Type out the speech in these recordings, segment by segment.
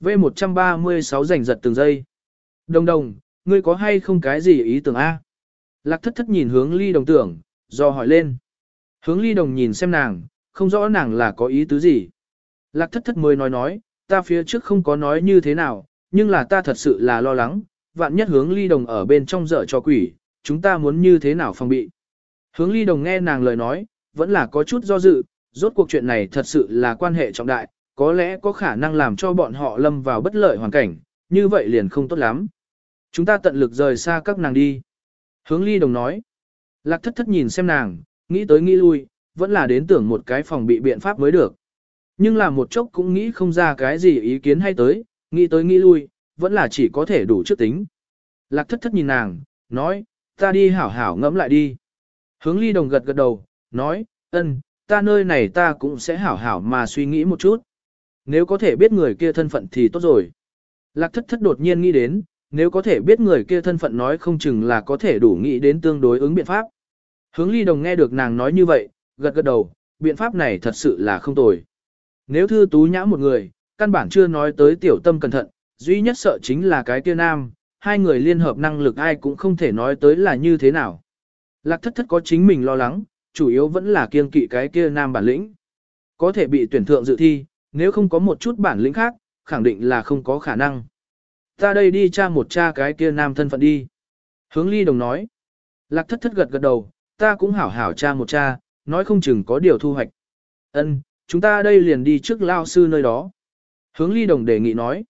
V136 giành giật từng giây. Đồng đồng, ngươi có hay không cái gì ý tưởng A? Lạc thất thất nhìn hướng ly đồng tưởng, do hỏi lên. Hướng ly đồng nhìn xem nàng, không rõ nàng là có ý tứ gì. Lạc thất thất mới nói nói, ta phía trước không có nói như thế nào, nhưng là ta thật sự là lo lắng, vạn nhất hướng ly đồng ở bên trong dở cho quỷ, chúng ta muốn như thế nào phòng bị. Hướng ly đồng nghe nàng lời nói, vẫn là có chút do dự, rốt cuộc chuyện này thật sự là quan hệ trọng đại, có lẽ có khả năng làm cho bọn họ lâm vào bất lợi hoàn cảnh, như vậy liền không tốt lắm. Chúng ta tận lực rời xa các nàng đi. Hướng ly đồng nói. Lạc thất thất nhìn xem nàng, nghĩ tới nghĩ lui, vẫn là đến tưởng một cái phòng bị biện pháp mới được. Nhưng là một chốc cũng nghĩ không ra cái gì ý kiến hay tới, nghĩ tới nghĩ lui, vẫn là chỉ có thể đủ trước tính. Lạc thất thất nhìn nàng, nói, ta đi hảo hảo ngẫm lại đi. Hướng ly đồng gật gật đầu, nói, ân, ta nơi này ta cũng sẽ hảo hảo mà suy nghĩ một chút. Nếu có thể biết người kia thân phận thì tốt rồi. Lạc thất thất đột nhiên nghĩ đến, nếu có thể biết người kia thân phận nói không chừng là có thể đủ nghĩ đến tương đối ứng biện pháp. Hướng ly đồng nghe được nàng nói như vậy, gật gật đầu, biện pháp này thật sự là không tồi. Nếu thư tú nhã một người, căn bản chưa nói tới tiểu tâm cẩn thận, duy nhất sợ chính là cái kia nam, hai người liên hợp năng lực ai cũng không thể nói tới là như thế nào. Lạc thất thất có chính mình lo lắng, chủ yếu vẫn là kiêng kỵ cái kia nam bản lĩnh. Có thể bị tuyển thượng dự thi, nếu không có một chút bản lĩnh khác, khẳng định là không có khả năng. Ta đây đi tra một cha cái kia nam thân phận đi. Hướng ly đồng nói. Lạc thất thất gật gật đầu, ta cũng hảo hảo tra một cha, nói không chừng có điều thu hoạch. Ân, chúng ta đây liền đi trước lao sư nơi đó. Hướng ly đồng đề nghị nói.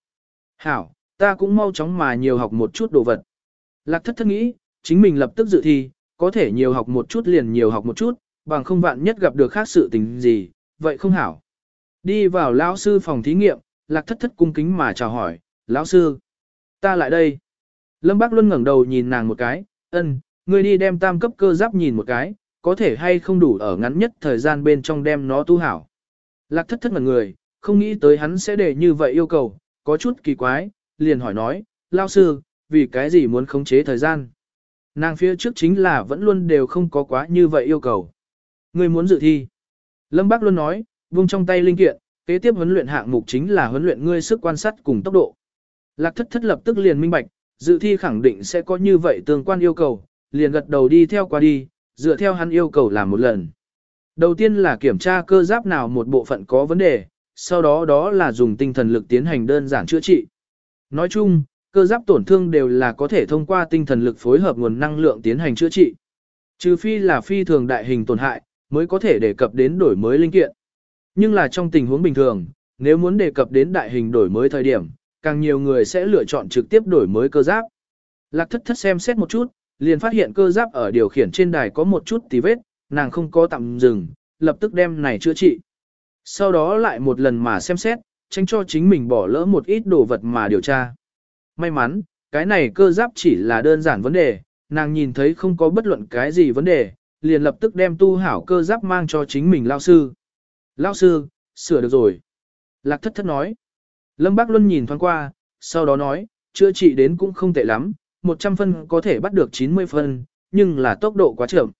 Hảo, ta cũng mau chóng mà nhiều học một chút đồ vật. Lạc thất thất nghĩ, chính mình lập tức dự thi, có thể nhiều học một chút liền nhiều học một chút, bằng không vạn nhất gặp được khác sự tình gì, vậy không hảo. Đi vào lão sư phòng thí nghiệm, lạc thất thất cung kính mà chào hỏi, lão sư, ta lại đây. Lâm Bác Luân ngẩng đầu nhìn nàng một cái, ân, ngươi đi đem tam cấp cơ giáp nhìn một cái, có thể hay không đủ ở ngắn nhất thời gian bên trong đem nó tu hảo. Lạc thất thất ngẩn người, không nghĩ tới hắn sẽ để như vậy yêu cầu, có chút kỳ quái, liền hỏi nói, lao sư, vì cái gì muốn khống chế thời gian? Nàng phía trước chính là vẫn luôn đều không có quá như vậy yêu cầu. Ngươi muốn dự thi. Lâm Bác luôn nói, vung trong tay linh kiện, kế tiếp huấn luyện hạng mục chính là huấn luyện ngươi sức quan sát cùng tốc độ. Lạc thất thất lập tức liền minh bạch, dự thi khẳng định sẽ có như vậy tương quan yêu cầu, liền gật đầu đi theo qua đi, dựa theo hắn yêu cầu làm một lần. Đầu tiên là kiểm tra cơ giáp nào một bộ phận có vấn đề, sau đó đó là dùng tinh thần lực tiến hành đơn giản chữa trị. Nói chung, cơ giáp tổn thương đều là có thể thông qua tinh thần lực phối hợp nguồn năng lượng tiến hành chữa trị. Trừ phi là phi thường đại hình tổn hại, mới có thể đề cập đến đổi mới linh kiện. Nhưng là trong tình huống bình thường, nếu muốn đề cập đến đại hình đổi mới thời điểm, càng nhiều người sẽ lựa chọn trực tiếp đổi mới cơ giáp. Lạc thất thất xem xét một chút, liền phát hiện cơ giáp ở điều khiển trên đài có một chút tí vết, nàng không có tạm dừng, lập tức đem này chữa trị. Sau đó lại một lần mà xem xét, tránh cho chính mình bỏ lỡ một ít đồ vật mà điều tra. May mắn, cái này cơ giáp chỉ là đơn giản vấn đề, nàng nhìn thấy không có bất luận cái gì vấn đề, liền lập tức đem tu hảo cơ giáp mang cho chính mình lao sư. Lao sư, sửa được rồi. Lạc thất thất nói. Lâm Bác Luân nhìn thoáng qua, sau đó nói, chữa trị đến cũng không tệ lắm, 100 phân có thể bắt được 90 phân, nhưng là tốc độ quá chậm.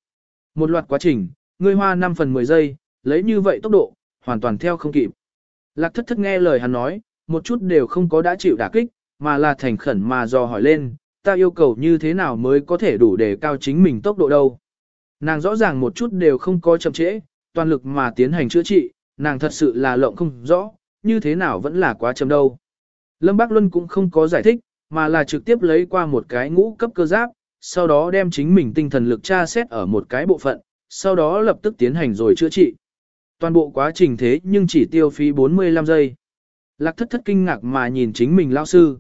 Một loạt quá trình, ngươi hoa 5 phần 10 giây, lấy như vậy tốc độ, hoàn toàn theo không kịp. Lạc thất thất nghe lời hắn nói, một chút đều không có đã chịu đả kích, mà là thành khẩn mà dò hỏi lên, ta yêu cầu như thế nào mới có thể đủ để cao chính mình tốc độ đâu. Nàng rõ ràng một chút đều không có chậm trễ, toàn lực mà tiến hành chữa trị, nàng thật sự là lộng không rõ, như thế nào vẫn là quá chậm đâu. Lâm Bác Luân cũng không có giải thích, mà là trực tiếp lấy qua một cái ngũ cấp cơ giáp, sau đó đem chính mình tinh thần lực tra xét ở một cái bộ phận, sau đó lập tức tiến hành rồi chữa trị. Toàn bộ quá trình thế nhưng chỉ tiêu phí 45 giây. Lạc thất thất kinh ngạc mà nhìn chính mình lao sư.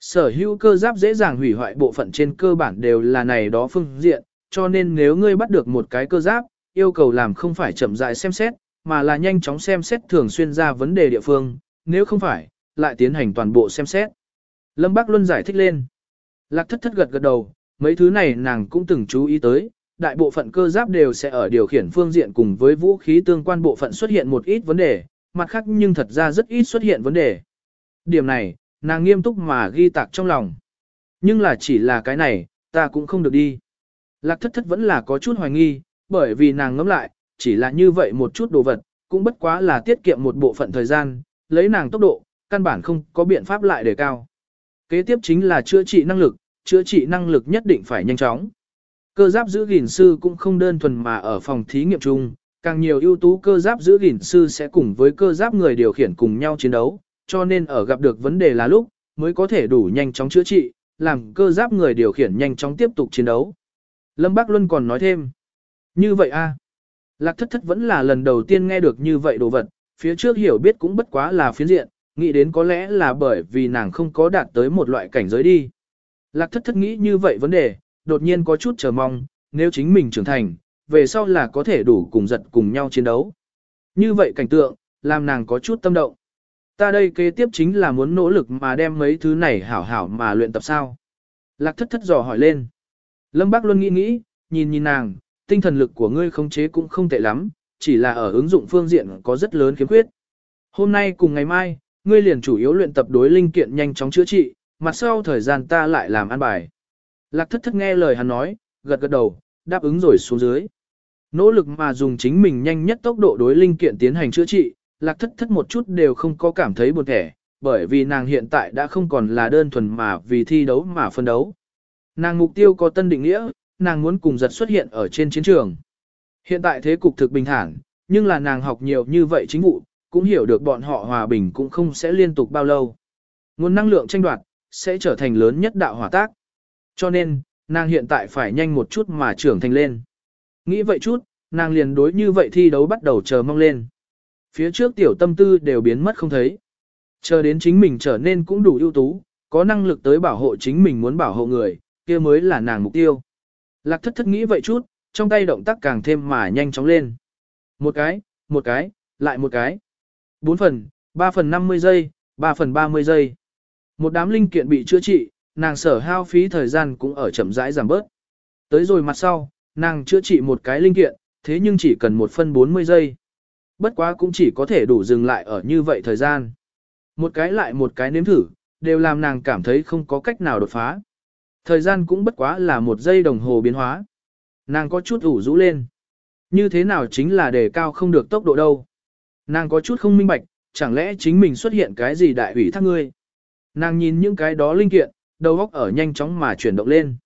Sở hữu cơ giáp dễ dàng hủy hoại bộ phận trên cơ bản đều là này đó phương diện, cho nên nếu ngươi bắt được một cái cơ giáp, yêu cầu làm không phải chậm rãi xem xét, mà là nhanh chóng xem xét thường xuyên ra vấn đề địa phương, nếu không phải, lại tiến hành toàn bộ xem xét. Lâm Bác Luân giải thích lên. Lạc thất thất gật gật đầu, mấy thứ này nàng cũng từng chú ý tới, đại bộ phận cơ giáp đều sẽ ở điều khiển phương diện cùng với vũ khí tương quan bộ phận xuất hiện một ít vấn đề, mặt khác nhưng thật ra rất ít xuất hiện vấn đề. Điểm này, nàng nghiêm túc mà ghi tạc trong lòng. Nhưng là chỉ là cái này, ta cũng không được đi. Lạc thất thất vẫn là có chút hoài nghi, bởi vì nàng ngẫm lại, chỉ là như vậy một chút đồ vật, cũng bất quá là tiết kiệm một bộ phận thời gian, lấy nàng tốc độ, căn bản không có biện pháp lại để cao. Kế tiếp chính là chữa trị năng lực, chữa trị năng lực nhất định phải nhanh chóng. Cơ giáp giữ gìn sư cũng không đơn thuần mà ở phòng thí nghiệm chung, càng nhiều ưu tú cơ giáp giữ gìn sư sẽ cùng với cơ giáp người điều khiển cùng nhau chiến đấu, cho nên ở gặp được vấn đề là lúc, mới có thể đủ nhanh chóng chữa trị, làm cơ giáp người điều khiển nhanh chóng tiếp tục chiến đấu. Lâm bắc Luân còn nói thêm, như vậy a Lạc thất thất vẫn là lần đầu tiên nghe được như vậy đồ vật, phía trước hiểu biết cũng bất quá là phiến diện, nghĩ đến có lẽ là bởi vì nàng không có đạt tới một loại cảnh giới đi. Lạc thất thất nghĩ như vậy vấn đề, đột nhiên có chút chờ mong, nếu chính mình trưởng thành, về sau là có thể đủ cùng giật cùng nhau chiến đấu. Như vậy cảnh tượng, làm nàng có chút tâm động. Ta đây kế tiếp chính là muốn nỗ lực mà đem mấy thứ này hảo hảo mà luyện tập sao. Lạc thất thất dò hỏi lên. Lâm Bác luôn nghĩ nghĩ, nhìn nhìn nàng, tinh thần lực của ngươi khống chế cũng không tệ lắm, chỉ là ở ứng dụng phương diện có rất lớn khiếm khuyết. Hôm nay cùng ngày mai, ngươi liền chủ yếu luyện tập đối linh kiện nhanh chóng chữa trị, mặt sau thời gian ta lại làm ăn bài. Lạc thất thất nghe lời hắn nói, gật gật đầu, đáp ứng rồi xuống dưới. Nỗ lực mà dùng chính mình nhanh nhất tốc độ đối linh kiện tiến hành chữa trị, lạc thất thất một chút đều không có cảm thấy buồn thẻ, bởi vì nàng hiện tại đã không còn là đơn thuần mà vì thi đấu mà phân đấu. Nàng mục tiêu có tân định nghĩa, nàng muốn cùng giật xuất hiện ở trên chiến trường. Hiện tại thế cục thực bình thản, nhưng là nàng học nhiều như vậy chính vụ, cũng hiểu được bọn họ hòa bình cũng không sẽ liên tục bao lâu. Nguồn năng lượng tranh đoạt, sẽ trở thành lớn nhất đạo hỏa tác. Cho nên, nàng hiện tại phải nhanh một chút mà trưởng thành lên. Nghĩ vậy chút, nàng liền đối như vậy thi đấu bắt đầu chờ mong lên. Phía trước tiểu tâm tư đều biến mất không thấy. Chờ đến chính mình trở nên cũng đủ ưu tú, có năng lực tới bảo hộ chính mình muốn bảo hộ người, kia mới là nàng mục tiêu. Lạc thất thất nghĩ vậy chút, trong tay động tác càng thêm mà nhanh chóng lên. Một cái, một cái, lại một cái. Bốn phần, ba phần 50 giây, ba phần 30 giây. Một đám linh kiện bị chữa trị, nàng sở hao phí thời gian cũng ở chậm rãi giảm bớt. Tới rồi mặt sau, nàng chữa trị một cái linh kiện, thế nhưng chỉ cần một phân 40 giây. Bất quá cũng chỉ có thể đủ dừng lại ở như vậy thời gian. Một cái lại một cái nếm thử, đều làm nàng cảm thấy không có cách nào đột phá. Thời gian cũng bất quá là một giây đồng hồ biến hóa. Nàng có chút ủ rũ lên. Như thế nào chính là đề cao không được tốc độ đâu. Nàng có chút không minh bạch, chẳng lẽ chính mình xuất hiện cái gì đại ủy thác ngươi. Nàng nhìn những cái đó linh kiện, đầu óc ở nhanh chóng mà chuyển động lên.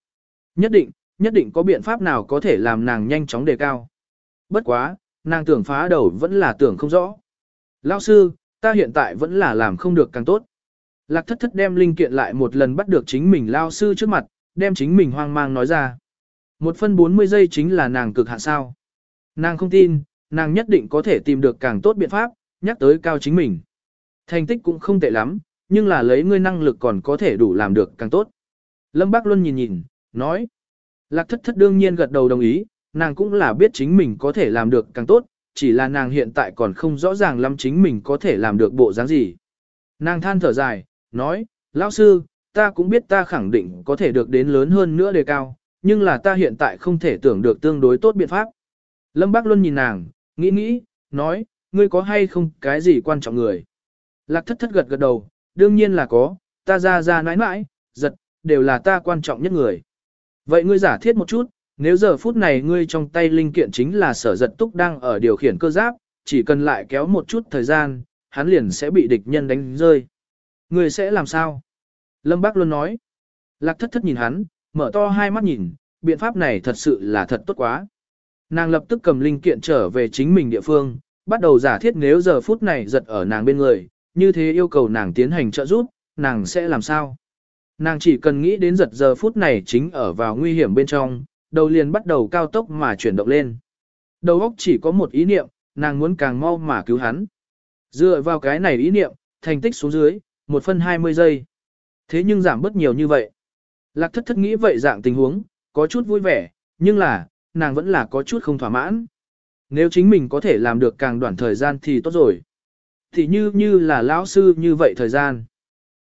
Nhất định, nhất định có biện pháp nào có thể làm nàng nhanh chóng đề cao. Bất quá, nàng tưởng phá đầu vẫn là tưởng không rõ. Lao sư, ta hiện tại vẫn là làm không được càng tốt. Lạc thất thất đem linh kiện lại một lần bắt được chính mình lao sư trước mặt, đem chính mình hoang mang nói ra. Một phân 40 giây chính là nàng cực hạn sao. Nàng không tin, nàng nhất định có thể tìm được càng tốt biện pháp, nhắc tới cao chính mình. Thành tích cũng không tệ lắm, nhưng là lấy ngươi năng lực còn có thể đủ làm được càng tốt. Lâm Bác Luân nhìn nhìn, nói. Lạc thất thất đương nhiên gật đầu đồng ý, nàng cũng là biết chính mình có thể làm được càng tốt, chỉ là nàng hiện tại còn không rõ ràng lắm chính mình có thể làm được bộ dáng gì. Nàng than thở dài, nói, lão sư, ta cũng biết ta khẳng định có thể được đến lớn hơn nữa đề cao, nhưng là ta hiện tại không thể tưởng được tương đối tốt biện pháp. Lâm Bác Luân nhìn nàng, nghĩ nghĩ, nói, ngươi có hay không cái gì quan trọng người. Lạc thất thất gật gật đầu, đương nhiên là có, ta ra ra nãi nãi, giật, đều là ta quan trọng nhất người. Vậy ngươi giả thiết một chút, nếu giờ phút này ngươi trong tay linh kiện chính là sở giật túc đang ở điều khiển cơ giáp, chỉ cần lại kéo một chút thời gian, hắn liền sẽ bị địch nhân đánh rơi. Người sẽ làm sao? Lâm Bác luôn nói. Lạc thất thất nhìn hắn, mở to hai mắt nhìn, biện pháp này thật sự là thật tốt quá. Nàng lập tức cầm linh kiện trở về chính mình địa phương, bắt đầu giả thiết nếu giờ phút này giật ở nàng bên người, như thế yêu cầu nàng tiến hành trợ giúp, nàng sẽ làm sao? Nàng chỉ cần nghĩ đến giật giờ phút này chính ở vào nguy hiểm bên trong, đầu liền bắt đầu cao tốc mà chuyển động lên. Đầu óc chỉ có một ý niệm, nàng muốn càng mau mà cứu hắn. Dựa vào cái này ý niệm, thành tích xuống dưới, một phân 20 giây. Thế nhưng giảm bớt nhiều như vậy. Lạc thất thất nghĩ vậy dạng tình huống, có chút vui vẻ, nhưng là, nàng vẫn là có chút không thỏa mãn. Nếu chính mình có thể làm được càng đoạn thời gian thì tốt rồi. Thì như như là lão sư như vậy thời gian.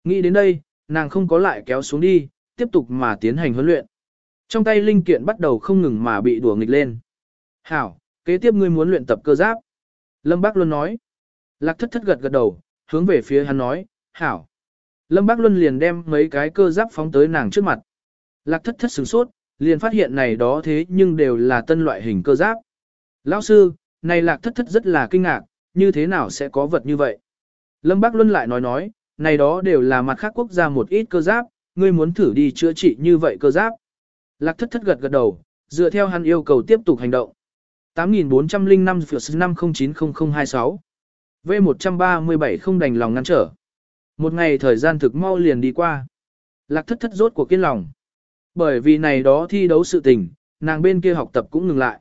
Nghĩ đến đây, nàng không có lại kéo xuống đi, tiếp tục mà tiến hành huấn luyện. Trong tay linh kiện bắt đầu không ngừng mà bị đùa nghịch lên. Hảo, kế tiếp ngươi muốn luyện tập cơ giáp. Lâm Bác Luân nói. Lạc thất thất gật gật đầu, hướng về phía hắn nói, Hảo. Lâm Bác Luân liền đem mấy cái cơ giáp phóng tới nàng trước mặt. Lạc thất thất sửng sốt, liền phát hiện này đó thế nhưng đều là tân loại hình cơ giáp. Lão sư, này lạc thất thất rất là kinh ngạc, như thế nào sẽ có vật như vậy? Lâm Bác Luân lại nói nói, này đó đều là mặt khác quốc gia một ít cơ giáp, ngươi muốn thử đi chữa trị như vậy cơ giáp. Lạc thất thất gật gật đầu, dựa theo hắn yêu cầu tiếp tục hành động. 8405 5090026 V137 không đành lòng ngăn trở. Một ngày thời gian thực mau liền đi qua. Lạc thất thất rốt cuộc kiên lòng. Bởi vì này đó thi đấu sự tình, nàng bên kia học tập cũng ngừng lại.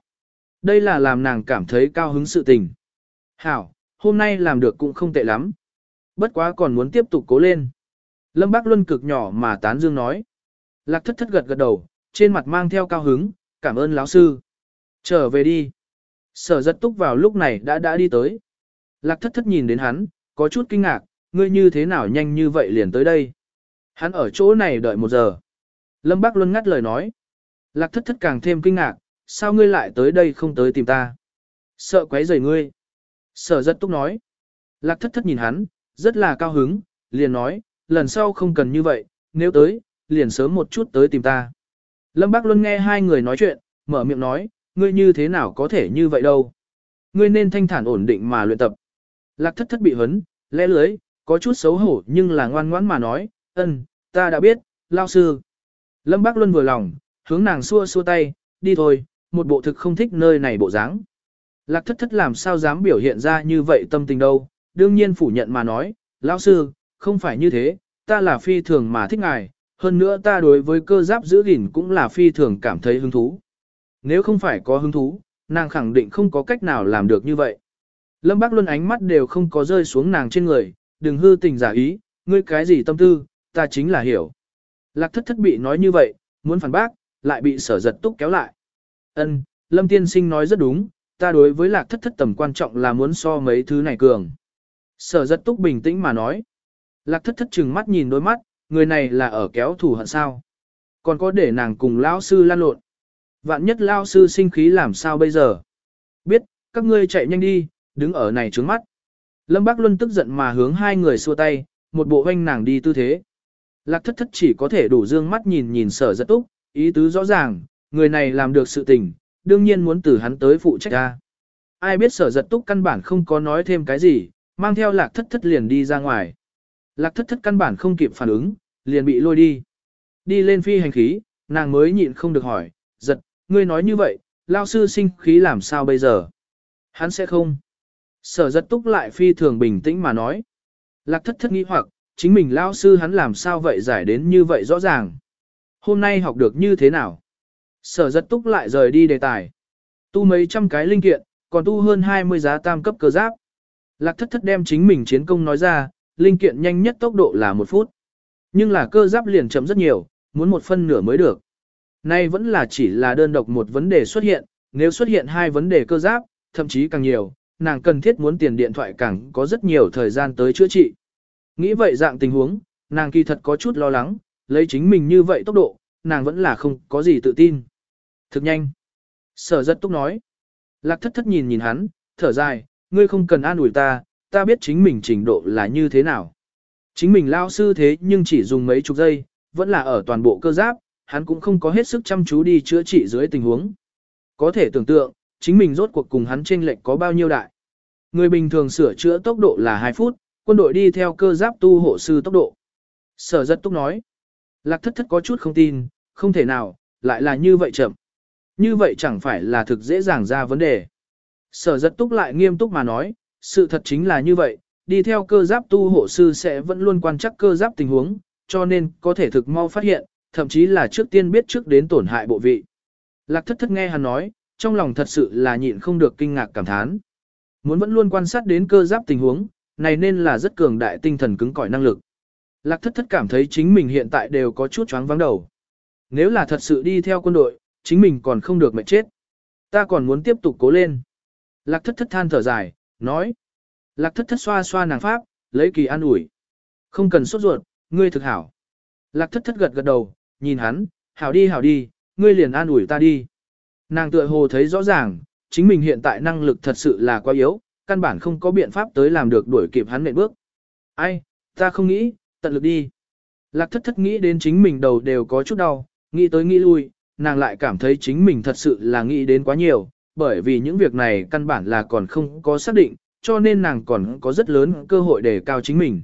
Đây là làm nàng cảm thấy cao hứng sự tình. Hảo, hôm nay làm được cũng không tệ lắm. Bất quá còn muốn tiếp tục cố lên. Lâm Bác Luân cực nhỏ mà tán dương nói. Lạc thất thất gật gật đầu, trên mặt mang theo cao hứng, cảm ơn lão sư. Trở về đi. Sở giật túc vào lúc này đã đã đi tới. Lạc thất thất nhìn đến hắn, có chút kinh ngạc, ngươi như thế nào nhanh như vậy liền tới đây. Hắn ở chỗ này đợi một giờ. Lâm Bác Luân ngắt lời nói. Lạc thất thất càng thêm kinh ngạc, sao ngươi lại tới đây không tới tìm ta? Sợ quấy rầy ngươi. Sở rất túc nói. Lạc thất thất nhìn hắn, rất là cao hứng, liền nói, lần sau không cần như vậy, nếu tới, liền sớm một chút tới tìm ta. Lâm Bác Luân nghe hai người nói chuyện, mở miệng nói, ngươi như thế nào có thể như vậy đâu. Ngươi nên thanh thản ổn định mà luyện tập. Lạc thất thất bị hấn, lẽ lưới, có chút xấu hổ nhưng là ngoan ngoãn mà nói, ân, ta đã biết, lao sư. Lâm Bác Luân vừa lòng, hướng nàng xua xua tay, đi thôi, một bộ thực không thích nơi này bộ dáng. Lạc thất thất làm sao dám biểu hiện ra như vậy tâm tình đâu, đương nhiên phủ nhận mà nói, lão sư, không phải như thế, ta là phi thường mà thích ngài, hơn nữa ta đối với cơ giáp giữ gìn cũng là phi thường cảm thấy hứng thú. Nếu không phải có hứng thú, nàng khẳng định không có cách nào làm được như vậy. Lâm Bác Luân ánh mắt đều không có rơi xuống nàng trên người, đừng hư tình giả ý, ngươi cái gì tâm tư, ta chính là hiểu. Lạc thất thất bị nói như vậy, muốn phản bác, lại bị sở giật túc kéo lại. Ân, Lâm Tiên Sinh nói rất đúng, ta đối với lạc thất thất tầm quan trọng là muốn so mấy thứ này cường. Sở giật túc bình tĩnh mà nói. Lạc thất thất chừng mắt nhìn đôi mắt, người này là ở kéo thủ hận sao. Còn có để nàng cùng lão sư lan lộn. Vạn nhất lao sư sinh khí làm sao bây giờ? Biết, các ngươi chạy nhanh đi, đứng ở này trướng mắt. Lâm Bác Luân tức giận mà hướng hai người xua tay, một bộ hoanh nàng đi tư thế. Lạc thất thất chỉ có thể đủ dương mắt nhìn nhìn sở Giật túc, ý tứ rõ ràng, người này làm được sự tình, đương nhiên muốn từ hắn tới phụ trách ra. Ai biết sở giật túc căn bản không có nói thêm cái gì, mang theo lạc thất thất liền đi ra ngoài. Lạc thất thất căn bản không kịp phản ứng, liền bị lôi đi. Đi lên phi hành khí, nàng mới nhịn không được hỏi, giật, ngươi nói như vậy, lao sư sinh khí làm sao bây giờ? Hắn sẽ không. Sở giật túc lại phi thường bình tĩnh mà nói. Lạc thất thất nghĩ hoặc, chính mình lao sư hắn làm sao vậy giải đến như vậy rõ ràng. Hôm nay học được như thế nào? Sở giật túc lại rời đi đề tài. Tu mấy trăm cái linh kiện, còn tu hơn 20 giá tam cấp cơ giáp. Lạc thất thất đem chính mình chiến công nói ra, linh kiện nhanh nhất tốc độ là một phút. Nhưng là cơ giáp liền chậm rất nhiều, muốn một phân nửa mới được. Nay vẫn là chỉ là đơn độc một vấn đề xuất hiện, nếu xuất hiện hai vấn đề cơ giáp, thậm chí càng nhiều, nàng cần thiết muốn tiền điện thoại càng có rất nhiều thời gian tới chữa trị. Nghĩ vậy dạng tình huống, nàng kỳ thật có chút lo lắng, lấy chính mình như vậy tốc độ, nàng vẫn là không có gì tự tin. Thực nhanh. Sở rất túc nói. Lạc thất thất nhìn nhìn hắn, thở dài, ngươi không cần an ủi ta, ta biết chính mình trình độ là như thế nào. Chính mình lao sư thế nhưng chỉ dùng mấy chục giây, vẫn là ở toàn bộ cơ giáp, hắn cũng không có hết sức chăm chú đi chữa trị dưới tình huống. Có thể tưởng tượng, chính mình rốt cuộc cùng hắn chênh lệch có bao nhiêu đại. Người bình thường sửa chữa tốc độ là 2 phút, quân đội đi theo cơ giáp tu hộ sư tốc độ. Sở rất túc nói. Lạc thất thất có chút không tin, không thể nào, lại là như vậy chậm. Như vậy chẳng phải là thực dễ dàng ra vấn đề. Sở rất túc lại nghiêm túc mà nói, sự thật chính là như vậy, đi theo cơ giáp tu hộ sư sẽ vẫn luôn quan chắc cơ giáp tình huống, cho nên có thể thực mau phát hiện, thậm chí là trước tiên biết trước đến tổn hại bộ vị. Lạc thất thất nghe hắn nói, trong lòng thật sự là nhịn không được kinh ngạc cảm thán. Muốn vẫn luôn quan sát đến cơ giáp tình huống, này nên là rất cường đại tinh thần cứng cỏi năng lực. Lạc thất thất cảm thấy chính mình hiện tại đều có chút choáng vắng đầu. Nếu là thật sự đi theo quân đội, chính mình còn không được mệt chết. Ta còn muốn tiếp tục cố lên. Lạc thất thất than thở dài, nói. Lạc thất thất xoa xoa nàng pháp, lấy kỳ an ủi. Không cần sốt ruột, ngươi thực hảo. Lạc thất thất gật gật đầu, nhìn hắn, hảo đi hảo đi, ngươi liền an ủi ta đi. Nàng tựa hồ thấy rõ ràng, chính mình hiện tại năng lực thật sự là quá yếu, căn bản không có biện pháp tới làm được đuổi kịp hắn nệm bước. Ai, ta không nghĩ, tận lực đi. Lạc thất thất nghĩ đến chính mình đầu đều có chút đau, nghĩ tới nghĩ lui, nàng lại cảm thấy chính mình thật sự là nghĩ đến quá nhiều, bởi vì những việc này căn bản là còn không có xác định, cho nên nàng còn có rất lớn cơ hội để cao chính mình.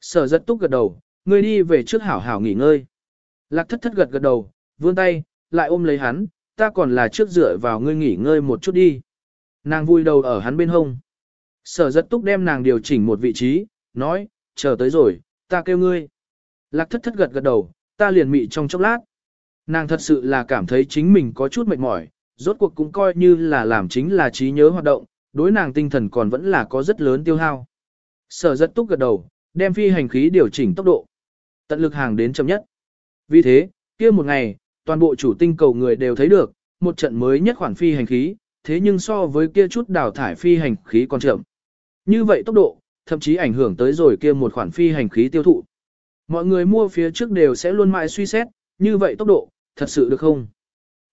Sở rất túc gật đầu, ngươi đi về trước hảo hảo nghỉ ngơi. Lạc thất thất gật gật đầu, vươn tay, lại ôm lấy hắn, ta còn là trước dựa vào ngươi nghỉ ngơi một chút đi. Nàng vui đầu ở hắn bên hông. Sở rất túc đem nàng điều chỉnh một vị trí, nói, chờ tới rồi, ta kêu ngươi. Lạc thất thất gật gật đầu, ta liền mị trong chốc lát. Nàng thật sự là cảm thấy chính mình có chút mệt mỏi, rốt cuộc cũng coi như là làm chính là trí nhớ hoạt động, đối nàng tinh thần còn vẫn là có rất lớn tiêu hao. Sở rất túc gật đầu, đem phi hành khí điều chỉnh tốc độ. Tận lực hàng đến chậm nhất. Vì thế, kia một ngày, toàn bộ chủ tinh cầu người đều thấy được, một trận mới nhất khoản phi hành khí, thế nhưng so với kia chút đào thải phi hành khí còn chậm. Như vậy tốc độ, thậm chí ảnh hưởng tới rồi kia một khoản phi hành khí tiêu thụ. Mọi người mua phía trước đều sẽ luôn mãi suy xét, như vậy tốc độ, thật sự được không?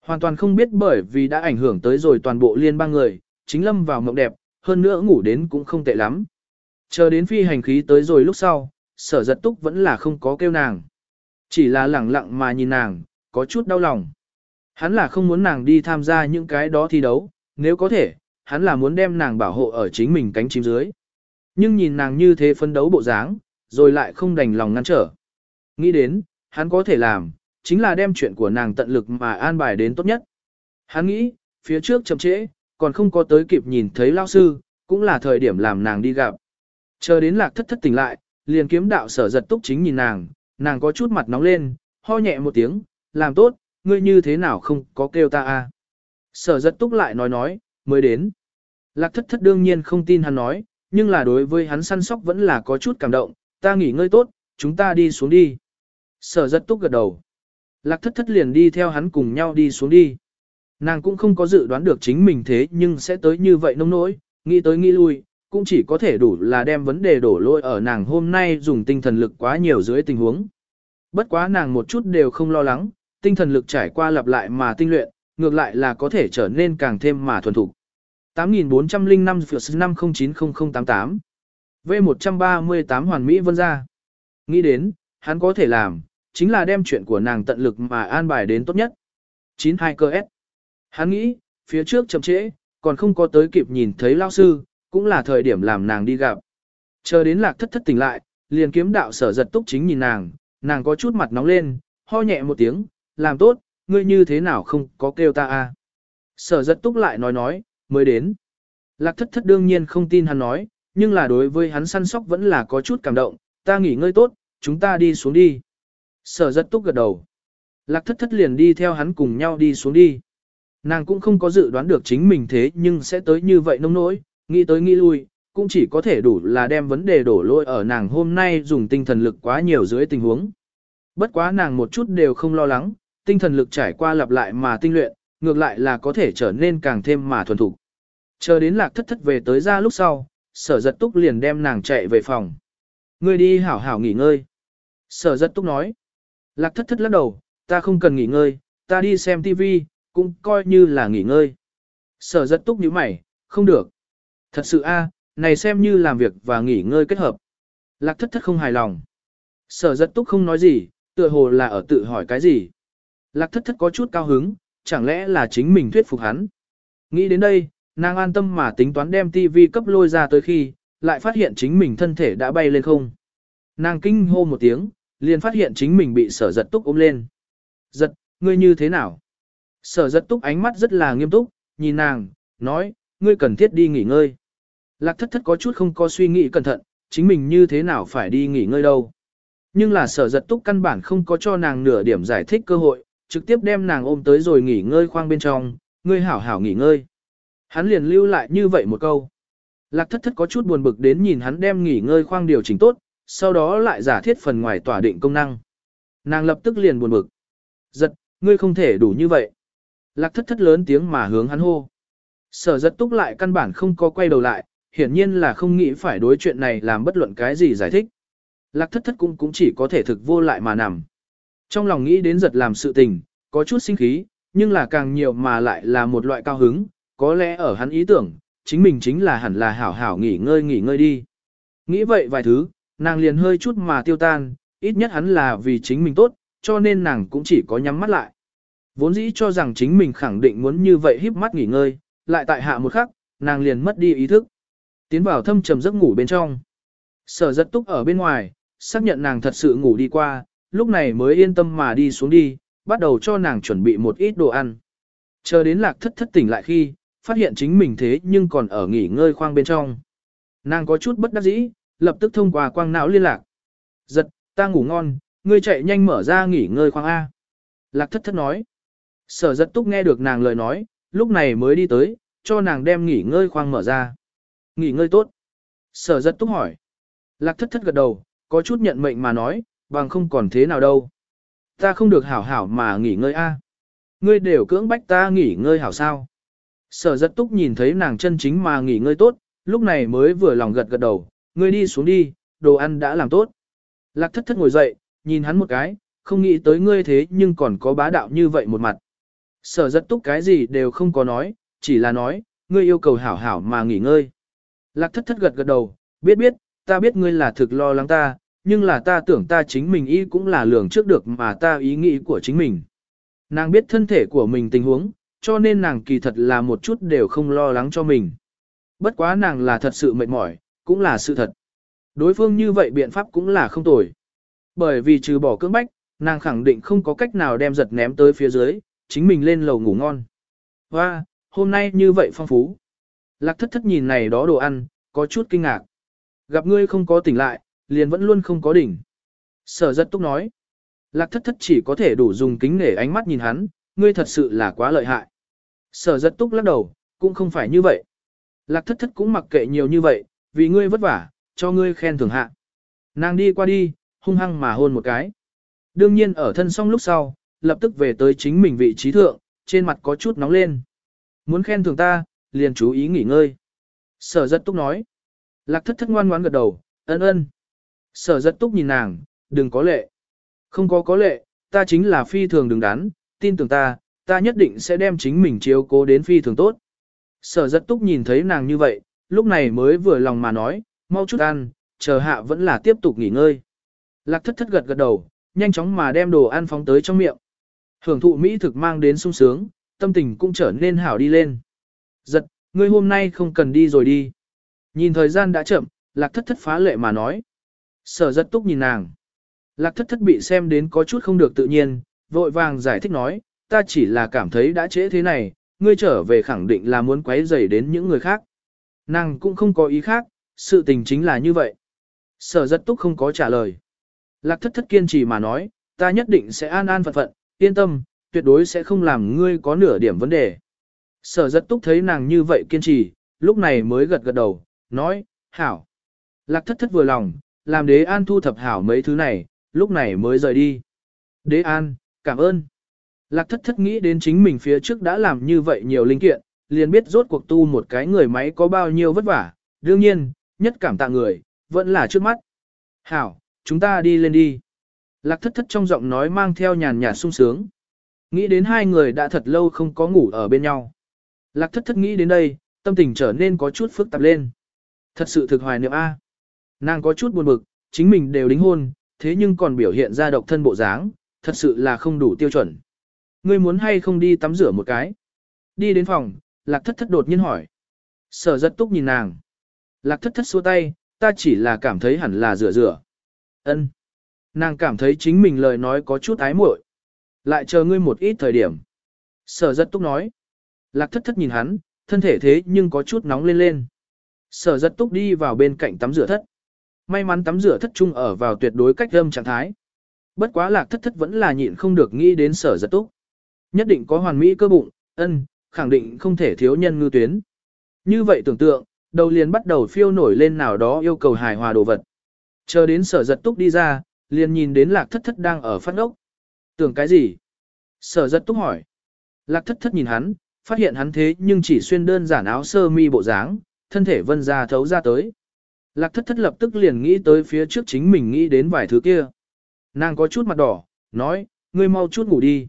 Hoàn toàn không biết bởi vì đã ảnh hưởng tới rồi toàn bộ liên bang người, chính lâm vào mộng đẹp, hơn nữa ngủ đến cũng không tệ lắm. Chờ đến phi hành khí tới rồi lúc sau, sở giật túc vẫn là không có kêu nàng. Chỉ là lẳng lặng mà nhìn nàng, có chút đau lòng. Hắn là không muốn nàng đi tham gia những cái đó thi đấu, nếu có thể, hắn là muốn đem nàng bảo hộ ở chính mình cánh chim dưới. Nhưng nhìn nàng như thế phấn đấu bộ dáng, rồi lại không đành lòng ngăn trở. Nghĩ đến, hắn có thể làm, chính là đem chuyện của nàng tận lực mà an bài đến tốt nhất. Hắn nghĩ, phía trước chậm trễ, còn không có tới kịp nhìn thấy lao sư, cũng là thời điểm làm nàng đi gặp. Chờ đến lạc thất thất tỉnh lại, liền kiếm đạo sở giật túc chính nhìn nàng, nàng có chút mặt nóng lên, ho nhẹ một tiếng, làm tốt, ngươi như thế nào không có kêu ta a? Sở giật túc lại nói nói, mới đến. Lạc thất thất đương nhiên không tin hắn nói, nhưng là đối với hắn săn sóc vẫn là có chút cảm động, ta nghỉ ngơi tốt, chúng ta đi xuống đi. Sở giật túc gật đầu. Lạc thất thất liền đi theo hắn cùng nhau đi xuống đi. Nàng cũng không có dự đoán được chính mình thế nhưng sẽ tới như vậy nông nỗi, nghĩ tới nghĩ lui, cũng chỉ có thể đủ là đem vấn đề đổ lỗi ở nàng hôm nay dùng tinh thần lực quá nhiều dưới tình huống. Bất quá nàng một chút đều không lo lắng, tinh thần lực trải qua lặp lại mà tinh luyện, ngược lại là có thể trở nên càng thêm mà thuần thục. 8405 5090088 V138 Hoàn Mỹ Vân ra. Nghĩ đến, hắn có thể làm, chính là đem chuyện của nàng tận lực mà an bài đến tốt nhất. 92 cơ S. Hắn nghĩ, phía trước chậm trễ, còn không có tới kịp nhìn thấy lao sư, cũng là thời điểm làm nàng đi gặp. Chờ đến lạc thất thất tỉnh lại, liền kiếm đạo sở giật túc chính nhìn nàng, nàng có chút mặt nóng lên, ho nhẹ một tiếng, làm tốt, ngươi như thế nào không có kêu ta a? Sở giật túc lại nói nói, mới đến. Lạc thất thất đương nhiên không tin hắn nói, nhưng là đối với hắn săn sóc vẫn là có chút cảm động, ta nghỉ ngơi tốt, chúng ta đi xuống đi. Sở giật túc gật đầu. Lạc thất thất liền đi theo hắn cùng nhau đi xuống đi. Nàng cũng không có dự đoán được chính mình thế nhưng sẽ tới như vậy nông nỗi, nghĩ tới nghĩ lui, cũng chỉ có thể đủ là đem vấn đề đổ lỗi ở nàng hôm nay dùng tinh thần lực quá nhiều dưới tình huống. Bất quá nàng một chút đều không lo lắng, tinh thần lực trải qua lặp lại mà tinh luyện, ngược lại là có thể trở nên càng thêm mà thuần thục. Chờ đến lạc thất thất về tới ra lúc sau, sở giật túc liền đem nàng chạy về phòng. Ngươi đi hảo hảo nghỉ ngơi. Sở giật túc nói. Lạc thất thất lắc đầu, ta không cần nghỉ ngơi, ta đi xem tivi, cũng coi như là nghỉ ngơi. Sở giật túc nhíu mày, không được. Thật sự a, này xem như làm việc và nghỉ ngơi kết hợp. Lạc thất thất không hài lòng. Sở giật túc không nói gì, tựa hồ là ở tự hỏi cái gì. Lạc thất thất có chút cao hứng, chẳng lẽ là chính mình thuyết phục hắn. Nghĩ đến đây, nàng an tâm mà tính toán đem tivi cấp lôi ra tới khi, lại phát hiện chính mình thân thể đã bay lên không. Nàng kinh hô một tiếng, liền phát hiện chính mình bị sở giật túc ôm lên. Giật, ngươi như thế nào? Sở giật túc ánh mắt rất là nghiêm túc, nhìn nàng, nói, ngươi cần thiết đi nghỉ ngơi. Lạc thất thất có chút không có suy nghĩ cẩn thận, chính mình như thế nào phải đi nghỉ ngơi đâu. Nhưng là sở giật túc căn bản không có cho nàng nửa điểm giải thích cơ hội, trực tiếp đem nàng ôm tới rồi nghỉ ngơi khoang bên trong, ngươi hảo hảo nghỉ ngơi. Hắn liền lưu lại như vậy một câu. Lạc thất thất có chút buồn bực đến nhìn hắn đem nghỉ ngơi khoang điều chỉnh tốt, sau đó lại giả thiết phần ngoài tỏa định công năng. Nàng lập tức liền buồn bực. Giật, ngươi không thể đủ như vậy. Lạc thất thất lớn tiếng mà hướng hắn hô. Sở giật túc lại căn bản không có quay đầu lại, hiển nhiên là không nghĩ phải đối chuyện này làm bất luận cái gì giải thích. Lạc thất thất cũng cũng chỉ có thể thực vô lại mà nằm. Trong lòng nghĩ đến giật làm sự tình, có chút sinh khí, nhưng là càng nhiều mà lại là một loại cao hứng, có lẽ ở hắn ý tưởng, chính mình chính là hẳn là hảo hảo nghỉ ngơi nghỉ ngơi đi. Nghĩ vậy vài thứ, nàng liền hơi chút mà tiêu tan, ít nhất hắn là vì chính mình tốt, cho nên nàng cũng chỉ có nhắm mắt lại. Vốn dĩ cho rằng chính mình khẳng định muốn như vậy híp mắt nghỉ ngơi, lại tại hạ một khắc, nàng liền mất đi ý thức. Tiến vào thâm trầm giấc ngủ bên trong. Sở giật túc ở bên ngoài, xác nhận nàng thật sự ngủ đi qua, lúc này mới yên tâm mà đi xuống đi, bắt đầu cho nàng chuẩn bị một ít đồ ăn. Chờ đến lạc thất thất tỉnh lại khi, phát hiện chính mình thế nhưng còn ở nghỉ ngơi khoang bên trong. Nàng có chút bất đắc dĩ, lập tức thông qua quang não liên lạc. Giật, ta ngủ ngon, ngươi chạy nhanh mở ra nghỉ ngơi khoang A. Lạc thất thất nói. Sở giật túc nghe được nàng lời nói, lúc này mới đi tới, cho nàng đem nghỉ ngơi khoang mở ra. Nghỉ ngơi tốt. Sở giật túc hỏi. Lạc thất thất gật đầu, có chút nhận mệnh mà nói, bằng không còn thế nào đâu. Ta không được hảo hảo mà nghỉ ngơi a. Ngươi đều cưỡng bách ta nghỉ ngơi hảo sao. Sở giật túc nhìn thấy nàng chân chính mà nghỉ ngơi tốt, lúc này mới vừa lòng gật gật đầu, ngươi đi xuống đi, đồ ăn đã làm tốt. Lạc thất thất ngồi dậy, nhìn hắn một cái, không nghĩ tới ngươi thế nhưng còn có bá đạo như vậy một mặt. Sở giật túc cái gì đều không có nói, chỉ là nói, ngươi yêu cầu hảo hảo mà nghỉ ngơi. Lạc thất thất gật gật đầu, biết biết, ta biết ngươi là thực lo lắng ta, nhưng là ta tưởng ta chính mình ý cũng là lường trước được mà ta ý nghĩ của chính mình. Nàng biết thân thể của mình tình huống, cho nên nàng kỳ thật là một chút đều không lo lắng cho mình. Bất quá nàng là thật sự mệt mỏi, cũng là sự thật. Đối phương như vậy biện pháp cũng là không tồi. Bởi vì trừ bỏ cưỡng bách, nàng khẳng định không có cách nào đem giật ném tới phía dưới, chính mình lên lầu ngủ ngon. Và, hôm nay như vậy phong phú. Lạc thất thất nhìn này đó đồ ăn, có chút kinh ngạc. Gặp ngươi không có tỉnh lại, liền vẫn luôn không có đỉnh. Sở giật túc nói. Lạc thất thất chỉ có thể đủ dùng kính nể ánh mắt nhìn hắn, ngươi thật sự là quá lợi hại. Sở giật túc lắc đầu, cũng không phải như vậy. Lạc thất thất cũng mặc kệ nhiều như vậy, vì ngươi vất vả, cho ngươi khen thưởng hạ. Nàng đi qua đi, hung hăng mà hôn một cái. Đương nhiên ở thân xong lúc sau, lập tức về tới chính mình vị trí thượng, trên mặt có chút nóng lên. Muốn khen thưởng ta, liền chú ý nghỉ ngơi. Sở giật túc nói. Lạc thất thất ngoan ngoãn gật đầu, ân ân. Sở giật túc nhìn nàng, đừng có lệ. Không có có lệ, ta chính là phi thường đứng đắn, tin tưởng ta, ta nhất định sẽ đem chính mình chiếu cố đến phi thường tốt. Sở giật túc nhìn thấy nàng như vậy, lúc này mới vừa lòng mà nói, mau chút ăn, chờ hạ vẫn là tiếp tục nghỉ ngơi. Lạc thất thất gật gật đầu, nhanh chóng mà đem đồ ăn phóng tới trong miệng. Hưởng thụ mỹ thực mang đến sung sướng, tâm tình cũng trở nên hảo đi lên. Giật, ngươi hôm nay không cần đi rồi đi. Nhìn thời gian đã chậm, lạc thất thất phá lệ mà nói. Sở giật túc nhìn nàng. Lạc thất thất bị xem đến có chút không được tự nhiên, vội vàng giải thích nói, ta chỉ là cảm thấy đã trễ thế này, ngươi trở về khẳng định là muốn quấy rầy đến những người khác. Nàng cũng không có ý khác, sự tình chính là như vậy. Sở giật túc không có trả lời. Lạc thất thất kiên trì mà nói, ta nhất định sẽ an an phận phận, yên tâm, tuyệt đối sẽ không làm ngươi có nửa điểm vấn đề. Sở giật túc thấy nàng như vậy kiên trì, lúc này mới gật gật đầu, nói, hảo. Lạc thất thất vừa lòng, làm đế an thu thập hảo mấy thứ này, lúc này mới rời đi. Đế an, cảm ơn. Lạc thất thất nghĩ đến chính mình phía trước đã làm như vậy nhiều linh kiện, liền biết rốt cuộc tu một cái người máy có bao nhiêu vất vả. Đương nhiên, nhất cảm tạ người, vẫn là trước mắt. Hảo, chúng ta đi lên đi. Lạc thất thất trong giọng nói mang theo nhàn nhạt sung sướng. Nghĩ đến hai người đã thật lâu không có ngủ ở bên nhau. Lạc thất thất nghĩ đến đây, tâm tình trở nên có chút phức tạp lên. Thật sự thực hoài niệm A. Nàng có chút buồn bực, chính mình đều đính hôn, thế nhưng còn biểu hiện ra độc thân bộ dáng, thật sự là không đủ tiêu chuẩn. Ngươi muốn hay không đi tắm rửa một cái? Đi đến phòng, lạc thất thất đột nhiên hỏi. Sở rất túc nhìn nàng. Lạc thất thất xua tay, ta chỉ là cảm thấy hẳn là rửa rửa. Ân. Nàng cảm thấy chính mình lời nói có chút ái muội. Lại chờ ngươi một ít thời điểm. Sở rất túc nói. Lạc thất thất nhìn hắn, thân thể thế nhưng có chút nóng lên lên. Sở rất túc đi vào bên cạnh tắm rửa thất. May mắn tắm rửa thất trung ở vào tuyệt đối cách âm trạng thái. Bất quá lạc thất thất vẫn là nhịn không được nghĩ đến sở giật túc. Nhất định có hoàn mỹ cơ bụng, ân, khẳng định không thể thiếu nhân ngư tuyến. Như vậy tưởng tượng, đầu liền bắt đầu phiêu nổi lên nào đó yêu cầu hài hòa đồ vật. Chờ đến sở giật túc đi ra, liền nhìn đến lạc thất thất đang ở phát ốc. Tưởng cái gì? Sở giật túc hỏi. Lạc thất thất nhìn hắn, phát hiện hắn thế nhưng chỉ xuyên đơn giản áo sơ mi bộ dáng, thân thể vân ra thấu ra tới. Lạc thất thất lập tức liền nghĩ tới phía trước chính mình nghĩ đến vài thứ kia. Nàng có chút mặt đỏ, nói, ngươi mau chút ngủ đi.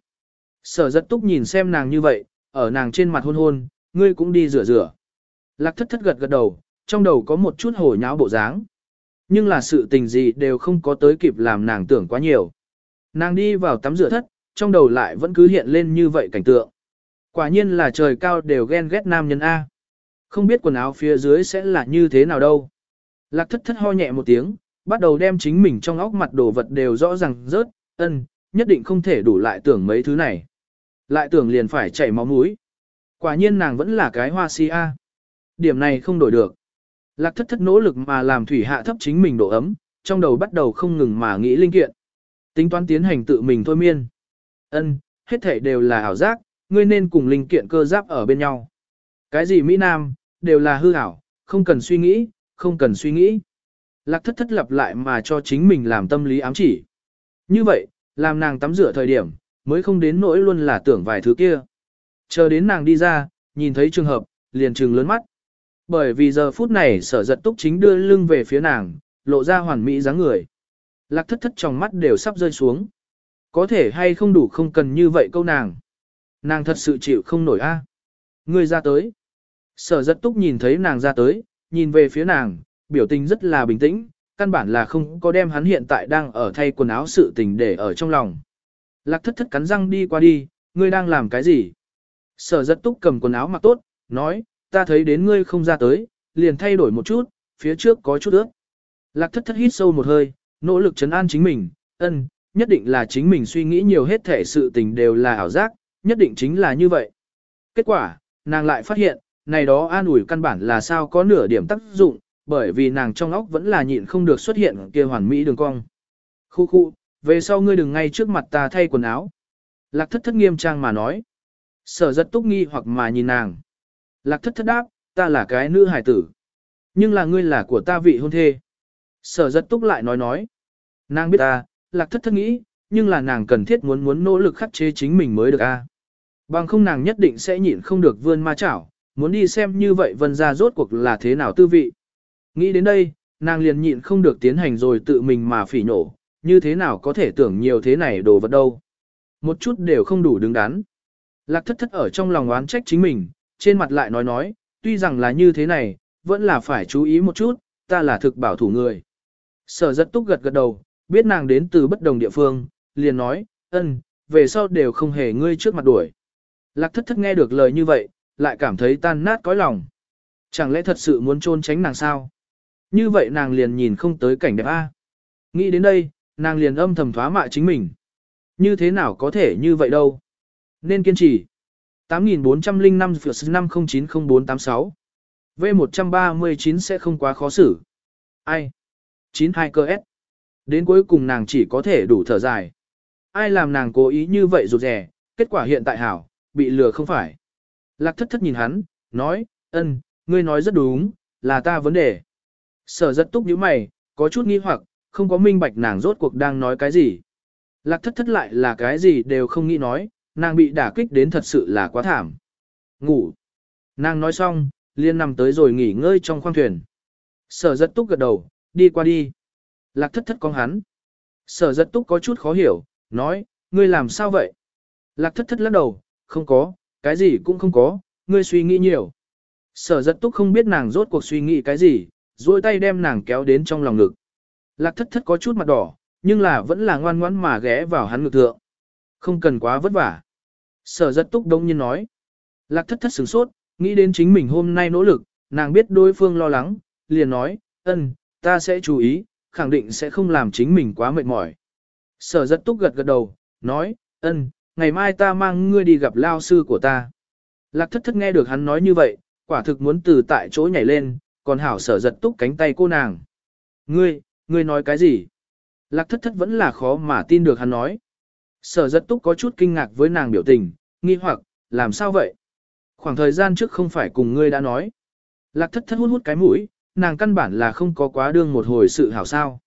Sở giật túc nhìn xem nàng như vậy, ở nàng trên mặt hôn hôn, ngươi cũng đi rửa rửa. Lạc thất thất gật gật đầu, trong đầu có một chút hổ nháo bộ dáng. Nhưng là sự tình gì đều không có tới kịp làm nàng tưởng quá nhiều. Nàng đi vào tắm rửa thất, trong đầu lại vẫn cứ hiện lên như vậy cảnh tượng. Quả nhiên là trời cao đều ghen ghét nam nhân A. Không biết quần áo phía dưới sẽ là như thế nào đâu. Lạc thất thất ho nhẹ một tiếng, bắt đầu đem chính mình trong óc mặt đồ vật đều rõ ràng rớt, ân, nhất định không thể đủ lại tưởng mấy thứ này. Lại tưởng liền phải chảy máu mũi. Quả nhiên nàng vẫn là cái hoa si a. Điểm này không đổi được. Lạc thất thất nỗ lực mà làm thủy hạ thấp chính mình độ ấm, trong đầu bắt đầu không ngừng mà nghĩ linh kiện. Tính toán tiến hành tự mình thôi miên. Ân, hết thể đều là ảo giác, ngươi nên cùng linh kiện cơ giáp ở bên nhau. Cái gì Mỹ Nam, đều là hư ảo, không cần suy nghĩ, không cần suy nghĩ. Lạc thất thất lặp lại mà cho chính mình làm tâm lý ám chỉ. Như vậy, làm nàng tắm rửa thời điểm, mới không đến nỗi luôn là tưởng vài thứ kia. Chờ đến nàng đi ra, nhìn thấy trường hợp, liền trừng lớn mắt. Bởi vì giờ phút này sở giật túc chính đưa lưng về phía nàng, lộ ra hoàn mỹ dáng người. Lạc thất thất trong mắt đều sắp rơi xuống. Có thể hay không đủ không cần như vậy câu nàng. Nàng thật sự chịu không nổi a. À. Người ra tới. Sở giật túc nhìn thấy nàng ra tới, nhìn về phía nàng, biểu tình rất là bình tĩnh, căn bản là không có đem hắn hiện tại đang ở thay quần áo sự tình để ở trong lòng. Lạc thất thất cắn răng đi qua đi, ngươi đang làm cái gì? Sở giật túc cầm quần áo mặc tốt, nói, ta thấy đến ngươi không ra tới, liền thay đổi một chút, phía trước có chút ướt. Lạc thất thất hít sâu một hơi, nỗ lực chấn an chính mình, ân, nhất định là chính mình suy nghĩ nhiều hết thể sự tình đều là ảo giác, nhất định chính là như vậy. Kết quả, nàng lại phát hiện, này đó an ủi căn bản là sao có nửa điểm tác dụng, bởi vì nàng trong óc vẫn là nhịn không được xuất hiện kia hoàn mỹ đường cong. Khu khu, về sau ngươi đừng ngay trước mặt ta thay quần áo. Lạc thất thất nghiêm trang mà nói. Sở giật túc nghi hoặc mà nhìn nàng. Lạc thất thất đáp, ta là cái nữ hải tử. Nhưng là ngươi là của ta vị hôn thê. Sở giật túc lại nói nói. Nàng biết ta, lạc thất thất nghĩ, nhưng là nàng cần thiết muốn muốn nỗ lực khắc chế chính mình mới được a. Bằng không nàng nhất định sẽ nhịn không được vươn ma chảo, muốn đi xem như vậy vân ra rốt cuộc là thế nào tư vị. Nghĩ đến đây, nàng liền nhịn không được tiến hành rồi tự mình mà phỉ nổ, như thế nào có thể tưởng nhiều thế này đồ vật đâu. Một chút đều không đủ đứng đắn. Lạc thất thất ở trong lòng oán trách chính mình, trên mặt lại nói nói, tuy rằng là như thế này, vẫn là phải chú ý một chút, ta là thực bảo thủ người. Sở rất túc gật gật đầu, biết nàng đến từ bất đồng địa phương, liền nói, ân, về sau đều không hề ngươi trước mặt đuổi. Lạc thất thất nghe được lời như vậy, lại cảm thấy tan nát cõi lòng. Chẳng lẽ thật sự muốn trôn tránh nàng sao? Như vậy nàng liền nhìn không tới cảnh đẹp A. Nghĩ đến đây, nàng liền âm thầm thoá mạ chính mình. Như thế nào có thể như vậy đâu? Nên kiên trì. 8405 5090486 V139 sẽ không quá khó xử. Ai? 92 cơ S. Đến cuối cùng nàng chỉ có thể đủ thở dài. Ai làm nàng cố ý như vậy rụt rẻ, kết quả hiện tại hảo, bị lừa không phải. Lạc thất thất nhìn hắn, nói, ân, ngươi nói rất đúng, là ta vấn đề. Sở rất túc như mày, có chút nghi hoặc, không có minh bạch nàng rốt cuộc đang nói cái gì. Lạc thất thất lại là cái gì đều không nghĩ nói, nàng bị đả kích đến thật sự là quá thảm. Ngủ. Nàng nói xong, liên nằm tới rồi nghỉ ngơi trong khoang thuyền. Sở rất túc gật đầu, đi qua đi. Lạc thất thất con hắn. Sở rất túc có chút khó hiểu, nói, ngươi làm sao vậy? Lạc thất thất lắc đầu, không có, cái gì cũng không có, ngươi suy nghĩ nhiều. Sở rất túc không biết nàng rốt cuộc suy nghĩ cái gì, duỗi tay đem nàng kéo đến trong lòng ngực. Lạc thất thất có chút mặt đỏ, nhưng là vẫn là ngoan ngoãn mà ghé vào hắn ngực thượng. Không cần quá vất vả. Sở rất túc đông nhiên nói. Lạc thất thất sửng sốt, nghĩ đến chính mình hôm nay nỗ lực, nàng biết đối phương lo lắng, liền nói, ân, ta sẽ chú ý, khẳng định sẽ không làm chính mình quá mệt mỏi. Sở rất túc gật gật đầu, nói, ân, ngày mai ta mang ngươi đi gặp lao sư của ta. Lạc thất thất nghe được hắn nói như vậy, quả thực muốn từ tại chỗ nhảy lên, còn hảo sở giật túc cánh tay cô nàng. Ngươi, ngươi nói cái gì? Lạc thất thất vẫn là khó mà tin được hắn nói. Sở giật túc có chút kinh ngạc với nàng biểu tình, nghi hoặc, làm sao vậy? Khoảng thời gian trước không phải cùng ngươi đã nói. Lạc thất thất hút hút cái mũi, nàng căn bản là không có quá đương một hồi sự hảo sao.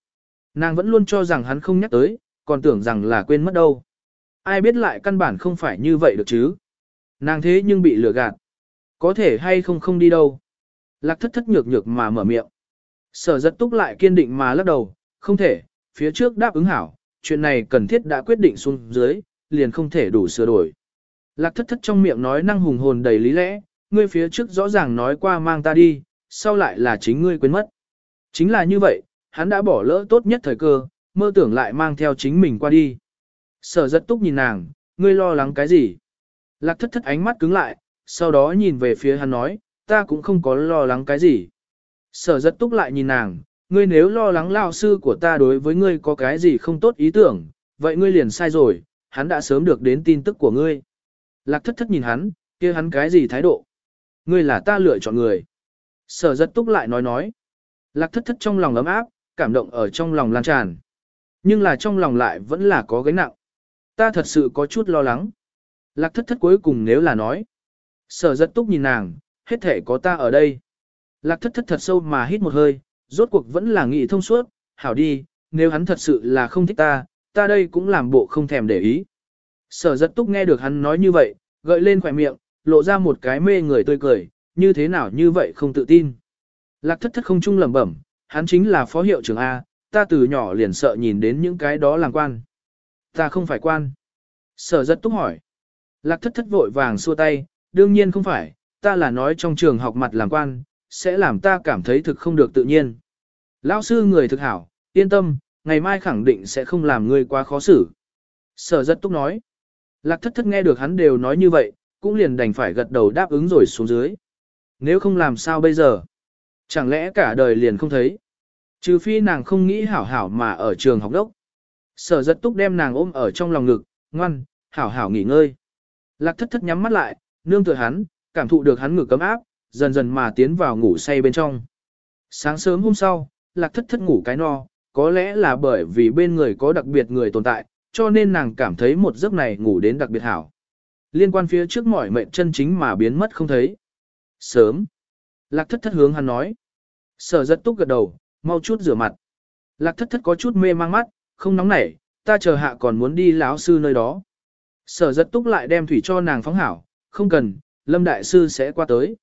Nàng vẫn luôn cho rằng hắn không nhắc tới, còn tưởng rằng là quên mất đâu. Ai biết lại căn bản không phải như vậy được chứ. Nàng thế nhưng bị lừa gạt. Có thể hay không không đi đâu. Lạc thất thất nhược nhược mà mở miệng. Sở giật túc lại kiên định mà lắc đầu, không thể, phía trước đáp ứng hảo, chuyện này cần thiết đã quyết định xuống dưới, liền không thể đủ sửa đổi. Lạc thất thất trong miệng nói năng hùng hồn đầy lý lẽ, ngươi phía trước rõ ràng nói qua mang ta đi, sau lại là chính ngươi quên mất. Chính là như vậy, hắn đã bỏ lỡ tốt nhất thời cơ, mơ tưởng lại mang theo chính mình qua đi. Sở giật túc nhìn nàng, ngươi lo lắng cái gì? Lạc thất thất ánh mắt cứng lại, sau đó nhìn về phía hắn nói, ta cũng không có lo lắng cái gì. Sở giật túc lại nhìn nàng, ngươi nếu lo lắng lao sư của ta đối với ngươi có cái gì không tốt ý tưởng, vậy ngươi liền sai rồi, hắn đã sớm được đến tin tức của ngươi. Lạc thất thất nhìn hắn, kia hắn cái gì thái độ? Ngươi là ta lựa chọn người. Sở giật túc lại nói nói. Lạc thất thất trong lòng ấm áp, cảm động ở trong lòng lan tràn. Nhưng là trong lòng lại vẫn là có gánh nặng. Ta thật sự có chút lo lắng. Lạc thất thất cuối cùng nếu là nói. Sở giật túc nhìn nàng, hết thể có ta ở đây. Lạc thất thất thật sâu mà hít một hơi, rốt cuộc vẫn là nghị thông suốt, hảo đi, nếu hắn thật sự là không thích ta, ta đây cũng làm bộ không thèm để ý. Sở giật túc nghe được hắn nói như vậy, gợi lên khỏe miệng, lộ ra một cái mê người tươi cười, như thế nào như vậy không tự tin. Lạc thất thất không chung lẩm bẩm, hắn chính là phó hiệu trưởng A, ta từ nhỏ liền sợ nhìn đến những cái đó làm quan. Ta không phải quan. Sở giật túc hỏi. Lạc thất thất vội vàng xua tay, đương nhiên không phải, ta là nói trong trường học mặt làm quan, sẽ làm ta cảm thấy thực không được tự nhiên. Lão sư người thực hảo, yên tâm, ngày mai khẳng định sẽ không làm ngươi quá khó xử. Sở giật túc nói. Lạc thất thất nghe được hắn đều nói như vậy, cũng liền đành phải gật đầu đáp ứng rồi xuống dưới. Nếu không làm sao bây giờ? Chẳng lẽ cả đời liền không thấy? Trừ phi nàng không nghĩ hảo hảo mà ở trường học đốc. Sở giật túc đem nàng ôm ở trong lòng ngực, ngoan, hảo hảo nghỉ ngơi. Lạc thất thất nhắm mắt lại, nương tựa hắn, cảm thụ được hắn ngực cấm áp, dần dần mà tiến vào ngủ say bên trong. Sáng sớm hôm sau, lạc thất thất ngủ cái no, có lẽ là bởi vì bên người có đặc biệt người tồn tại, cho nên nàng cảm thấy một giấc này ngủ đến đặc biệt hảo. Liên quan phía trước mỏi mệnh chân chính mà biến mất không thấy. Sớm. Lạc thất thất hướng hắn nói. Sở giật túc gật đầu, mau chút rửa mặt. Lạc thất thất có chút mê mang mắt, không nóng nảy, ta chờ hạ còn muốn đi lão sư nơi đó. Sở giật túc lại đem thủy cho nàng phóng hảo, không cần, lâm đại sư sẽ qua tới.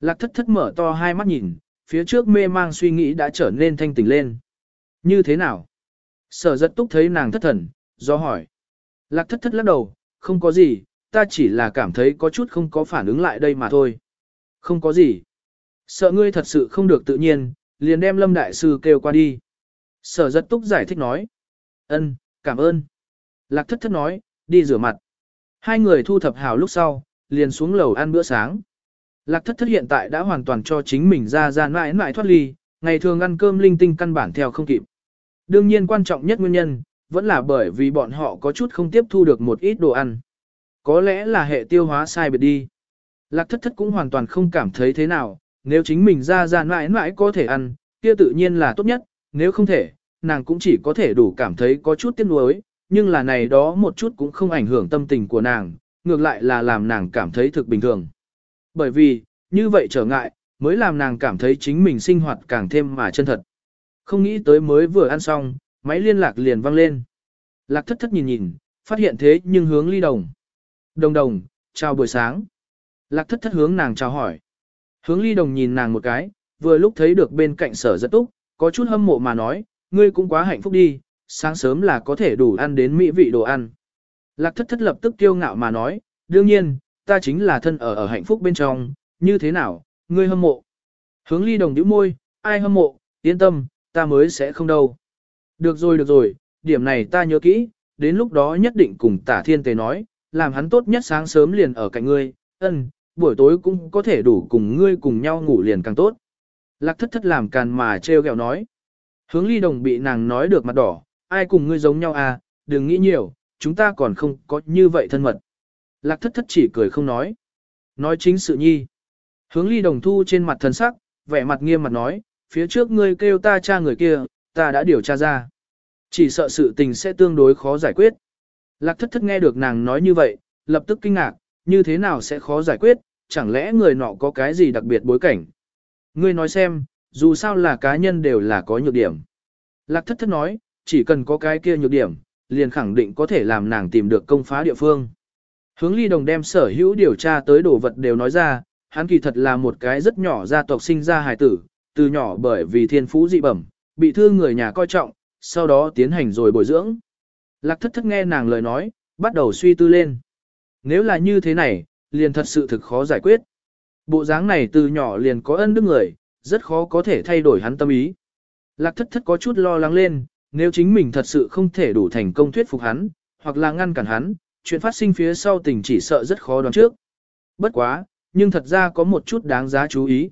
Lạc thất thất mở to hai mắt nhìn, phía trước mê mang suy nghĩ đã trở nên thanh tỉnh lên. Như thế nào? Sở giật túc thấy nàng thất thần, do hỏi. Lạc thất thất lắc đầu, không có gì, ta chỉ là cảm thấy có chút không có phản ứng lại đây mà thôi. Không có gì. Sợ ngươi thật sự không được tự nhiên, liền đem lâm đại sư kêu qua đi. Sở giật túc giải thích nói ân, cảm ơn. Lạc thất thất nói, đi rửa mặt. Hai người thu thập hào lúc sau, liền xuống lầu ăn bữa sáng. Lạc thất thất hiện tại đã hoàn toàn cho chính mình ra ra mãi mãi thoát ly, ngày thường ăn cơm linh tinh căn bản theo không kịp. Đương nhiên quan trọng nhất nguyên nhân, vẫn là bởi vì bọn họ có chút không tiếp thu được một ít đồ ăn. Có lẽ là hệ tiêu hóa sai biệt đi. Lạc thất thất cũng hoàn toàn không cảm thấy thế nào, nếu chính mình ra ra mãi mãi có thể ăn, kia tự nhiên là tốt nhất, nếu không thể, nàng cũng chỉ có thể đủ cảm thấy có chút tiếc nuối, nhưng là này đó một chút cũng không ảnh hưởng tâm tình của nàng, ngược lại là làm nàng cảm thấy thực bình thường. Bởi vì, như vậy trở ngại, mới làm nàng cảm thấy chính mình sinh hoạt càng thêm mà chân thật. Không nghĩ tới mới vừa ăn xong, máy liên lạc liền vang lên. Lạc thất thất nhìn nhìn, phát hiện thế nhưng hướng ly đồng. Đồng đồng, chào buổi sáng. Lạc thất thất hướng nàng chào hỏi. Hướng ly đồng nhìn nàng một cái, vừa lúc thấy được bên cạnh sở rất túc, có chút hâm mộ mà nói, ngươi cũng quá hạnh phúc đi, sáng sớm là có thể đủ ăn đến mỹ vị đồ ăn. Lạc thất thất lập tức kiêu ngạo mà nói, đương nhiên, ta chính là thân ở ở hạnh phúc bên trong, như thế nào, ngươi hâm mộ. Hướng ly đồng nhíu môi, ai hâm mộ, yên tâm, ta mới sẽ không đâu. Được rồi được rồi, điểm này ta nhớ kỹ, đến lúc đó nhất định cùng tả thiên tề nói, làm hắn tốt nhất sáng sớm liền ở cạnh ngươi, ân, buổi tối cũng có thể đủ cùng ngươi cùng nhau ngủ liền càng tốt. Lạc thất thất làm càn mà treo gẹo nói. Hướng ly đồng bị nàng nói được mặt đỏ, ai cùng ngươi giống nhau à, đừng nghĩ nhiều, chúng ta còn không có như vậy thân mật. Lạc thất thất chỉ cười không nói. Nói chính sự nhi. Hướng ly đồng thu trên mặt thần sắc, vẻ mặt nghiêm mặt nói, phía trước ngươi kêu ta cha người kia, ta đã điều tra ra. Chỉ sợ sự tình sẽ tương đối khó giải quyết. Lạc thất thất nghe được nàng nói như vậy, lập tức kinh ngạc, như thế nào sẽ khó giải quyết, chẳng lẽ người nọ có cái gì đặc biệt bối cảnh. Ngươi nói xem, dù sao là cá nhân đều là có nhược điểm. Lạc thất thất nói, chỉ cần có cái kia nhược điểm, liền khẳng định có thể làm nàng tìm được công phá địa phương. Hướng ly đồng đem sở hữu điều tra tới đồ vật đều nói ra, hắn kỳ thật là một cái rất nhỏ gia tộc sinh ra hài tử, từ nhỏ bởi vì thiên phú dị bẩm, bị thương người nhà coi trọng, sau đó tiến hành rồi bồi dưỡng. Lạc thất thất nghe nàng lời nói, bắt đầu suy tư lên. Nếu là như thế này, liền thật sự thực khó giải quyết. Bộ dáng này từ nhỏ liền có ân đức người, rất khó có thể thay đổi hắn tâm ý. Lạc thất thất có chút lo lắng lên, nếu chính mình thật sự không thể đủ thành công thuyết phục hắn, hoặc là ngăn cản hắn, chuyện phát sinh phía sau tình chỉ sợ rất khó đoán trước. Bất quá, nhưng thật ra có một chút đáng giá chú ý.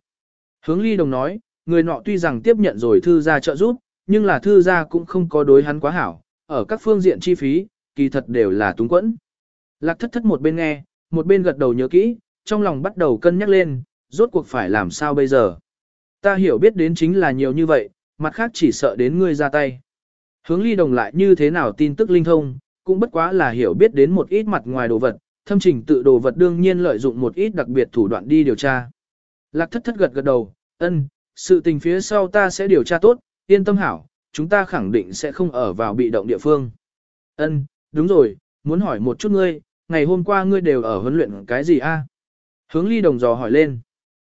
Hướng ly đồng nói, người nọ tuy rằng tiếp nhận rồi thư gia trợ giúp, nhưng là thư gia cũng không có đối hắn quá hảo, ở các phương diện chi phí, kỳ thật đều là túng quẫn. Lạc thất thất một bên nghe, một bên gật đầu nhớ kỹ, trong lòng bắt đầu cân nhắc lên, rốt cuộc phải làm sao bây giờ. Ta hiểu biết đến chính là nhiều như vậy, mặt khác chỉ sợ đến ngươi ra tay. Hướng ly đồng lại như thế nào tin tức linh thông, cũng bất quá là hiểu biết đến một ít mặt ngoài đồ vật, thâm trình tự đồ vật đương nhiên lợi dụng một ít đặc biệt thủ đoạn đi điều tra. Lạc thất thất gật gật đầu, ân, sự tình phía sau ta sẽ điều tra tốt, yên tâm hảo, chúng ta khẳng định sẽ không ở vào bị động địa phương. Ân, đúng rồi, muốn hỏi một chút ngươi, ngày hôm qua ngươi đều ở huấn luyện cái gì a? Hướng ly đồng dò hỏi lên.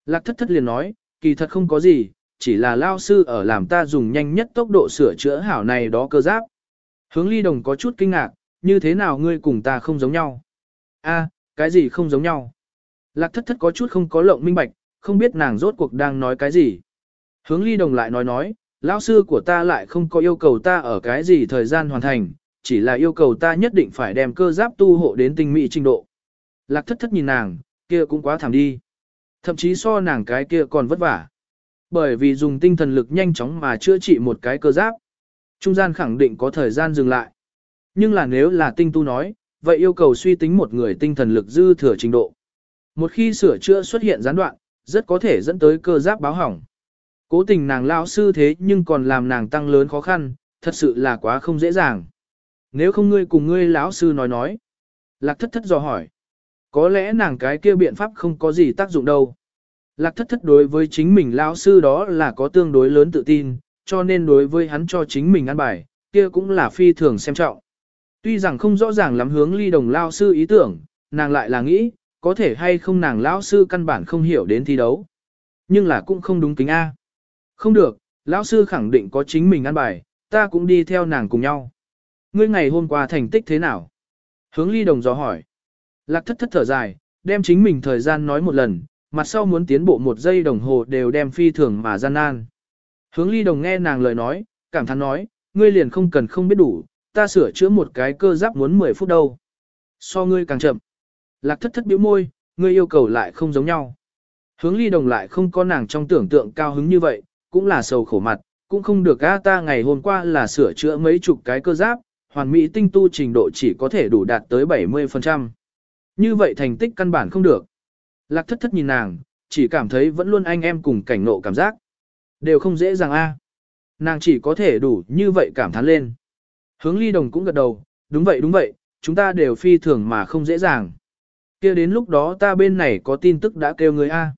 Lạc thất thất liền nói, kỳ thật không có gì, chỉ là lao sư ở làm ta dùng nhanh nhất tốc độ sửa chữa hảo này đó cơ giáp. Hướng ly đồng có chút kinh ngạc, như thế nào ngươi cùng ta không giống nhau? A, cái gì không giống nhau? Lạc thất thất có chút không có lộng minh bạch, không biết nàng rốt cuộc đang nói cái gì. Hướng ly đồng lại nói nói, lão sư của ta lại không có yêu cầu ta ở cái gì thời gian hoàn thành, chỉ là yêu cầu ta nhất định phải đem cơ giáp tu hộ đến tinh mỹ trình độ. Lạc thất thất nhìn nàng, kia cũng quá thảm đi. Thậm chí so nàng cái kia còn vất vả. Bởi vì dùng tinh thần lực nhanh chóng mà chữa trị một cái cơ giáp. Trung gian khẳng định có thời gian dừng lại. Nhưng là nếu là tinh tu nói, vậy yêu cầu suy tính một người tinh thần lực dư thừa trình độ. Một khi sửa chữa xuất hiện gián đoạn, rất có thể dẫn tới cơ giáp báo hỏng. Cố tình nàng lão sư thế nhưng còn làm nàng tăng lớn khó khăn, thật sự là quá không dễ dàng. Nếu không ngươi cùng ngươi lão sư nói nói. Lạc thất thất dò hỏi. Có lẽ nàng cái kia biện pháp không có gì tác dụng đâu. Lạc thất thất đối với chính mình lão sư đó là có tương đối lớn tự tin, cho nên đối với hắn cho chính mình ăn bài, kia cũng là phi thường xem trọng. Tuy rằng không rõ ràng lắm hướng ly đồng lao sư ý tưởng, nàng lại là nghĩ, có thể hay không nàng lão sư căn bản không hiểu đến thi đấu. Nhưng là cũng không đúng kính A. Không được, lão sư khẳng định có chính mình ăn bài, ta cũng đi theo nàng cùng nhau. Ngươi ngày hôm qua thành tích thế nào? Hướng ly đồng dò hỏi. Lạc thất thất thở dài, đem chính mình thời gian nói một lần, mặt sau muốn tiến bộ một giây đồng hồ đều đem phi thường mà gian nan. Hướng ly đồng nghe nàng lời nói, cảm thán nói, ngươi liền không cần không biết đủ, ta sửa chữa một cái cơ giáp muốn 10 phút đâu. So ngươi càng chậm. Lạc thất thất biểu môi, ngươi yêu cầu lại không giống nhau. Hướng ly đồng lại không có nàng trong tưởng tượng cao hứng như vậy, cũng là sầu khổ mặt, cũng không được a ta ngày hôm qua là sửa chữa mấy chục cái cơ giáp, hoàn mỹ tinh tu trình độ chỉ có thể đủ đạt tới 70%. Như vậy thành tích căn bản không được. Lạc thất thất nhìn nàng, chỉ cảm thấy vẫn luôn anh em cùng cảnh nộ cảm giác. Đều không dễ dàng a. Nàng chỉ có thể đủ như vậy cảm thán lên. Hướng ly đồng cũng gật đầu, đúng vậy đúng vậy, chúng ta đều phi thường mà không dễ dàng. kia đến lúc đó ta bên này có tin tức đã kêu người A.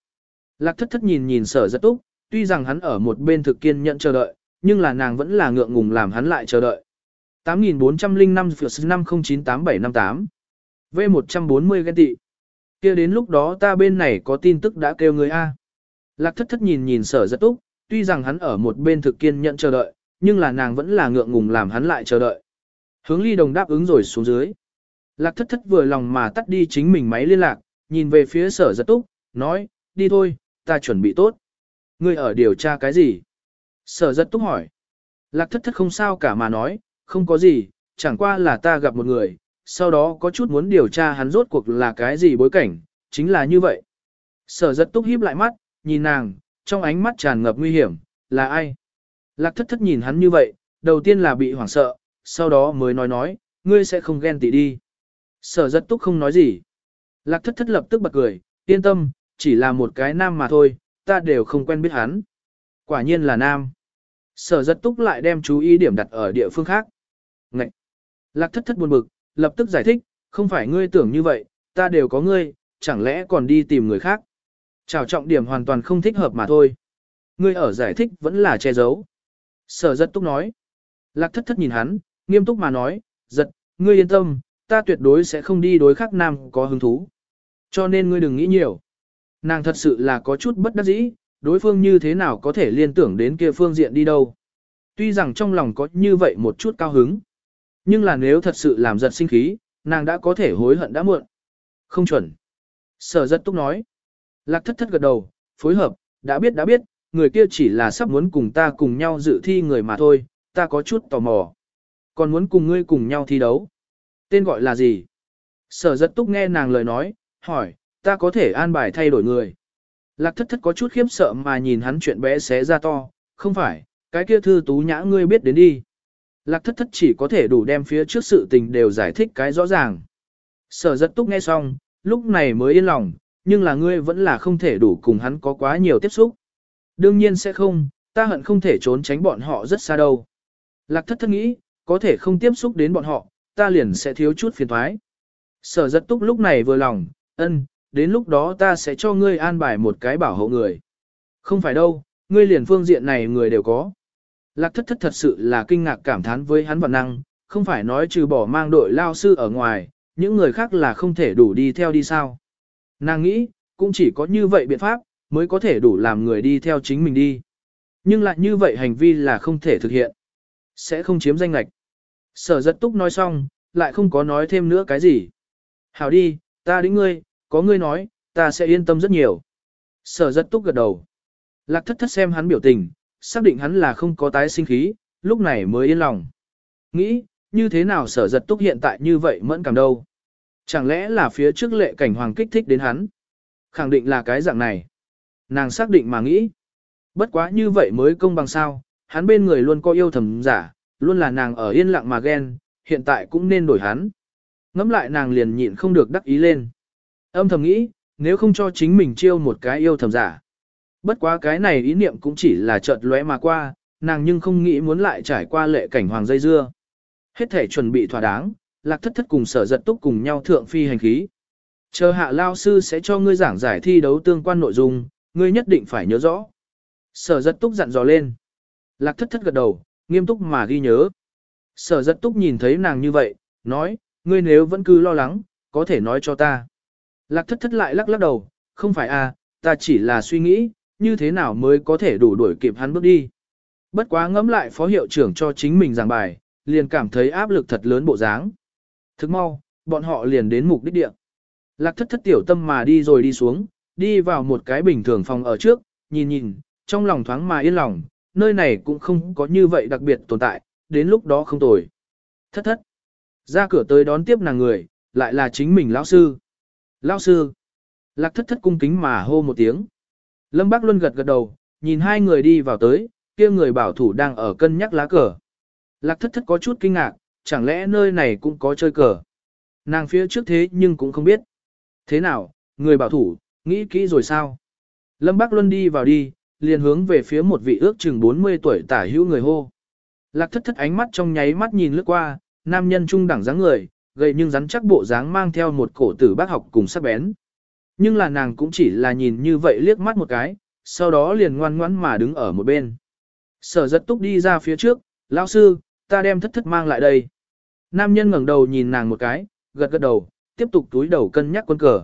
Lạc thất thất nhìn nhìn sở rất túc, tuy rằng hắn ở một bên thực kiên nhận chờ đợi, nhưng là nàng vẫn là ngượng ngùng làm hắn lại chờ đợi. 8405 5098758 V140 ghen tị. kia đến lúc đó ta bên này có tin tức đã kêu người A. Lạc thất thất nhìn nhìn sở rất túc, tuy rằng hắn ở một bên thực kiên nhận chờ đợi, nhưng là nàng vẫn là ngượng ngùng làm hắn lại chờ đợi. Hướng ly đồng đáp ứng rồi xuống dưới. Lạc thất thất vừa lòng mà tắt đi chính mình máy liên lạc, nhìn về phía sở giật túc, nói, đi thôi, ta chuẩn bị tốt. Ngươi ở điều tra cái gì? Sở giật túc hỏi. Lạc thất thất không sao cả mà nói, không có gì, chẳng qua là ta gặp một người, sau đó có chút muốn điều tra hắn rốt cuộc là cái gì bối cảnh, chính là như vậy. Sở giật túc híp lại mắt, nhìn nàng, trong ánh mắt tràn ngập nguy hiểm, là ai? Lạc thất thất nhìn hắn như vậy, đầu tiên là bị hoảng sợ, sau đó mới nói nói, ngươi sẽ không ghen tị đi. Sở giật túc không nói gì. Lạc thất thất lập tức bật cười, yên tâm, chỉ là một cái nam mà thôi, ta đều không quen biết hắn. Quả nhiên là nam. Sở giật túc lại đem chú ý điểm đặt ở địa phương khác. Ngậy! Lạc thất thất buồn bực, lập tức giải thích, không phải ngươi tưởng như vậy, ta đều có ngươi, chẳng lẽ còn đi tìm người khác. Chào trọng điểm hoàn toàn không thích hợp mà thôi. Ngươi ở giải thích vẫn là che giấu. Sở giật túc nói. Lạc thất thất nhìn hắn, nghiêm túc mà nói, giật, ngươi yên tâm, ta tuyệt đối sẽ không đi đối khắc nam có hứng thú. Cho nên ngươi đừng nghĩ nhiều. Nàng thật sự là có chút bất đắc dĩ, đối phương như thế nào có thể liên tưởng đến kia phương diện đi đâu. Tuy rằng trong lòng có như vậy một chút cao hứng. Nhưng là nếu thật sự làm giật sinh khí, nàng đã có thể hối hận đã muộn. Không chuẩn. Sở giật túc nói. Lạc thất thất gật đầu, phối hợp, đã biết đã biết, người kia chỉ là sắp muốn cùng ta cùng nhau dự thi người mà thôi, ta có chút tò mò. Còn muốn cùng ngươi cùng nhau thi đấu. Tên gọi là gì? Sở giật túc nghe nàng lời nói, hỏi, ta có thể an bài thay đổi người. Lạc thất thất có chút khiếp sợ mà nhìn hắn chuyện bé xé ra to, không phải, cái kia thư tú nhã ngươi biết đến đi. Lạc thất thất chỉ có thể đủ đem phía trước sự tình đều giải thích cái rõ ràng. Sở giật túc nghe xong, lúc này mới yên lòng, nhưng là ngươi vẫn là không thể đủ cùng hắn có quá nhiều tiếp xúc. Đương nhiên sẽ không, ta hận không thể trốn tránh bọn họ rất xa đâu. Lạc thất thất nghĩ, có thể không tiếp xúc đến bọn họ, ta liền sẽ thiếu chút phiền thoái. Sở giật túc lúc này vừa lòng, ân, đến lúc đó ta sẽ cho ngươi an bài một cái bảo hộ người. Không phải đâu, ngươi liền phương diện này người đều có. Lạc thất thất thật sự là kinh ngạc cảm thán với hắn vận năng, không phải nói trừ bỏ mang đội lao sư ở ngoài, những người khác là không thể đủ đi theo đi sao. Nàng nghĩ, cũng chỉ có như vậy biện pháp, mới có thể đủ làm người đi theo chính mình đi. Nhưng lại như vậy hành vi là không thể thực hiện. Sẽ không chiếm danh lạch. Sở giật túc nói xong, lại không có nói thêm nữa cái gì. Hảo đi, ta đến ngươi, có ngươi nói, ta sẽ yên tâm rất nhiều. Sở giật túc gật đầu. Lạc thất thất xem hắn biểu tình, xác định hắn là không có tái sinh khí, lúc này mới yên lòng. Nghĩ, như thế nào sở giật túc hiện tại như vậy mẫn cảm đâu. Chẳng lẽ là phía trước lệ cảnh hoàng kích thích đến hắn? Khẳng định là cái dạng này. Nàng xác định mà nghĩ. Bất quá như vậy mới công bằng sao, hắn bên người luôn có yêu thầm giả, luôn là nàng ở yên lặng mà ghen, hiện tại cũng nên đổi hắn. Ngắm lại nàng liền nhịn không được đắc ý lên. Âm thầm nghĩ, nếu không cho chính mình chiêu một cái yêu thầm giả. Bất quá cái này ý niệm cũng chỉ là chợt lóe mà qua, nàng nhưng không nghĩ muốn lại trải qua lệ cảnh hoàng dây dưa. Hết thể chuẩn bị thỏa đáng, lạc thất thất cùng sở giật túc cùng nhau thượng phi hành khí. Chờ hạ lao sư sẽ cho ngươi giảng giải thi đấu tương quan nội dung, ngươi nhất định phải nhớ rõ. Sở giật túc dặn dò lên. Lạc thất thất gật đầu, nghiêm túc mà ghi nhớ. Sở giật túc nhìn thấy nàng như vậy, nói, ngươi nếu vẫn cứ lo lắng, có thể nói cho ta. Lạc thất thất lại lắc lắc đầu, không phải à, ta chỉ là suy nghĩ, như thế nào mới có thể đủ đuổi kịp hắn bước đi. Bất quá ngẫm lại phó hiệu trưởng cho chính mình giảng bài, liền cảm thấy áp lực thật lớn bộ dáng. Thức mau, bọn họ liền đến mục đích địa. Lạc thất thất tiểu tâm mà đi rồi đi xuống, đi vào một cái bình thường phòng ở trước, nhìn nhìn, trong lòng thoáng mà yên lòng, nơi này cũng không có như vậy đặc biệt tồn tại, đến lúc đó không tồi. Thất thất. Ra cửa tới đón tiếp nàng người, lại là chính mình lão sư. Lão sư. Lạc thất thất cung kính mà hô một tiếng. Lâm Bác Luân gật gật đầu, nhìn hai người đi vào tới, kia người bảo thủ đang ở cân nhắc lá cờ. Lạc thất thất có chút kinh ngạc, chẳng lẽ nơi này cũng có chơi cờ. Nàng phía trước thế nhưng cũng không biết. Thế nào, người bảo thủ, nghĩ kỹ rồi sao? Lâm Bác Luân đi vào đi, liền hướng về phía một vị ước chừng 40 tuổi tả hữu người hô. Lạc thất thất ánh mắt trong nháy mắt nhìn lướt qua, nam nhân trung đẳng dáng người, gầy nhưng rắn chắc bộ dáng mang theo một cổ tử bác học cùng sắc bén. Nhưng là nàng cũng chỉ là nhìn như vậy liếc mắt một cái, sau đó liền ngoan ngoãn mà đứng ở một bên. Sở giật túc đi ra phía trước, lão sư, ta đem thất thất mang lại đây. Nam nhân ngẩng đầu nhìn nàng một cái, gật gật đầu, tiếp tục túi đầu cân nhắc quân cờ.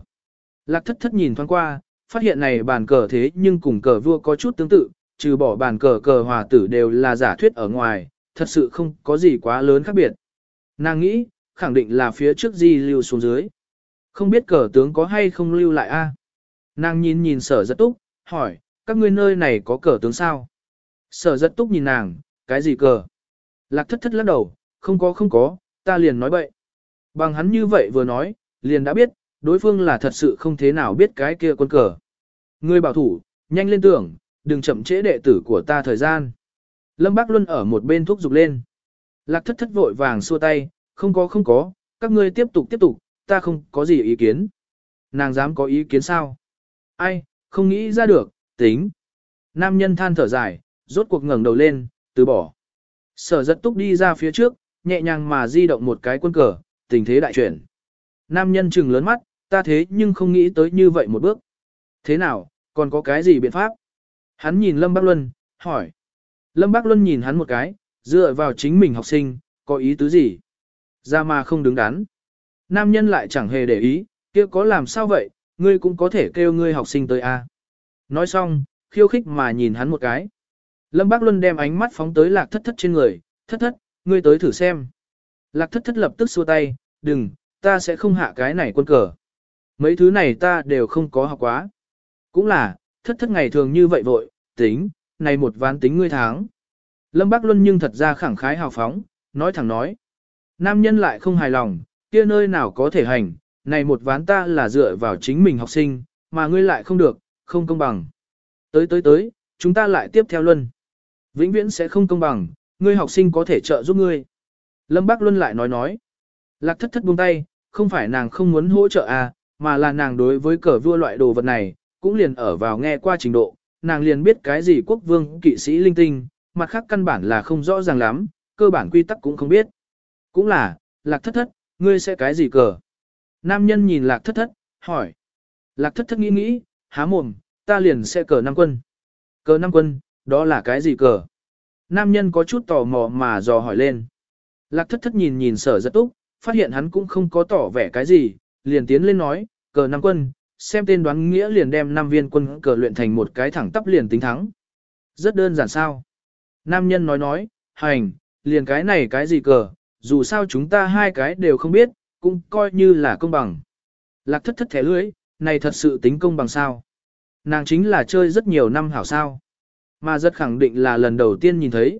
Lạc thất thất nhìn thoáng qua, phát hiện này bàn cờ thế nhưng cùng cờ vua có chút tương tự, trừ bỏ bàn cờ cờ hòa tử đều là giả thuyết ở ngoài, thật sự không có gì quá lớn khác biệt. Nàng nghĩ, khẳng định là phía trước di lưu xuống dưới. Không biết cờ tướng có hay không lưu lại a? Nàng nhìn nhìn sở giật túc, hỏi, các ngươi nơi này có cờ tướng sao? Sở giật túc nhìn nàng, cái gì cờ? Lạc thất thất lắc đầu, không có không có, ta liền nói bậy. Bằng hắn như vậy vừa nói, liền đã biết, đối phương là thật sự không thế nào biết cái kia quân cờ. Người bảo thủ, nhanh lên tưởng, đừng chậm trễ đệ tử của ta thời gian. Lâm Bác Luân ở một bên thúc giục lên. Lạc thất thất vội vàng xua tay, không có không có, các ngươi tiếp tục tiếp tục, ta không có gì ý kiến. Nàng dám có ý kiến sao? Ai, không nghĩ ra được, tính. Nam nhân than thở dài, rốt cuộc ngẩng đầu lên, từ bỏ. Sở giật túc đi ra phía trước, nhẹ nhàng mà di động một cái quân cờ, tình thế đại chuyển. Nam nhân trừng lớn mắt, ta thế nhưng không nghĩ tới như vậy một bước. Thế nào, còn có cái gì biện pháp? Hắn nhìn Lâm bắc Luân, hỏi. Lâm bắc Luân nhìn hắn một cái, dựa vào chính mình học sinh, có ý tứ gì? Ra mà không đứng đắn. Nam nhân lại chẳng hề để ý, kia có làm sao vậy, ngươi cũng có thể kêu ngươi học sinh tới a. Nói xong, khiêu khích mà nhìn hắn một cái. Lâm Bác Luân đem ánh mắt phóng tới lạc thất thất trên người, thất thất, ngươi tới thử xem. Lạc thất thất lập tức xua tay, đừng, ta sẽ không hạ cái này quân cờ. Mấy thứ này ta đều không có học quá. Cũng là, thất thất ngày thường như vậy vội, tính, này một ván tính ngươi tháng. Lâm Bác Luân nhưng thật ra khẳng khái hào phóng, nói thẳng nói. Nam nhân lại không hài lòng, kia nơi nào có thể hành, này một ván ta là dựa vào chính mình học sinh, mà ngươi lại không được, không công bằng. Tới tới tới, chúng ta lại tiếp theo luân. Vĩnh viễn sẽ không công bằng, ngươi học sinh có thể trợ giúp ngươi. Lâm Bác Luân lại nói nói. Lạc thất thất buông tay, không phải nàng không muốn hỗ trợ à, mà là nàng đối với cờ vua loại đồ vật này, cũng liền ở vào nghe qua trình độ, nàng liền biết cái gì quốc vương kỵ sĩ linh tinh, mặt khác căn bản là không rõ ràng lắm, cơ bản quy tắc cũng không biết. Cũng là, lạc thất thất, ngươi sẽ cái gì cờ? Nam nhân nhìn lạc thất thất, hỏi. Lạc thất thất nghĩ nghĩ, há mồm, ta liền sẽ cờ năm quân. Cờ năm quân, đó là cái gì cờ? Nam nhân có chút tò mò mà dò hỏi lên. Lạc thất thất nhìn nhìn sở rất túc, phát hiện hắn cũng không có tỏ vẻ cái gì, liền tiến lên nói, cờ năm quân, xem tên đoán nghĩa liền đem năm viên quân cờ luyện thành một cái thẳng tắp liền tính thắng. Rất đơn giản sao. Nam nhân nói nói, hành, liền cái này cái gì cờ, dù sao chúng ta hai cái đều không biết, cũng coi như là công bằng. Lạc thất thất thẻ lưới, này thật sự tính công bằng sao. Nàng chính là chơi rất nhiều năm hảo sao. Mà rất khẳng định là lần đầu tiên nhìn thấy.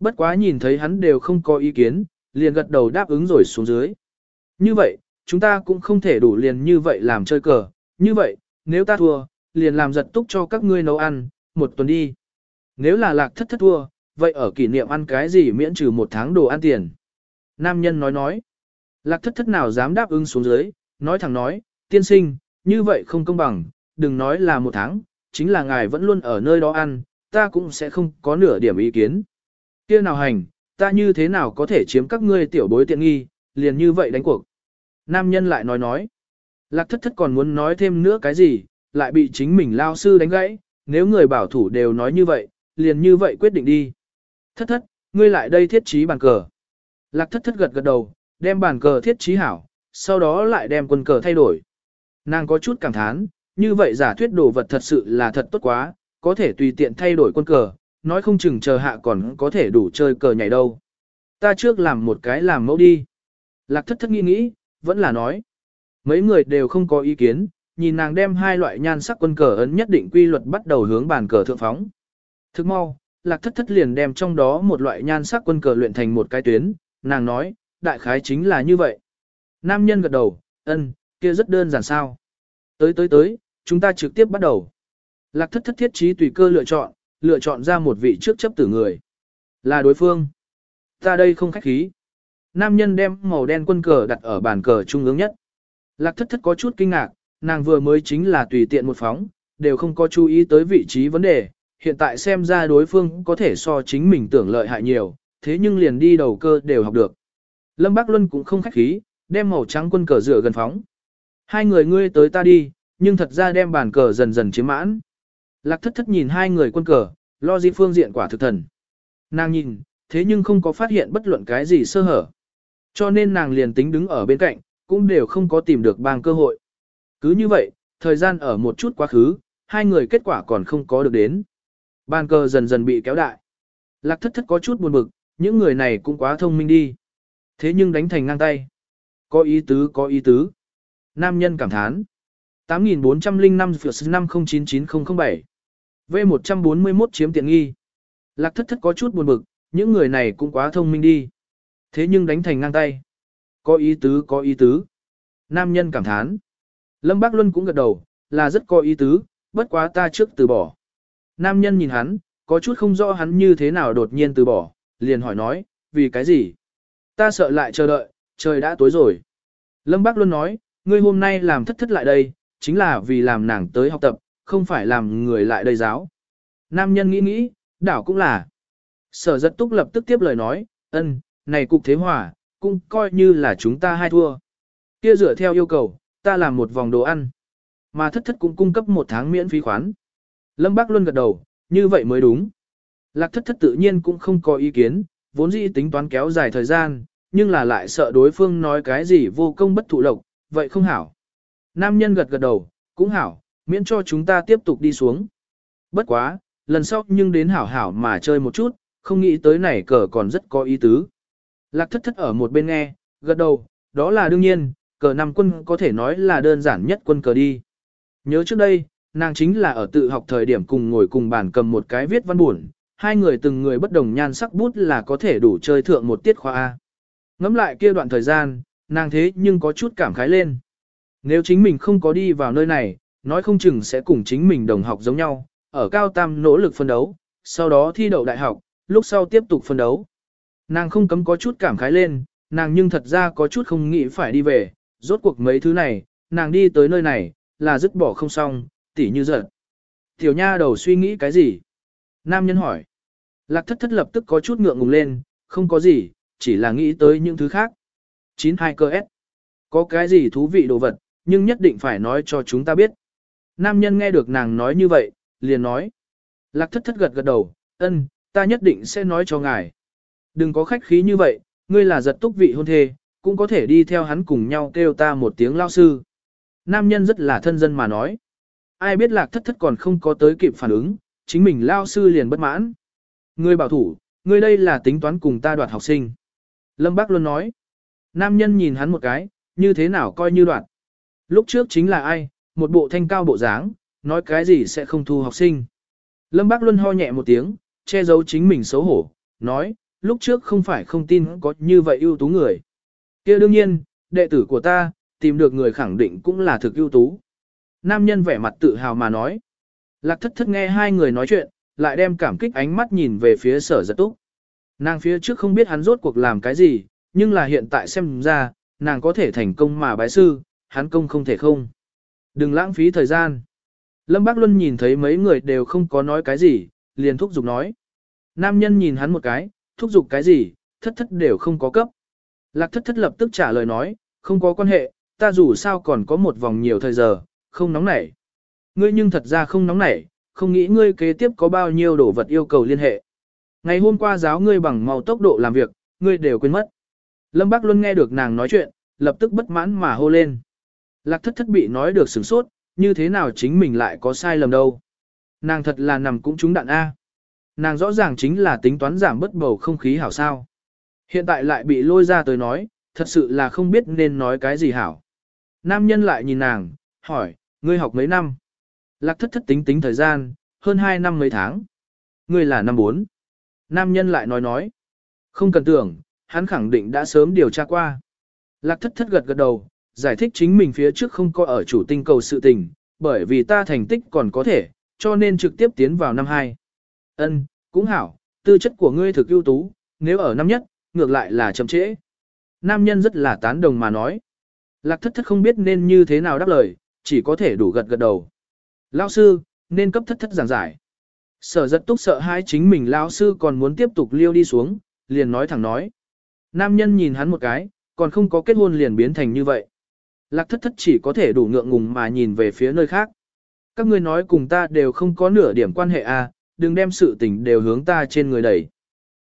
Bất quá nhìn thấy hắn đều không có ý kiến, liền gật đầu đáp ứng rồi xuống dưới. Như vậy, chúng ta cũng không thể đủ liền như vậy làm chơi cờ. Như vậy, nếu ta thua, liền làm giật túc cho các ngươi nấu ăn, một tuần đi. Nếu là lạc thất thất thua, vậy ở kỷ niệm ăn cái gì miễn trừ một tháng đồ ăn tiền. Nam nhân nói nói. Lạc thất thất nào dám đáp ứng xuống dưới, nói thẳng nói, tiên sinh, như vậy không công bằng, đừng nói là một tháng, chính là ngài vẫn luôn ở nơi đó ăn, ta cũng sẽ không có nửa điểm ý kiến. kia nào hành, ta như thế nào có thể chiếm các ngươi tiểu bối tiện nghi, liền như vậy đánh cuộc. Nam nhân lại nói nói. Lạc thất thất còn muốn nói thêm nữa cái gì, lại bị chính mình lao sư đánh gãy, nếu người bảo thủ đều nói như vậy, liền như vậy quyết định đi. Thất thất, ngươi lại đây thiết trí bàn cờ. Lạc thất thất gật gật đầu, đem bàn cờ thiết trí hảo, sau đó lại đem quân cờ thay đổi. Nàng có chút cảm thán, như vậy giả thuyết đồ vật thật sự là thật tốt quá, có thể tùy tiện thay đổi quân cờ, nói không chừng chờ hạ còn có thể đủ chơi cờ nhảy đâu. Ta trước làm một cái làm mẫu đi. Lạc thất thất nghĩ nghĩ, vẫn là nói. Mấy người đều không có ý kiến, nhìn nàng đem hai loại nhan sắc quân cờ ấn nhất định quy luật bắt đầu hướng bàn cờ thượng phóng. Thức mau, lạc thất thất liền đem trong đó một loại nhan sắc quân cờ luyện thành một cái tuyến, nàng nói, đại khái chính là như vậy. Nam nhân gật đầu, ân, kia rất đơn giản sao. Tới tới tới, chúng ta trực tiếp bắt đầu. Lạc thất thất thiết trí tùy cơ lựa chọn, lựa chọn ra một vị trước chấp tử người. Là đối phương. Ta đây không khách khí. Nam nhân đem màu đen quân cờ đặt ở bàn cờ trung ương nhất. Lạc thất thất có chút kinh ngạc, nàng vừa mới chính là tùy tiện một phóng, đều không có chú ý tới vị trí vấn đề. Hiện tại xem ra đối phương có thể so chính mình tưởng lợi hại nhiều, thế nhưng liền đi đầu cơ đều học được. Lâm Bác Luân cũng không khách khí, đem màu trắng quân cờ rửa gần phóng. Hai người ngươi tới ta đi, nhưng thật ra đem bàn cờ dần dần chiếm mãn. Lạc thất thất nhìn hai người quân cờ, lo di phương diện quả thực thần. Nàng nhìn, thế nhưng không có phát hiện bất luận cái gì sơ hở. Cho nên nàng liền tính đứng ở bên cạnh, cũng đều không có tìm được bang cơ hội. Cứ như vậy, thời gian ở một chút quá khứ, hai người kết quả còn không có được đến. Bàn cờ dần dần bị kéo đại. Lạc thất thất có chút buồn bực, những người này cũng quá thông minh đi. Thế nhưng đánh thành ngang tay. Có ý tứ có ý tứ. Nam nhân cảm thán. 8405 509907 V141 chiếm tiện nghi. Lạc thất thất có chút buồn bực, những người này cũng quá thông minh đi. Thế nhưng đánh thành ngang tay. Có ý tứ có ý tứ. Nam nhân cảm thán. Lâm Bác Luân cũng gật đầu, là rất có ý tứ, bất quá ta trước từ bỏ. Nam nhân nhìn hắn, có chút không rõ hắn như thế nào đột nhiên từ bỏ, liền hỏi nói, vì cái gì? Ta sợ lại chờ đợi, trời đã tối rồi. Lâm Bác Luân nói, ngươi hôm nay làm thất thất lại đây, chính là vì làm nàng tới học tập, không phải làm người lại đây giáo. Nam nhân nghĩ nghĩ, đảo cũng là. Sở giật túc lập tức tiếp lời nói, ân, này cục thế hòa, cũng coi như là chúng ta hai thua. Kia dựa theo yêu cầu, ta làm một vòng đồ ăn. Mà thất thất cũng cung cấp một tháng miễn phí khoán. Lâm Bác Luân gật đầu, như vậy mới đúng. Lạc thất thất tự nhiên cũng không có ý kiến, vốn dĩ tính toán kéo dài thời gian, nhưng là lại sợ đối phương nói cái gì vô công bất thụ lộc, vậy không hảo. Nam nhân gật gật đầu, cũng hảo, miễn cho chúng ta tiếp tục đi xuống. Bất quá, lần sau nhưng đến hảo hảo mà chơi một chút, không nghĩ tới này cờ còn rất có ý tứ. Lạc thất thất ở một bên nghe, gật đầu, đó là đương nhiên, cờ năm quân có thể nói là đơn giản nhất quân cờ đi. Nhớ trước đây, nàng chính là ở tự học thời điểm cùng ngồi cùng bàn cầm một cái viết văn buồn, hai người từng người bất đồng nhan sắc bút là có thể đủ chơi thượng một tiết khoa A. Ngắm lại kia đoạn thời gian, nàng thế nhưng có chút cảm khái lên. Nếu chính mình không có đi vào nơi này, nói không chừng sẽ cùng chính mình đồng học giống nhau, ở cao tam nỗ lực phân đấu, sau đó thi đậu đại học, lúc sau tiếp tục phân đấu. Nàng không cấm có chút cảm khái lên, nàng nhưng thật ra có chút không nghĩ phải đi về, rốt cuộc mấy thứ này, nàng đi tới nơi này, là dứt bỏ không xong, tỉ như giật. Tiểu nha đầu suy nghĩ cái gì? Nam nhân hỏi. Lạc thất thất lập tức có chút ngượng ngùng lên, không có gì, chỉ là nghĩ tới những thứ khác. 92 cơ S. Có cái gì thú vị đồ vật, nhưng nhất định phải nói cho chúng ta biết. Nam nhân nghe được nàng nói như vậy, liền nói. Lạc thất thất gật gật đầu, ân, ta nhất định sẽ nói cho ngài. Đừng có khách khí như vậy, ngươi là giật túc vị hôn thê, cũng có thể đi theo hắn cùng nhau kêu ta một tiếng lao sư. Nam nhân rất là thân dân mà nói. Ai biết lạc thất thất còn không có tới kịp phản ứng, chính mình lao sư liền bất mãn. Ngươi bảo thủ, ngươi đây là tính toán cùng ta đoạt học sinh. Lâm Bác luôn nói. Nam nhân nhìn hắn một cái, như thế nào coi như đoạt. Lúc trước chính là ai, một bộ thanh cao bộ dáng, nói cái gì sẽ không thu học sinh. Lâm Bác Luân ho nhẹ một tiếng, che giấu chính mình xấu hổ, nói, lúc trước không phải không tin có như vậy ưu tú người. kia đương nhiên, đệ tử của ta, tìm được người khẳng định cũng là thực ưu tú. Nam nhân vẻ mặt tự hào mà nói. Lạc thất thất nghe hai người nói chuyện, lại đem cảm kích ánh mắt nhìn về phía sở giật túc. Nàng phía trước không biết hắn rốt cuộc làm cái gì, nhưng là hiện tại xem ra, nàng có thể thành công mà bái sư, hắn công không thể không. Đừng lãng phí thời gian. Lâm Bác Luân nhìn thấy mấy người đều không có nói cái gì, liền thúc giục nói. Nam nhân nhìn hắn một cái, thúc giục cái gì, thất thất đều không có cấp. Lạc thất thất lập tức trả lời nói, không có quan hệ, ta dù sao còn có một vòng nhiều thời giờ, không nóng nảy. Ngươi nhưng thật ra không nóng nảy, không nghĩ ngươi kế tiếp có bao nhiêu đồ vật yêu cầu liên hệ. Ngày hôm qua giáo ngươi bằng màu tốc độ làm việc, ngươi đều quên mất. Lâm Bác Luân nghe được nàng nói chuyện, lập tức bất mãn mà hô lên. Lạc thất thất bị nói được sửng sốt, như thế nào chính mình lại có sai lầm đâu. Nàng thật là nằm cũng trúng đạn A. Nàng rõ ràng chính là tính toán giảm bất bầu không khí hảo sao. Hiện tại lại bị lôi ra tới nói, thật sự là không biết nên nói cái gì hảo. Nam nhân lại nhìn nàng, hỏi, ngươi học mấy năm? Lạc thất thất tính tính thời gian, hơn 2 năm mấy tháng. Ngươi là năm 4. Nam nhân lại nói nói. Không cần tưởng, hắn khẳng định đã sớm điều tra qua. Lạc thất thất gật gật đầu, giải thích chính mình phía trước không có ở chủ tinh cầu sự tình, bởi vì ta thành tích còn có thể, cho nên trực tiếp tiến vào năm 2. Ân, cũng hảo, tư chất của ngươi thực ưu tú, nếu ở năm nhất, ngược lại là chậm trễ. Nam nhân rất là tán đồng mà nói. Lạc thất thất không biết nên như thế nào đáp lời, chỉ có thể đủ gật gật đầu. Lão sư, nên cấp thất thất giảng giải. Sở rất túc sợ hai chính mình lão sư còn muốn tiếp tục liêu đi xuống, liền nói thẳng nói. Nam nhân nhìn hắn một cái, còn không có kết hôn liền biến thành như vậy. Lạc thất thất chỉ có thể đủ ngượng ngùng mà nhìn về phía nơi khác. Các ngươi nói cùng ta đều không có nửa điểm quan hệ à, đừng đem sự tình đều hướng ta trên người đẩy.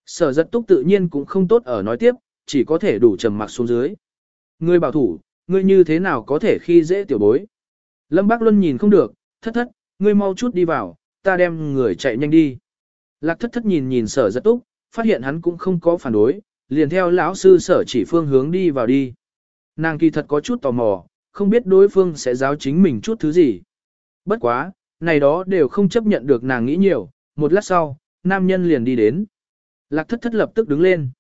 Sở giật túc tự nhiên cũng không tốt ở nói tiếp, chỉ có thể đủ trầm mặc xuống dưới. Ngươi bảo thủ, ngươi như thế nào có thể khi dễ tiểu bối. Lâm Bác Luân nhìn không được, thất thất, ngươi mau chút đi vào, ta đem người chạy nhanh đi. Lạc thất thất nhìn nhìn sở giật túc, phát hiện hắn cũng không có phản đối, liền theo lão sư sở chỉ phương hướng đi vào đi. Nàng kỳ thật có chút tò mò, không biết đối phương sẽ giáo chính mình chút thứ gì. Bất quá, này đó đều không chấp nhận được nàng nghĩ nhiều, một lát sau, nam nhân liền đi đến. Lạc thất thất lập tức đứng lên.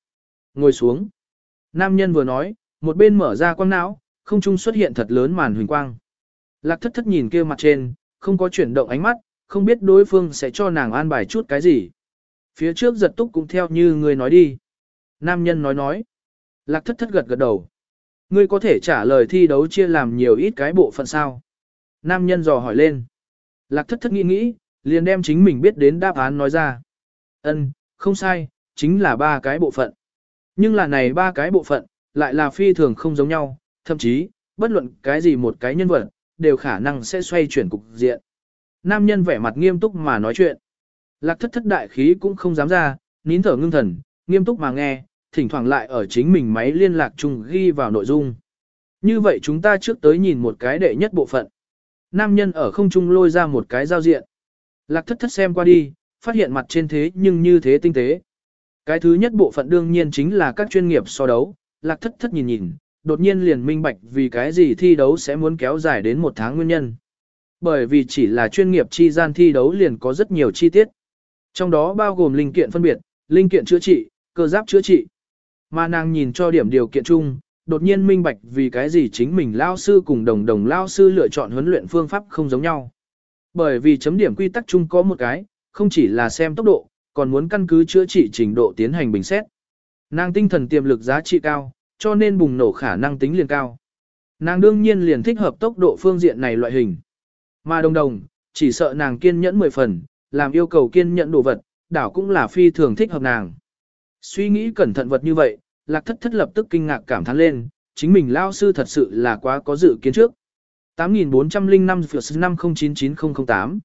Ngồi xuống. Nam nhân vừa nói, một bên mở ra quang não, không trung xuất hiện thật lớn màn huỳnh quang. Lạc thất thất nhìn kia mặt trên, không có chuyển động ánh mắt, không biết đối phương sẽ cho nàng an bài chút cái gì. Phía trước giật túc cũng theo như người nói đi. Nam nhân nói nói. Lạc thất thất gật gật đầu. Ngươi có thể trả lời thi đấu chia làm nhiều ít cái bộ phận sao? Nam nhân dò hỏi lên. Lạc thất thất nghĩ nghĩ, liền đem chính mình biết đến đáp án nói ra. Ân, không sai, chính là ba cái bộ phận. Nhưng là này ba cái bộ phận, lại là phi thường không giống nhau, thậm chí, bất luận cái gì một cái nhân vật, đều khả năng sẽ xoay chuyển cục diện. Nam nhân vẻ mặt nghiêm túc mà nói chuyện. Lạc thất thất đại khí cũng không dám ra, nín thở ngưng thần, nghiêm túc mà nghe, thỉnh thoảng lại ở chính mình máy liên lạc chung ghi vào nội dung. Như vậy chúng ta trước tới nhìn một cái đệ nhất bộ phận. Nam nhân ở không trung lôi ra một cái giao diện. Lạc thất thất xem qua đi, phát hiện mặt trên thế nhưng như thế tinh tế. Cái thứ nhất bộ phận đương nhiên chính là các chuyên nghiệp so đấu, lạc thất thất nhìn nhìn, đột nhiên liền minh bạch vì cái gì thi đấu sẽ muốn kéo dài đến một tháng nguyên nhân. Bởi vì chỉ là chuyên nghiệp chi gian thi đấu liền có rất nhiều chi tiết. Trong đó bao gồm linh kiện phân biệt, linh kiện chữa trị, cơ giáp chữa trị. Mà nàng nhìn cho điểm điều kiện chung, đột nhiên minh bạch vì cái gì chính mình lao sư cùng đồng đồng lao sư lựa chọn huấn luyện phương pháp không giống nhau. Bởi vì chấm điểm quy tắc chung có một cái, không chỉ là xem tốc độ, còn muốn căn cứ chữa trị trình độ tiến hành bình xét. Nàng tinh thần tiềm lực giá trị cao, cho nên bùng nổ khả năng tính liền cao. Nàng đương nhiên liền thích hợp tốc độ phương diện này loại hình. Mà đồng đồng, chỉ sợ nàng kiên nhẫn 10 phần, làm yêu cầu kiên nhẫn đồ vật, đảo cũng là phi thường thích hợp nàng. Suy nghĩ cẩn thận vật như vậy, lạc thất thất lập tức kinh ngạc cảm thán lên, chính mình lao sư thật sự là quá có dự kiến trước. 8405 5099008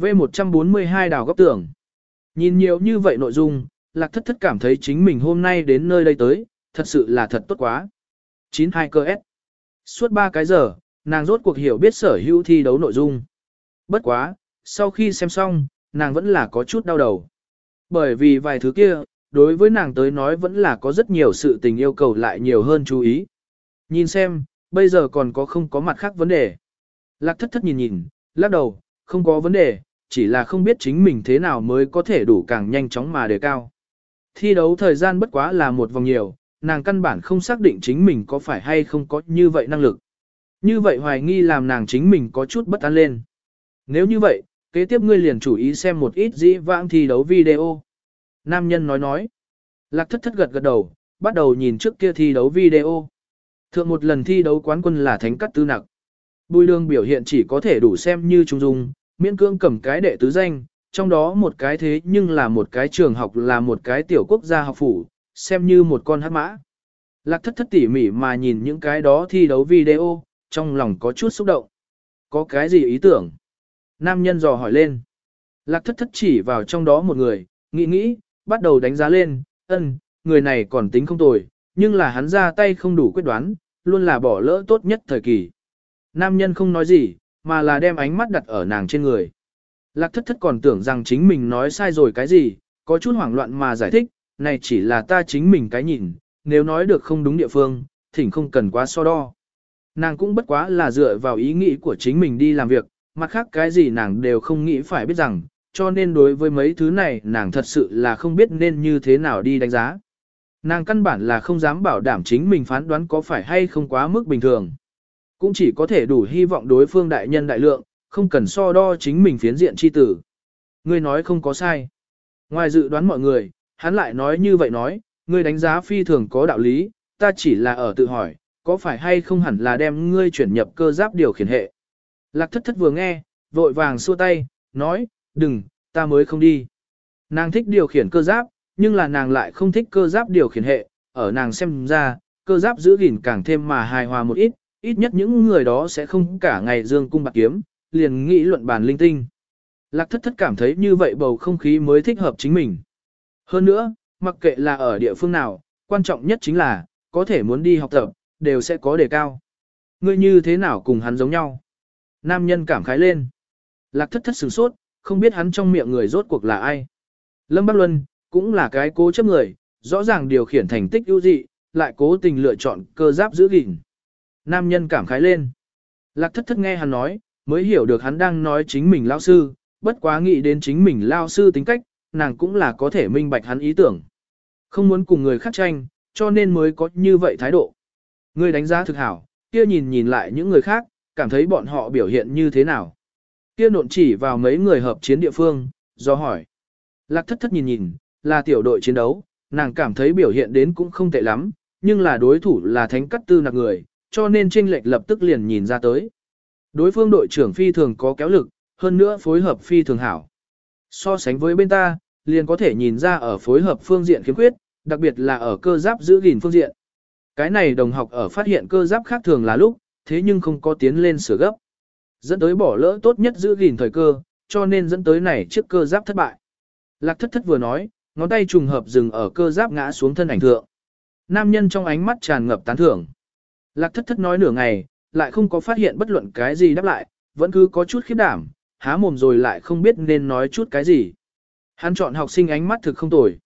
V142 đào góc tưởng. Nhìn nhiều như vậy nội dung, lạc thất thất cảm thấy chính mình hôm nay đến nơi đây tới, thật sự là thật tốt quá. 92 cơ S. Suốt 3 cái giờ, nàng rốt cuộc hiểu biết sở hữu thi đấu nội dung. Bất quá, sau khi xem xong, nàng vẫn là có chút đau đầu. Bởi vì vài thứ kia, đối với nàng tới nói vẫn là có rất nhiều sự tình yêu cầu lại nhiều hơn chú ý. Nhìn xem, bây giờ còn có không có mặt khác vấn đề. Lạc thất thất nhìn nhìn, lắc đầu, không có vấn đề, chỉ là không biết chính mình thế nào mới có thể đủ càng nhanh chóng mà đề cao. Thi đấu thời gian bất quá là một vòng nhiều, nàng căn bản không xác định chính mình có phải hay không có như vậy năng lực. Như vậy hoài nghi làm nàng chính mình có chút bất an lên. Nếu như vậy, kế tiếp ngươi liền chủ ý xem một ít dĩ vãng thi đấu video. Nam nhân nói nói. Lạc thất thất gật gật đầu, bắt đầu nhìn trước kia thi đấu video. Thượng một lần thi đấu quán quân là thánh cắt tư nặc. Bùi lương biểu hiện chỉ có thể đủ xem như trung dung, miễn cương cầm cái đệ tứ danh, trong đó một cái thế nhưng là một cái trường học là một cái tiểu quốc gia học phủ, xem như một con hát mã. Lạc thất thất tỉ mỉ mà nhìn những cái đó thi đấu video, trong lòng có chút xúc động. Có cái gì ý tưởng? Nam nhân dò hỏi lên. Lạc thất thất chỉ vào trong đó một người, nghĩ nghĩ, bắt đầu đánh giá lên, ân, người này còn tính không tồi, nhưng là hắn ra tay không đủ quyết đoán, luôn là bỏ lỡ tốt nhất thời kỳ. Nam nhân không nói gì, mà là đem ánh mắt đặt ở nàng trên người. Lạc thất thất còn tưởng rằng chính mình nói sai rồi cái gì, có chút hoảng loạn mà giải thích, này chỉ là ta chính mình cái nhìn, nếu nói được không đúng địa phương, thỉnh không cần quá so đo. Nàng cũng bất quá là dựa vào ý nghĩ của chính mình đi làm việc, mặt khác cái gì nàng đều không nghĩ phải biết rằng, cho nên đối với mấy thứ này nàng thật sự là không biết nên như thế nào đi đánh giá. Nàng căn bản là không dám bảo đảm chính mình phán đoán có phải hay không quá mức bình thường. Cũng chỉ có thể đủ hy vọng đối phương đại nhân đại lượng, không cần so đo chính mình phiến diện chi tử. Ngươi nói không có sai. Ngoài dự đoán mọi người, hắn lại nói như vậy nói, ngươi đánh giá phi thường có đạo lý, ta chỉ là ở tự hỏi, có phải hay không hẳn là đem ngươi chuyển nhập cơ giáp điều khiển hệ. Lạc thất thất vừa nghe, vội vàng xua tay, nói, đừng, ta mới không đi. Nàng thích điều khiển cơ giáp, nhưng là nàng lại không thích cơ giáp điều khiển hệ, ở nàng xem ra, cơ giáp giữ gìn càng thêm mà hài hòa một ít, ít nhất những người đó sẽ không cả ngày dương cung bạc kiếm, liền nghĩ luận bàn linh tinh. Lạc thất thất cảm thấy như vậy bầu không khí mới thích hợp chính mình. Hơn nữa, mặc kệ là ở địa phương nào, quan trọng nhất chính là, có thể muốn đi học tập, đều sẽ có đề cao. Ngươi như thế nào cùng hắn giống nhau? Nam nhân cảm khái lên. Lạc thất thất sửng sốt, không biết hắn trong miệng người rốt cuộc là ai. Lâm Bắc Luân, cũng là cái cố chấp người, rõ ràng điều khiển thành tích ưu dị, lại cố tình lựa chọn cơ giáp giữ gìn. Nam nhân cảm khái lên. Lạc thất thất nghe hắn nói, mới hiểu được hắn đang nói chính mình lao sư, bất quá nghĩ đến chính mình lao sư tính cách, nàng cũng là có thể minh bạch hắn ý tưởng. Không muốn cùng người khác tranh, cho nên mới có như vậy thái độ. Người đánh giá thực hảo, kia nhìn nhìn lại những người khác, cảm thấy bọn họ biểu hiện như thế nào. Kia nộn chỉ vào mấy người hợp chiến địa phương, do hỏi. Lạc thất thất nhìn nhìn, là tiểu đội chiến đấu, nàng cảm thấy biểu hiện đến cũng không tệ lắm, nhưng là đối thủ là thánh cắt tư nạc người, cho nên tranh lệch lập tức liền nhìn ra tới. Đối phương đội trưởng phi thường có kéo lực, hơn nữa phối hợp phi thường hảo. So sánh với bên ta, liền có thể nhìn ra ở phối hợp phương diện khiếm khuyết, đặc biệt là ở cơ giáp giữ gìn phương diện. Cái này đồng học ở phát hiện cơ giáp khác thường là lúc, thế nhưng không có tiến lên sửa gấp. Dẫn tới bỏ lỡ tốt nhất giữ gìn thời cơ, cho nên dẫn tới này chiếc cơ giáp thất bại. Lạc thất thất vừa nói, ngón tay trùng hợp dừng ở cơ giáp ngã xuống thân ảnh thượng. Nam nhân trong ánh mắt tràn ngập tán thưởng. Lạc thất thất nói nửa ngày, lại không có phát hiện bất luận cái gì đáp lại, vẫn cứ có chút khiếp đảm, há mồm rồi lại không biết nên nói chút cái gì. Hắn chọn học sinh ánh mắt thực không tồi.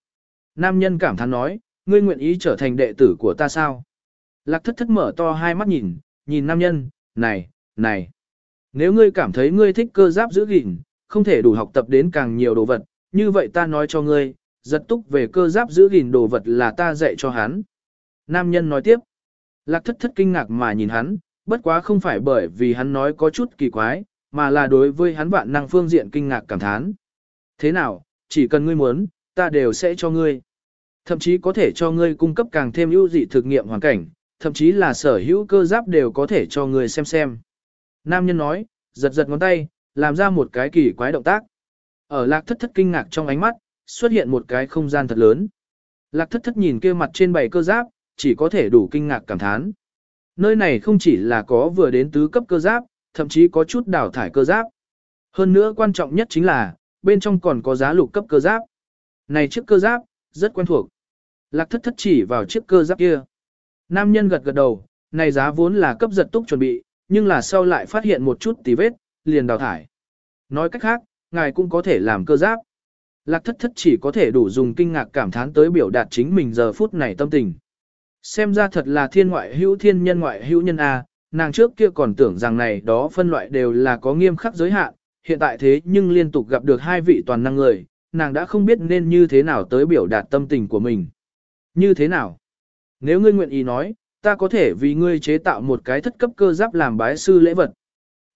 Nam nhân cảm thán nói, ngươi nguyện ý trở thành đệ tử của ta sao? Lạc thất thất mở to hai mắt nhìn, nhìn nam nhân, này, này. Nếu ngươi cảm thấy ngươi thích cơ giáp giữ gìn, không thể đủ học tập đến càng nhiều đồ vật, như vậy ta nói cho ngươi, giật túc về cơ giáp giữ gìn đồ vật là ta dạy cho hắn. Nam nhân nói tiếp. Lạc thất thất kinh ngạc mà nhìn hắn, bất quá không phải bởi vì hắn nói có chút kỳ quái, mà là đối với hắn vạn năng phương diện kinh ngạc cảm thán. Thế nào, chỉ cần ngươi muốn, ta đều sẽ cho ngươi. Thậm chí có thể cho ngươi cung cấp càng thêm ưu dị thực nghiệm hoàn cảnh, thậm chí là sở hữu cơ giáp đều có thể cho ngươi xem xem. Nam nhân nói, giật giật ngón tay, làm ra một cái kỳ quái động tác. Ở lạc thất thất kinh ngạc trong ánh mắt, xuất hiện một cái không gian thật lớn. Lạc thất thất nhìn kia mặt trên bảy cơ giáp, chỉ có thể đủ kinh ngạc cảm thán. Nơi này không chỉ là có vừa đến tứ cấp cơ giáp, thậm chí có chút đào thải cơ giáp. Hơn nữa quan trọng nhất chính là, bên trong còn có giá lục cấp cơ giáp. Này chiếc cơ giáp, rất quen thuộc. Lạc thất thất chỉ vào chiếc cơ giáp kia. Nam nhân gật gật đầu, này giá vốn là cấp giật túc chuẩn bị, nhưng là sau lại phát hiện một chút tí vết, liền đào thải. Nói cách khác, ngài cũng có thể làm cơ giáp. Lạc thất thất chỉ có thể đủ dùng kinh ngạc cảm thán tới biểu đạt chính mình giờ phút này tâm tình. Xem ra thật là thiên ngoại hữu thiên nhân ngoại hữu nhân A, nàng trước kia còn tưởng rằng này đó phân loại đều là có nghiêm khắc giới hạn, hiện tại thế nhưng liên tục gặp được hai vị toàn năng người, nàng đã không biết nên như thế nào tới biểu đạt tâm tình của mình. Như thế nào? Nếu ngươi nguyện ý nói, ta có thể vì ngươi chế tạo một cái thất cấp cơ giáp làm bái sư lễ vật.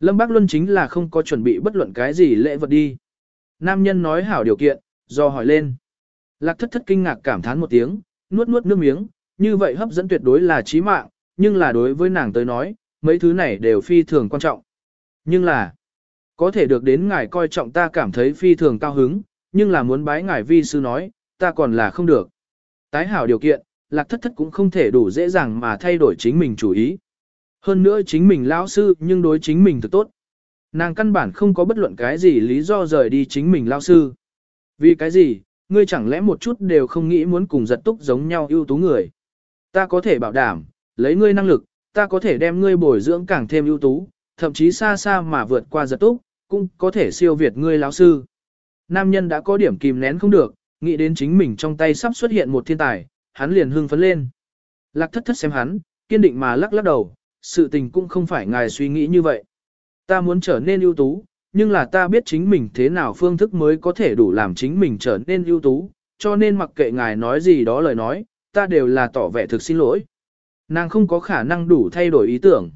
Lâm Bác Luân chính là không có chuẩn bị bất luận cái gì lễ vật đi. Nam nhân nói hảo điều kiện, do hỏi lên. Lạc thất thất kinh ngạc cảm thán một tiếng, nuốt nuốt nước miếng, như vậy hấp dẫn tuyệt đối là chí mạng, nhưng là đối với nàng tới nói, mấy thứ này đều phi thường quan trọng. Nhưng là, có thể được đến ngài coi trọng ta cảm thấy phi thường cao hứng, nhưng là muốn bái ngài vi sư nói, ta còn là không được. Tái hảo điều kiện, lạc thất thất cũng không thể đủ dễ dàng mà thay đổi chính mình chủ ý. Hơn nữa chính mình lão sư nhưng đối chính mình thật tốt. Nàng căn bản không có bất luận cái gì lý do rời đi chính mình lão sư. Vì cái gì, ngươi chẳng lẽ một chút đều không nghĩ muốn cùng giật túc giống nhau ưu tú người. Ta có thể bảo đảm, lấy ngươi năng lực, ta có thể đem ngươi bồi dưỡng càng thêm ưu tú, thậm chí xa xa mà vượt qua giật túc, cũng có thể siêu việt ngươi lão sư. Nam nhân đã có điểm kìm nén không được, nghĩ đến chính mình trong tay sắp xuất hiện một thiên tài, hắn liền hưng phấn lên. Lạc thất thất xem hắn, kiên định mà lắc lắc đầu, sự tình cũng không phải ngài suy nghĩ như vậy. Ta muốn trở nên ưu tú, nhưng là ta biết chính mình thế nào phương thức mới có thể đủ làm chính mình trở nên ưu tú, cho nên mặc kệ ngài nói gì đó lời nói, ta đều là tỏ vẻ thực xin lỗi. Nàng không có khả năng đủ thay đổi ý tưởng.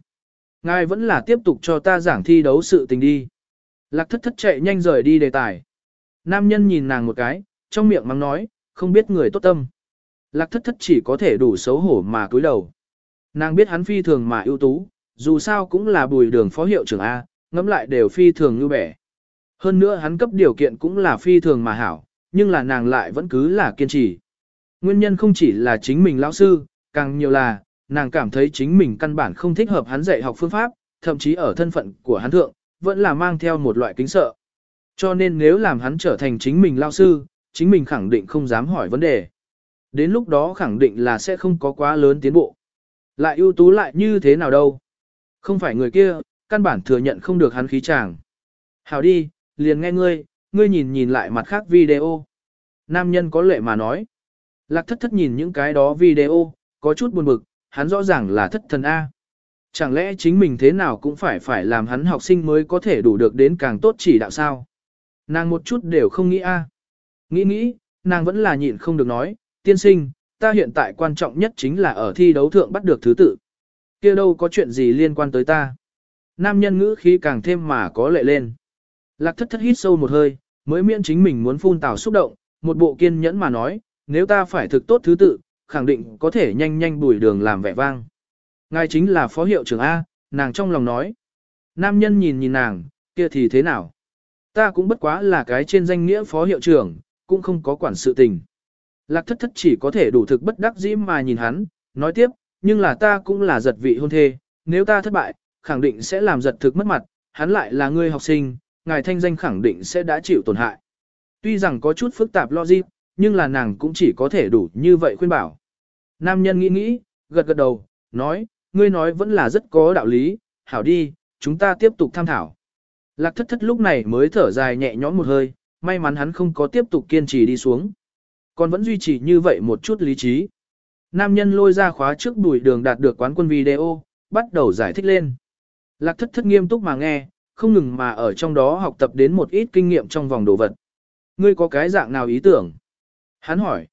Ngài vẫn là tiếp tục cho ta giảng thi đấu sự tình đi. Lạc thất thất chạy nhanh rời đi đề tài. Nam nhân nhìn nàng một cái, trong miệng mắng nói, không biết người tốt tâm. Lạc thất thất chỉ có thể đủ xấu hổ mà cúi đầu. Nàng biết hắn phi thường mà ưu tú, dù sao cũng là bùi đường phó hiệu trưởng A, ngẫm lại đều phi thường như bẻ. Hơn nữa hắn cấp điều kiện cũng là phi thường mà hảo, nhưng là nàng lại vẫn cứ là kiên trì. Nguyên nhân không chỉ là chính mình lão sư, càng nhiều là, nàng cảm thấy chính mình căn bản không thích hợp hắn dạy học phương pháp, thậm chí ở thân phận của hắn thượng, vẫn là mang theo một loại kính sợ. Cho nên nếu làm hắn trở thành chính mình lao sư, chính mình khẳng định không dám hỏi vấn đề. Đến lúc đó khẳng định là sẽ không có quá lớn tiến bộ. Lại ưu tú lại như thế nào đâu. Không phải người kia, căn bản thừa nhận không được hắn khí chàng. Hảo đi, liền nghe ngươi, ngươi nhìn nhìn lại mặt khác video. Nam nhân có lệ mà nói. Lạc thất thất nhìn những cái đó video, có chút buồn bực, hắn rõ ràng là thất thần A. Chẳng lẽ chính mình thế nào cũng phải phải làm hắn học sinh mới có thể đủ được đến càng tốt chỉ đạo sao? Nàng một chút đều không nghĩ A. Nghĩ nghĩ, nàng vẫn là nhịn không được nói, tiên sinh, ta hiện tại quan trọng nhất chính là ở thi đấu thượng bắt được thứ tự. kia đâu có chuyện gì liên quan tới ta. Nam nhân ngữ khí càng thêm mà có lệ lên. Lạc thất thất hít sâu một hơi, mới miễn chính mình muốn phun tào xúc động, một bộ kiên nhẫn mà nói, nếu ta phải thực tốt thứ tự, khẳng định có thể nhanh nhanh bùi đường làm vẻ vang. Ngài chính là phó hiệu trưởng A, nàng trong lòng nói. Nam nhân nhìn nhìn nàng, kia thì thế nào? Ta cũng bất quá là cái trên danh nghĩa phó hiệu trưởng, cũng không có quản sự tình. Lạc thất thất chỉ có thể đủ thực bất đắc dĩ mà nhìn hắn, nói tiếp, nhưng là ta cũng là giật vị hôn thê, nếu ta thất bại, khẳng định sẽ làm giật thực mất mặt, hắn lại là người học sinh, ngài thanh danh khẳng định sẽ đã chịu tổn hại. Tuy rằng có chút phức tạp logic, nhưng là nàng cũng chỉ có thể đủ như vậy khuyên bảo. Nam nhân nghĩ nghĩ, gật gật đầu, nói, ngươi nói vẫn là rất có đạo lý, hảo đi, chúng ta tiếp tục tham thảo. Lạc thất thất lúc này mới thở dài nhẹ nhõm một hơi, may mắn hắn không có tiếp tục kiên trì đi xuống. Còn vẫn duy trì như vậy một chút lý trí. Nam nhân lôi ra khóa trước đùi đường đạt được quán quân video, bắt đầu giải thích lên. Lạc thất thất nghiêm túc mà nghe, không ngừng mà ở trong đó học tập đến một ít kinh nghiệm trong vòng đồ vật. Ngươi có cái dạng nào ý tưởng? Hắn hỏi.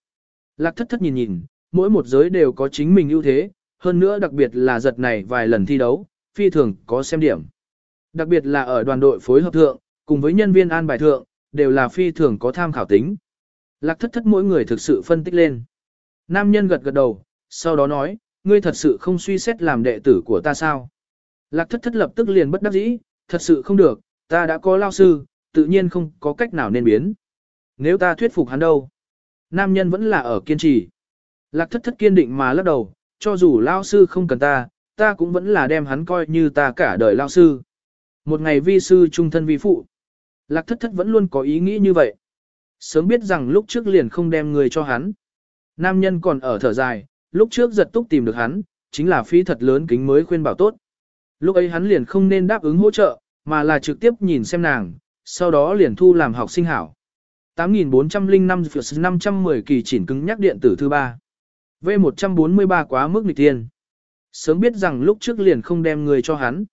Lạc thất thất nhìn nhìn, mỗi một giới đều có chính mình ưu thế, hơn nữa đặc biệt là giật này vài lần thi đấu, phi thường có xem điểm. Đặc biệt là ở đoàn đội phối hợp thượng, cùng với nhân viên an bài thượng, đều là phi thường có tham khảo tính. Lạc thất thất mỗi người thực sự phân tích lên. Nam nhân gật gật đầu, sau đó nói, ngươi thật sự không suy xét làm đệ tử của ta sao? Lạc thất thất lập tức liền bất đắc dĩ, thật sự không được, ta đã có lao sư, tự nhiên không có cách nào nên biến. Nếu ta thuyết phục hắn đâu? Nam nhân vẫn là ở kiên trì. Lạc thất thất kiên định mà lắc đầu, cho dù lao sư không cần ta, ta cũng vẫn là đem hắn coi như ta cả đời lao sư. Một ngày vi sư trung thân vi phụ. Lạc thất thất vẫn luôn có ý nghĩ như vậy. Sớm biết rằng lúc trước liền không đem người cho hắn. Nam nhân còn ở thở dài, lúc trước giật túc tìm được hắn, chính là phí thật lớn kính mới khuyên bảo tốt. Lúc ấy hắn liền không nên đáp ứng hỗ trợ, mà là trực tiếp nhìn xem nàng, sau đó liền thu làm học sinh hảo. 8405 510 kỳ chỉnh cứng nhắc điện tử thứ ba. V143 quá mức nghịch tiên. Sớm biết rằng lúc trước liền không đem người cho hắn.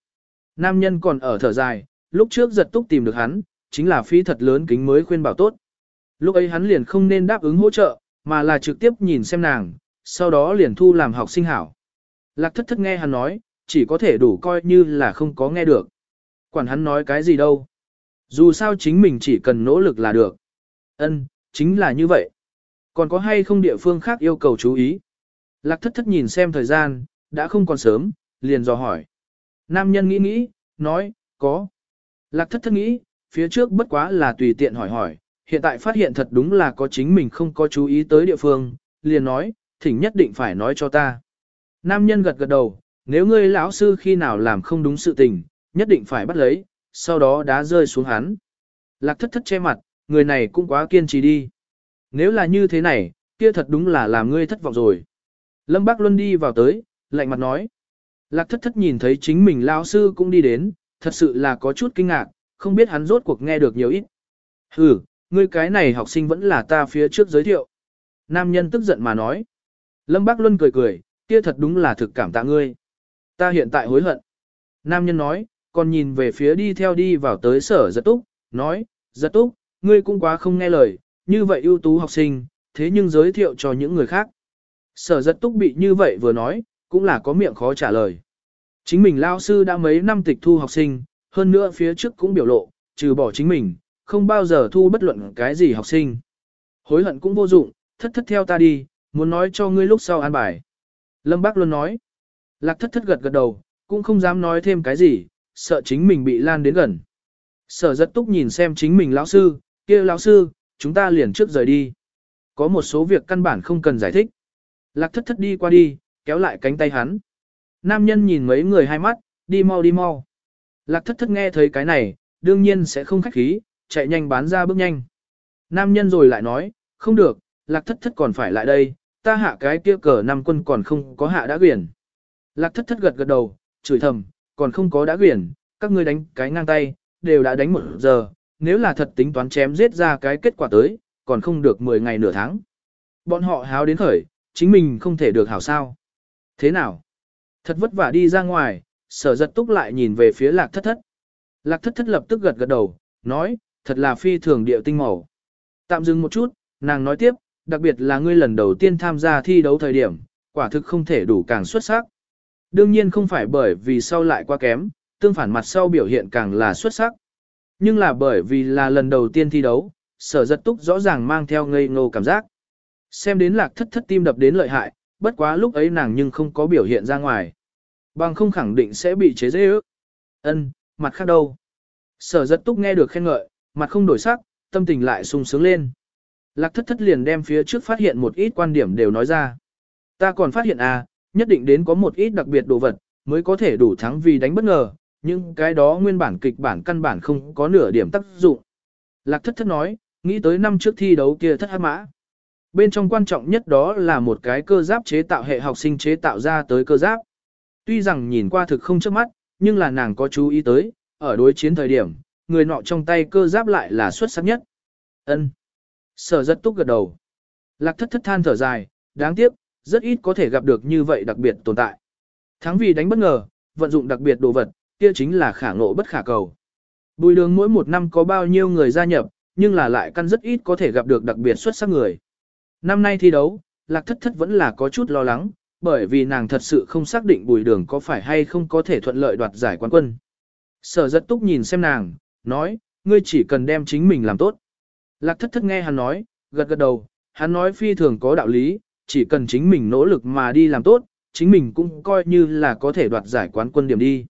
Nam nhân còn ở thở dài, lúc trước giật túc tìm được hắn, chính là phí thật lớn kính mới khuyên bảo tốt. Lúc ấy hắn liền không nên đáp ứng hỗ trợ, mà là trực tiếp nhìn xem nàng, sau đó liền thu làm học sinh hảo. Lạc thất thất nghe hắn nói, chỉ có thể đủ coi như là không có nghe được. Quản hắn nói cái gì đâu. Dù sao chính mình chỉ cần nỗ lực là được. Ân, chính là như vậy. Còn có hay không địa phương khác yêu cầu chú ý? Lạc thất thất nhìn xem thời gian, đã không còn sớm, liền dò hỏi. Nam nhân nghĩ nghĩ, nói, có. Lạc thất thất nghĩ, phía trước bất quá là tùy tiện hỏi hỏi, hiện tại phát hiện thật đúng là có chính mình không có chú ý tới địa phương, liền nói, thỉnh nhất định phải nói cho ta. Nam nhân gật gật đầu, nếu ngươi lão sư khi nào làm không đúng sự tình, nhất định phải bắt lấy, sau đó đá rơi xuống hắn. Lạc thất thất che mặt, người này cũng quá kiên trì đi. Nếu là như thế này, kia thật đúng là làm ngươi thất vọng rồi. Lâm Bác Luân đi vào tới, lạnh mặt nói. Lạc thất thất nhìn thấy chính mình lao sư cũng đi đến, thật sự là có chút kinh ngạc, không biết hắn rốt cuộc nghe được nhiều ít. Hừ, ngươi cái này học sinh vẫn là ta phía trước giới thiệu. Nam nhân tức giận mà nói. Lâm Bác Luân cười cười, kia thật đúng là thực cảm tạ ngươi. Ta hiện tại hối hận. Nam nhân nói, còn nhìn về phía đi theo đi vào tới sở giật túc, nói, giật túc, ngươi cũng quá không nghe lời, như vậy ưu tú học sinh, thế nhưng giới thiệu cho những người khác. Sở giật túc bị như vậy vừa nói, cũng là có miệng khó trả lời. Chính mình lao sư đã mấy năm tịch thu học sinh, hơn nữa phía trước cũng biểu lộ, trừ bỏ chính mình, không bao giờ thu bất luận cái gì học sinh. Hối hận cũng vô dụng, thất thất theo ta đi, muốn nói cho ngươi lúc sau an bài. Lâm Bác luôn nói. Lạc thất thất gật gật đầu, cũng không dám nói thêm cái gì, sợ chính mình bị lan đến gần. Sở giật túc nhìn xem chính mình lão sư, kia lão sư, chúng ta liền trước rời đi. Có một số việc căn bản không cần giải thích. Lạc thất thất đi qua đi, kéo lại cánh tay hắn. Nam nhân nhìn mấy người hai mắt, đi mau đi mau. Lạc thất thất nghe thấy cái này, đương nhiên sẽ không khách khí, chạy nhanh bán ra bước nhanh. Nam nhân rồi lại nói, không được, lạc thất thất còn phải lại đây, ta hạ cái kia cờ năm quân còn không có hạ đã quyển. Lạc thất thất gật gật đầu, chửi thầm, còn không có đã quyển, các ngươi đánh cái ngang tay, đều đã đánh một giờ, nếu là thật tính toán chém giết ra cái kết quả tới, còn không được 10 ngày nửa tháng. Bọn họ háo đến khởi, chính mình không thể được hảo sao. Thế nào? Thật vất vả đi ra ngoài, sở giật túc lại nhìn về phía lạc thất thất. Lạc thất thất lập tức gật gật đầu, nói, thật là phi thường điệu tinh màu. Tạm dừng một chút, nàng nói tiếp, đặc biệt là ngươi lần đầu tiên tham gia thi đấu thời điểm, quả thực không thể đủ càng xuất sắc. Đương nhiên không phải bởi vì sau lại quá kém, tương phản mặt sau biểu hiện càng là xuất sắc. Nhưng là bởi vì là lần đầu tiên thi đấu, sở giật túc rõ ràng mang theo ngây ngô cảm giác. Xem đến lạc thất thất tim đập đến lợi hại, bất quá lúc ấy nàng nhưng không có biểu hiện ra ngoài. Bằng không khẳng định sẽ bị chế dễ ước. Ân, mặt khác đâu. Sở giật túc nghe được khen ngợi, mặt không đổi sắc, tâm tình lại sung sướng lên. Lạc thất thất liền đem phía trước phát hiện một ít quan điểm đều nói ra. Ta còn phát hiện à, nhất định đến có một ít đặc biệt đồ vật, mới có thể đủ thắng vì đánh bất ngờ, nhưng cái đó nguyên bản kịch bản căn bản không có nửa điểm tác dụng. Lạc thất thất nói, nghĩ tới năm trước thi đấu kia thất hát mã. Bên trong quan trọng nhất đó là một cái cơ giáp chế tạo hệ học sinh chế tạo ra tới cơ giáp. Tuy rằng nhìn qua thực không trước mắt, nhưng là nàng có chú ý tới, ở đối chiến thời điểm, người nọ trong tay cơ giáp lại là xuất sắc nhất. Ân. Sở rất túc gật đầu. Lạc thất thất than thở dài, đáng tiếc, rất ít có thể gặp được như vậy đặc biệt tồn tại. Thắng vì đánh bất ngờ, vận dụng đặc biệt đồ vật, kia chính là khả ngộ bất khả cầu. Bùi đường mỗi một năm có bao nhiêu người gia nhập, nhưng là lại căn rất ít có thể gặp được đặc biệt xuất sắc người. Năm nay thi đấu, lạc thất thất vẫn là có chút lo lắng, bởi vì nàng thật sự không xác định bùi đường có phải hay không có thể thuận lợi đoạt giải quán quân. Sở rất túc nhìn xem nàng, nói, ngươi chỉ cần đem chính mình làm tốt. Lạc thất thất nghe hắn nói, gật gật đầu, hắn nói phi thường có đạo lý, chỉ cần chính mình nỗ lực mà đi làm tốt, chính mình cũng coi như là có thể đoạt giải quán quân điểm đi.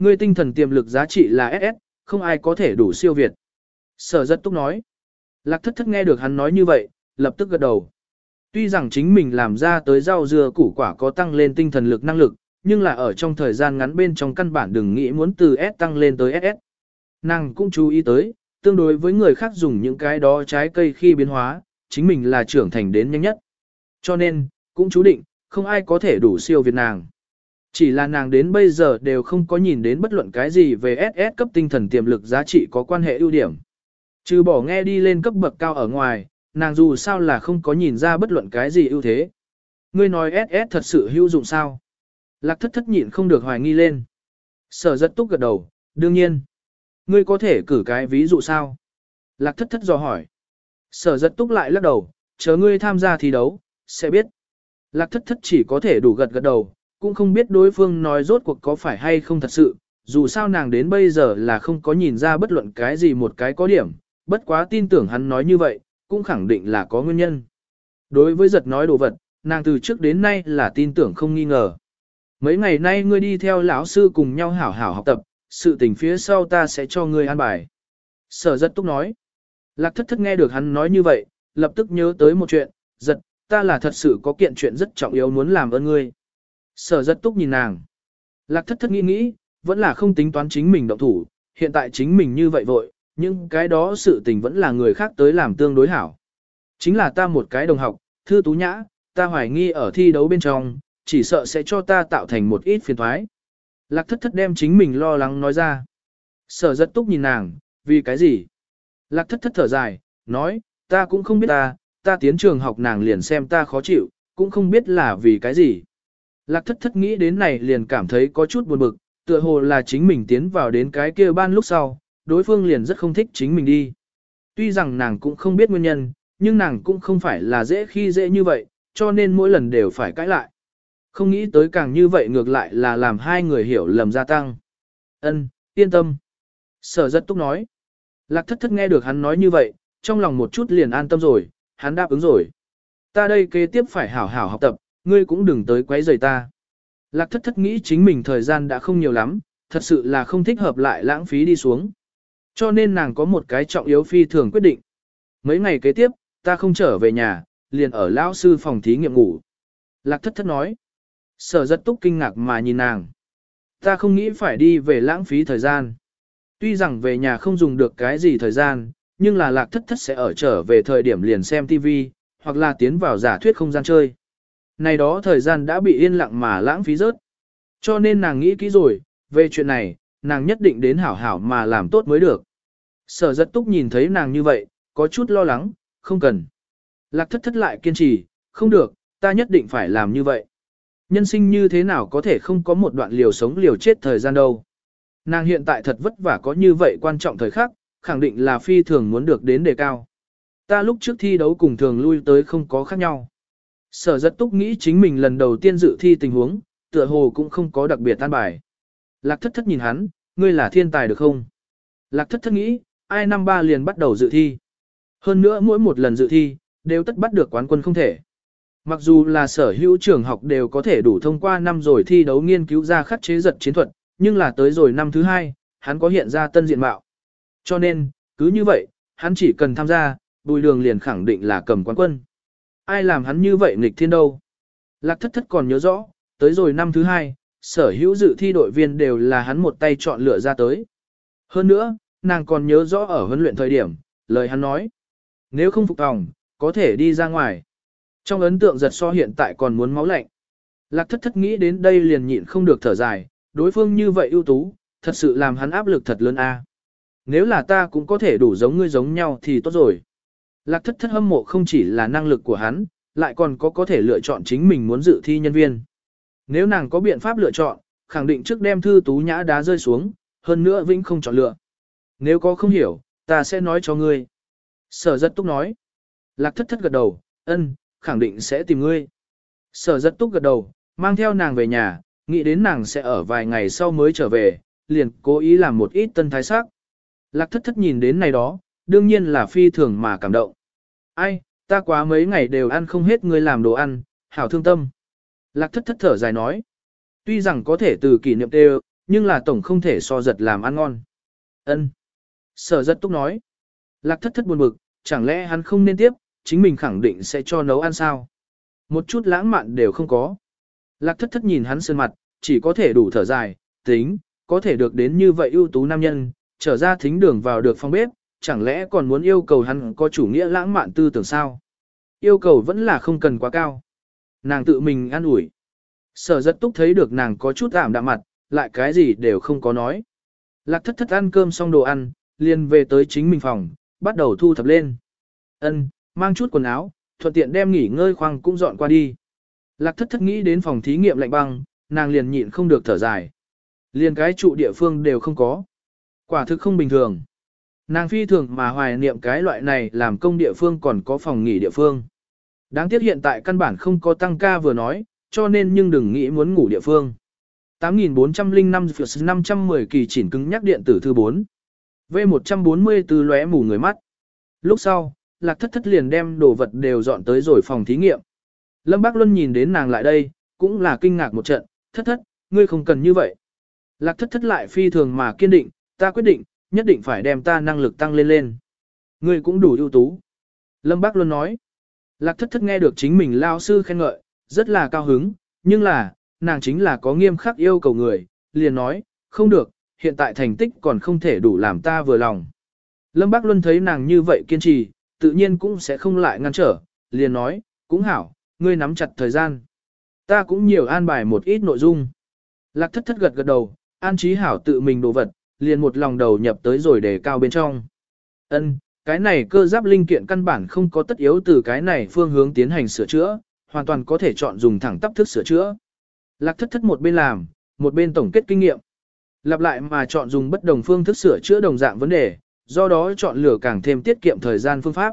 Ngươi tinh thần tiềm lực giá trị là SS, không ai có thể đủ siêu việt. Sở rất túc nói. Lạc thất thất nghe được hắn nói như vậy, lập tức gật đầu. Tuy rằng chính mình làm ra tới rau dưa củ quả có tăng lên tinh thần lực năng lực, nhưng là ở trong thời gian ngắn bên trong căn bản đừng nghĩ muốn từ S tăng lên tới SS. Nàng cũng chú ý tới, tương đối với người khác dùng những cái đó trái cây khi biến hóa, chính mình là trưởng thành đến nhanh nhất. Cho nên, cũng chú định, không ai có thể đủ siêu việt nàng. Chỉ là nàng đến bây giờ đều không có nhìn đến bất luận cái gì về SS cấp tinh thần tiềm lực giá trị có quan hệ ưu điểm. Trừ bỏ nghe đi lên cấp bậc cao ở ngoài, nàng dù sao là không có nhìn ra bất luận cái gì ưu thế. Ngươi nói SS thật sự hữu dụng sao? Lạc thất thất nhịn không được hoài nghi lên. Sở rất túc gật đầu, đương nhiên. Ngươi có thể cử cái ví dụ sao? Lạc thất thất dò hỏi. Sở rất túc lại lắc đầu, chờ ngươi tham gia thi đấu, sẽ biết. Lạc thất thất chỉ có thể đủ gật gật đầu, cũng không biết đối phương nói rốt cuộc có phải hay không thật sự, dù sao nàng đến bây giờ là không có nhìn ra bất luận cái gì một cái có điểm, bất quá tin tưởng hắn nói như vậy, cũng khẳng định là có nguyên nhân. Đối với giật nói đồ vật, nàng từ trước đến nay là tin tưởng không nghi ngờ. Mấy ngày nay ngươi đi theo lão sư cùng nhau hảo hảo học tập, sự tình phía sau ta sẽ cho ngươi an bài. Sở giật túc nói. Lạc thất thất nghe được hắn nói như vậy, lập tức nhớ tới một chuyện, giật, ta là thật sự có kiện chuyện rất trọng yếu muốn làm ơn ngươi. Sở rất túc nhìn nàng. Lạc thất thất nghĩ nghĩ, vẫn là không tính toán chính mình động thủ, hiện tại chính mình như vậy vội, nhưng cái đó sự tình vẫn là người khác tới làm tương đối hảo. Chính là ta một cái đồng học, thư tú nhã, ta hoài nghi ở thi đấu bên trong, chỉ sợ sẽ cho ta tạo thành một ít phiền thoái. Lạc thất thất đem chính mình lo lắng nói ra. Sở rất túc nhìn nàng, vì cái gì? Lạc thất thất thở dài, nói, ta cũng không biết ta, ta tiến trường học nàng liền xem ta khó chịu, cũng không biết là vì cái gì. Lạc thất thất nghĩ đến này liền cảm thấy có chút buồn bực, tựa hồ là chính mình tiến vào đến cái kia ban lúc sau, đối phương liền rất không thích chính mình đi. Tuy rằng nàng cũng không biết nguyên nhân, nhưng nàng cũng không phải là dễ khi dễ như vậy, cho nên mỗi lần đều phải cãi lại. Không nghĩ tới càng như vậy ngược lại là làm hai người hiểu lầm gia tăng. Ân, yên tâm. Sở rất túc nói. Lạc thất thất nghe được hắn nói như vậy, trong lòng một chút liền an tâm rồi, hắn đáp ứng rồi. Ta đây kế tiếp phải hảo hảo học tập, ngươi cũng đừng tới quấy rầy ta. Lạc thất thất nghĩ chính mình thời gian đã không nhiều lắm, thật sự là không thích hợp lại lãng phí đi xuống. Cho nên nàng có một cái trọng yếu phi thường quyết định. Mấy ngày kế tiếp, ta không trở về nhà, liền ở lão sư phòng thí nghiệm ngủ. Lạc thất thất nói. Sở rất túc kinh ngạc mà nhìn nàng. Ta không nghĩ phải đi về lãng phí thời gian. Tuy rằng về nhà không dùng được cái gì thời gian, nhưng là lạc thất thất sẽ ở trở về thời điểm liền xem TV, hoặc là tiến vào giả thuyết không gian chơi. Này đó thời gian đã bị yên lặng mà lãng phí rớt. Cho nên nàng nghĩ kỹ rồi, về chuyện này, nàng nhất định đến hảo hảo mà làm tốt mới được. Sở giật túc nhìn thấy nàng như vậy, có chút lo lắng, không cần. Lạc thất thất lại kiên trì, không được, ta nhất định phải làm như vậy. Nhân sinh như thế nào có thể không có một đoạn liều sống liều chết thời gian đâu. Nàng hiện tại thật vất vả có như vậy quan trọng thời khắc, khẳng định là phi thường muốn được đến đề cao. Ta lúc trước thi đấu cùng thường lui tới không có khác nhau. Sở rất túc nghĩ chính mình lần đầu tiên dự thi tình huống, tựa hồ cũng không có đặc biệt tan bài. Lạc thất thất nhìn hắn, ngươi là thiên tài được không? Lạc thất thất nghĩ, ai năm ba liền bắt đầu dự thi. Hơn nữa mỗi một lần dự thi, đều tất bắt được quán quân không thể. Mặc dù là sở hữu trường học đều có thể đủ thông qua năm rồi thi đấu nghiên cứu ra khắc chế giật chiến thuật, nhưng là tới rồi năm thứ hai, hắn có hiện ra tân diện mạo. Cho nên, cứ như vậy, hắn chỉ cần tham gia, bùi đường liền khẳng định là cầm quán quân. Ai làm hắn như vậy nghịch thiên đâu? Lạc thất thất còn nhớ rõ, tới rồi năm thứ hai, sở hữu dự thi đội viên đều là hắn một tay chọn lựa ra tới. Hơn nữa, nàng còn nhớ rõ ở huấn luyện thời điểm, lời hắn nói. Nếu không phục tòng, có thể đi ra ngoài. Trong ấn tượng giật so hiện tại còn muốn máu lạnh. Lạc thất thất nghĩ đến đây liền nhịn không được thở dài, đối phương như vậy ưu tú, thật sự làm hắn áp lực thật lớn a. Nếu là ta cũng có thể đủ giống ngươi giống nhau thì tốt rồi. Lạc thất thất hâm mộ không chỉ là năng lực của hắn, lại còn có có thể lựa chọn chính mình muốn dự thi nhân viên. Nếu nàng có biện pháp lựa chọn, khẳng định trước đem thư tú nhã đá rơi xuống, hơn nữa vĩnh không chọn lựa. Nếu có không hiểu, ta sẽ nói cho ngươi. Sở rất túc nói. Lạc thất thất gật đầu, ân, khẳng định sẽ tìm ngươi. Sở rất túc gật đầu, Mang theo nàng về nhà, nghĩ đến nàng sẽ ở vài ngày sau mới trở về, liền cố ý làm một ít tân thái sắc. Lạc thất thất nhìn đến này đó, đương nhiên là phi thường mà cảm động. Ai, ta quá mấy ngày đều ăn không hết ngươi làm đồ ăn, hảo thương tâm. Lạc thất thất thở dài nói. Tuy rằng có thể từ kỷ niệm tê, nhưng là tổng không thể so giật làm ăn ngon. Ân. Sở rất túc nói. Lạc thất thất buồn bực, chẳng lẽ hắn không nên tiếp, chính mình khẳng định sẽ cho nấu ăn sao. Một chút lãng mạn đều không có. Lạc thất thất nhìn hắn sơn mặt, chỉ có thể đủ thở dài, tính, có thể được đến như vậy ưu tú nam nhân, trở ra thính đường vào được phòng bếp, chẳng lẽ còn muốn yêu cầu hắn có chủ nghĩa lãng mạn tư tưởng sao? Yêu cầu vẫn là không cần quá cao. Nàng tự mình an ủi. Sở rất túc thấy được nàng có chút ảm đạm mặt, lại cái gì đều không có nói. Lạc thất thất ăn cơm xong đồ ăn, liền về tới chính mình phòng, bắt đầu thu thập lên. Ân, mang chút quần áo, thuận tiện đem nghỉ ngơi khoang cũng dọn qua đi. Lạc thất thất nghĩ đến phòng thí nghiệm lạnh băng, nàng liền nhịn không được thở dài. Liền cái trụ địa phương đều không có. Quả thực không bình thường. Nàng phi thường mà hoài niệm cái loại này làm công địa phương còn có phòng nghỉ địa phương. Đáng tiếc hiện tại căn bản không có tăng ca vừa nói, cho nên nhưng đừng nghĩ muốn ngủ địa phương. 8405 510 kỳ chỉnh cứng nhắc điện tử thư 4. V140 lóe mù người mắt. Lúc sau, lạc thất thất liền đem đồ vật đều dọn tới rồi phòng thí nghiệm. Lâm Bác Luân nhìn đến nàng lại đây, cũng là kinh ngạc một trận, thất thất, ngươi không cần như vậy. Lạc thất thất lại phi thường mà kiên định, ta quyết định, nhất định phải đem ta năng lực tăng lên lên. Ngươi cũng đủ ưu tú. Lâm Bác Luân nói, lạc thất thất nghe được chính mình lao sư khen ngợi, rất là cao hứng, nhưng là, nàng chính là có nghiêm khắc yêu cầu người, liền nói, không được, hiện tại thành tích còn không thể đủ làm ta vừa lòng. Lâm Bác Luân thấy nàng như vậy kiên trì, tự nhiên cũng sẽ không lại ngăn trở, liền nói, cũng hảo, ngươi nắm chặt thời gian. Ta cũng nhiều an bài một ít nội dung. Lạc thất thất gật gật đầu, an trí hảo tự mình đồ vật, liền một lòng đầu nhập tới rồi để cao bên trong. Ân, cái này cơ giáp linh kiện căn bản không có tất yếu từ cái này phương hướng tiến hành sửa chữa, hoàn toàn có thể chọn dùng thẳng tắp thức sửa chữa. Lạc thất thất một bên làm, một bên tổng kết kinh nghiệm. Lặp lại mà chọn dùng bất đồng phương thức sửa chữa đồng dạng vấn đề, do đó chọn lựa càng thêm tiết kiệm thời gian phương pháp.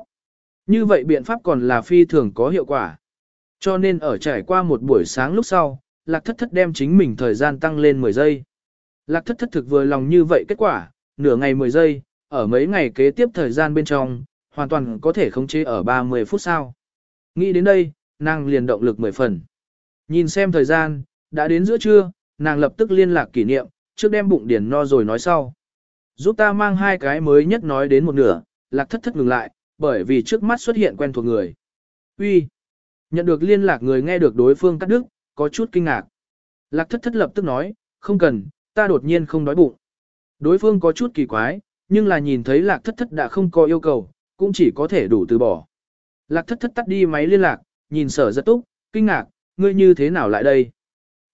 Như vậy biện pháp còn là phi thường có hiệu quả. Cho nên ở trải qua một buổi sáng lúc sau, lạc thất thất đem chính mình thời gian tăng lên 10 giây. Lạc thất thất thực vừa lòng như vậy kết quả, nửa ngày 10 giây, ở mấy ngày kế tiếp thời gian bên trong, hoàn toàn có thể khống chế ở 30 phút sau. Nghĩ đến đây, nàng liền động lực 10 phần. Nhìn xem thời gian, đã đến giữa trưa, nàng lập tức liên lạc kỷ niệm, trước đem bụng điển no rồi nói sau. Giúp ta mang hai cái mới nhất nói đến một nửa, lạc thất thất ngừng lại, bởi vì trước mắt xuất hiện quen thuộc người. Uy, Nhận được liên lạc người nghe được đối phương cắt đứt, có chút kinh ngạc. Lạc thất thất lập tức nói, không cần, ta đột nhiên không đói bụng. Đối phương có chút kỳ quái, nhưng là nhìn thấy lạc thất thất đã không có yêu cầu, cũng chỉ có thể đủ từ bỏ. Lạc thất thất tắt đi máy liên lạc, nhìn sở giật túc, kinh ngạc, ngươi như thế nào lại đây?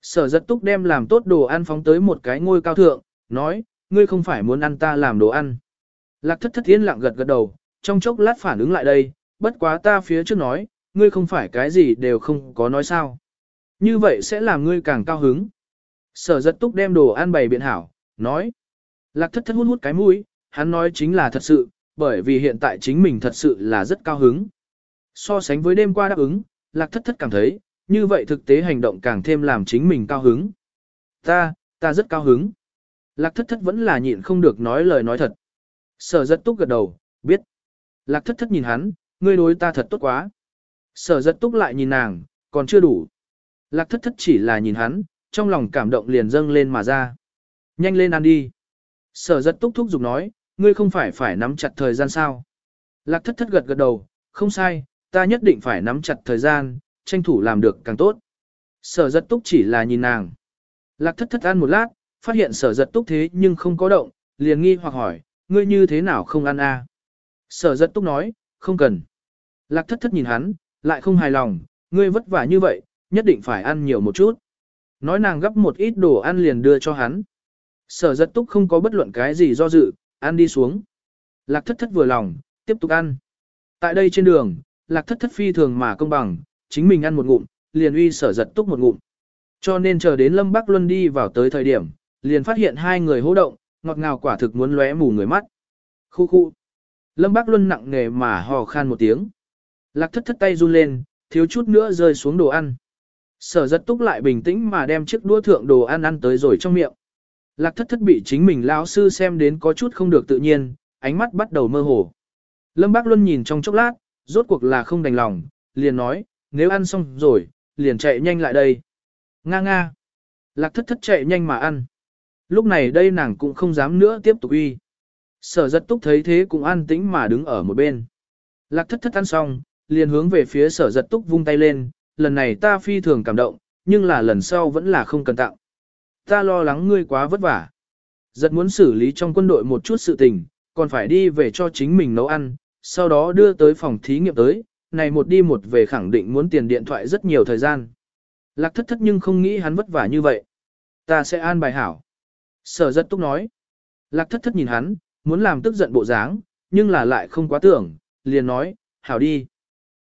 Sở giật túc đem làm tốt đồ ăn phóng tới một cái ngôi cao thượng, nói, ngươi không phải muốn ăn ta làm đồ ăn. Lạc thất thất yên lặng gật gật đầu, trong chốc lát phản ứng lại đây, bất quá ta phía trước nói, ngươi không phải cái gì đều không có nói sao. Như vậy sẽ làm ngươi càng cao hứng. Sở giật túc đem đồ ăn bày biện hảo, nói. Lạc thất thất hút hút cái mũi, hắn nói chính là thật sự, bởi vì hiện tại chính mình thật sự là rất cao hứng. So sánh với đêm qua đáp ứng, lạc thất thất cảm thấy, như vậy thực tế hành động càng thêm làm chính mình cao hứng. Ta, ta rất cao hứng. Lạc thất thất vẫn là nhịn không được nói lời nói thật. Sở giật túc gật đầu, biết. Lạc thất thất nhìn hắn, ngươi đối ta thật tốt quá. Sở giật túc lại nhìn nàng, còn chưa đủ. Lạc thất thất chỉ là nhìn hắn, trong lòng cảm động liền dâng lên mà ra. Nhanh lên ăn đi. Sở giật túc thúc giục nói, ngươi không phải phải nắm chặt thời gian sao. Lạc thất thất gật gật đầu, không sai, ta nhất định phải nắm chặt thời gian, tranh thủ làm được càng tốt. Sở giật túc chỉ là nhìn nàng. Lạc thất thất ăn một lát, phát hiện sở giật túc thế nhưng không có động, liền nghi hoặc hỏi, ngươi như thế nào không ăn a? Sở giật túc nói, không cần. Lạc thất thất nhìn hắn, lại không hài lòng, ngươi vất vả như vậy, nhất định phải ăn nhiều một chút. Nói nàng gấp một ít đồ ăn liền đưa cho hắn. Sở giật túc không có bất luận cái gì do dự, ăn đi xuống. Lạc thất thất vừa lòng, tiếp tục ăn. Tại đây trên đường, lạc thất thất phi thường mà công bằng, chính mình ăn một ngụm, liền uy sở giật túc một ngụm. Cho nên chờ đến Lâm Bắc Luân đi vào tới thời điểm, liền phát hiện hai người hô động, ngọt ngào quả thực muốn lóe mù người mắt. Khu khu. Lâm Bắc Luân nặng nề mà hò khan một tiếng. Lạc thất thất tay run lên, thiếu chút nữa rơi xuống đồ ăn. Sở giật túc lại bình tĩnh mà đem chiếc đũa thượng đồ ăn ăn tới rồi trong miệng. Lạc thất thất bị chính mình lão sư xem đến có chút không được tự nhiên, ánh mắt bắt đầu mơ hồ. Lâm Bác Luân nhìn trong chốc lát, rốt cuộc là không đành lòng, liền nói, nếu ăn xong rồi, liền chạy nhanh lại đây. Nga nga. Lạc thất thất chạy nhanh mà ăn. Lúc này đây nàng cũng không dám nữa tiếp tục uy. Sở giật túc thấy thế cũng an tĩnh mà đứng ở một bên. Lạc thất thất ăn xong, liền hướng về phía sở giật túc vung tay lên, lần này ta phi thường cảm động, nhưng là lần sau vẫn là không cần tặng. Ta lo lắng ngươi quá vất vả. Giật muốn xử lý trong quân đội một chút sự tình, còn phải đi về cho chính mình nấu ăn, sau đó đưa tới phòng thí nghiệm tới, này một đi một về khẳng định muốn tiền điện thoại rất nhiều thời gian. Lạc thất thất nhưng không nghĩ hắn vất vả như vậy. Ta sẽ an bài hảo. Sở rất túc nói. Lạc thất thất nhìn hắn, muốn làm tức giận bộ dáng, nhưng là lại không quá tưởng, liền nói, hảo đi.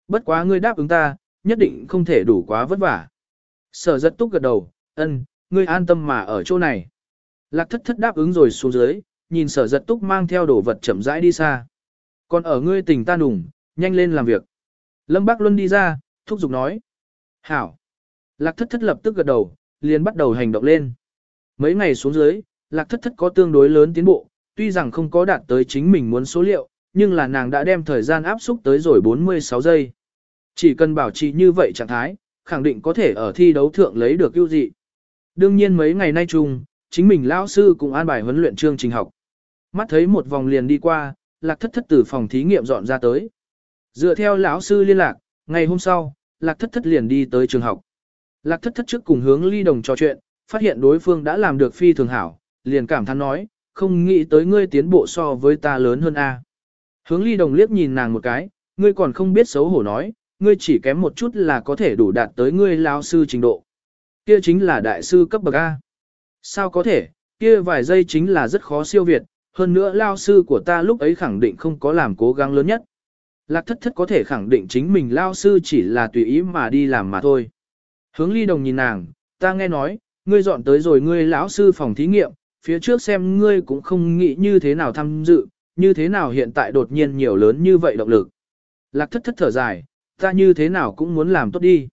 Bất quá ngươi đáp ứng ta, nhất định không thể đủ quá vất vả. Sở rất túc gật đầu, ân, ngươi an tâm mà ở chỗ này. Lạc thất thất đáp ứng rồi xuống dưới, nhìn sở giật túc mang theo đồ vật chậm rãi đi xa. Còn ở ngươi tình ta nùng, nhanh lên làm việc. Lâm Bác Luân đi ra, thúc giục nói. Hảo. Lạc thất thất lập tức gật đầu, liền bắt đầu hành động lên. Mấy ngày xuống dưới, lạc thất thất có tương đối lớn tiến bộ, tuy rằng không có đạt tới chính mình muốn số liệu, nhưng là nàng đã đem thời gian áp xúc tới rồi 46 giây. Chỉ cần bảo trì như vậy trạng thái, khẳng định có thể ở thi đấu thượng lấy được ưu dị. Đương nhiên mấy ngày nay chung, chính mình lão sư cũng an bài huấn luyện chương trình học. Mắt thấy một vòng liền đi qua, lạc thất thất từ phòng thí nghiệm dọn ra tới. Dựa theo lão sư liên lạc, ngày hôm sau, lạc thất thất liền đi tới trường học. Lạc thất thất trước cùng hướng ly đồng trò chuyện, phát hiện đối phương đã làm được phi thường hảo, liền cảm thán nói, không nghĩ tới ngươi tiến bộ so với ta lớn hơn a. Hướng ly đồng liếc nhìn nàng một cái, ngươi còn không biết xấu hổ nói, ngươi chỉ kém một chút là có thể đủ đạt tới ngươi lão sư trình độ. Kia chính là đại sư cấp bậc A. Sao có thể, kia vài giây chính là rất khó siêu việt, hơn nữa lao sư của ta lúc ấy khẳng định không có làm cố gắng lớn nhất. Lạc thất thất có thể khẳng định chính mình lao sư chỉ là tùy ý mà đi làm mà thôi. Hướng ly đồng nhìn nàng, ta nghe nói, ngươi dọn tới rồi ngươi lão sư phòng thí nghiệm, phía trước xem ngươi cũng không nghĩ như thế nào tham dự, như thế nào hiện tại đột nhiên nhiều lớn như vậy động lực. Lạc thất thất thở dài, ta như thế nào cũng muốn làm tốt đi.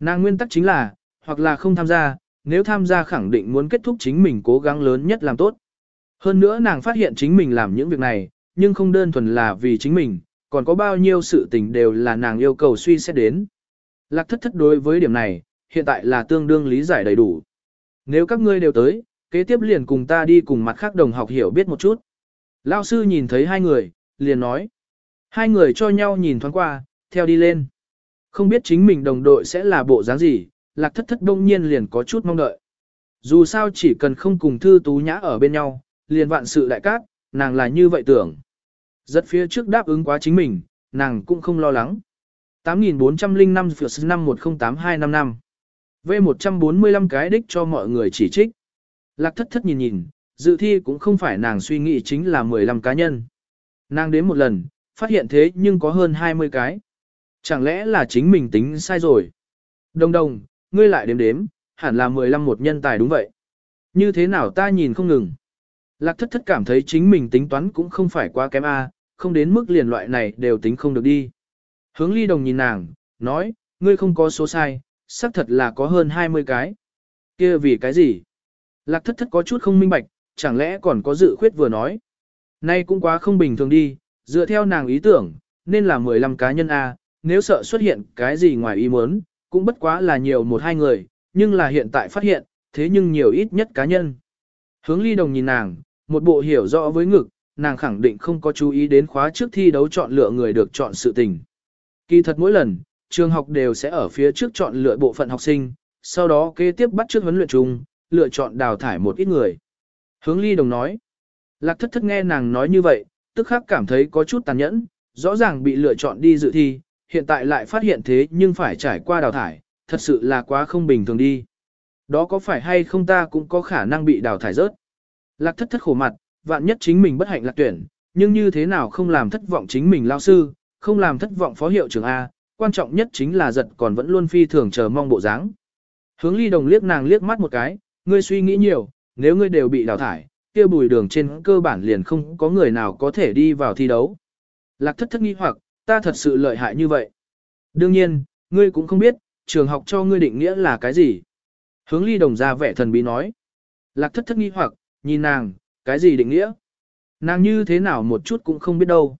Nàng nguyên tắc chính là, hoặc là không tham gia, nếu tham gia khẳng định muốn kết thúc chính mình cố gắng lớn nhất làm tốt. Hơn nữa nàng phát hiện chính mình làm những việc này, nhưng không đơn thuần là vì chính mình, còn có bao nhiêu sự tình đều là nàng yêu cầu suy xét đến. Lạc thất thất đối với điểm này, hiện tại là tương đương lý giải đầy đủ. Nếu các ngươi đều tới, kế tiếp liền cùng ta đi cùng mặt khác đồng học hiểu biết một chút. Lao sư nhìn thấy hai người, liền nói. Hai người cho nhau nhìn thoáng qua, theo đi lên. Không biết chính mình đồng đội sẽ là bộ dáng gì, lạc thất thất đông nhiên liền có chút mong đợi. Dù sao chỉ cần không cùng thư tú nhã ở bên nhau, liền vạn sự đại cát, nàng là như vậy tưởng. Rất phía trước đáp ứng quá chính mình, nàng cũng không lo lắng. 8405 phiệt năm 108255 V145 cái đích cho mọi người chỉ trích. Lạc thất thất nhìn nhìn, dự thi cũng không phải nàng suy nghĩ chính là 15 cá nhân. Nàng đến một lần, phát hiện thế nhưng có hơn 20 cái. Chẳng lẽ là chính mình tính sai rồi? Đồng đồng, ngươi lại đếm đếm, hẳn là 15 một nhân tài đúng vậy. Như thế nào ta nhìn không ngừng. Lạc thất thất cảm thấy chính mình tính toán cũng không phải quá kém A, không đến mức liền loại này đều tính không được đi. Hướng ly đồng nhìn nàng, nói, ngươi không có số sai, xác thật là có hơn 20 cái. kia vì cái gì? Lạc thất thất có chút không minh bạch, chẳng lẽ còn có dự khuyết vừa nói. Nay cũng quá không bình thường đi, dựa theo nàng ý tưởng, nên là 15 cá nhân A, nếu sợ xuất hiện cái gì ngoài ý muốn, cũng bất quá là nhiều một hai người, nhưng là hiện tại phát hiện, thế nhưng nhiều ít nhất cá nhân. Hướng ly đồng nhìn nàng, một bộ hiểu rõ với ngực, nàng khẳng định không có chú ý đến khóa trước thi đấu chọn lựa người được chọn sự tình. Kỳ thật mỗi lần, trường học đều sẽ ở phía trước chọn lựa bộ phận học sinh, sau đó kế tiếp bắt trước huấn luyện chung, lựa chọn đào thải một ít người. Hướng ly đồng nói, lạc thất thất nghe nàng nói như vậy, tức khắc cảm thấy có chút tàn nhẫn, rõ ràng bị lựa chọn đi dự thi, hiện tại lại phát hiện thế nhưng phải trải qua đào thải, thật sự là quá không bình thường đi. Đó có phải hay không ta cũng có khả năng bị đào thải rớt. Lạc thất thất khổ mặt, vạn nhất chính mình bất hạnh lạc tuyển, nhưng như thế nào không làm thất vọng chính mình lao sư, không làm thất vọng phó hiệu trưởng A, quan trọng nhất chính là giật còn vẫn luôn phi thường chờ mong bộ dáng. Hướng ly đồng liếc nàng liếc mắt một cái, ngươi suy nghĩ nhiều, nếu ngươi đều bị đào thải, kia bùi đường trên cơ bản liền không có người nào có thể đi vào thi đấu. Lạc thất thất nghi hoặc, ta thật sự lợi hại như vậy. Đương nhiên, ngươi cũng không biết, trường học cho ngươi định nghĩa là cái gì? Hướng ly đồng ra vẻ thần bí nói. Lạc thất thất nghi hoặc, nhìn nàng, cái gì định nghĩa? Nàng như thế nào một chút cũng không biết đâu.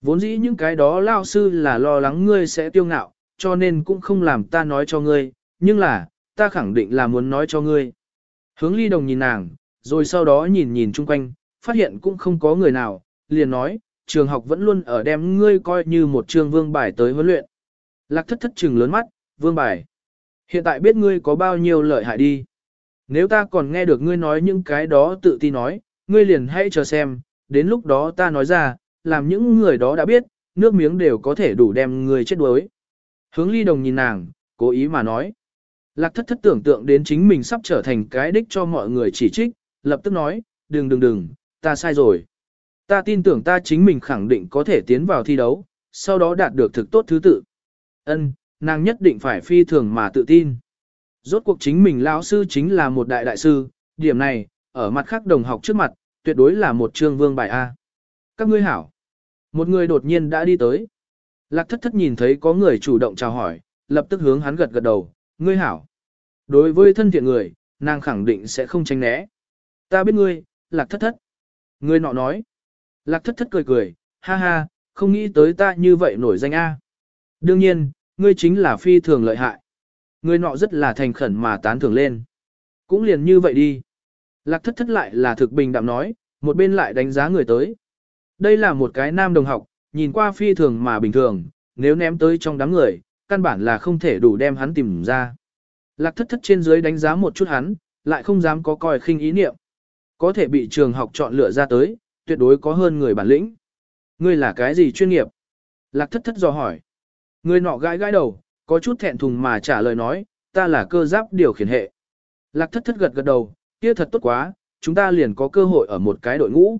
Vốn dĩ những cái đó lao sư là lo lắng ngươi sẽ tiêu ngạo, cho nên cũng không làm ta nói cho ngươi, nhưng là, ta khẳng định là muốn nói cho ngươi. Hướng ly đồng nhìn nàng, rồi sau đó nhìn nhìn chung quanh, phát hiện cũng không có người nào, liền nói, trường học vẫn luôn ở đem ngươi coi như một trường vương bài tới huấn luyện. Lạc thất thất trừng lớn mắt, vương bài. Hiện tại biết ngươi có bao nhiêu lợi hại đi. Nếu ta còn nghe được ngươi nói những cái đó tự ti nói, ngươi liền hãy chờ xem, đến lúc đó ta nói ra, làm những người đó đã biết, nước miếng đều có thể đủ đem ngươi chết đuối. Hướng ly đồng nhìn nàng, cố ý mà nói. Lạc thất thất tưởng tượng đến chính mình sắp trở thành cái đích cho mọi người chỉ trích, lập tức nói, đừng đừng đừng, ta sai rồi. Ta tin tưởng ta chính mình khẳng định có thể tiến vào thi đấu, sau đó đạt được thực tốt thứ tự. Ân, nàng nhất định phải phi thường mà tự tin. Rốt cuộc chính mình lão sư chính là một đại đại sư, điểm này, ở mặt khác đồng học trước mặt, tuyệt đối là một trương vương bài A. Các ngươi hảo. Một người đột nhiên đã đi tới. Lạc thất thất nhìn thấy có người chủ động chào hỏi, lập tức hướng hắn gật gật đầu, ngươi hảo. Đối với thân thiện người, nàng khẳng định sẽ không tránh né. Ta biết ngươi, lạc thất thất. Ngươi nọ nói. Lạc thất thất cười cười, ha ha, không nghĩ tới ta như vậy nổi danh A. Đương nhiên, ngươi chính là phi thường lợi hại. Ngươi nọ rất là thành khẩn mà tán thưởng lên. Cũng liền như vậy đi. Lạc thất thất lại là thực bình đạm nói, một bên lại đánh giá người tới. Đây là một cái nam đồng học, nhìn qua phi thường mà bình thường, nếu ném tới trong đám người, căn bản là không thể đủ đem hắn tìm ra. Lạc thất thất trên dưới đánh giá một chút hắn, lại không dám có coi khinh ý niệm. Có thể bị trường học chọn lựa ra tới, tuyệt đối có hơn người bản lĩnh. Ngươi là cái gì chuyên nghiệp? Lạc thất thất dò hỏi. Người nọ gãi gãi đầu, có chút thẹn thùng mà trả lời nói, ta là cơ giáp điều khiển hệ. Lạc thất thất gật gật đầu, kia thật tốt quá, chúng ta liền có cơ hội ở một cái đội ngũ.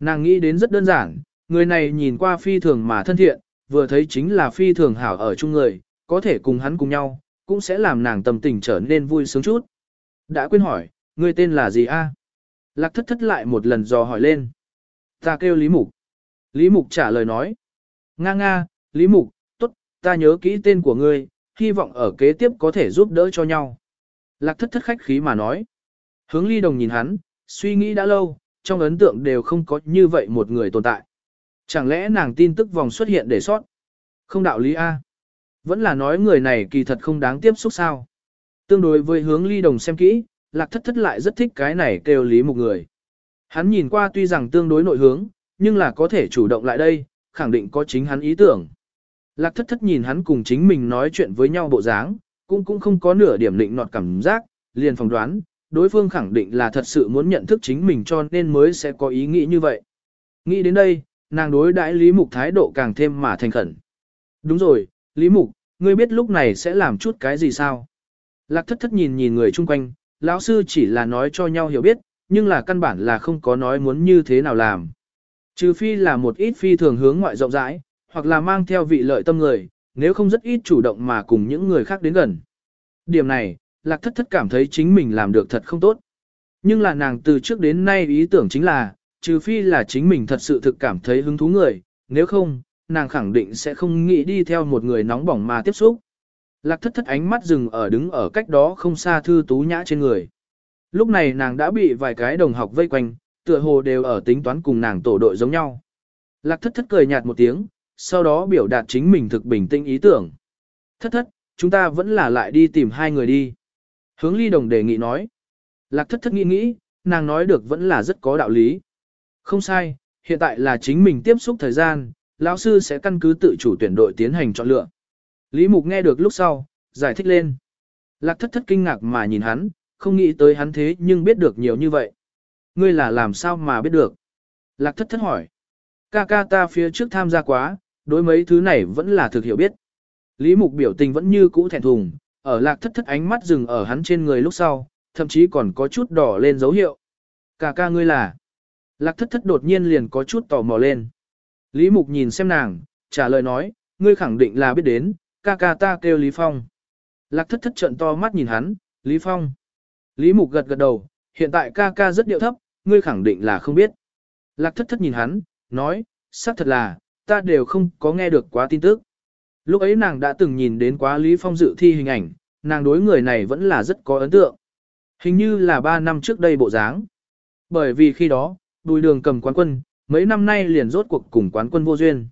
Nàng nghĩ đến rất đơn giản, người này nhìn qua phi thường mà thân thiện, vừa thấy chính là phi thường hảo ở chung người, có thể cùng hắn cùng nhau, cũng sẽ làm nàng tâm tình trở nên vui sướng chút. Đã quên hỏi, ngươi tên là gì a? Lạc thất thất lại một lần dò hỏi lên. Ta kêu Lý Mục. Lý Mục trả lời nói. Nga nga, Lý Mục, tốt, ta nhớ kỹ tên của ngươi, hy vọng ở kế tiếp có thể giúp đỡ cho nhau. Lạc thất thất khách khí mà nói. Hướng ly đồng nhìn hắn, suy nghĩ đã lâu, trong ấn tượng đều không có như vậy một người tồn tại. Chẳng lẽ nàng tin tức vòng xuất hiện để sót? Không đạo lý A. Vẫn là nói người này kỳ thật không đáng tiếp xúc sao. Tương đối với hướng ly đồng xem kỹ, lạc thất thất lại rất thích cái này kêu lý một người. Hắn nhìn qua tuy rằng tương đối nội hướng, nhưng là có thể chủ động lại đây, khẳng định có chính hắn ý tưởng. Lạc thất thất nhìn hắn cùng chính mình nói chuyện với nhau bộ dáng, cũng cũng không có nửa điểm định nọt cảm giác, liền phỏng đoán, đối phương khẳng định là thật sự muốn nhận thức chính mình cho nên mới sẽ có ý nghĩ như vậy. Nghĩ đến đây, nàng đối đãi Lý Mục thái độ càng thêm mà thành khẩn. Đúng rồi, Lý Mục, ngươi biết lúc này sẽ làm chút cái gì sao? Lạc thất thất nhìn nhìn người chung quanh, lão sư chỉ là nói cho nhau hiểu biết, nhưng là căn bản là không có nói muốn như thế nào làm. Trừ phi là một ít phi thường hướng ngoại rộng rãi, hoặc là mang theo vị lợi tâm người, nếu không rất ít chủ động mà cùng những người khác đến gần. Điểm này, lạc thất thất cảm thấy chính mình làm được thật không tốt. Nhưng là nàng từ trước đến nay ý tưởng chính là, trừ phi là chính mình thật sự thực cảm thấy hứng thú người, nếu không, nàng khẳng định sẽ không nghĩ đi theo một người nóng bỏng mà tiếp xúc. Lạc thất thất ánh mắt dừng ở đứng ở cách đó không xa thư tú nhã trên người. Lúc này nàng đã bị vài cái đồng học vây quanh, tựa hồ đều ở tính toán cùng nàng tổ đội giống nhau. Lạc thất thất cười nhạt một tiếng, sau đó biểu đạt chính mình thực bình tĩnh ý tưởng. Thất thất, chúng ta vẫn là lại đi tìm hai người đi. Hướng ly đồng đề nghị nói. Lạc thất thất nghĩ nghĩ, nàng nói được vẫn là rất có đạo lý. Không sai, hiện tại là chính mình tiếp xúc thời gian, lão sư sẽ căn cứ tự chủ tuyển đội tiến hành chọn lựa. Lý Mục nghe được lúc sau, giải thích lên. Lạc thất thất kinh ngạc mà nhìn hắn, không nghĩ tới hắn thế nhưng biết được nhiều như vậy. Ngươi là làm sao mà biết được? Lạc thất thất hỏi. Ca ca ta phía trước tham gia quá, đối mấy thứ này vẫn là thực hiểu biết. Lý Mục biểu tình vẫn như cũ thẹn thùng, ở lạc thất thất ánh mắt dừng ở hắn trên người lúc sau, thậm chí còn có chút đỏ lên dấu hiệu. Ca ca ngươi là. Lạc thất thất đột nhiên liền có chút tò mò lên. Lý Mục nhìn xem nàng, trả lời nói, ngươi khẳng định là biết đến, ca ca ta kêu Lý Phong. Lạc thất thất trợn to mắt nhìn hắn, Lý Phong. Lý Mục gật gật đầu, hiện tại ca ca rất điệu thấp, ngươi khẳng định là không biết. Lạc thất thất nhìn hắn, nói, xác thật là, ta đều không có nghe được quá tin tức. Lúc ấy nàng đã từng nhìn đến quá Lý Phong dự thi hình ảnh, nàng đối người này vẫn là rất có ấn tượng. Hình như là 3 năm trước đây bộ dáng. Bởi vì khi đó, đùi đường cầm quán quân, mấy năm nay liền rốt cuộc cùng quán quân vô duyên.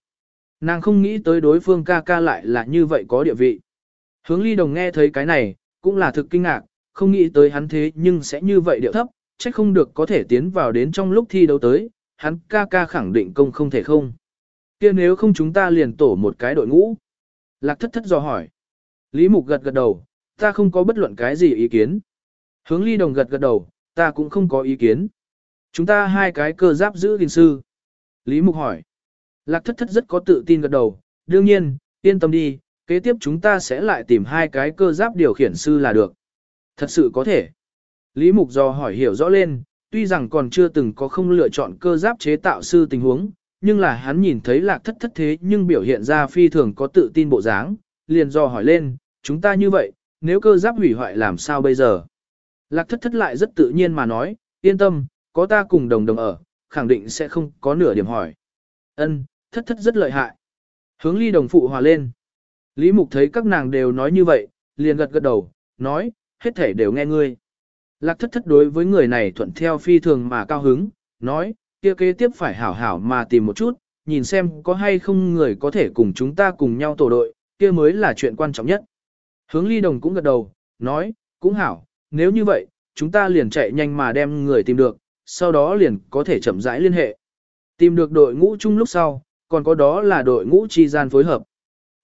Nàng không nghĩ tới đối phương ca ca lại là như vậy có địa vị. Hướng ly đồng nghe thấy cái này, cũng là thực kinh ngạc, không nghĩ tới hắn thế nhưng sẽ như vậy điệu thấp, chắc không được có thể tiến vào đến trong lúc thi đấu tới, hắn ca ca khẳng định công không thể không. kia nếu không chúng ta liền tổ một cái đội ngũ. Lạc thất thất dò hỏi. Lý Mục gật gật đầu, ta không có bất luận cái gì ý kiến. Hướng ly đồng gật gật đầu, ta cũng không có ý kiến. Chúng ta hai cái cơ giáp giữ gìn sư. Lý Mục hỏi. Lạc thất thất rất có tự tin gật đầu, đương nhiên, yên tâm đi, kế tiếp chúng ta sẽ lại tìm hai cái cơ giáp điều khiển sư là được. Thật sự có thể. Lý Mục do hỏi hiểu rõ lên, tuy rằng còn chưa từng có không lựa chọn cơ giáp chế tạo sư tình huống, nhưng là hắn nhìn thấy lạc thất thất thế nhưng biểu hiện ra phi thường có tự tin bộ dáng, liền do hỏi lên, chúng ta như vậy, nếu cơ giáp hủy hoại làm sao bây giờ? Lạc thất thất lại rất tự nhiên mà nói, yên tâm, có ta cùng đồng đồng ở, khẳng định sẽ không có nửa điểm hỏi. Ân, thất thất rất lợi hại. Hướng ly đồng phụ hòa lên. Lý Mục thấy các nàng đều nói như vậy, liền gật gật đầu, nói, hết thể đều nghe ngươi. Lạc thất thất đối với người này thuận theo phi thường mà cao hứng, nói, kia kế tiếp phải hảo hảo mà tìm một chút, nhìn xem có hay không người có thể cùng chúng ta cùng nhau tổ đội, kia mới là chuyện quan trọng nhất. Hướng ly đồng cũng gật đầu, nói, cũng hảo, nếu như vậy, chúng ta liền chạy nhanh mà đem người tìm được, sau đó liền có thể chậm rãi liên hệ. Tìm được đội ngũ chung lúc sau, còn có đó là đội ngũ chi gian phối hợp.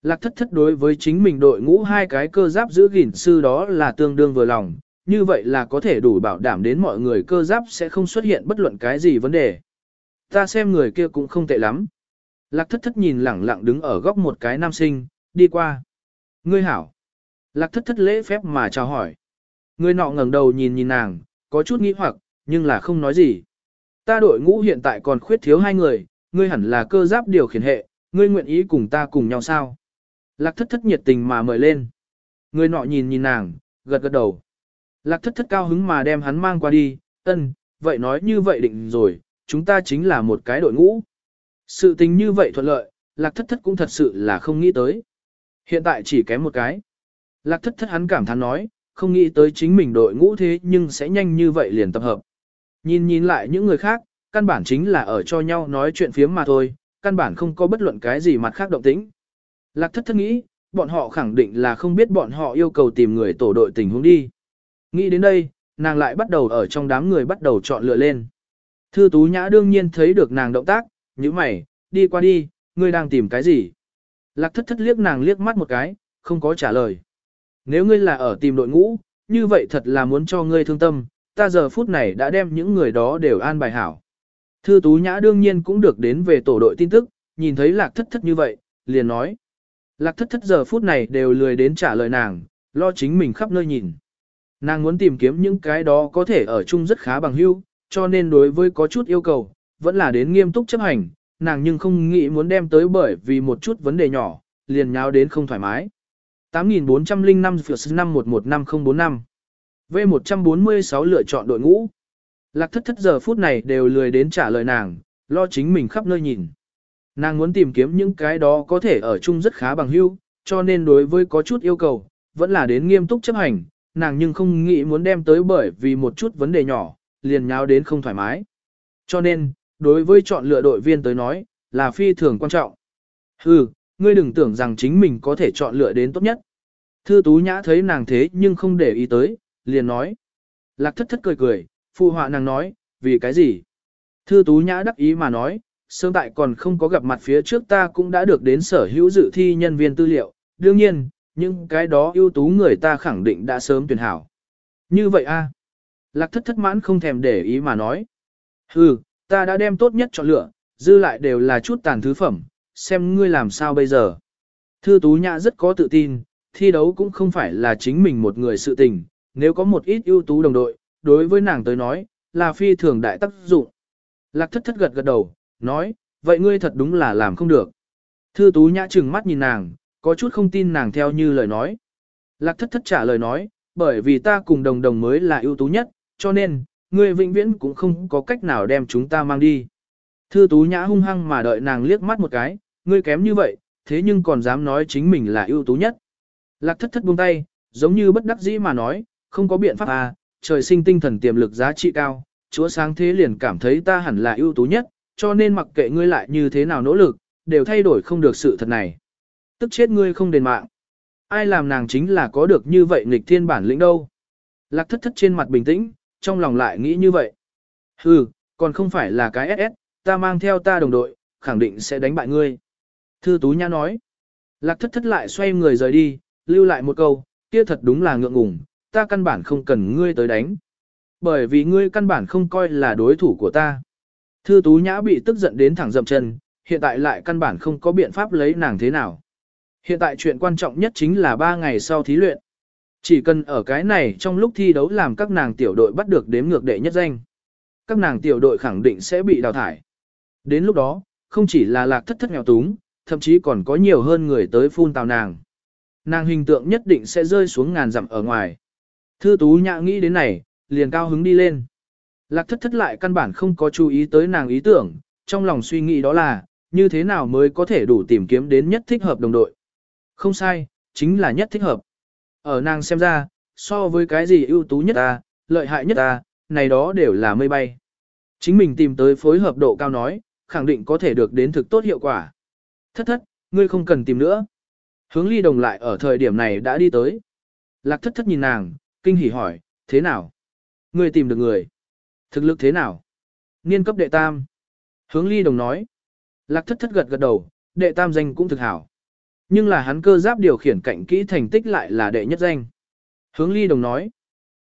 Lạc thất thất đối với chính mình đội ngũ hai cái cơ giáp giữ gìn sư đó là tương đương vừa lòng, như vậy là có thể đủ bảo đảm đến mọi người cơ giáp sẽ không xuất hiện bất luận cái gì vấn đề. Ta xem người kia cũng không tệ lắm. Lạc thất thất nhìn lẳng lặng đứng ở góc một cái nam sinh, đi qua. Ngươi hảo. Lạc thất thất lễ phép mà chào hỏi. Người nọ ngẩng đầu nhìn nhìn nàng, có chút nghĩ hoặc, nhưng là không nói gì. Ta đội ngũ hiện tại còn khuyết thiếu hai người, ngươi hẳn là cơ giáp điều khiển hệ, ngươi nguyện ý cùng ta cùng nhau sao? Lạc thất thất nhiệt tình mà mời lên. Người nọ nhìn nhìn nàng, gật gật đầu. Lạc thất thất cao hứng mà đem hắn mang qua đi, ân, vậy nói như vậy định rồi, chúng ta chính là một cái đội ngũ. Sự tình như vậy thuận lợi, lạc thất thất cũng thật sự là không nghĩ tới. Hiện tại chỉ kém một cái. Lạc thất thất hắn cảm thán nói, không nghĩ tới chính mình đội ngũ thế nhưng sẽ nhanh như vậy liền tập hợp. Nhìn nhìn lại những người khác, căn bản chính là ở cho nhau nói chuyện phiếm mà thôi, căn bản không có bất luận cái gì mặt khác động tĩnh. Lạc thất thất nghĩ, bọn họ khẳng định là không biết bọn họ yêu cầu tìm người tổ đội tình huống đi. Nghĩ đến đây, nàng lại bắt đầu ở trong đám người bắt đầu chọn lựa lên. Thư tú nhã đương nhiên thấy được nàng động tác, như mày, đi qua đi, ngươi đang tìm cái gì? Lạc thất thất liếc nàng liếc mắt một cái, không có trả lời. Nếu ngươi là ở tìm đội ngũ, như vậy thật là muốn cho ngươi thương tâm, ta giờ phút này đã đem những người đó đều an bài hảo. Thư Tú Nhã đương nhiên cũng được đến về tổ đội tin tức, nhìn thấy lạc thất thất như vậy, liền nói. Lạc thất thất giờ phút này đều lười đến trả lời nàng, lo chính mình khắp nơi nhìn. Nàng muốn tìm kiếm những cái đó có thể ở chung rất khá bằng hữu, cho nên đối với có chút yêu cầu, vẫn là đến nghiêm túc chấp hành, nàng nhưng không nghĩ muốn đem tới bởi vì một chút vấn đề nhỏ, liền nháo đến không thoải mái. 8405 năm 115045 V146 lựa chọn đội ngũ. Lạc thất thất giờ phút này đều lười đến trả lời nàng, lo chính mình khắp nơi nhìn. Nàng muốn tìm kiếm những cái đó có thể ở chung rất khá bằng hữu, cho nên đối với có chút yêu cầu, vẫn là đến nghiêm túc chấp hành, nàng nhưng không nghĩ muốn đem tới bởi vì một chút vấn đề nhỏ, liền nháo đến không thoải mái. Cho nên, đối với chọn lựa đội viên tới nói, là phi thường quan trọng. Hừ, ngươi đừng tưởng rằng chính mình có thể chọn lựa đến tốt nhất. Thư Tú Nhã thấy nàng thế nhưng không để ý tới, liền nói. Lạc thất thất cười cười, phụ họa nàng nói, vì cái gì? Thư Tú Nhã đắc ý mà nói, sớm tại còn không có gặp mặt phía trước ta cũng đã được đến sở hữu dự thi nhân viên tư liệu, đương nhiên, những cái đó ưu tú người ta khẳng định đã sớm tuyển hảo. Như vậy a Lạc thất thất mãn không thèm để ý mà nói. Hừ, ta đã đem tốt nhất chọn lựa, dư lại đều là chút tàn thứ phẩm, xem ngươi làm sao bây giờ. Thư Tú Nhã rất có tự tin, thi đấu cũng không phải là chính mình một người sự tình, nếu có một ít ưu tú đồng đội, đối với nàng tới nói, là phi thường đại tác dụng. Lạc thất thất gật gật đầu, nói, vậy ngươi thật đúng là làm không được. Thư Tú Nhã trừng mắt nhìn nàng, có chút không tin nàng theo như lời nói. Lạc thất thất trả lời nói, bởi vì ta cùng đồng đồng mới là ưu tú nhất, cho nên, ngươi vĩnh viễn cũng không có cách nào đem chúng ta mang đi. Thư Tú Nhã hung hăng mà đợi nàng liếc mắt một cái, ngươi kém như vậy, thế nhưng còn dám nói chính mình là ưu tú nhất. Lạc thất thất buông tay, giống như bất đắc dĩ mà nói, không có biện pháp à, trời sinh tinh thần tiềm lực giá trị cao, chúa sáng thế liền cảm thấy ta hẳn là ưu tú nhất, cho nên mặc kệ ngươi lại như thế nào nỗ lực, đều thay đổi không được sự thật này. Tức chết ngươi không đền mạng. Ai làm nàng chính là có được như vậy nghịch thiên bản lĩnh đâu. Lạc thất thất trên mặt bình tĩnh, trong lòng lại nghĩ như vậy. Hừ, còn không phải là cái SS, ta mang theo ta đồng đội, khẳng định sẽ đánh bại ngươi. Thư Tú Nhã nói. Lạc thất thất lại xoay người rời đi, lưu lại một câu, kia thật đúng là ngượng ngùng, ta căn bản không cần ngươi tới đánh. Bởi vì ngươi căn bản không coi là đối thủ của ta. Thư Tú Nhã bị tức giận đến thẳng dậm chân, hiện tại lại căn bản không có biện pháp lấy nàng thế nào. Hiện tại chuyện quan trọng nhất chính là 3 ngày sau thí luyện. Chỉ cần ở cái này trong lúc thi đấu làm các nàng tiểu đội bắt được đếm ngược đệ nhất danh. Các nàng tiểu đội khẳng định sẽ bị đào thải. Đến lúc đó, không chỉ là lạc thất thất nghèo túng, thậm chí còn có nhiều hơn người tới phun tào nàng. Nàng hình tượng nhất định sẽ rơi xuống ngàn dặm ở ngoài. Thư tú nhã nghĩ đến này, liền cao hứng đi lên. Lạc thất thất lại căn bản không có chú ý tới nàng ý tưởng, trong lòng suy nghĩ đó là, như thế nào mới có thể đủ tìm kiếm đến nhất thích hợp đồng đội. Không sai, chính là nhất thích hợp. Ở nàng xem ra, so với cái gì ưu tú nhất ta, lợi hại nhất ta, này đó đều là mây bay. Chính mình tìm tới phối hợp độ cao nói, khẳng định có thể được đến thực tốt hiệu quả. Thất thất, ngươi không cần tìm nữa. Hướng ly đồng lại ở thời điểm này đã đi tới. Lạc thất thất nhìn nàng, kinh hỉ hỏi, thế nào? Ngươi tìm được người. Thực lực thế nào? Niên cấp đệ tam. Hướng ly đồng nói. Lạc thất thất gật gật đầu, đệ tam danh cũng thực hảo. Nhưng là hắn cơ giáp điều khiển cạnh kỹ thành tích lại là đệ nhất danh. Hướng ly đồng nói.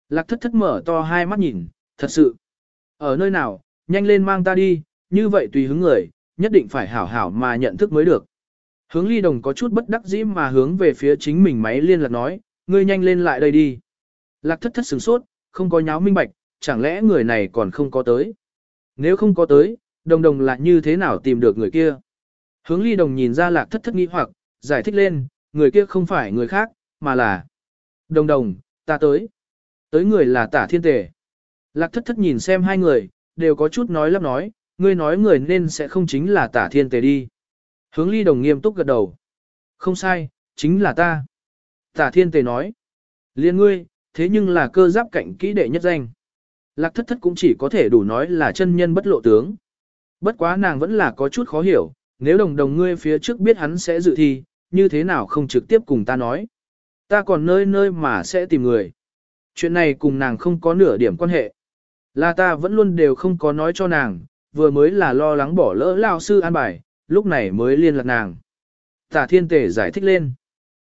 Lạc thất thất mở to hai mắt nhìn, thật sự. Ở nơi nào, nhanh lên mang ta đi, như vậy tùy hứng người, nhất định phải hảo hảo mà nhận thức mới được. Hướng ly đồng có chút bất đắc dĩ mà hướng về phía chính mình máy liên lạc nói, ngươi nhanh lên lại đây đi. Lạc thất thất sửng sốt, không có nháo minh bạch, chẳng lẽ người này còn không có tới. Nếu không có tới, đồng đồng là như thế nào tìm được người kia. Hướng ly đồng nhìn ra lạc thất thất nghĩ hoặc, giải thích lên, người kia không phải người khác, mà là đồng đồng, ta tới. Tới người là tả thiên tề. Lạc thất thất nhìn xem hai người, đều có chút nói lắp nói, ngươi nói người nên sẽ không chính là tả thiên tề đi. Hướng ly đồng nghiêm túc gật đầu. Không sai, chính là ta. Tả thiên tề nói. Liên ngươi, thế nhưng là cơ giáp cạnh kỹ đệ nhất danh. Lạc thất thất cũng chỉ có thể đủ nói là chân nhân bất lộ tướng. Bất quá nàng vẫn là có chút khó hiểu, nếu đồng đồng ngươi phía trước biết hắn sẽ dự thi, như thế nào không trực tiếp cùng ta nói. Ta còn nơi nơi mà sẽ tìm người. Chuyện này cùng nàng không có nửa điểm quan hệ. Là ta vẫn luôn đều không có nói cho nàng, vừa mới là lo lắng bỏ lỡ lao sư an bài, lúc này mới liên lạc nàng. Tả thiên tể giải thích lên.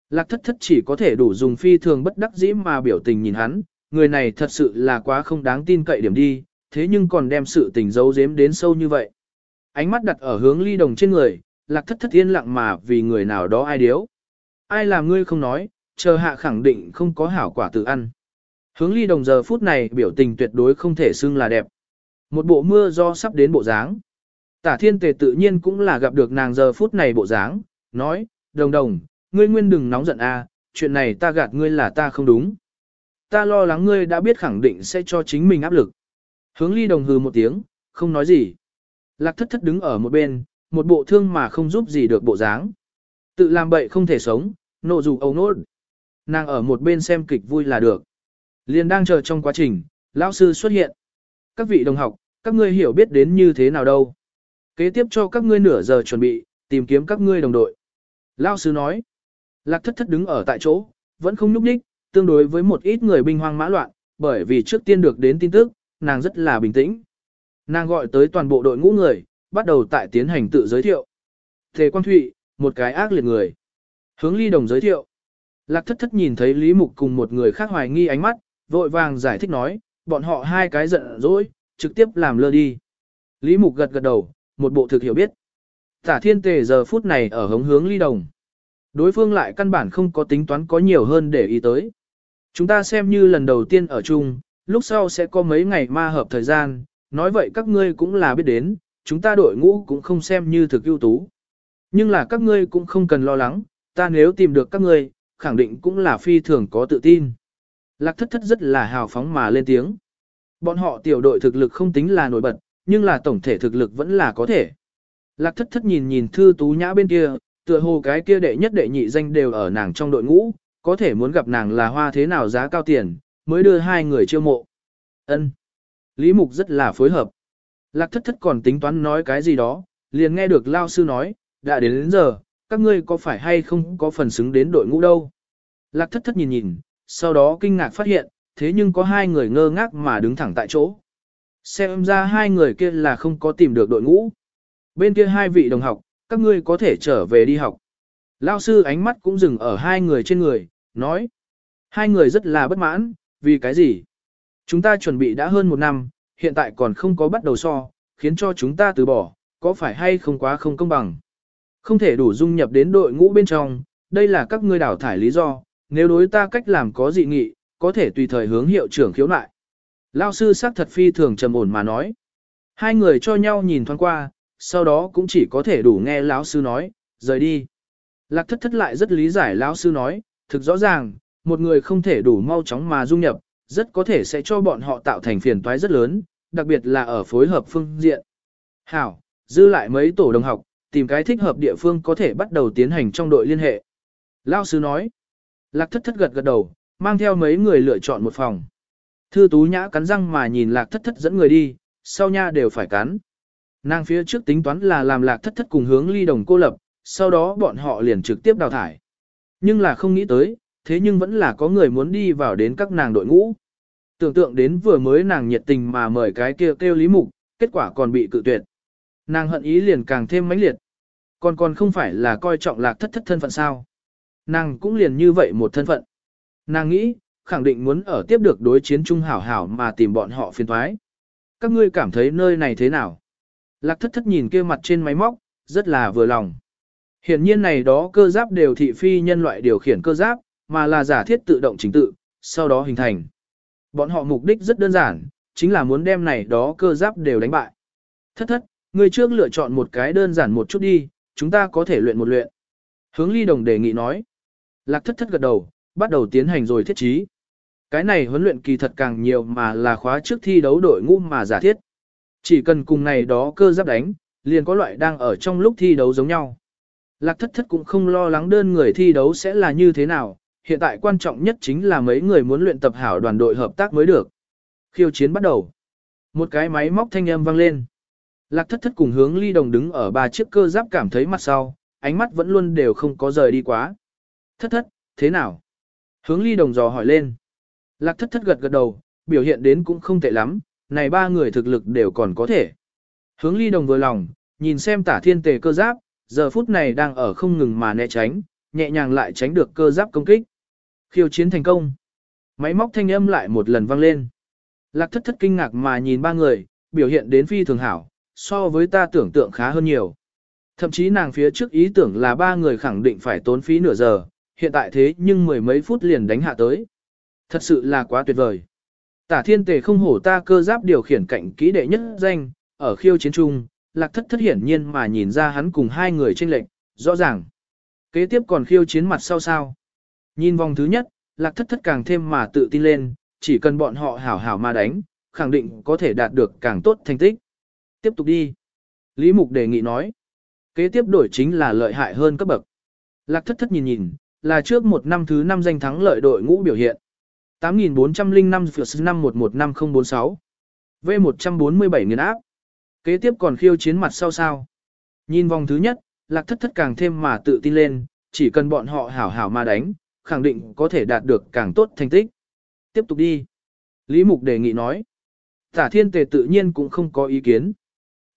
Lạc thất thất chỉ có thể đủ dùng phi thường bất đắc dĩ mà biểu tình nhìn hắn, người này thật sự là quá không đáng tin cậy điểm đi, thế nhưng còn đem sự tình giấu giếm đến sâu như vậy. Ánh mắt đặt ở hướng ly đồng trên người, lạc thất thất yên lặng mà vì người nào đó ai điếu. Ai làm ngươi không nói, chờ hạ khẳng định không có hảo quả tự ăn. Hướng ly đồng giờ phút này biểu tình tuyệt đối không thể xưng là đẹp. Một bộ mưa do sắp đến bộ dáng. Tả thiên tề tự nhiên cũng là gặp được nàng giờ phút này bộ dáng, nói, đồng đồng, ngươi nguyên đừng nóng giận a, chuyện này ta gạt ngươi là ta không đúng. Ta lo lắng ngươi đã biết khẳng định sẽ cho chính mình áp lực. Hướng ly đồng hừ một tiếng, không nói gì. Lạc thất thất đứng ở một bên, một bộ thương mà không giúp gì được bộ dáng. Tự làm bậy không thể sống, nộ dù ấu nốt. Nàng ở một bên xem kịch vui là được. Liền đang chờ trong quá trình, lão sư xuất hiện. Các vị đồng học, các ngươi hiểu biết đến như thế nào đâu. Kế tiếp cho các ngươi nửa giờ chuẩn bị, tìm kiếm các ngươi đồng đội. Lão sư nói. Lạc thất thất đứng ở tại chỗ, vẫn không nhúc nhích, tương đối với một ít người binh hoang mã loạn, bởi vì trước tiên được đến tin tức, nàng rất là bình tĩnh. Nàng gọi tới toàn bộ đội ngũ người, bắt đầu tại tiến hành tự giới thiệu. Thề Quang Thụy, một cái ác liệt người. Hướng ly đồng giới thiệu. Lạc thất thất nhìn thấy Lý Mục cùng một người khác hoài nghi ánh mắt, vội vàng giải thích nói, bọn họ hai cái giận dỗi, trực tiếp làm lơ đi. Lý Mục gật gật đầu, một bộ thực hiểu biết. Tả thiên tề giờ phút này ở hống hướng ly đồng. Đối phương lại căn bản không có tính toán có nhiều hơn để ý tới. Chúng ta xem như lần đầu tiên ở chung, lúc sau sẽ có mấy ngày ma hợp thời gian, nói vậy các ngươi cũng là biết đến, chúng ta đội ngũ cũng không xem như thực ưu tú. Nhưng là các ngươi cũng không cần lo lắng, ta nếu tìm được các ngươi, khẳng định cũng là phi thường có tự tin. Lạc thất thất rất là hào phóng mà lên tiếng. Bọn họ tiểu đội thực lực không tính là nổi bật, nhưng là tổng thể thực lực vẫn là có thể. Lạc thất thất nhìn nhìn thư tú nhã bên kia, tựa hồ cái kia đệ nhất đệ nhị danh đều ở nàng trong đội ngũ, có thể muốn gặp nàng là hoa thế nào giá cao tiền, mới đưa hai người chiêu mộ. Ân. Lý Mục rất là phối hợp. Lạc thất thất còn tính toán nói cái gì đó, liền nghe được Lao sư nói, đã đến đến giờ, các ngươi có phải hay không có phần xứng đến đội ngũ đâu. Lạc thất thất nhìn nhìn, sau đó kinh ngạc phát hiện, thế nhưng có hai người ngơ ngác mà đứng thẳng tại chỗ. Xem ra hai người kia là không có tìm được đội ngũ. Bên kia hai vị đồng học, các ngươi có thể trở về đi học. Lao sư ánh mắt cũng dừng ở hai người trên người, nói. Hai người rất là bất mãn, vì cái gì? Chúng ta chuẩn bị đã hơn một năm, hiện tại còn không có bắt đầu so, khiến cho chúng ta từ bỏ, có phải hay không quá không công bằng? Không thể đủ dung nhập đến đội ngũ bên trong, đây là các ngươi đào thải lý do, nếu đối ta cách làm có dị nghị, có thể tùy thời hướng hiệu trưởng khiếu nại. Lao sư sắc thật phi thường trầm ổn mà nói. Hai người cho nhau nhìn thoáng qua, sau đó cũng chỉ có thể đủ nghe lão sư nói, rời đi. Lạc thất thất lại rất lý giải lão sư nói, thực rõ ràng, một người không thể đủ mau chóng mà dung nhập, rất có thể sẽ cho bọn họ tạo thành phiền toái rất lớn, đặc biệt là ở phối hợp phương diện. Hảo, dư lại mấy tổ đồng học, tìm cái thích hợp địa phương có thể bắt đầu tiến hành trong đội liên hệ. Lao sư nói, lạc thất thất gật gật đầu, mang theo mấy người lựa chọn một phòng. Thư tú nhã cắn răng mà nhìn lạc thất thất dẫn người đi, sau nha đều phải cắn. Nàng phía trước tính toán là làm lạc thất thất cùng hướng ly đồng cô lập, sau đó bọn họ liền trực tiếp đào thải. Nhưng là không nghĩ tới, thế nhưng vẫn là có người muốn đi vào đến các nàng đội ngũ. Tưởng tượng đến vừa mới nàng nhiệt tình mà mời cái kia kêu lý mục, kết quả còn bị cự tuyệt. Nàng hận ý liền càng thêm mãnh liệt. Còn còn không phải là coi trọng lạc thất thất thân phận sao. Nàng cũng liền như vậy một thân phận. Nàng nghĩ, khẳng định muốn ở tiếp được đối chiến trung hảo hảo mà tìm bọn họ phiền thoái. Các ngươi cảm thấy nơi này thế nào? Lạc thất thất nhìn kia mặt trên máy móc, rất là vừa lòng. Hiển nhiên này đó cơ giáp đều thị phi nhân loại điều khiển cơ giáp, mà là giả thiết tự động chính tự, sau đó hình thành. Bọn họ mục đích rất đơn giản, chính là muốn đem này đó cơ giáp đều đánh bại. Thất thất, người trước lựa chọn một cái đơn giản một chút đi, chúng ta có thể luyện một luyện. Hướng ly đồng đề nghị nói. Lạc thất thất gật đầu, bắt đầu tiến hành rồi thiết trí. Cái này huấn luyện kỳ thật càng nhiều mà là khóa trước thi đấu đội ngũ mà giả thiết. Chỉ cần cùng này đó cơ giáp đánh, liền có loại đang ở trong lúc thi đấu giống nhau. Lạc thất thất cũng không lo lắng đơn người thi đấu sẽ là như thế nào, hiện tại quan trọng nhất chính là mấy người muốn luyện tập hảo đoàn đội hợp tác mới được. Khiêu chiến bắt đầu. Một cái máy móc thanh âm vang lên. Lạc thất thất cùng hướng ly đồng đứng ở ba chiếc cơ giáp cảm thấy mặt sau, ánh mắt vẫn luôn đều không có rời đi quá. Thất thất, thế nào? Hướng ly đồng dò hỏi lên. Lạc thất thất gật gật đầu, biểu hiện đến cũng không tệ lắm, này ba người thực lực đều còn có thể. Hướng ly đồng vừa lòng, nhìn xem tả thiên tề cơ giáp, giờ phút này đang ở không ngừng mà né tránh, nhẹ nhàng lại tránh được cơ giáp công kích. Khiêu chiến thành công. Máy móc thanh âm lại một lần vang lên. Lạc thất thất kinh ngạc mà nhìn ba người, biểu hiện đến phi thường hảo, so với ta tưởng tượng khá hơn nhiều. Thậm chí nàng phía trước ý tưởng là ba người khẳng định phải tốn phí nửa giờ, hiện tại thế nhưng mười mấy phút liền đánh hạ tới. Thật sự là quá tuyệt vời. Tả thiên tề không hổ ta cơ giáp điều khiển cạnh kỹ đệ nhất danh, ở khiêu chiến trung, lạc thất thất hiển nhiên mà nhìn ra hắn cùng hai người tranh lệnh, rõ ràng. Kế tiếp còn khiêu chiến mặt sau sao. Nhìn vòng thứ nhất, lạc thất thất càng thêm mà tự tin lên, chỉ cần bọn họ hảo hảo mà đánh, khẳng định có thể đạt được càng tốt thành tích. Tiếp tục đi. Lý Mục đề nghị nói. Kế tiếp đổi chính là lợi hại hơn cấp bậc. Lạc thất thất nhìn nhìn, là trước một năm thứ năm danh thắng lợi đội ngũ biểu hiện. 8.405 phiểu năm 115046. V147 nghiền áp. Kế tiếp còn khiêu chiến mặt sau sao. Nhìn vòng thứ nhất, lạc thất thất càng thêm mà tự tin lên, chỉ cần bọn họ hảo hảo mà đánh, khẳng định có thể đạt được càng tốt thành tích. Tiếp tục đi. Lý Mục đề nghị nói. Tả thiên tề tự nhiên cũng không có ý kiến.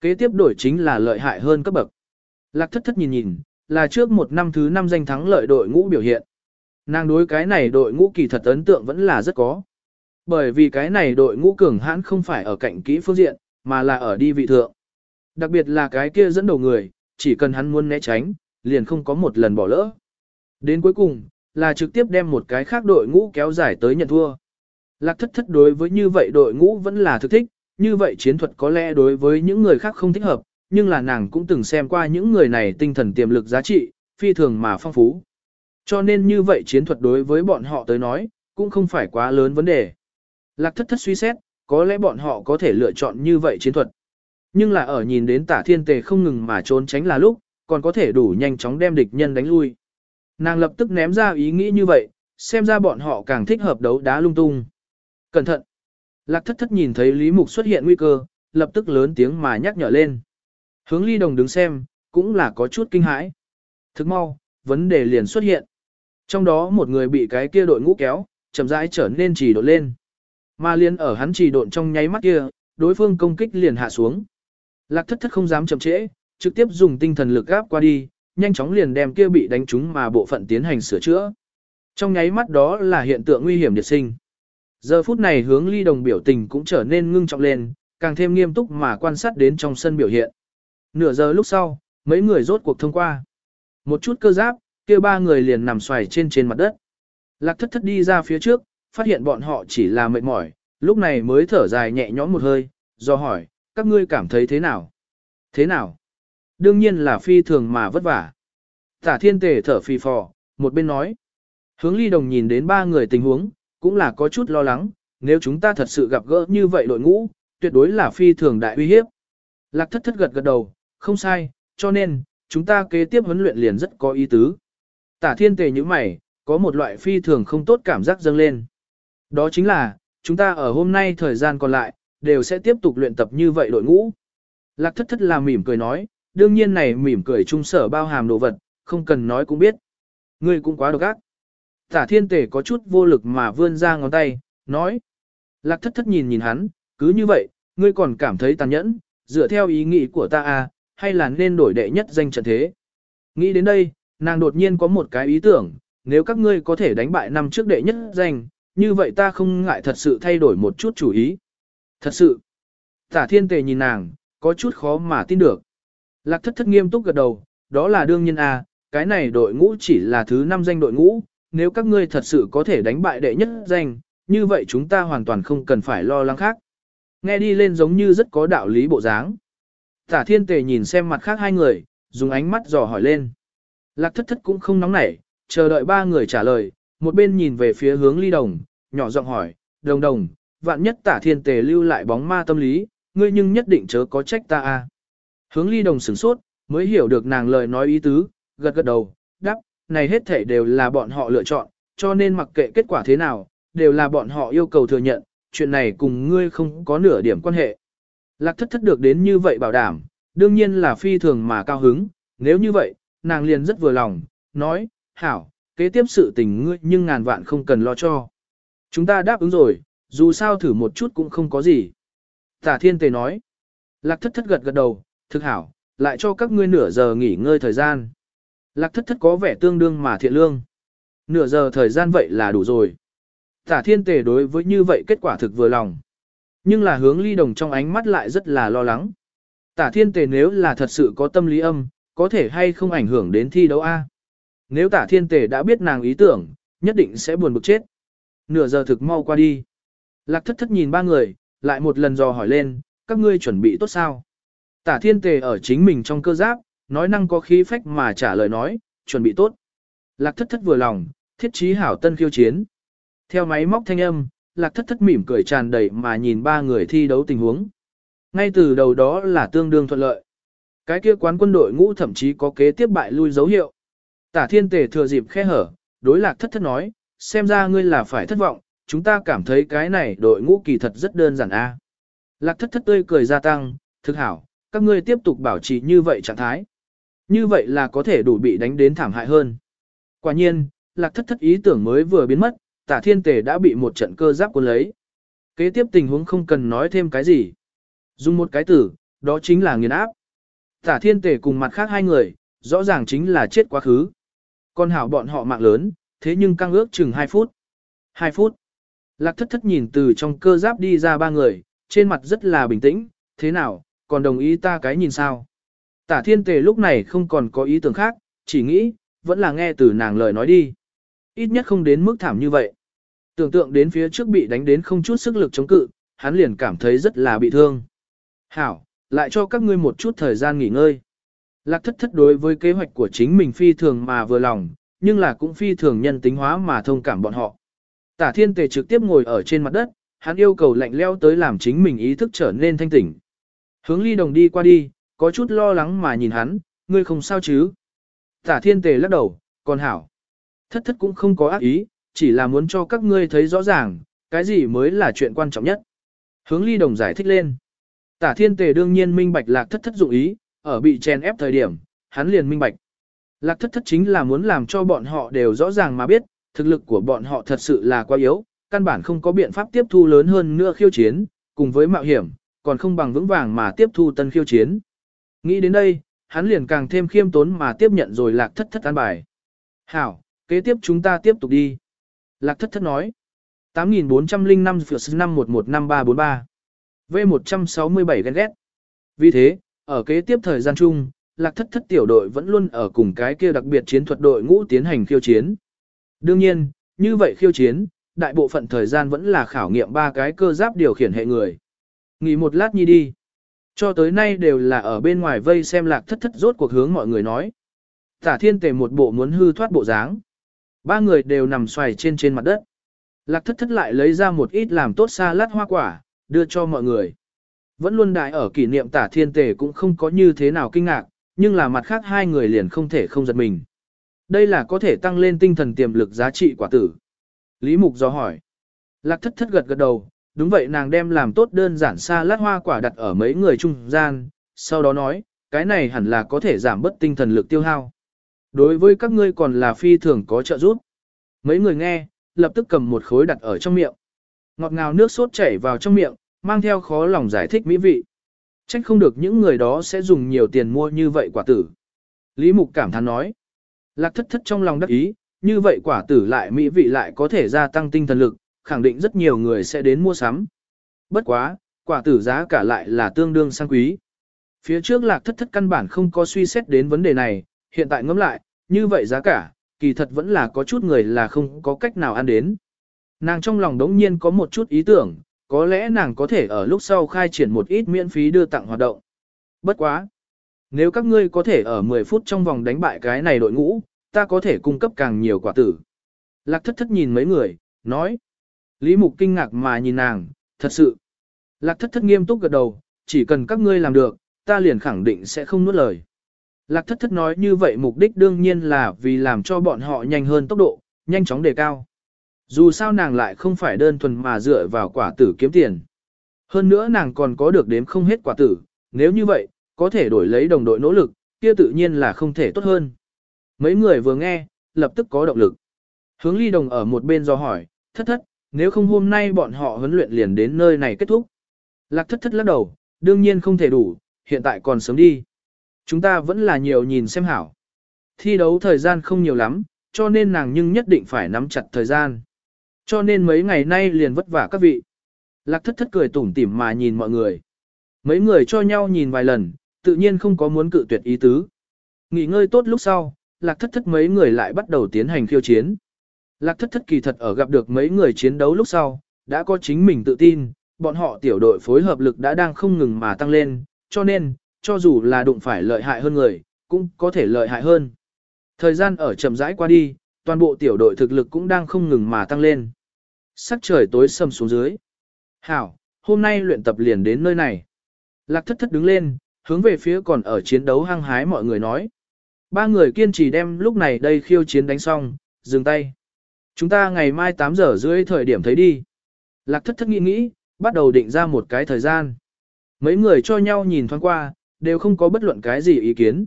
Kế tiếp đổi chính là lợi hại hơn cấp bậc. Lạc thất thất nhìn nhìn, là trước một năm thứ năm danh thắng lợi đội ngũ biểu hiện. Nàng đối cái này đội ngũ kỳ thật ấn tượng vẫn là rất có. Bởi vì cái này đội ngũ cường hãn không phải ở cạnh kỹ phương diện, mà là ở đi vị thượng. Đặc biệt là cái kia dẫn đầu người, chỉ cần hắn muốn né tránh, liền không có một lần bỏ lỡ. Đến cuối cùng, là trực tiếp đem một cái khác đội ngũ kéo dài tới nhận thua. Lạc thất thất đối với như vậy đội ngũ vẫn là thực thích, như vậy chiến thuật có lẽ đối với những người khác không thích hợp, nhưng là nàng cũng từng xem qua những người này tinh thần tiềm lực giá trị, phi thường mà phong phú. Cho nên như vậy chiến thuật đối với bọn họ tới nói, cũng không phải quá lớn vấn đề. Lạc thất thất suy xét, có lẽ bọn họ có thể lựa chọn như vậy chiến thuật. Nhưng là ở nhìn đến tả thiên tề không ngừng mà trốn tránh là lúc, còn có thể đủ nhanh chóng đem địch nhân đánh lui. Nàng lập tức ném ra ý nghĩ như vậy, xem ra bọn họ càng thích hợp đấu đá lung tung. Cẩn thận! Lạc thất thất nhìn thấy Lý Mục xuất hiện nguy cơ, lập tức lớn tiếng mà nhắc nhở lên. Hướng ly đồng đứng xem, cũng là có chút kinh hãi. Thức mau, vấn đề liền xuất hiện. Trong đó một người bị cái kia đội ngũ kéo, chậm rãi trở nên chỉ đột lên. Mà liền ở hắn trì độn trong nháy mắt kia, đối phương công kích liền hạ xuống. Lạc thất thất không dám chậm trễ, trực tiếp dùng tinh thần lực gáp qua đi, nhanh chóng liền đem kia bị đánh trúng mà bộ phận tiến hành sửa chữa. Trong nháy mắt đó là hiện tượng nguy hiểm điệt sinh. Giờ phút này hướng ly đồng biểu tình cũng trở nên ngưng trọng lên, càng thêm nghiêm túc mà quan sát đến trong sân biểu hiện. Nửa giờ lúc sau, mấy người rốt cuộc thông qua. Một chút cơ giáp, kia ba người liền nằm xoài trên trên mặt đất. Lạc thất thất đi ra phía trước, phát hiện bọn họ chỉ là mệt mỏi, lúc này mới thở dài nhẹ nhõm một hơi, do hỏi, các ngươi cảm thấy thế nào? Thế nào? Đương nhiên là phi thường mà vất vả. Tả thiên tề thở phì phò, một bên nói. Hướng ly đồng nhìn đến ba người tình huống, cũng là có chút lo lắng, nếu chúng ta thật sự gặp gỡ như vậy đội ngũ, tuyệt đối là phi thường đại uy hiếp. Lạc thất thất gật gật đầu, không sai, cho nên, chúng ta kế tiếp huấn luyện liền rất có ý tứ. Tả thiên tề như mày, có một loại phi thường không tốt cảm giác dâng lên. Đó chính là, chúng ta ở hôm nay thời gian còn lại, đều sẽ tiếp tục luyện tập như vậy đội ngũ. Lạc thất thất là mỉm cười nói, đương nhiên này mỉm cười trung sở bao hàm đồ vật, không cần nói cũng biết. Ngươi cũng quá độc ác. Tả thiên tề có chút vô lực mà vươn ra ngón tay, nói. Lạc thất thất nhìn nhìn hắn, cứ như vậy, ngươi còn cảm thấy tàn nhẫn, dựa theo ý nghĩ của ta à, hay là nên đổi đệ nhất danh trận thế. Nghĩ đến đây, nàng đột nhiên có một cái ý tưởng, nếu các ngươi có thể đánh bại năm trước đệ nhất danh, như vậy ta không ngại thật sự thay đổi một chút chủ ý. Thật sự, tả thiên tề nhìn nàng, có chút khó mà tin được. Lạc thất thất nghiêm túc gật đầu, đó là đương nhiên à, cái này đội ngũ chỉ là thứ năm danh đội ngũ, nếu các ngươi thật sự có thể đánh bại đệ nhất danh, như vậy chúng ta hoàn toàn không cần phải lo lắng khác. Nghe đi lên giống như rất có đạo lý bộ dáng. Tả thiên tề nhìn xem mặt khác hai người, dùng ánh mắt dò hỏi lên. Lạc thất thất cũng không nóng nảy, chờ đợi ba người trả lời, một bên nhìn về phía hướng ly đồng, nhỏ giọng hỏi, đồng đồng, vạn nhất tả thiên tề lưu lại bóng ma tâm lý, ngươi nhưng nhất định chớ có trách ta a. Hướng ly đồng sửng sốt, mới hiểu được nàng lời nói ý tứ, gật gật đầu, đáp, này hết thể đều là bọn họ lựa chọn, cho nên mặc kệ kết quả thế nào, đều là bọn họ yêu cầu thừa nhận, chuyện này cùng ngươi không có nửa điểm quan hệ. Lạc thất thất được đến như vậy bảo đảm, đương nhiên là phi thường mà cao hứng, nếu như vậy, nàng liền rất vừa lòng, nói, hảo, kế tiếp sự tình ngươi nhưng ngàn vạn không cần lo cho. Chúng ta đáp ứng rồi, dù sao thử một chút cũng không có gì. Tả thiên tề nói, lạc thất thất gật gật đầu, thực hảo, lại cho các ngươi nửa giờ nghỉ ngơi thời gian. Lạc thất thất có vẻ tương đương mà thiện lương. Nửa giờ thời gian vậy là đủ rồi. Tả thiên tề đối với như vậy kết quả thực vừa lòng. Nhưng là hướng ly đồng trong ánh mắt lại rất là lo lắng. Tả thiên tề nếu là thật sự có tâm lý âm, có thể hay không ảnh hưởng đến thi đấu A. Nếu tả thiên tề đã biết nàng ý tưởng, nhất định sẽ buồn bực chết. Nửa giờ thực mau qua đi. Lạc thất thất nhìn ba người, lại một lần dò hỏi lên, các ngươi chuẩn bị tốt sao? Tả thiên tề ở chính mình trong cơ giáp, nói năng có khí phách mà trả lời nói, chuẩn bị tốt. Lạc thất thất vừa lòng, thiết trí hảo tân khiêu chiến. Theo máy móc thanh âm, lạc thất thất mỉm cười tràn đầy mà nhìn ba người thi đấu tình huống. Ngay từ đầu đó là tương đương thuận lợi. Cái kia quán quân đội ngũ thậm chí có kế tiếp bại lui dấu hiệu. Tả thiên tề thừa dịp khe hở, đối lạc thất thất nói, xem ra ngươi là phải thất vọng, chúng ta cảm thấy cái này đội ngũ kỳ thật rất đơn giản a. Lạc thất thất tươi cười gia tăng, thực hảo, các ngươi tiếp tục bảo trì như vậy trạng thái. Như vậy là có thể đủ bị đánh đến thảm hại hơn. Quả nhiên, lạc thất thất ý tưởng mới vừa biến mất, tả thiên tề đã bị một trận cơ giáp cuốn lấy. Kế tiếp tình huống không cần nói thêm cái gì. Dùng một cái từ, đó chính là nghiền áp. Tả thiên tề cùng mặt khác hai người, rõ ràng chính là chết quá khứ con hảo bọn họ mạng lớn, thế nhưng căng ước chừng 2 phút. 2 phút. Lạc thất thất nhìn từ trong cơ giáp đi ra ba người, trên mặt rất là bình tĩnh, thế nào, còn đồng ý ta cái nhìn sao? Tả thiên tề lúc này không còn có ý tưởng khác, chỉ nghĩ, vẫn là nghe từ nàng lời nói đi. Ít nhất không đến mức thảm như vậy. Tưởng tượng đến phía trước bị đánh đến không chút sức lực chống cự, hắn liền cảm thấy rất là bị thương. Hảo, lại cho các ngươi một chút thời gian nghỉ ngơi. Lạc thất thất đối với kế hoạch của chính mình phi thường mà vừa lòng, nhưng là cũng phi thường nhân tính hóa mà thông cảm bọn họ. Tả thiên tề trực tiếp ngồi ở trên mặt đất, hắn yêu cầu lạnh leo tới làm chính mình ý thức trở nên thanh tỉnh. Hướng ly đồng đi qua đi, có chút lo lắng mà nhìn hắn, ngươi không sao chứ? Tả thiên tề lắc đầu, còn hảo. Thất thất cũng không có ác ý, chỉ là muốn cho các ngươi thấy rõ ràng, cái gì mới là chuyện quan trọng nhất. Hướng ly đồng giải thích lên. Tả thiên tề đương nhiên minh bạch lạc thất thất dụng ý, ở bị chèn ép thời điểm, hắn liền minh bạch. Lạc thất thất chính là muốn làm cho bọn họ đều rõ ràng mà biết, thực lực của bọn họ thật sự là quá yếu, căn bản không có biện pháp tiếp thu lớn hơn nữa khiêu chiến, cùng với mạo hiểm, còn không bằng vững vàng mà tiếp thu tân khiêu chiến. Nghĩ đến đây, hắn liền càng thêm khiêm tốn mà tiếp nhận rồi lạc thất thất an bài. Hảo, kế tiếp chúng ta tiếp tục đi. Lạc thất thất nói. 8405 phiểu năm 115343. V167 ghen ghét. Vì thế, ở kế tiếp thời gian chung, lạc thất thất tiểu đội vẫn luôn ở cùng cái kia đặc biệt chiến thuật đội ngũ tiến hành khiêu chiến. Đương nhiên, như vậy khiêu chiến, đại bộ phận thời gian vẫn là khảo nghiệm ba cái cơ giáp điều khiển hệ người. Nghỉ một lát nhi đi. Cho tới nay đều là ở bên ngoài vây xem lạc thất thất rốt cuộc hướng mọi người nói. Tả thiên tề một bộ muốn hư thoát bộ dáng. Ba người đều nằm xoài trên trên mặt đất. Lạc thất thất lại lấy ra một ít làm tốt xa lát hoa quả, đưa cho mọi người. Vẫn luôn đại ở kỷ niệm tả thiên tề cũng không có như thế nào kinh ngạc, nhưng là mặt khác hai người liền không thể không giật mình. Đây là có thể tăng lên tinh thần tiềm lực giá trị quả tử. Lý Mục do hỏi. Lạc thất thất gật gật đầu, đúng vậy nàng đem làm tốt đơn giản xa lát hoa quả đặt ở mấy người trung gian, sau đó nói, cái này hẳn là có thể giảm bớt tinh thần lực tiêu hao. Đối với các ngươi còn là phi thường có trợ giúp. Mấy người nghe, lập tức cầm một khối đặt ở trong miệng. Ngọt ngào nước sốt chảy vào trong miệng, mang theo khó lòng giải thích mỹ vị. Trách không được những người đó sẽ dùng nhiều tiền mua như vậy quả tử. Lý Mục cảm thán nói. Lạc thất thất trong lòng đắc ý, như vậy quả tử lại mỹ vị lại có thể gia tăng tinh thần lực, khẳng định rất nhiều người sẽ đến mua sắm. Bất quá, quả tử giá cả lại là tương đương sang quý. Phía trước lạc thất thất căn bản không có suy xét đến vấn đề này, hiện tại ngẫm lại, như vậy giá cả, kỳ thật vẫn là có chút người là không có cách nào ăn đến. Nàng trong lòng đống nhiên có một chút ý tưởng, có lẽ nàng có thể ở lúc sau khai triển một ít miễn phí đưa tặng hoạt động. Bất quá. Nếu các ngươi có thể ở 10 phút trong vòng đánh bại cái này đội ngũ, ta có thể cung cấp càng nhiều quả tử. Lạc thất thất nhìn mấy người, nói. Lý Mục kinh ngạc mà nhìn nàng, thật sự. Lạc thất thất nghiêm túc gật đầu, chỉ cần các ngươi làm được, ta liền khẳng định sẽ không nuốt lời. Lạc thất thất nói như vậy mục đích đương nhiên là vì làm cho bọn họ nhanh hơn tốc độ, nhanh chóng đề cao. Dù sao nàng lại không phải đơn thuần mà dựa vào quả tử kiếm tiền. Hơn nữa nàng còn có được đếm không hết quả tử, nếu như vậy, có thể đổi lấy đồng đội nỗ lực, kia tự nhiên là không thể tốt hơn. Mấy người vừa nghe, lập tức có động lực. Hướng ly đồng ở một bên do hỏi, thất thất, nếu không hôm nay bọn họ huấn luyện liền đến nơi này kết thúc. Lạc thất thất lắc đầu, đương nhiên không thể đủ, hiện tại còn sớm đi. Chúng ta vẫn là nhiều nhìn xem hảo. Thi đấu thời gian không nhiều lắm, cho nên nàng nhưng nhất định phải nắm chặt thời gian. Cho nên mấy ngày nay liền vất vả các vị. Lạc thất thất cười tủm tỉm mà nhìn mọi người. Mấy người cho nhau nhìn vài lần, tự nhiên không có muốn cự tuyệt ý tứ. Nghỉ ngơi tốt lúc sau, lạc thất thất mấy người lại bắt đầu tiến hành khiêu chiến. Lạc thất thất kỳ thật ở gặp được mấy người chiến đấu lúc sau, đã có chính mình tự tin, bọn họ tiểu đội phối hợp lực đã đang không ngừng mà tăng lên, cho nên, cho dù là đụng phải lợi hại hơn người, cũng có thể lợi hại hơn. Thời gian ở chậm rãi qua đi, toàn bộ tiểu đội thực lực cũng đang không ngừng mà tăng lên. Sắc trời tối sầm xuống dưới. Hảo, hôm nay luyện tập liền đến nơi này. Lạc thất thất đứng lên, hướng về phía còn ở chiến đấu hăng hái mọi người nói. Ba người kiên trì đem lúc này đây khiêu chiến đánh xong, dừng tay. Chúng ta ngày mai 8 giờ rưỡi thời điểm thấy đi. Lạc thất thất nghĩ nghĩ, bắt đầu định ra một cái thời gian. Mấy người cho nhau nhìn thoáng qua, đều không có bất luận cái gì ý kiến.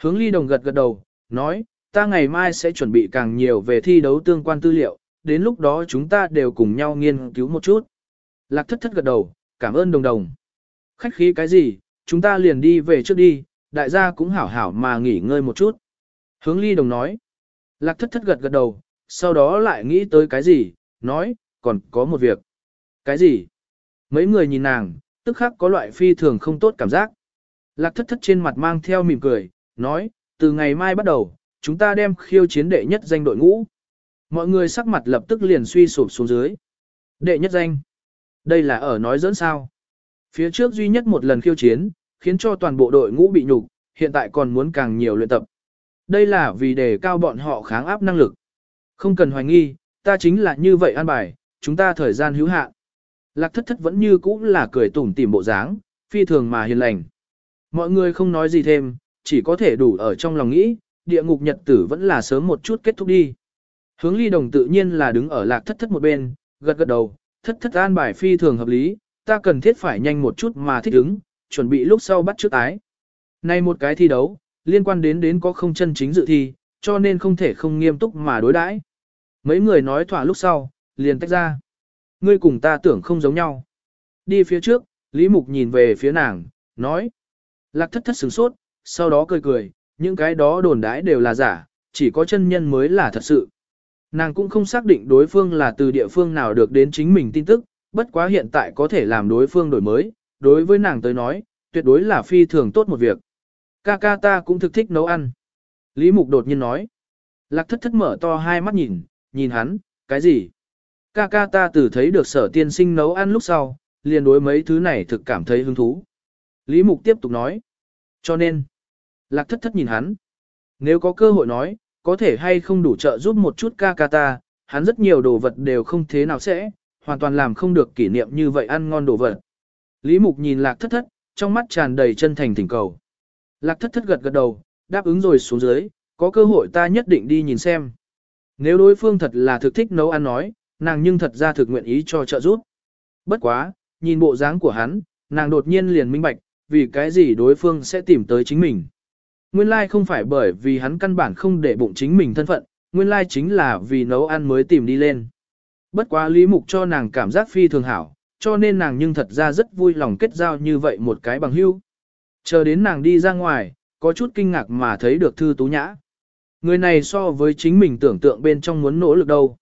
Hướng ly đồng gật gật đầu, nói, ta ngày mai sẽ chuẩn bị càng nhiều về thi đấu tương quan tư liệu, đến lúc đó chúng ta đều cùng nhau nghiên cứu một chút. Lạc thất thất gật đầu, cảm ơn đồng đồng. Khách khí cái gì, chúng ta liền đi về trước đi, đại gia cũng hảo hảo mà nghỉ ngơi một chút. Hướng ly đồng nói. Lạc thất thất gật gật đầu, sau đó lại nghĩ tới cái gì, nói, còn có một việc. Cái gì? Mấy người nhìn nàng, tức khắc có loại phi thường không tốt cảm giác. Lạc thất thất trên mặt mang theo mỉm cười, nói, từ ngày mai bắt đầu, chúng ta đem khiêu chiến đệ nhất danh đội ngũ. Mọi người sắc mặt lập tức liền suy sụp xuống dưới. Đệ nhất danh. Đây là ở nói dẫn sao. Phía trước duy nhất một lần khiêu chiến, khiến cho toàn bộ đội ngũ bị nhục, hiện tại còn muốn càng nhiều luyện tập. Đây là vì đề cao bọn họ kháng áp năng lực. Không cần hoài nghi, ta chính là như vậy an bài, chúng ta thời gian hữu hạn. Lạc thất thất vẫn như cũ là cười tủm tỉm bộ dáng, phi thường mà hiền lành. Mọi người không nói gì thêm, chỉ có thể đủ ở trong lòng nghĩ, địa ngục nhật tử vẫn là sớm một chút kết thúc đi. Hướng ly đồng tự nhiên là đứng ở lạc thất thất một bên, gật gật đầu, thất thất an bài phi thường hợp lý, ta cần thiết phải nhanh một chút mà thích ứng, chuẩn bị lúc sau bắt trước tái. Này một cái thi đấu, liên quan đến đến có không chân chính dự thi, cho nên không thể không nghiêm túc mà đối đãi. Mấy người nói thỏa lúc sau, liền tách ra. Ngươi cùng ta tưởng không giống nhau. Đi phía trước, Lý Mục nhìn về phía nàng, nói. Lạc thất thất sửng sốt, sau đó cười cười, những cái đó đồn đãi đều là giả, chỉ có chân nhân mới là thật sự. Nàng cũng không xác định đối phương là từ địa phương nào được đến chính mình tin tức, bất quá hiện tại có thể làm đối phương đổi mới, đối với nàng tới nói, tuyệt đối là phi thường tốt một việc. Ca ca ta cũng thực thích nấu ăn. Lý Mục đột nhiên nói. Lạc thất thất mở to hai mắt nhìn, nhìn hắn, cái gì? Ca ca ta từ thấy được sở tiên sinh nấu ăn lúc sau, liền đối mấy thứ này thực cảm thấy hứng thú. Lý Mục tiếp tục nói. Cho nên, lạc thất thất nhìn hắn. Nếu có cơ hội nói, có thể hay không đủ trợ giúp một chút ca ca ta, hắn rất nhiều đồ vật đều không thế nào sẽ, hoàn toàn làm không được kỷ niệm như vậy ăn ngon đồ vật. Lý Mục nhìn lạc thất thất, trong mắt tràn đầy chân thành thỉnh cầu. Lạc thất thất gật gật đầu, đáp ứng rồi xuống dưới, có cơ hội ta nhất định đi nhìn xem. Nếu đối phương thật là thực thích nấu ăn nói, nàng nhưng thật ra thực nguyện ý cho trợ giúp. Bất quá, nhìn bộ dáng của hắn, nàng đột nhiên liền minh bạch, vì cái gì đối phương sẽ tìm tới chính mình. Nguyên lai like không phải bởi vì hắn căn bản không để bụng chính mình thân phận, nguyên lai like chính là vì nấu ăn mới tìm đi lên. Bất quá Lý Mục cho nàng cảm giác phi thường hảo, cho nên nàng nhưng thật ra rất vui lòng kết giao như vậy một cái bằng hữu. Chờ đến nàng đi ra ngoài, có chút kinh ngạc mà thấy được Thư Tú Nhã. Người này so với chính mình tưởng tượng bên trong muốn nỗ lực đâu.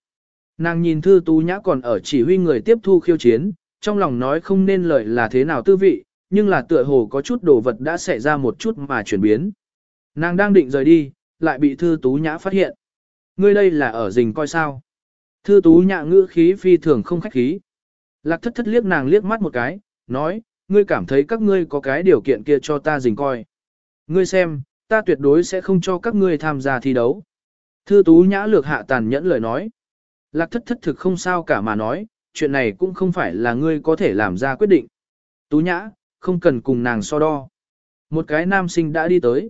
Nàng nhìn Thư Tú Nhã còn ở chỉ huy người tiếp thu khiêu chiến, trong lòng nói không nên lời là thế nào tư vị, nhưng là tựa hồ có chút đồ vật đã xảy ra một chút mà chuyển biến. Nàng đang định rời đi, lại bị Thư Tú Nhã phát hiện. Ngươi đây là ở rình coi sao. Thư Tú Nhã ngữ khí phi thường không khách khí. Lạc thất thất liếc nàng liếc mắt một cái, nói, ngươi cảm thấy các ngươi có cái điều kiện kia cho ta rình coi. Ngươi xem, ta tuyệt đối sẽ không cho các ngươi tham gia thi đấu. Thư Tú Nhã lược hạ tàn nhẫn lời nói. Lạc thất thất thực không sao cả mà nói, chuyện này cũng không phải là ngươi có thể làm ra quyết định. Tú Nhã, không cần cùng nàng so đo. Một cái nam sinh đã đi tới.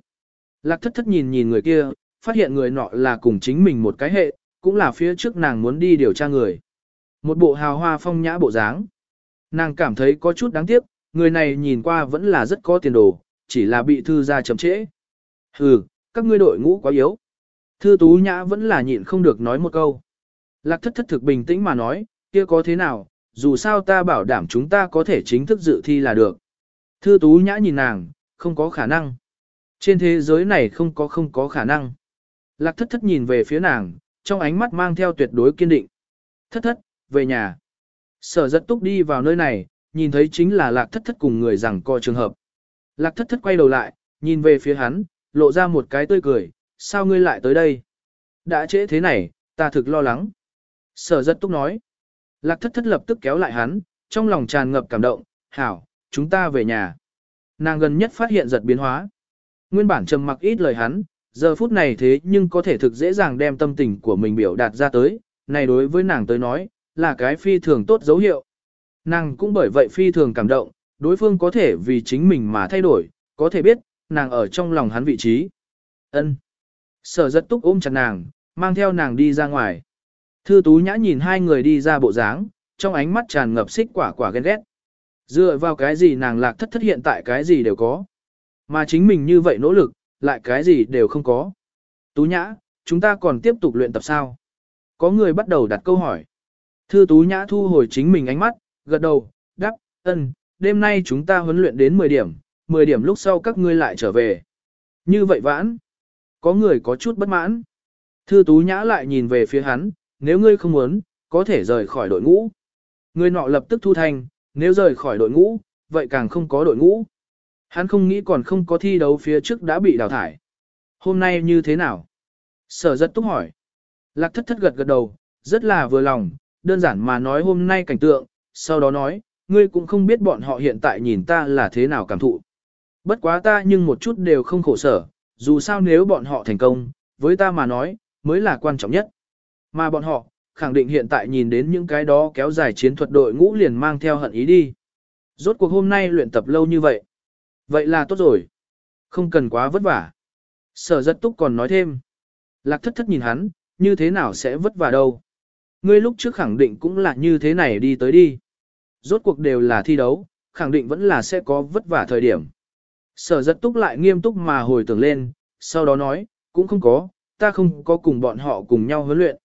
Lạc thất thất nhìn nhìn người kia, phát hiện người nọ là cùng chính mình một cái hệ, cũng là phía trước nàng muốn đi điều tra người. Một bộ hào hoa phong nhã bộ dáng. Nàng cảm thấy có chút đáng tiếc, người này nhìn qua vẫn là rất có tiền đồ, chỉ là bị thư ra chậm trễ. Hừ, các ngươi đội ngũ quá yếu. Thư tú nhã vẫn là nhịn không được nói một câu. Lạc thất thất thực bình tĩnh mà nói, kia có thế nào, dù sao ta bảo đảm chúng ta có thể chính thức dự thi là được. Thư tú nhã nhìn nàng, không có khả năng. Trên thế giới này không có không có khả năng. Lạc thất thất nhìn về phía nàng, trong ánh mắt mang theo tuyệt đối kiên định. Thất thất, về nhà. Sở rất túc đi vào nơi này, nhìn thấy chính là lạc thất thất cùng người rằng co trường hợp. Lạc thất thất quay đầu lại, nhìn về phía hắn, lộ ra một cái tươi cười, sao ngươi lại tới đây? Đã trễ thế này, ta thực lo lắng. Sở rất túc nói. Lạc thất thất lập tức kéo lại hắn, trong lòng tràn ngập cảm động, hảo, chúng ta về nhà. Nàng gần nhất phát hiện giật biến hóa. Nguyên bản trầm mặc ít lời hắn, giờ phút này thế nhưng có thể thực dễ dàng đem tâm tình của mình biểu đạt ra tới, này đối với nàng tới nói, là cái phi thường tốt dấu hiệu. Nàng cũng bởi vậy phi thường cảm động, đối phương có thể vì chính mình mà thay đổi, có thể biết, nàng ở trong lòng hắn vị trí. ân Sở rất túc ôm chặt nàng, mang theo nàng đi ra ngoài. Thư tú nhã nhìn hai người đi ra bộ dáng, trong ánh mắt tràn ngập xích quả quả ghen ghét. Dựa vào cái gì nàng lạc thất thất hiện tại cái gì đều có. Mà chính mình như vậy nỗ lực, lại cái gì đều không có. Tú nhã, chúng ta còn tiếp tục luyện tập sao? Có người bắt đầu đặt câu hỏi. Thư tú nhã thu hồi chính mình ánh mắt, gật đầu, đáp, ân, đêm nay chúng ta huấn luyện đến 10 điểm, 10 điểm lúc sau các ngươi lại trở về. Như vậy vãn. Có người có chút bất mãn. Thư tú nhã lại nhìn về phía hắn, nếu ngươi không muốn, có thể rời khỏi đội ngũ. Người nọ lập tức thu thanh, nếu rời khỏi đội ngũ, vậy càng không có đội ngũ. Hắn không nghĩ còn không có thi đấu phía trước đã bị đào thải. Hôm nay như thế nào? Sở rất túc hỏi. Lạc thất thất gật gật đầu, rất là vừa lòng, đơn giản mà nói hôm nay cảnh tượng, sau đó nói, ngươi cũng không biết bọn họ hiện tại nhìn ta là thế nào cảm thụ. Bất quá ta nhưng một chút đều không khổ sở, dù sao nếu bọn họ thành công, với ta mà nói, mới là quan trọng nhất. Mà bọn họ, khẳng định hiện tại nhìn đến những cái đó kéo dài chiến thuật đội ngũ liền mang theo hận ý đi. Rốt cuộc hôm nay luyện tập lâu như vậy. Vậy là tốt rồi. Không cần quá vất vả. Sở giật túc còn nói thêm. Lạc thất thất nhìn hắn, như thế nào sẽ vất vả đâu. Ngươi lúc trước khẳng định cũng là như thế này đi tới đi. Rốt cuộc đều là thi đấu, khẳng định vẫn là sẽ có vất vả thời điểm. Sở giật túc lại nghiêm túc mà hồi tưởng lên, sau đó nói, cũng không có, ta không có cùng bọn họ cùng nhau huấn luyện.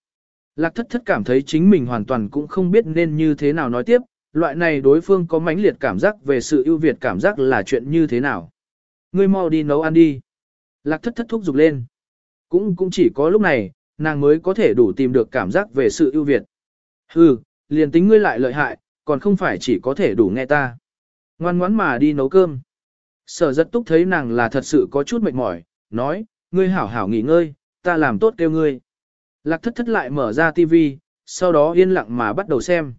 Lạc thất thất cảm thấy chính mình hoàn toàn cũng không biết nên như thế nào nói tiếp, loại này đối phương có mãnh liệt cảm giác về sự ưu việt cảm giác là chuyện như thế nào. Ngươi mau đi nấu ăn đi. Lạc thất thất thúc giục lên. Cũng cũng chỉ có lúc này, nàng mới có thể đủ tìm được cảm giác về sự ưu việt. Hừ, liền tính ngươi lại lợi hại, còn không phải chỉ có thể đủ nghe ta. Ngoan ngoãn mà đi nấu cơm. Sở rất túc thấy nàng là thật sự có chút mệt mỏi, nói, ngươi hảo hảo nghỉ ngơi, ta làm tốt kêu ngươi. Lạc thất thất lại mở ra TV, sau đó yên lặng mà bắt đầu xem.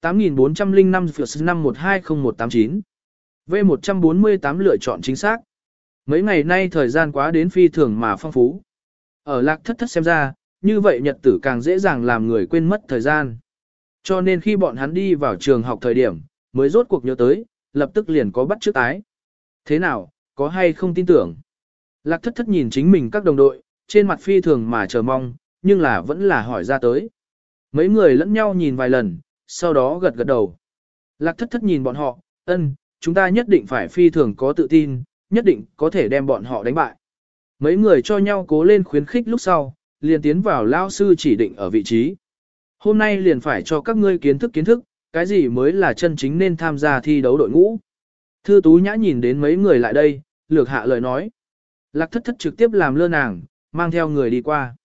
8405 năm 120189 V148 lựa chọn chính xác. Mấy ngày nay thời gian quá đến phi thường mà phong phú. Ở lạc thất thất xem ra, như vậy nhật tử càng dễ dàng làm người quên mất thời gian. Cho nên khi bọn hắn đi vào trường học thời điểm, mới rốt cuộc nhớ tới, lập tức liền có bắt trước tái. Thế nào, có hay không tin tưởng? Lạc thất thất nhìn chính mình các đồng đội, trên mặt phi thường mà chờ mong, nhưng là vẫn là hỏi ra tới. Mấy người lẫn nhau nhìn vài lần, sau đó gật gật đầu. Lạc thất thất nhìn bọn họ, ân, chúng ta nhất định phải phi thường có tự tin, nhất định có thể đem bọn họ đánh bại. Mấy người cho nhau cố lên khuyến khích lúc sau, liền tiến vào lao sư chỉ định ở vị trí. Hôm nay liền phải cho các ngươi kiến thức kiến thức, cái gì mới là chân chính nên tham gia thi đấu đội ngũ. Thư Tú Nhã nhìn đến mấy người lại đây, lược hạ lời nói. Lạc thất thất trực tiếp làm lơ nàng, mang theo người đi qua.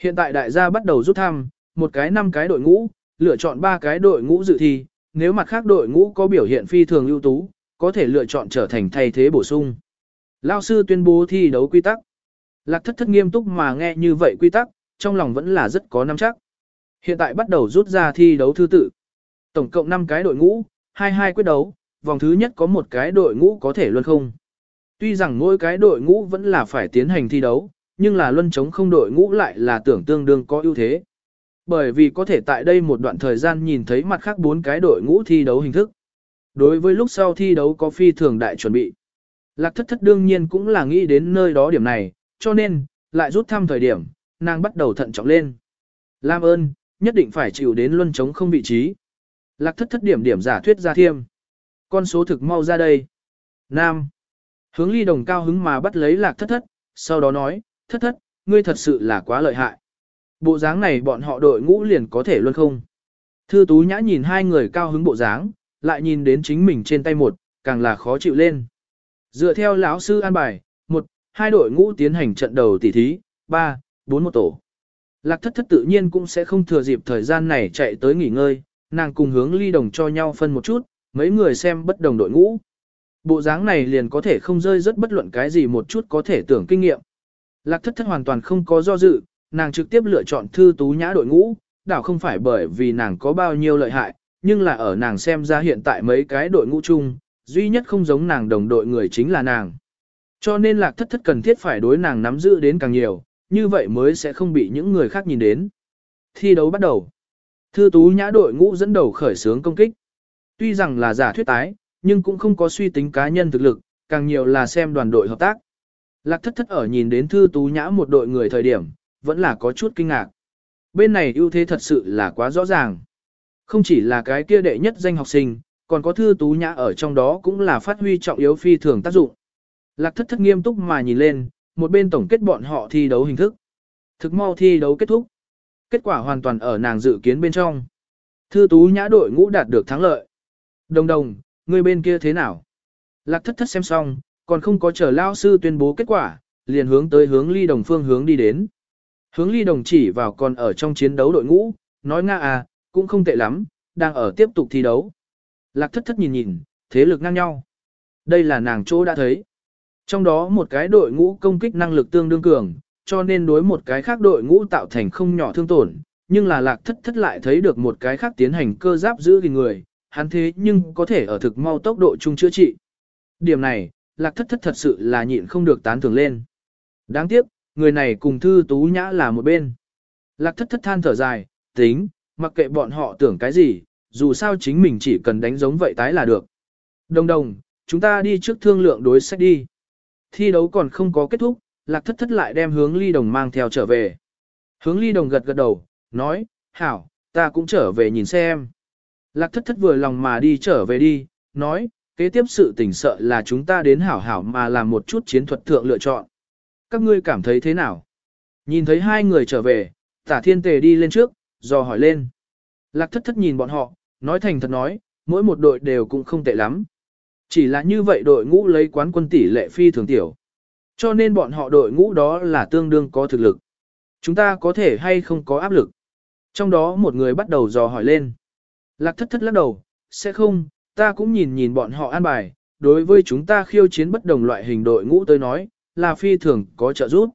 Hiện tại đại gia bắt đầu rút thăm, một cái năm cái đội ngũ, lựa chọn ba cái đội ngũ dự thi, nếu mặt khác đội ngũ có biểu hiện phi thường ưu tú, có thể lựa chọn trở thành thay thế bổ sung. Lao sư tuyên bố thi đấu quy tắc. Lạc thất thất nghiêm túc mà nghe như vậy quy tắc, trong lòng vẫn là rất có nắm chắc. Hiện tại bắt đầu rút ra thi đấu thư tự. Tổng cộng 5 cái đội ngũ, 22 quyết đấu, vòng thứ nhất có một cái đội ngũ có thể luân không. Tuy rằng mỗi cái đội ngũ vẫn là phải tiến hành thi đấu, nhưng là luân chống không đội ngũ lại là tưởng tương đương có ưu thế. Bởi vì có thể tại đây một đoạn thời gian nhìn thấy mặt khác bốn cái đội ngũ thi đấu hình thức. Đối với lúc sau thi đấu có phi thường đại chuẩn bị. Lạc thất thất đương nhiên cũng là nghĩ đến nơi đó điểm này, cho nên, lại rút thăm thời điểm, nàng bắt đầu thận trọng lên. Lam ơn, nhất định phải chịu đến luân chống không vị trí. Lạc thất thất điểm điểm giả thuyết ra thiêm. Con số thực mau ra đây. Nam. Hướng ly đồng cao hứng mà bắt lấy lạc thất thất, sau đó nói, thất thất, ngươi thật sự là quá lợi hại. Bộ dáng này bọn họ đội ngũ liền có thể luôn không. Thư tú nhã nhìn hai người cao hứng bộ dáng, lại nhìn đến chính mình trên tay một, càng là khó chịu lên. Dựa theo lão sư an bài, một, hai đội ngũ tiến hành trận đầu tỷ thí, ba, bốn một tổ. Lạc thất thất tự nhiên cũng sẽ không thừa dịp thời gian này chạy tới nghỉ ngơi, nàng cùng hướng ly đồng cho nhau phân một chút, mấy người xem bất đồng đội ngũ. Bộ dáng này liền có thể không rơi rất bất luận cái gì một chút có thể tưởng kinh nghiệm. Lạc thất thất hoàn toàn không có do dự, nàng trực tiếp lựa chọn thư tú nhã đội ngũ, đảo không phải bởi vì nàng có bao nhiêu lợi hại, nhưng là ở nàng xem ra hiện tại mấy cái đội ngũ chung, duy nhất không giống nàng đồng đội người chính là nàng. Cho nên lạc thất thất cần thiết phải đối nàng nắm giữ đến càng nhiều, như vậy mới sẽ không bị những người khác nhìn đến. Thi đấu bắt đầu. Thư tú nhã đội ngũ dẫn đầu khởi xướng công kích. Tuy rằng là giả thuyết tái, nhưng cũng không có suy tính cá nhân thực lực, càng nhiều là xem đoàn đội hợp tác. Lạc thất thất ở nhìn đến thư tú nhã một đội người thời điểm, vẫn là có chút kinh ngạc. Bên này ưu thế thật sự là quá rõ ràng. Không chỉ là cái kia đệ nhất danh học sinh, còn có thư tú nhã ở trong đó cũng là phát huy trọng yếu phi thường tác dụng. Lạc thất thất nghiêm túc mà nhìn lên, một bên tổng kết bọn họ thi đấu hình thức. Thực mau thi đấu kết thúc. Kết quả hoàn toàn ở nàng dự kiến bên trong. Thư tú nhã đội ngũ đạt được thắng lợi. Đồng đồng, người bên kia thế nào? Lạc thất thất xem xong, còn không có chờ lao sư tuyên bố kết quả, liền hướng tới hướng ly đồng phương hướng đi đến. Hướng ly đồng chỉ vào còn ở trong chiến đấu đội ngũ, nói Nga à, cũng không tệ lắm, đang ở tiếp tục thi đấu. Lạc thất thất nhìn nhìn, thế lực ngang nhau. Đây là nàng chỗ đã thấy. Trong đó một cái đội ngũ công kích năng lực tương đương cường, cho nên đối một cái khác đội ngũ tạo thành không nhỏ thương tổn, nhưng là lạc thất thất lại thấy được một cái khác tiến hành cơ giáp giữ gìn người, hắn thế nhưng có thể ở thực mau tốc độ chung chữa trị. Điểm này, lạc thất thất thật sự là nhịn không được tán thưởng lên. Đáng tiếc, người này cùng thư tú nhã là một bên. Lạc thất thất than thở dài, tính, mặc kệ bọn họ tưởng cái gì, dù sao chính mình chỉ cần đánh giống vậy tái là được. Đồng đồng, chúng ta đi trước thương lượng đối sách đi. thi đấu còn không có kết thúc, lạc thất thất lại đem hướng ly đồng mang theo trở về. Hướng ly đồng gật gật đầu, nói, hảo, ta cũng trở về nhìn xem. Lạc thất thất vừa lòng mà đi trở về đi, nói, kế tiếp sự tình sợ là chúng ta đến hảo hảo mà làm một chút chiến thuật thượng lựa chọn. Các ngươi cảm thấy thế nào? Nhìn thấy hai người trở về, tả thiên tề đi lên trước, dò hỏi lên. Lạc thất thất nhìn bọn họ, nói thành thật nói, mỗi một đội đều cũng không tệ lắm. Chỉ là như vậy đội ngũ lấy quán quân tỷ lệ phi thường tiểu. Cho nên bọn họ đội ngũ đó là tương đương có thực lực. Chúng ta có thể hay không có áp lực. Trong đó một người bắt đầu dò hỏi lên. Lạc thất thất lắc đầu, sẽ không, ta cũng nhìn nhìn bọn họ an bài, đối với chúng ta khiêu chiến bất đồng loại hình đội ngũ tới nói, là phi thường có trợ giúp.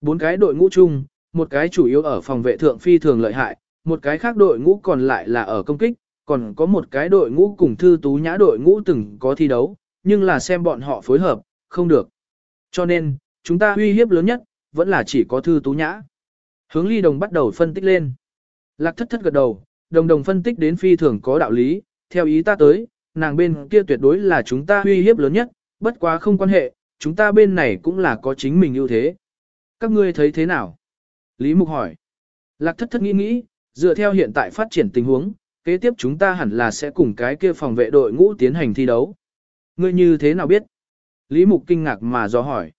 Bốn cái đội ngũ chung, một cái chủ yếu ở phòng vệ thượng phi thường lợi hại, một cái khác đội ngũ còn lại là ở công kích, còn có một cái đội ngũ cùng thư tú nhã đội ngũ từng có thi đấu, nhưng là xem bọn họ phối hợp, không được. Cho nên, chúng ta uy hiếp lớn nhất, vẫn là chỉ có thư tú nhã. Hướng ly đồng bắt đầu phân tích lên. Lạc thất thất gật đầu, đồng đồng phân tích đến phi thường có đạo lý, theo ý ta tới, nàng bên kia tuyệt đối là chúng ta uy hiếp lớn nhất, bất quá không quan hệ, chúng ta bên này cũng là có chính mình ưu thế. Các ngươi thấy thế nào? Lý Mục hỏi. Lạc thất thất nghĩ nghĩ, dựa theo hiện tại phát triển tình huống, kế tiếp chúng ta hẳn là sẽ cùng cái kia phòng vệ đội ngũ tiến hành thi đấu. Ngươi như thế nào biết? Lý Mục kinh ngạc mà do hỏi.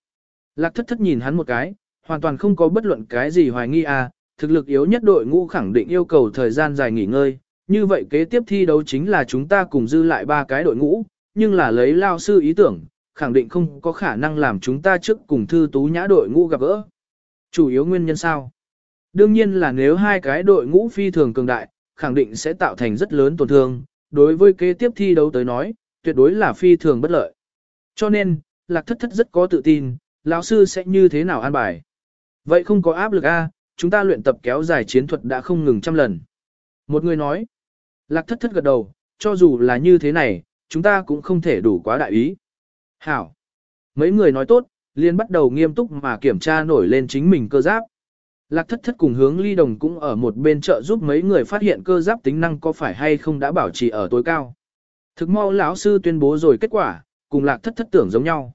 Lạc thất thất nhìn hắn một cái, hoàn toàn không có bất luận cái gì hoài nghi à, thực lực yếu nhất đội ngũ khẳng định yêu cầu thời gian dài nghỉ ngơi, như vậy kế tiếp thi đấu chính là chúng ta cùng dư lại ba cái đội ngũ, nhưng là lấy lao sư ý tưởng, khẳng định không có khả năng làm chúng ta trước cùng thư tú nhã đội ngũ gặp gỡ. Chủ yếu nguyên nhân sao? Đương nhiên là nếu hai cái đội ngũ phi thường cường đại, khẳng định sẽ tạo thành rất lớn tổn thương, đối với kế tiếp thi đấu tới nói, tuyệt đối là phi thường bất lợi. Cho nên, Lạc Thất Thất rất có tự tin, lão sư sẽ như thế nào an bài. Vậy không có áp lực a, chúng ta luyện tập kéo dài chiến thuật đã không ngừng trăm lần. Một người nói, Lạc Thất Thất gật đầu, cho dù là như thế này, chúng ta cũng không thể đủ quá đại ý. Hảo. Mấy người nói tốt, liền bắt đầu nghiêm túc mà kiểm tra nổi lên chính mình cơ giáp. Lạc thất thất cùng hướng ly đồng cũng ở một bên trợ giúp mấy người phát hiện cơ giáp tính năng có phải hay không đã bảo trì ở tối cao. Thực mau lão sư tuyên bố rồi kết quả, cùng lạc thất thất tưởng giống nhau.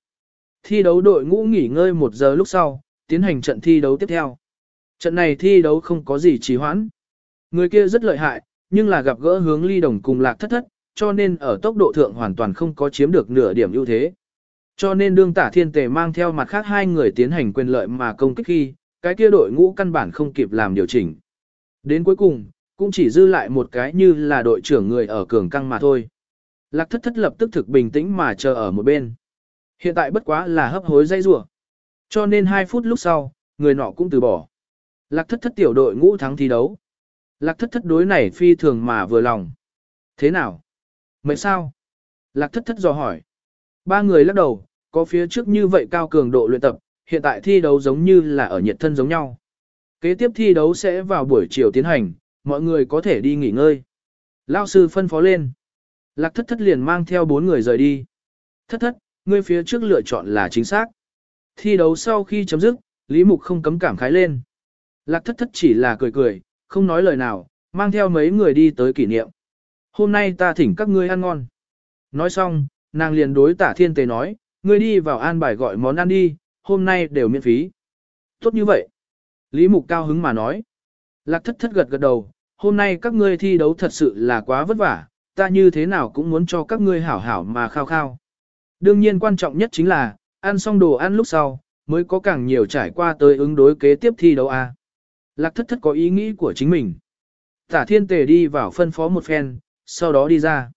Thi đấu đội ngũ nghỉ ngơi một giờ lúc sau, tiến hành trận thi đấu tiếp theo. Trận này thi đấu không có gì trì hoãn. Người kia rất lợi hại, nhưng là gặp gỡ hướng ly đồng cùng lạc thất thất, cho nên ở tốc độ thượng hoàn toàn không có chiếm được nửa điểm ưu thế. Cho nên đương tả thiên tề mang theo mặt khác hai người tiến hành quyền lợi mà công kích khi, cái kia đội ngũ căn bản không kịp làm điều chỉnh. Đến cuối cùng, cũng chỉ dư lại một cái như là đội trưởng người ở cường căng mà thôi. Lạc thất thất lập tức thực bình tĩnh mà chờ ở một bên. Hiện tại bất quá là hấp hối dây rủa Cho nên hai phút lúc sau, người nọ cũng từ bỏ. Lạc thất thất tiểu đội ngũ thắng thi đấu. Lạc thất thất đối này phi thường mà vừa lòng. Thế nào? Mấy sao? Lạc thất thất dò hỏi. Ba người lắc đầu, có phía trước như vậy cao cường độ luyện tập, hiện tại thi đấu giống như là ở nhiệt thân giống nhau. Kế tiếp thi đấu sẽ vào buổi chiều tiến hành, mọi người có thể đi nghỉ ngơi. Lao sư phân phó lên. Lạc thất thất liền mang theo bốn người rời đi. Thất thất, ngươi phía trước lựa chọn là chính xác. Thi đấu sau khi chấm dứt, Lý Mục không cấm cảm khái lên. Lạc thất thất chỉ là cười cười, không nói lời nào, mang theo mấy người đi tới kỷ niệm. Hôm nay ta thỉnh các ngươi ăn ngon. Nói xong, nàng liền đối tả thiên tề nói, ngươi đi vào an bài gọi món ăn đi, hôm nay đều miễn phí. Tốt như vậy. Lý Mục cao hứng mà nói. Lạc thất thất gật gật đầu, hôm nay các ngươi thi đấu thật sự là quá vất vả, ta như thế nào cũng muốn cho các ngươi hảo hảo mà khao khao. Đương nhiên quan trọng nhất chính là, ăn xong đồ ăn lúc sau, mới có càng nhiều trải qua tới ứng đối kế tiếp thi đấu a. Lạc thất thất có ý nghĩ của chính mình. Tả thiên tề đi vào phân phó một phen, sau đó đi ra.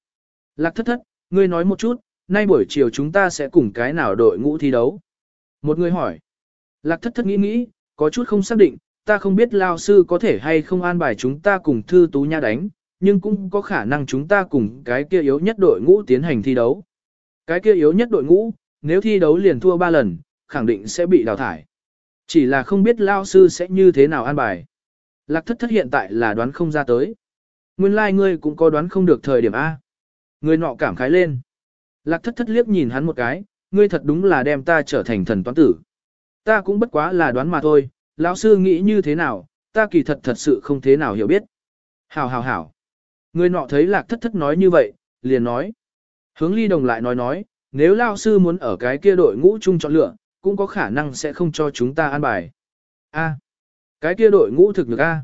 Lạc thất thất, ngươi nói một chút, nay buổi chiều chúng ta sẽ cùng cái nào đội ngũ thi đấu. Một người hỏi. Lạc thất thất nghĩ nghĩ, có chút không xác định, ta không biết lao sư có thể hay không an bài chúng ta cùng thư tú nha đánh, nhưng cũng có khả năng chúng ta cùng cái kia yếu nhất đội ngũ tiến hành thi đấu. Cái kia yếu nhất đội ngũ, nếu thi đấu liền thua 3 lần, khẳng định sẽ bị đào thải. Chỉ là không biết lao sư sẽ như thế nào an bài. Lạc thất thất hiện tại là đoán không ra tới. Nguyên lai like ngươi cũng có đoán không được thời điểm A. Người nọ cảm khái lên. Lạc thất thất liếc nhìn hắn một cái, ngươi thật đúng là đem ta trở thành thần toán tử. Ta cũng bất quá là đoán mà thôi, lão sư nghĩ như thế nào, ta kỳ thật thật sự không thế nào hiểu biết. Hảo hảo hảo. Người nọ thấy lạc thất thất nói như vậy, liền nói. Hướng ly đồng lại nói nói, nếu lao sư muốn ở cái kia đội ngũ chung chọn lựa, cũng có khả năng sẽ không cho chúng ta an bài. A, cái kia đội ngũ thực lực A.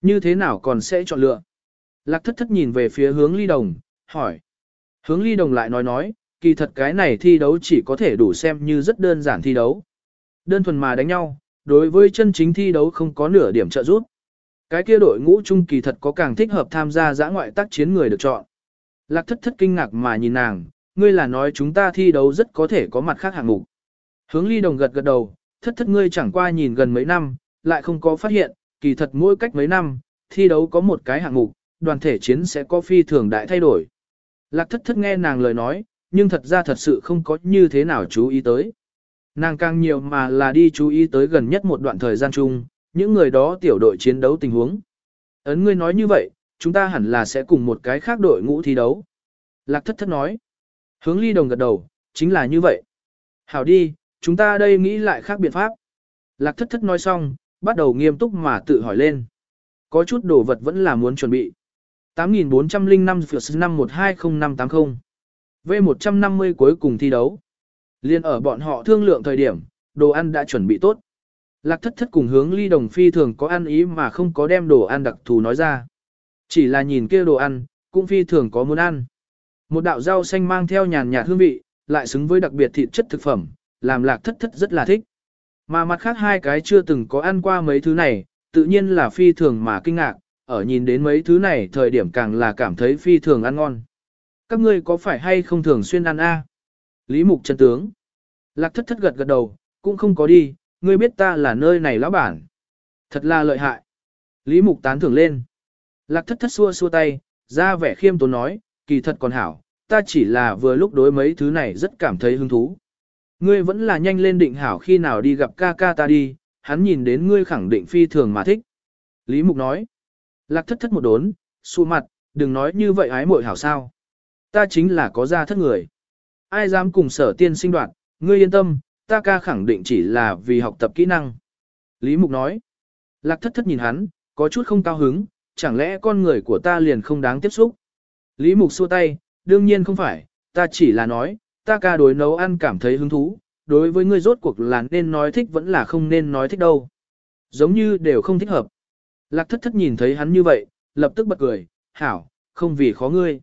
Như thế nào còn sẽ chọn lựa? Lạc thất thất nhìn về phía hướng ly đồng, hỏi. Hướng ly đồng lại nói nói, kỳ thật cái này thi đấu chỉ có thể đủ xem như rất đơn giản thi đấu. Đơn thuần mà đánh nhau, đối với chân chính thi đấu không có nửa điểm trợ giúp. Cái kia đội ngũ chung kỳ thật có càng thích hợp tham gia giã ngoại tác chiến người được chọn. Lạc thất thất kinh ngạc mà nhìn nàng, ngươi là nói chúng ta thi đấu rất có thể có mặt khác hạng mục. Hướng ly đồng gật gật đầu, thất thất ngươi chẳng qua nhìn gần mấy năm, lại không có phát hiện, kỳ thật mỗi cách mấy năm, thi đấu có một cái hạng mục, đoàn thể chiến sẽ có phi thường đại thay đổi. Lạc thất thất nghe nàng lời nói, nhưng thật ra thật sự không có như thế nào chú ý tới. Nàng càng nhiều mà là đi chú ý tới gần nhất một đoạn thời gian chung, những người đó tiểu đội chiến đấu tình huống. Ấn ngươi nói như vậy, chúng ta hẳn là sẽ cùng một cái khác đội ngũ thi đấu. Lạc thất thất nói. Hướng ly đồng gật đầu, chính là như vậy. Hảo đi, chúng ta đây nghĩ lại khác biện pháp. Lạc thất thất nói xong, bắt đầu nghiêm túc mà tự hỏi lên. Có chút đồ vật vẫn là muốn chuẩn bị. 8405 phiệt năm 120580. V150 cuối cùng thi đấu. Liên ở bọn họ thương lượng thời điểm, đồ ăn đã chuẩn bị tốt. Lạc thất thất cùng hướng ly đồng phi thường có ăn ý mà không có đem đồ ăn đặc thù nói ra. Chỉ là nhìn kia đồ ăn, cũng phi thường có muốn ăn. Một đạo rau xanh mang theo nhàn nhạt hương vị, lại xứng với đặc biệt thịt chất thực phẩm, làm lạc thất thất rất là thích. Mà mặt khác hai cái chưa từng có ăn qua mấy thứ này, tự nhiên là phi thường mà kinh ngạc, ở nhìn đến mấy thứ này thời điểm càng là cảm thấy phi thường ăn ngon. Các ngươi có phải hay không thường xuyên ăn a? Lý mục chân tướng. Lạc thất thất gật gật đầu, cũng không có đi, ngươi biết ta là nơi này lão bản. Thật là lợi hại. Lý mục tán thưởng lên. Lạc thất thất xua xua tay, ra vẻ khiêm tốn nói, kỳ thật còn hảo, ta chỉ là vừa lúc đối mấy thứ này rất cảm thấy hứng thú. Ngươi vẫn là nhanh lên định hảo khi nào đi gặp ca ca ta đi, hắn nhìn đến ngươi khẳng định phi thường mà thích. Lý Mục nói. Lạc thất thất một đốn, xù mặt, đừng nói như vậy ái muội hảo sao. Ta chính là có gia thất người. Ai dám cùng sở tiên sinh đoạt? ngươi yên tâm, ta ca khẳng định chỉ là vì học tập kỹ năng. Lý Mục nói. Lạc thất thất nhìn hắn, có chút không cao hứng, chẳng lẽ con người của ta liền không đáng tiếp xúc. Lý Mục xua tay, đương nhiên không phải, ta chỉ là nói, ta ca đối nấu ăn cảm thấy hứng thú, đối với ngươi rốt cuộc là nên nói thích vẫn là không nên nói thích đâu. Giống như đều không thích hợp. Lạc thất thất nhìn thấy hắn như vậy, lập tức bật cười, hảo, không vì khó ngươi.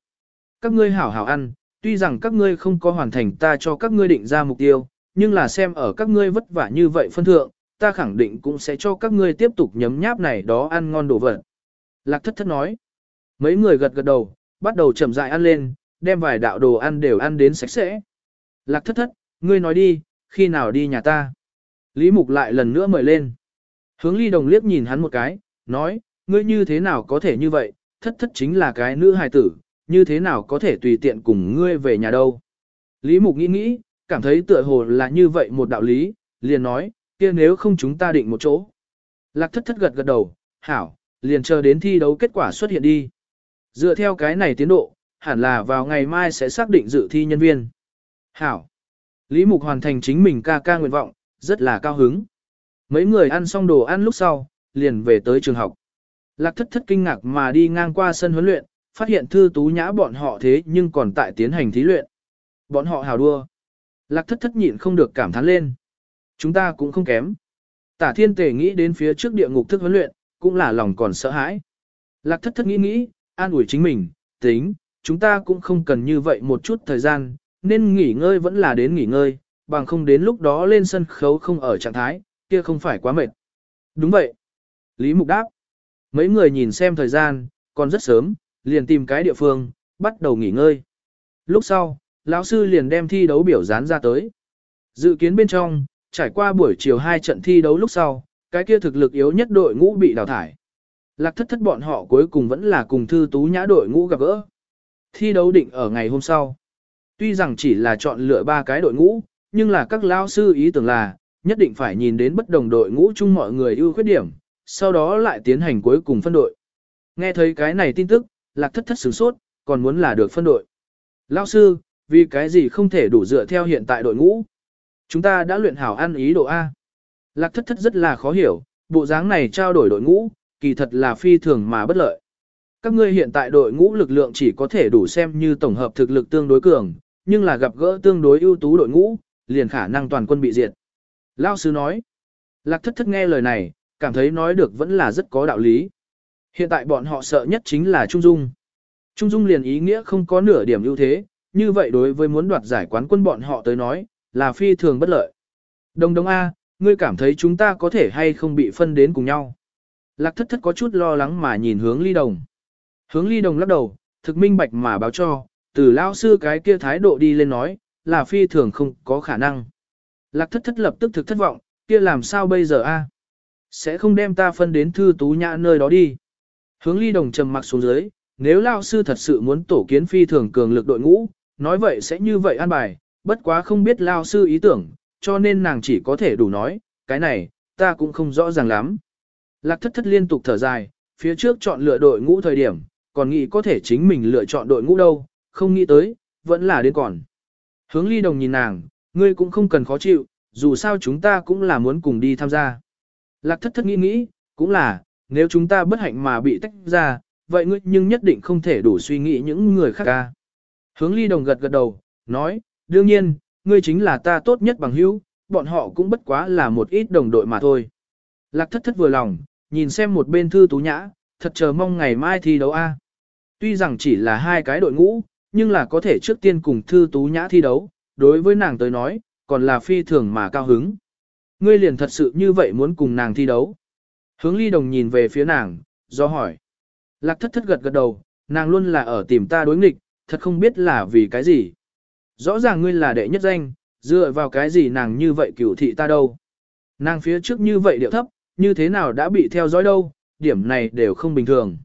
Các ngươi hảo hảo ăn, tuy rằng các ngươi không có hoàn thành ta cho các ngươi định ra mục tiêu, nhưng là xem ở các ngươi vất vả như vậy phân thượng, ta khẳng định cũng sẽ cho các ngươi tiếp tục nhấm nháp này đó ăn ngon đồ vật. Lạc thất thất nói. Mấy người gật gật đầu, bắt đầu chậm rãi ăn lên, đem vài đạo đồ ăn đều ăn đến sạch sẽ. Lạc thất thất, ngươi nói đi, khi nào đi nhà ta? Lý Mục lại lần nữa mời lên. Hướng ly đồng liếc nhìn hắn một cái, nói, ngươi như thế nào có thể như vậy, thất thất chính là cái nữ hài tử, như thế nào có thể tùy tiện cùng ngươi về nhà đâu. Lý Mục nghĩ nghĩ, cảm thấy tựa hồ là như vậy một đạo lý, liền nói, kia nếu không chúng ta định một chỗ. Lạc thất thất gật gật đầu, hảo, liền chờ đến thi đấu kết quả xuất hiện đi. Dựa theo cái này tiến độ, hẳn là vào ngày mai sẽ xác định dự thi nhân viên. Hảo. Lý Mục hoàn thành chính mình ca ca nguyện vọng, rất là cao hứng. Mấy người ăn xong đồ ăn lúc sau, liền về tới trường học. Lạc thất thất kinh ngạc mà đi ngang qua sân huấn luyện, phát hiện thư tú nhã bọn họ thế nhưng còn tại tiến hành thí luyện. Bọn họ hào đua. Lạc thất thất nhịn không được cảm thán lên. Chúng ta cũng không kém. Tả thiên tề nghĩ đến phía trước địa ngục thức huấn luyện, cũng là lòng còn sợ hãi. Lạc thất thất nghĩ nghĩ, an ủi chính mình, tính, chúng ta cũng không cần như vậy một chút thời gian, nên nghỉ ngơi vẫn là đến nghỉ ngơi, bằng không đến lúc đó lên sân khấu không ở trạng thái, kia không phải quá mệt. Đúng vậy. Lý Mục đáp. Mấy người nhìn xem thời gian, còn rất sớm, liền tìm cái địa phương, bắt đầu nghỉ ngơi. Lúc sau, lão sư liền đem thi đấu biểu dán ra tới. Dự kiến bên trong, trải qua buổi chiều hai trận thi đấu lúc sau, cái kia thực lực yếu nhất đội ngũ bị đào thải. Lạc thất thất bọn họ cuối cùng vẫn là cùng thư tú nhã đội ngũ gặp gỡ. Thi đấu định ở ngày hôm sau. Tuy rằng chỉ là chọn lựa ba cái đội ngũ, nhưng là các lao sư ý tưởng là, nhất định phải nhìn đến bất đồng đội ngũ chung mọi người ưu khuyết điểm, sau đó lại tiến hành cuối cùng phân đội. Nghe thấy cái này tin tức, lạc thất thất sửng sốt, còn muốn là được phân đội. Lao sư, vì cái gì không thể đủ dựa theo hiện tại đội ngũ? Chúng ta đã luyện hảo ăn ý độ A. Lạc thất thất rất là khó hiểu, bộ dáng này trao đổi đội ngũ, kỳ thật là phi thường mà bất lợi. Các ngươi hiện tại đội ngũ lực lượng chỉ có thể đủ xem như tổng hợp thực lực tương đối cường, nhưng là gặp gỡ tương đối ưu tú đội ngũ, liền khả năng toàn quân bị diệt. Lao sư nói, lạc thất thất nghe lời này, cảm thấy nói được vẫn là rất có đạo lý. Hiện tại bọn họ sợ nhất chính là Trung Dung. Trung Dung liền ý nghĩa không có nửa điểm ưu thế, như vậy đối với muốn đoạt giải quán quân bọn họ tới nói, là phi thường bất lợi. Đồng đồng A, ngươi cảm thấy chúng ta có thể hay không bị phân đến cùng nhau. Lạc thất thất có chút lo lắng mà nhìn hướng ly đồng. Hướng ly đồng lắc đầu, thực minh bạch mà báo cho, từ lao sư cái kia thái độ đi lên nói, là phi thường không có khả năng. Lạc thất thất lập tức thực thất vọng, kia làm sao bây giờ a? Sẽ không đem ta phân đến thư tú nhã nơi đó đi. Hướng ly đồng trầm mặc xuống dưới, nếu lao sư thật sự muốn tổ kiến phi thường cường lực đội ngũ, nói vậy sẽ như vậy an bài, bất quá không biết lao sư ý tưởng, cho nên nàng chỉ có thể đủ nói, cái này, ta cũng không rõ ràng lắm. Lạc thất thất liên tục thở dài, phía trước chọn lựa đội ngũ thời điểm, còn nghĩ có thể chính mình lựa chọn đội ngũ đâu, không nghĩ tới, vẫn là đến còn. Hướng ly đồng nhìn nàng, ngươi cũng không cần khó chịu, dù sao chúng ta cũng là muốn cùng đi tham gia. Lạc thất thất nghĩ nghĩ, cũng là, nếu chúng ta bất hạnh mà bị tách ra, vậy ngươi nhưng nhất định không thể đủ suy nghĩ những người khác ca. Hướng ly đồng gật gật đầu, nói, đương nhiên, ngươi chính là ta tốt nhất bằng hữu, bọn họ cũng bất quá là một ít đồng đội mà thôi. Lạc thất thất vừa lòng, nhìn xem một bên thư tú nhã, thật chờ mong ngày mai thi đấu A. Tuy rằng chỉ là hai cái đội ngũ, nhưng là có thể trước tiên cùng thư tú nhã thi đấu, đối với nàng tới nói, còn là phi thường mà cao hứng. Ngươi liền thật sự như vậy muốn cùng nàng thi đấu. Hướng ly đồng nhìn về phía nàng, do hỏi. Lạc thất thất gật gật đầu, nàng luôn là ở tìm ta đối nghịch, thật không biết là vì cái gì. Rõ ràng ngươi là đệ nhất danh, dựa vào cái gì nàng như vậy cửu thị ta đâu. Nàng phía trước như vậy điệu thấp, như thế nào đã bị theo dõi đâu, điểm này đều không bình thường.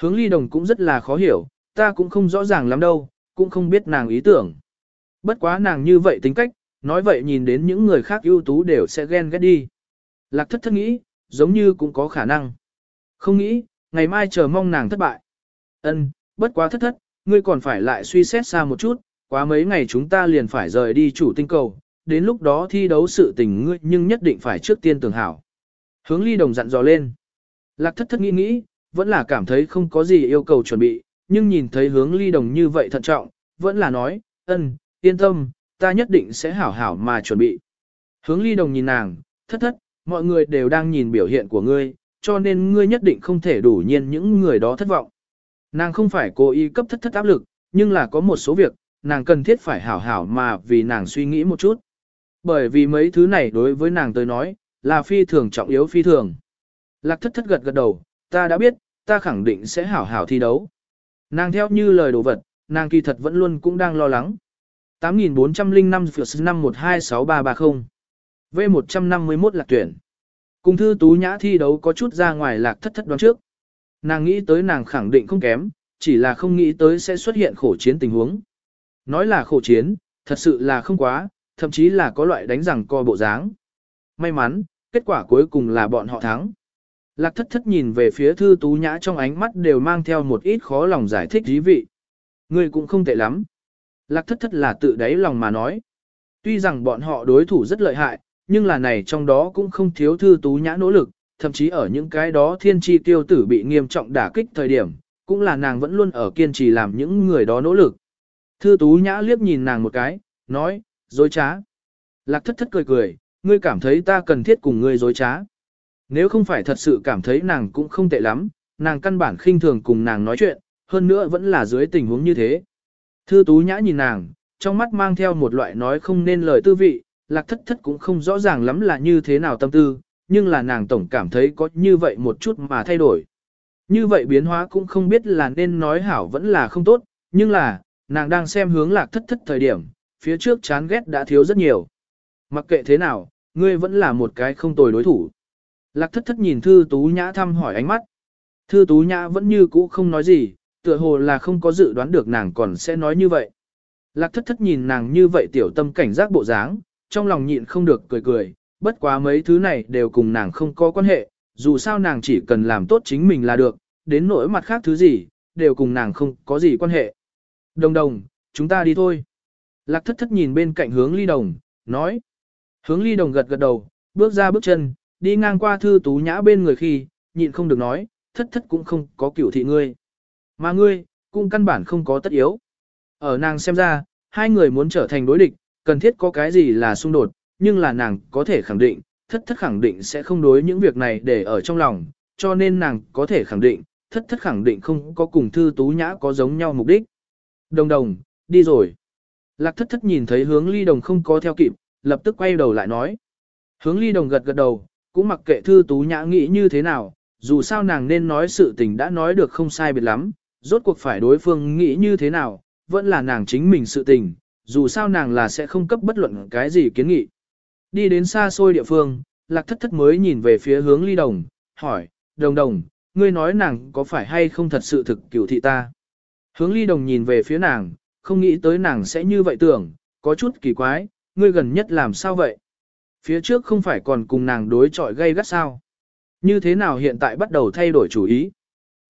Hướng ly đồng cũng rất là khó hiểu, ta cũng không rõ ràng lắm đâu, cũng không biết nàng ý tưởng. Bất quá nàng như vậy tính cách, nói vậy nhìn đến những người khác ưu tú đều sẽ ghen ghét đi. Lạc thất thất nghĩ, giống như cũng có khả năng. Không nghĩ, ngày mai chờ mong nàng thất bại. Ân, bất quá thất thất, ngươi còn phải lại suy xét xa một chút, quá mấy ngày chúng ta liền phải rời đi chủ tinh cầu, đến lúc đó thi đấu sự tình ngươi nhưng nhất định phải trước tiên tưởng hảo. Hướng ly đồng dặn dò lên. Lạc thất thất nghĩ nghĩ, vẫn là cảm thấy không có gì yêu cầu chuẩn bị, nhưng nhìn thấy hướng ly đồng như vậy thận trọng, vẫn là nói, ân, yên tâm, ta nhất định sẽ hảo hảo mà chuẩn bị. Hướng ly đồng nhìn nàng, thất thất, mọi người đều đang nhìn biểu hiện của ngươi, cho nên ngươi nhất định không thể đủ nhiên những người đó thất vọng. Nàng không phải cố ý cấp thất thất áp lực, nhưng là có một số việc, nàng cần thiết phải hảo hảo mà vì nàng suy nghĩ một chút. Bởi vì mấy thứ này đối với nàng tới nói, là phi thường trọng yếu phi thường. Lạc thất thất gật gật đầu, ta đã biết, ta khẳng định sẽ hảo hảo thi đấu. Nàng theo như lời đồ vật, nàng kỳ thật vẫn luôn cũng đang lo lắng. 8405 phiệt năm 126330 V151 lạc tuyển Cùng thư tú nhã thi đấu có chút ra ngoài lạc thất thất đoán trước. Nàng nghĩ tới nàng khẳng định không kém, chỉ là không nghĩ tới sẽ xuất hiện khổ chiến tình huống. Nói là khổ chiến, thật sự là không quá, thậm chí là có loại đánh rằng co bộ dáng. May mắn, kết quả cuối cùng là bọn họ thắng. Lạc thất thất nhìn về phía thư tú nhã trong ánh mắt đều mang theo một ít khó lòng giải thích dí vị. Người cũng không tệ lắm. Lạc thất thất là tự đáy lòng mà nói. Tuy rằng bọn họ đối thủ rất lợi hại, nhưng là này trong đó cũng không thiếu thư tú nhã nỗ lực, thậm chí ở những cái đó thiên tri tiêu tử bị nghiêm trọng đả kích thời điểm, cũng là nàng vẫn luôn ở kiên trì làm những người đó nỗ lực. Thư tú nhã liếc nhìn nàng một cái, nói, dối trá. Lạc thất thất cười cười, ngươi cảm thấy ta cần thiết cùng ngươi dối trá. Nếu không phải thật sự cảm thấy nàng cũng không tệ lắm, nàng căn bản khinh thường cùng nàng nói chuyện, hơn nữa vẫn là dưới tình huống như thế. Thư tú nhã nhìn nàng, trong mắt mang theo một loại nói không nên lời tư vị, lạc thất thất cũng không rõ ràng lắm là như thế nào tâm tư, nhưng là nàng tổng cảm thấy có như vậy một chút mà thay đổi. Như vậy biến hóa cũng không biết là nên nói hảo vẫn là không tốt, nhưng là, nàng đang xem hướng lạc thất thất thời điểm, phía trước chán ghét đã thiếu rất nhiều. Mặc kệ thế nào, ngươi vẫn là một cái không tồi đối thủ. Lạc thất thất nhìn thư tú nhã thăm hỏi ánh mắt. Thư tú nhã vẫn như cũ không nói gì, tựa hồ là không có dự đoán được nàng còn sẽ nói như vậy. Lạc thất thất nhìn nàng như vậy tiểu tâm cảnh giác bộ dáng, trong lòng nhịn không được cười cười, bất quá mấy thứ này đều cùng nàng không có quan hệ, dù sao nàng chỉ cần làm tốt chính mình là được, đến nỗi mặt khác thứ gì, đều cùng nàng không có gì quan hệ. Đồng đồng, chúng ta đi thôi. Lạc thất thất nhìn bên cạnh hướng ly đồng, nói. Hướng ly đồng gật gật đầu, bước ra bước chân, đi ngang qua thư tú nhã bên người khi, nhịn không được nói, thất thất cũng không có cửu thị ngươi. Mà ngươi, cũng căn bản không có tất yếu. Ở nàng xem ra, Hai người muốn trở thành đối địch, cần thiết có cái gì là xung đột, nhưng là nàng có thể khẳng định, thất thất khẳng định sẽ không đối những việc này để ở trong lòng, cho nên nàng có thể khẳng định, thất thất khẳng định không có cùng thư tú nhã có giống nhau mục đích. Đồng đồng, đi rồi. Lạc thất thất nhìn thấy hướng ly đồng không có theo kịp, lập tức quay đầu lại nói. Hướng ly đồng gật gật đầu, cũng mặc kệ thư tú nhã nghĩ như thế nào, dù sao nàng nên nói sự tình đã nói được không sai biệt lắm, rốt cuộc phải đối phương nghĩ như thế nào, vẫn là nàng chính mình sự tình, dù sao nàng là sẽ không cấp bất luận cái gì kiến nghị. Đi đến xa xôi địa phương, lạc thất thất mới nhìn về phía hướng ly đồng, hỏi, đồng đồng, ngươi nói nàng có phải hay không thật sự thực cửu thị ta. Hướng ly đồng nhìn về phía nàng, không nghĩ tới nàng sẽ như vậy tưởng, có chút kỳ quái, ngươi gần nhất làm sao vậy? Phía trước không phải còn cùng nàng đối chọi gây gắt sao? Như thế nào hiện tại bắt đầu thay đổi chủ ý?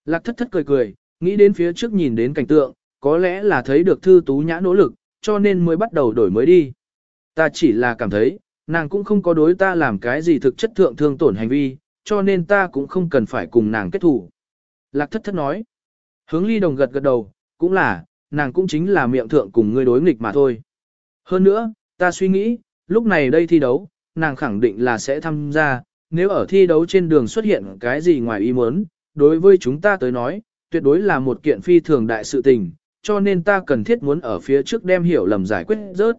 Lạc thất thất cười cười, nghĩ đến phía trước nhìn đến cảnh tượng, có lẽ là thấy được thư tú nhã nỗ lực, cho nên mới bắt đầu đổi mới đi. Ta chỉ là cảm thấy, nàng cũng không có đối ta làm cái gì thực chất thượng thương tổn hành vi, cho nên ta cũng không cần phải cùng nàng kết thủ. Lạc thất thất nói. Hướng ly đồng gật gật đầu, cũng là, nàng cũng chính là miệng thượng cùng ngươi đối nghịch mà thôi. Hơn nữa, ta suy nghĩ, lúc này đây thi đấu, nàng khẳng định là sẽ tham gia, nếu ở thi đấu trên đường xuất hiện cái gì ngoài ý muốn, đối với chúng ta tới nói, tuyệt đối là một kiện phi thường đại sự tình, cho nên ta cần thiết muốn ở phía trước đem hiểu lầm giải quyết rớt.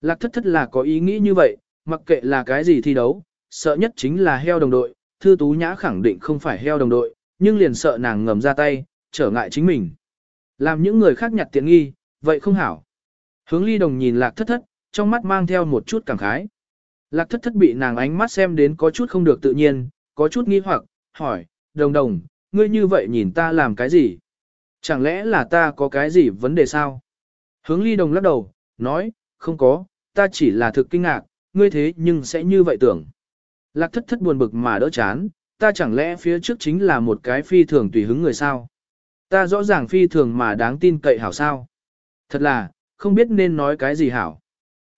Lạc thất thất là có ý nghĩ như vậy, mặc kệ là cái gì thi đấu, sợ nhất chính là heo đồng đội, thư tú nhã khẳng định không phải heo đồng đội, nhưng liền sợ nàng ngầm ra tay, trở ngại chính mình. Làm những người khác nhặt tiện nghi, vậy không hảo. Hướng ly đồng nhìn lạc thất thất, trong mắt mang theo một chút cảm khái. Lạc thất thất bị nàng ánh mắt xem đến có chút không được tự nhiên, có chút nghi hoặc, hỏi, đồng đồng, ngươi như vậy nhìn ta làm cái gì? Chẳng lẽ là ta có cái gì vấn đề sao? Hướng ly đồng lắc đầu, nói, không có, ta chỉ là thực kinh ngạc, ngươi thế nhưng sẽ như vậy tưởng. Lạc thất thất buồn bực mà đỡ chán, ta chẳng lẽ phía trước chính là một cái phi thường tùy hứng người sao? Ta rõ ràng phi thường mà đáng tin cậy hảo sao? Thật là, không biết nên nói cái gì hảo.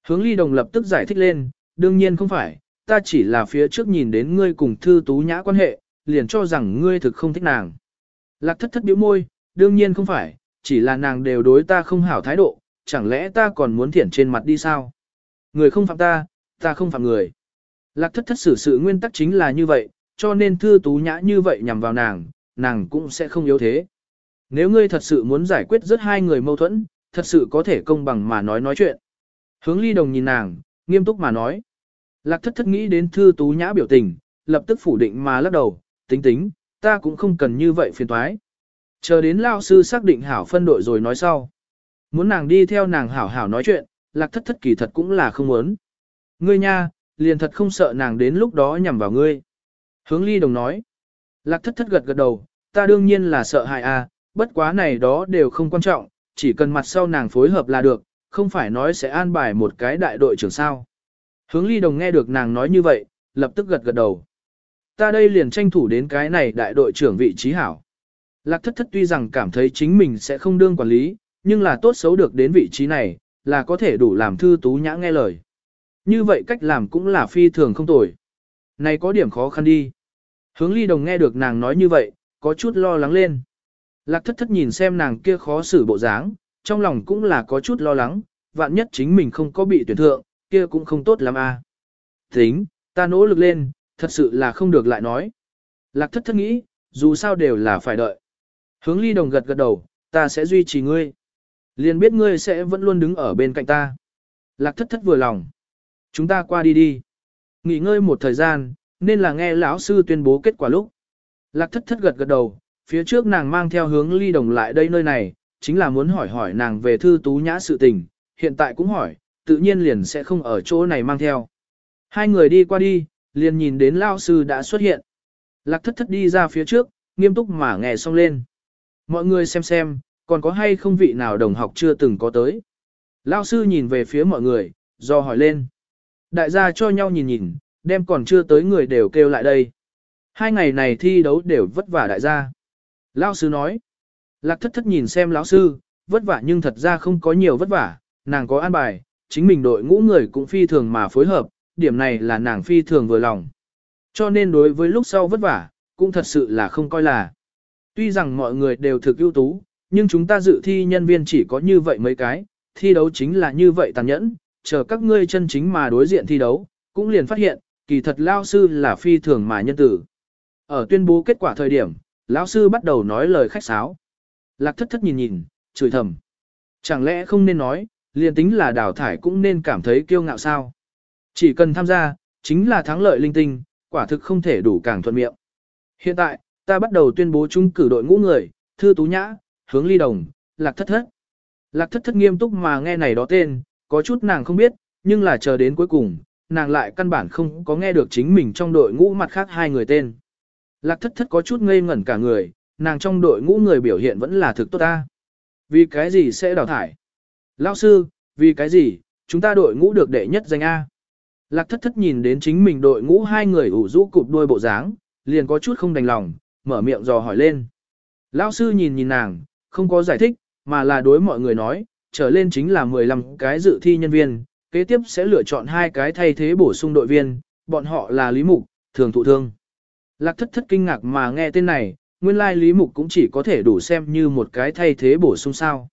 Hướng ly đồng lập tức giải thích lên, đương nhiên không phải, ta chỉ là phía trước nhìn đến ngươi cùng thư tú nhã quan hệ, liền cho rằng ngươi thực không thích nàng. Lạc thất thất biểu môi, đương nhiên không phải, chỉ là nàng đều đối ta không hảo thái độ, chẳng lẽ ta còn muốn thiển trên mặt đi sao? Người không phạm ta, ta không phạm người. Lạc thất thất xử sự nguyên tắc chính là như vậy, cho nên thư tú nhã như vậy nhằm vào nàng, nàng cũng sẽ không yếu thế. Nếu ngươi thật sự muốn giải quyết rất hai người mâu thuẫn, thật sự có thể công bằng mà nói nói chuyện. Hướng ly đồng nhìn nàng, nghiêm túc mà nói. Lạc thất thất nghĩ đến thư tú nhã biểu tình, lập tức phủ định mà lắc đầu, tính tính, ta cũng không cần như vậy phiền toái. Chờ đến lao sư xác định hảo phân đội rồi nói sau. Muốn nàng đi theo nàng hảo hảo nói chuyện, lạc thất thất kỳ thật cũng là không muốn. Ngươi nha, liền thật không sợ nàng đến lúc đó nhằm vào ngươi. Hướng ly đồng nói. Lạc thất thất gật gật đầu, ta đương nhiên là sợ hại a, bất quá này đó đều không quan trọng, chỉ cần mặt sau nàng phối hợp là được, không phải nói sẽ an bài một cái đại đội trưởng sao. Hướng ly đồng nghe được nàng nói như vậy, lập tức gật gật đầu. Ta đây liền tranh thủ đến cái này đại đội trưởng vị trí hảo. Lạc thất thất tuy rằng cảm thấy chính mình sẽ không đương quản lý, nhưng là tốt xấu được đến vị trí này, là có thể đủ làm thư tú nhã nghe lời. Như vậy cách làm cũng là phi thường không tồi. Này có điểm khó khăn đi. Hướng ly đồng nghe được nàng nói như vậy, có chút lo lắng lên. Lạc thất thất nhìn xem nàng kia khó xử bộ dáng, trong lòng cũng là có chút lo lắng, vạn nhất chính mình không có bị tuyển thượng, kia cũng không tốt lắm a. À. Tính, ta nỗ lực lên, thật sự là không được lại nói. Lạc thất thất nghĩ, dù sao đều là phải đợi. Hướng ly đồng gật gật đầu, ta sẽ duy trì ngươi. Liền biết ngươi sẽ vẫn luôn đứng ở bên cạnh ta. Lạc thất thất vừa lòng. Chúng ta qua đi đi. Nghỉ ngơi một thời gian, nên là nghe lão sư tuyên bố kết quả lúc. Lạc thất thất gật gật đầu, phía trước nàng mang theo hướng ly đồng lại đây nơi này, chính là muốn hỏi hỏi nàng về thư tú nhã sự tình, hiện tại cũng hỏi, tự nhiên liền sẽ không ở chỗ này mang theo. Hai người đi qua đi, liền nhìn đến lao sư đã xuất hiện. Lạc thất thất đi ra phía trước, nghiêm túc mà nghe xong lên. Mọi người xem xem, còn có hay không vị nào đồng học chưa từng có tới. Lao sư nhìn về phía mọi người, do hỏi lên. Đại gia cho nhau nhìn nhìn, đem còn chưa tới người đều kêu lại đây. Hai ngày này thi đấu đều vất vả đại gia. Lao sư nói. Lạc thất thất nhìn xem lão sư, vất vả nhưng thật ra không có nhiều vất vả, nàng có an bài, chính mình đội ngũ người cũng phi thường mà phối hợp, điểm này là nàng phi thường vừa lòng. Cho nên đối với lúc sau vất vả, cũng thật sự là không coi là. Tuy rằng mọi người đều thực ưu tú, nhưng chúng ta dự thi nhân viên chỉ có như vậy mấy cái, thi đấu chính là như vậy tàn nhẫn, chờ các ngươi chân chính mà đối diện thi đấu, cũng liền phát hiện, kỳ thật lao sư là phi thường mà nhân tử. Ở tuyên bố kết quả thời điểm, lão sư bắt đầu nói lời khách sáo. Lạc thất thất nhìn nhìn, chửi thầm. Chẳng lẽ không nên nói, liền tính là đào thải cũng nên cảm thấy kiêu ngạo sao. Chỉ cần tham gia, chính là thắng lợi linh tinh, quả thực không thể đủ càng thuận miệng. Hiện tại, ta bắt đầu tuyên bố chung cử đội ngũ người, thư tú nhã, hướng ly đồng, lạc thất thất. Lạc thất thất nghiêm túc mà nghe này đó tên, có chút nàng không biết, nhưng là chờ đến cuối cùng, nàng lại căn bản không có nghe được chính mình trong đội ngũ mặt khác hai người tên. Lạc thất thất có chút ngây ngẩn cả người, nàng trong đội ngũ người biểu hiện vẫn là thực tốt ta. Vì cái gì sẽ đào thải? Lao sư, vì cái gì, chúng ta đội ngũ được đệ nhất danh A. Lạc thất thất nhìn đến chính mình đội ngũ hai người ủ rũ cụp đuôi bộ dáng, liền có chút không đành lòng, mở miệng dò hỏi lên. Lao sư nhìn nhìn nàng, không có giải thích, mà là đối mọi người nói, trở lên chính là 15 cái dự thi nhân viên, kế tiếp sẽ lựa chọn hai cái thay thế bổ sung đội viên, bọn họ là Lý Mục, Thường Thụ Thương. Lạc thất thất kinh ngạc mà nghe tên này, nguyên lai Lý Mục cũng chỉ có thể đủ xem như một cái thay thế bổ sung sao.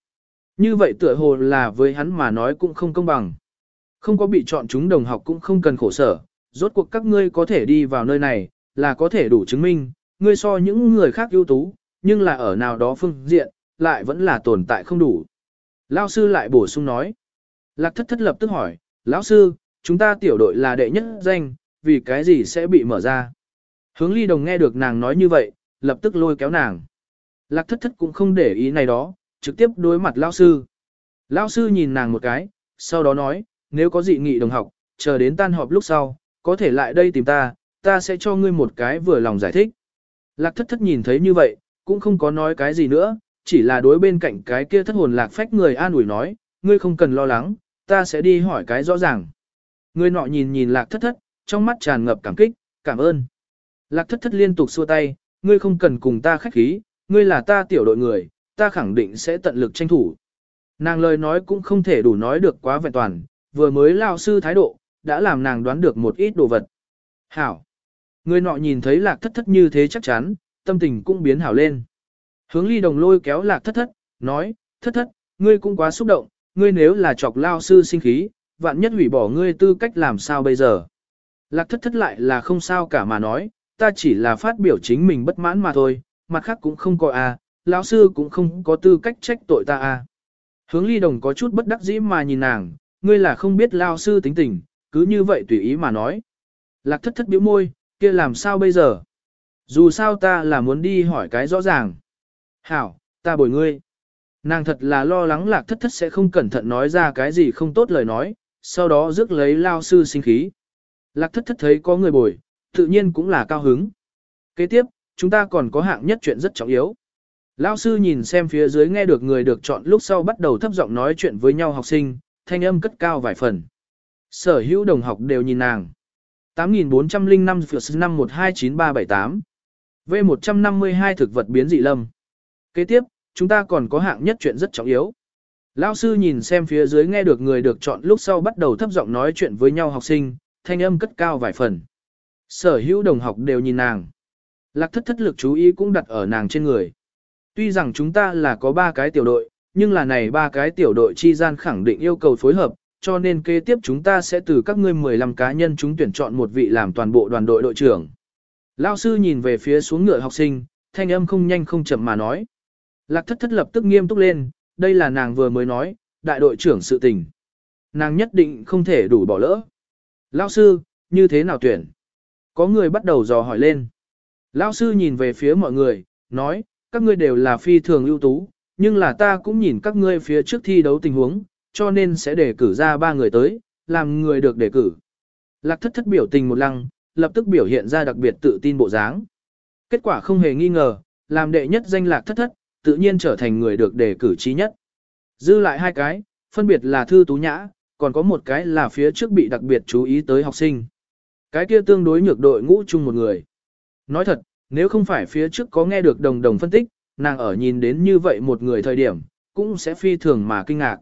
Như vậy tựa hồ là với hắn mà nói cũng không công bằng. Không có bị chọn chúng đồng học cũng không cần khổ sở, rốt cuộc các ngươi có thể đi vào nơi này, là có thể đủ chứng minh, ngươi so những người khác ưu tú, nhưng là ở nào đó phương diện, lại vẫn là tồn tại không đủ. Lao sư lại bổ sung nói. Lạc thất thất lập tức hỏi, lão sư, chúng ta tiểu đội là đệ nhất danh, vì cái gì sẽ bị mở ra? Hướng ly đồng nghe được nàng nói như vậy, lập tức lôi kéo nàng. Lạc thất thất cũng không để ý này đó, trực tiếp đối mặt lão sư. Lão sư nhìn nàng một cái, sau đó nói, nếu có dị nghị đồng học, chờ đến tan họp lúc sau, có thể lại đây tìm ta, ta sẽ cho ngươi một cái vừa lòng giải thích. Lạc thất thất nhìn thấy như vậy, cũng không có nói cái gì nữa, chỉ là đối bên cạnh cái kia thất hồn lạc phách người an ủi nói, ngươi không cần lo lắng, ta sẽ đi hỏi cái rõ ràng. Người nọ nhìn nhìn lạc thất thất, trong mắt tràn ngập cảm kích, cảm ơn. Lạc thất thất liên tục xua tay, ngươi không cần cùng ta khách khí, ngươi là ta tiểu đội người, ta khẳng định sẽ tận lực tranh thủ. Nàng lời nói cũng không thể đủ nói được quá vẹn toàn, vừa mới lao sư thái độ, đã làm nàng đoán được một ít đồ vật. Hảo. Người nọ nhìn thấy lạc thất thất như thế chắc chắn, tâm tình cũng biến hảo lên. Hướng ly đồng lôi kéo lạc thất thất, nói, thất thất, ngươi cũng quá xúc động, ngươi nếu là chọc lao sư sinh khí, vạn nhất hủy bỏ ngươi tư cách làm sao bây giờ. Lạc thất thất lại là không sao cả mà nói, ta chỉ là phát biểu chính mình bất mãn mà thôi, mặt khác cũng không có a, à, lão sư cũng không có tư cách trách tội ta a. À. Hướng ly đồng có chút bất đắc dĩ mà nhìn nàng, ngươi là không biết lao sư tính tình, cứ như vậy tùy ý mà nói. Lạc thất thất biểu môi, kia làm sao bây giờ? Dù sao ta là muốn đi hỏi cái rõ ràng. Hảo, ta bồi ngươi. Nàng thật là lo lắng lạc thất thất sẽ không cẩn thận nói ra cái gì không tốt lời nói, sau đó rước lấy lao sư sinh khí. Lạc thất thất thấy có người bồi, tự nhiên cũng là cao hứng. Kế tiếp, chúng ta còn có hạng nhất chuyện rất trọng yếu. Lao sư nhìn xem phía dưới nghe được người được chọn lúc sau bắt đầu thấp giọng nói chuyện với nhau học sinh, thanh âm cất cao vài phần. Sở hữu đồng học đều nhìn nàng. 8405 phiểu năm 129378 V152 thực vật biến dị lâm. Kế tiếp, chúng ta còn có hạng nhất chuyện rất trọng yếu. Lão sư nhìn xem phía dưới nghe được người được chọn lúc sau bắt đầu thấp giọng nói chuyện với nhau học sinh, thanh âm cất cao vài phần. Sở hữu đồng học đều nhìn nàng. Lạc thất thất lực chú ý cũng đặt ở nàng trên người. Tuy rằng chúng ta là có ba cái tiểu đội, nhưng là này ba cái tiểu đội chi gian khẳng định yêu cầu phối hợp, cho nên kế tiếp chúng ta sẽ từ các ngươi 15 cá nhân chúng tuyển chọn một vị làm toàn bộ đoàn đội đội trưởng. Lao sư nhìn về phía xuống ngựa học sinh, thanh âm không nhanh không chậm mà nói. Lạc thất thất lập tức nghiêm túc lên, đây là nàng vừa mới nói, đại đội trưởng sự tình. Nàng nhất định không thể đủ bỏ lỡ. Lao sư, như thế nào tuyển? Có người bắt đầu dò hỏi lên. Lao sư nhìn về phía mọi người, nói, các ngươi đều là phi thường ưu tú, nhưng là ta cũng nhìn các ngươi phía trước thi đấu tình huống, cho nên sẽ đề cử ra ba người tới, làm người được đề cử. Lạc thất thất biểu tình một lăng, lập tức biểu hiện ra đặc biệt tự tin bộ dáng. Kết quả không hề nghi ngờ, làm đệ nhất danh lạc thất thất, tự nhiên trở thành người được đề cử trí nhất. Dư lại hai cái, phân biệt là thư tú nhã, còn có một cái là phía trước bị đặc biệt chú ý tới học sinh. Cái kia tương đối nhược đội ngũ chung một người. Nói thật, nếu không phải phía trước có nghe được đồng đồng phân tích, nàng ở nhìn đến như vậy một người thời điểm, cũng sẽ phi thường mà kinh ngạc.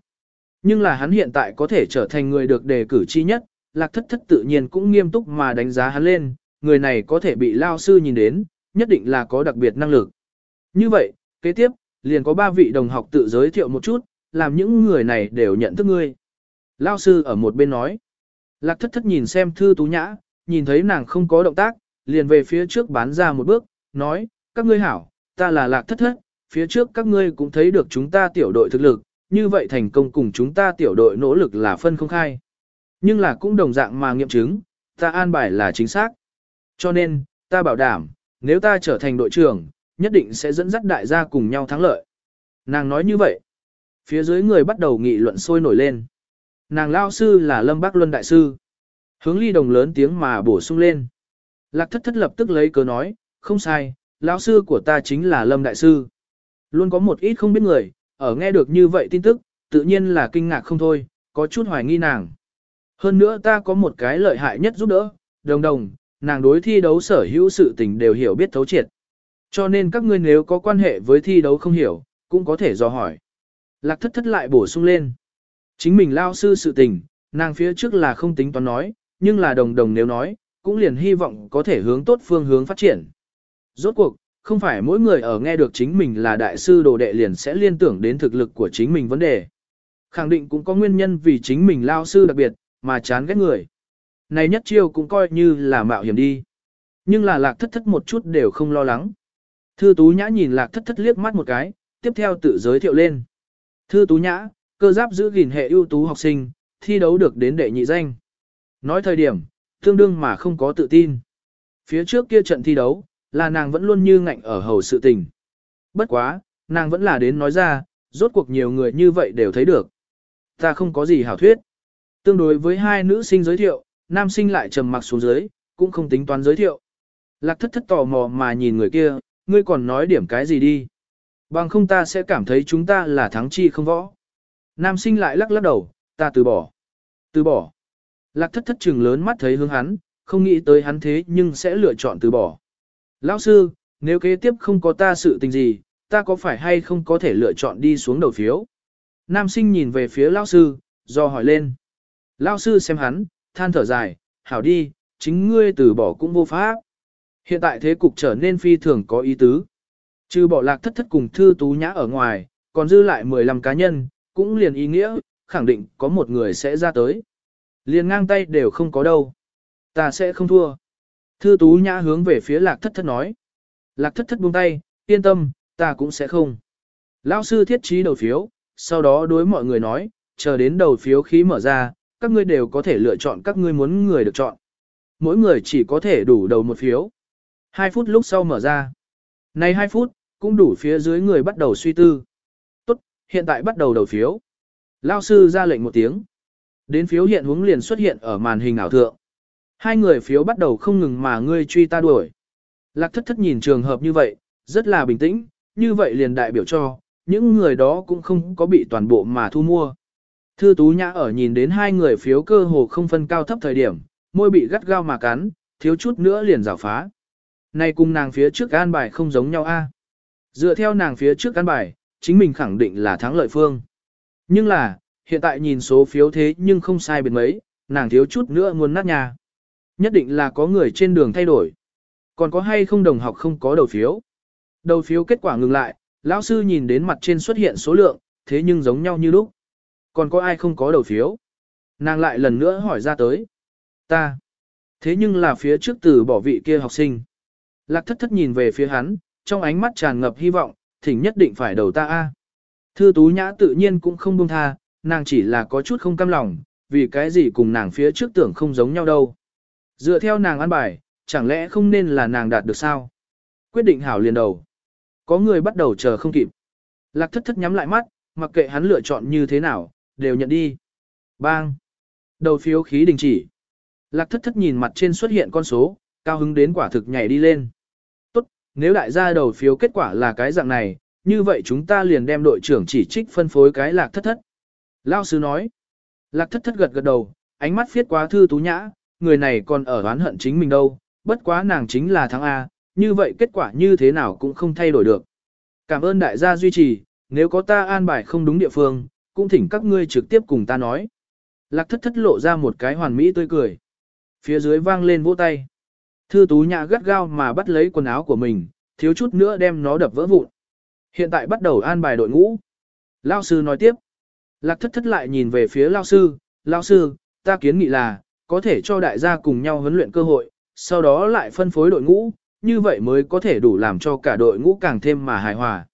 Nhưng là hắn hiện tại có thể trở thành người được đề cử chi nhất, lạc thất thất tự nhiên cũng nghiêm túc mà đánh giá hắn lên, người này có thể bị lao sư nhìn đến, nhất định là có đặc biệt năng lực. Như vậy, kế tiếp, liền có ba vị đồng học tự giới thiệu một chút, làm những người này đều nhận thức ngươi. Lao sư ở một bên nói. Lạc thất thất nhìn xem thư tú nhã, nhìn thấy nàng không có động tác, liền về phía trước bán ra một bước, nói, các ngươi hảo, ta là lạc thất thất, phía trước các ngươi cũng thấy được chúng ta tiểu đội thực lực, như vậy thành công cùng chúng ta tiểu đội nỗ lực là phân không khai. Nhưng là cũng đồng dạng mà nghiệm chứng, ta an bài là chính xác. Cho nên, ta bảo đảm, nếu ta trở thành đội trưởng, nhất định sẽ dẫn dắt đại gia cùng nhau thắng lợi. Nàng nói như vậy. Phía dưới người bắt đầu nghị luận sôi nổi lên. Nàng lao sư là Lâm Bắc Luân Đại Sư. Hướng ly đồng lớn tiếng mà bổ sung lên. Lạc thất thất lập tức lấy cớ nói, không sai, lão sư của ta chính là Lâm Đại Sư. Luôn có một ít không biết người, ở nghe được như vậy tin tức, tự nhiên là kinh ngạc không thôi, có chút hoài nghi nàng. Hơn nữa ta có một cái lợi hại nhất giúp đỡ, đồng đồng, nàng đối thi đấu sở hữu sự tình đều hiểu biết thấu triệt. Cho nên các ngươi nếu có quan hệ với thi đấu không hiểu, cũng có thể dò hỏi. Lạc thất thất lại bổ sung lên. Chính mình lao sư sự tình, nàng phía trước là không tính toán nói, nhưng là đồng đồng nếu nói, cũng liền hy vọng có thể hướng tốt phương hướng phát triển. Rốt cuộc, không phải mỗi người ở nghe được chính mình là đại sư đồ đệ liền sẽ liên tưởng đến thực lực của chính mình vấn đề. Khẳng định cũng có nguyên nhân vì chính mình lao sư đặc biệt, mà chán ghét người. Này nhất chiêu cũng coi như là mạo hiểm đi. Nhưng là lạc thất thất một chút đều không lo lắng. Thư tú nhã nhìn lạc thất thất liếc mắt một cái, tiếp theo tự giới thiệu lên. Thư tú nhã, cơ giáp giữ gìn hệ ưu tú học sinh, thi đấu được đến đệ nhị danh. Nói thời điểm, tương đương mà không có tự tin. Phía trước kia trận thi đấu, là nàng vẫn luôn như ngạnh ở hầu sự tình. Bất quá, nàng vẫn là đến nói ra, rốt cuộc nhiều người như vậy đều thấy được. Ta không có gì hảo thuyết. Tương đối với hai nữ sinh giới thiệu, nam sinh lại trầm mặc xuống dưới, cũng không tính toán giới thiệu. Lạc thất thất tò mò mà nhìn người kia, ngươi còn nói điểm cái gì đi. Bằng không ta sẽ cảm thấy chúng ta là thắng chi không võ. Nam sinh lại lắc lắc đầu, ta từ bỏ. Từ bỏ. Lạc thất thất trừng lớn mắt thấy hướng hắn, không nghĩ tới hắn thế nhưng sẽ lựa chọn từ bỏ. Lão sư, nếu kế tiếp không có ta sự tình gì, ta có phải hay không có thể lựa chọn đi xuống đầu phiếu? Nam sinh nhìn về phía lão sư, do hỏi lên. Lão sư xem hắn, than thở dài, hảo đi, chính ngươi từ bỏ cũng vô pháp. Hiện tại thế cục trở nên phi thường có ý tứ. Trừ bỏ lạc thất thất cùng thư tú nhã ở ngoài, còn dư lại 15 cá nhân, cũng liền ý nghĩa, khẳng định có một người sẽ ra tới. Liền ngang tay đều không có đâu. Ta sẽ không thua. Thư tú nhã hướng về phía lạc thất thất nói. Lạc thất thất buông tay, yên tâm, ta cũng sẽ không. Lão sư thiết trí đầu phiếu, sau đó đối mọi người nói, chờ đến đầu phiếu khí mở ra, các ngươi đều có thể lựa chọn các ngươi muốn người được chọn. Mỗi người chỉ có thể đủ đầu một phiếu. Hai phút lúc sau mở ra. Này hai phút, cũng đủ phía dưới người bắt đầu suy tư. Tốt, hiện tại bắt đầu đầu phiếu. Lao sư ra lệnh một tiếng. Đến phiếu hiện hướng liền xuất hiện ở màn hình ảo thượng. Hai người phiếu bắt đầu không ngừng mà ngươi truy ta đuổi. Lạc thất thất nhìn trường hợp như vậy, rất là bình tĩnh, như vậy liền đại biểu cho, những người đó cũng không có bị toàn bộ mà thu mua. Thư Tú Nhã ở nhìn đến hai người phiếu cơ hồ không phân cao thấp thời điểm, môi bị gắt gao mà cắn, thiếu chút nữa liền rào phá. Này cùng nàng phía trước an bài không giống nhau a. Dựa theo nàng phía trước an bài, chính mình khẳng định là thắng lợi phương. Nhưng là, hiện tại nhìn số phiếu thế nhưng không sai biệt mấy, nàng thiếu chút nữa muốn nát nhà. Nhất định là có người trên đường thay đổi. Còn có hay không đồng học không có đầu phiếu. Đầu phiếu kết quả ngừng lại, lão sư nhìn đến mặt trên xuất hiện số lượng, thế nhưng giống nhau như lúc. Còn có ai không có đầu phiếu? Nàng lại lần nữa hỏi ra tới. Ta. Thế nhưng là phía trước từ bỏ vị kia học sinh. Lạc thất thất nhìn về phía hắn, trong ánh mắt tràn ngập hy vọng, thỉnh nhất định phải đầu ta a. Thư tú nhã tự nhiên cũng không buông tha, nàng chỉ là có chút không cam lòng, vì cái gì cùng nàng phía trước tưởng không giống nhau đâu. Dựa theo nàng ăn bài, chẳng lẽ không nên là nàng đạt được sao? Quyết định hảo liền đầu. Có người bắt đầu chờ không kịp. Lạc thất thất nhắm lại mắt, mặc kệ hắn lựa chọn như thế nào, đều nhận đi. Bang! Đầu phiếu khí đình chỉ. Lạc thất thất nhìn mặt trên xuất hiện con số, cao hứng đến quả thực nhảy đi lên. Tốt, nếu đại gia đầu phiếu kết quả là cái dạng này, như vậy chúng ta liền đem đội trưởng chỉ trích phân phối cái lạc thất thất. Lao sư nói. Lạc thất thất gật gật đầu, ánh mắt phiết quá thư tú nhã, người này còn ở oán hận chính mình đâu, bất quá nàng chính là thắng A, như vậy kết quả như thế nào cũng không thay đổi được. Cảm ơn đại gia duy trì, nếu có ta an bài không đúng địa phương, cũng thỉnh các ngươi trực tiếp cùng ta nói. Lạc thất thất lộ ra một cái hoàn mỹ tươi cười. Phía dưới vang lên vỗ tay. Thư tú nhã gắt gao mà bắt lấy quần áo của mình, thiếu chút nữa đem nó đập vỡ vụn. Hiện tại bắt đầu an bài đội ngũ. Lao sư nói tiếp. Lạc thất thất lại nhìn về phía lao sư, lao sư, ta kiến nghị là, có thể cho đại gia cùng nhau huấn luyện cơ hội, sau đó lại phân phối đội ngũ, như vậy mới có thể đủ làm cho cả đội ngũ càng thêm mà hài hòa.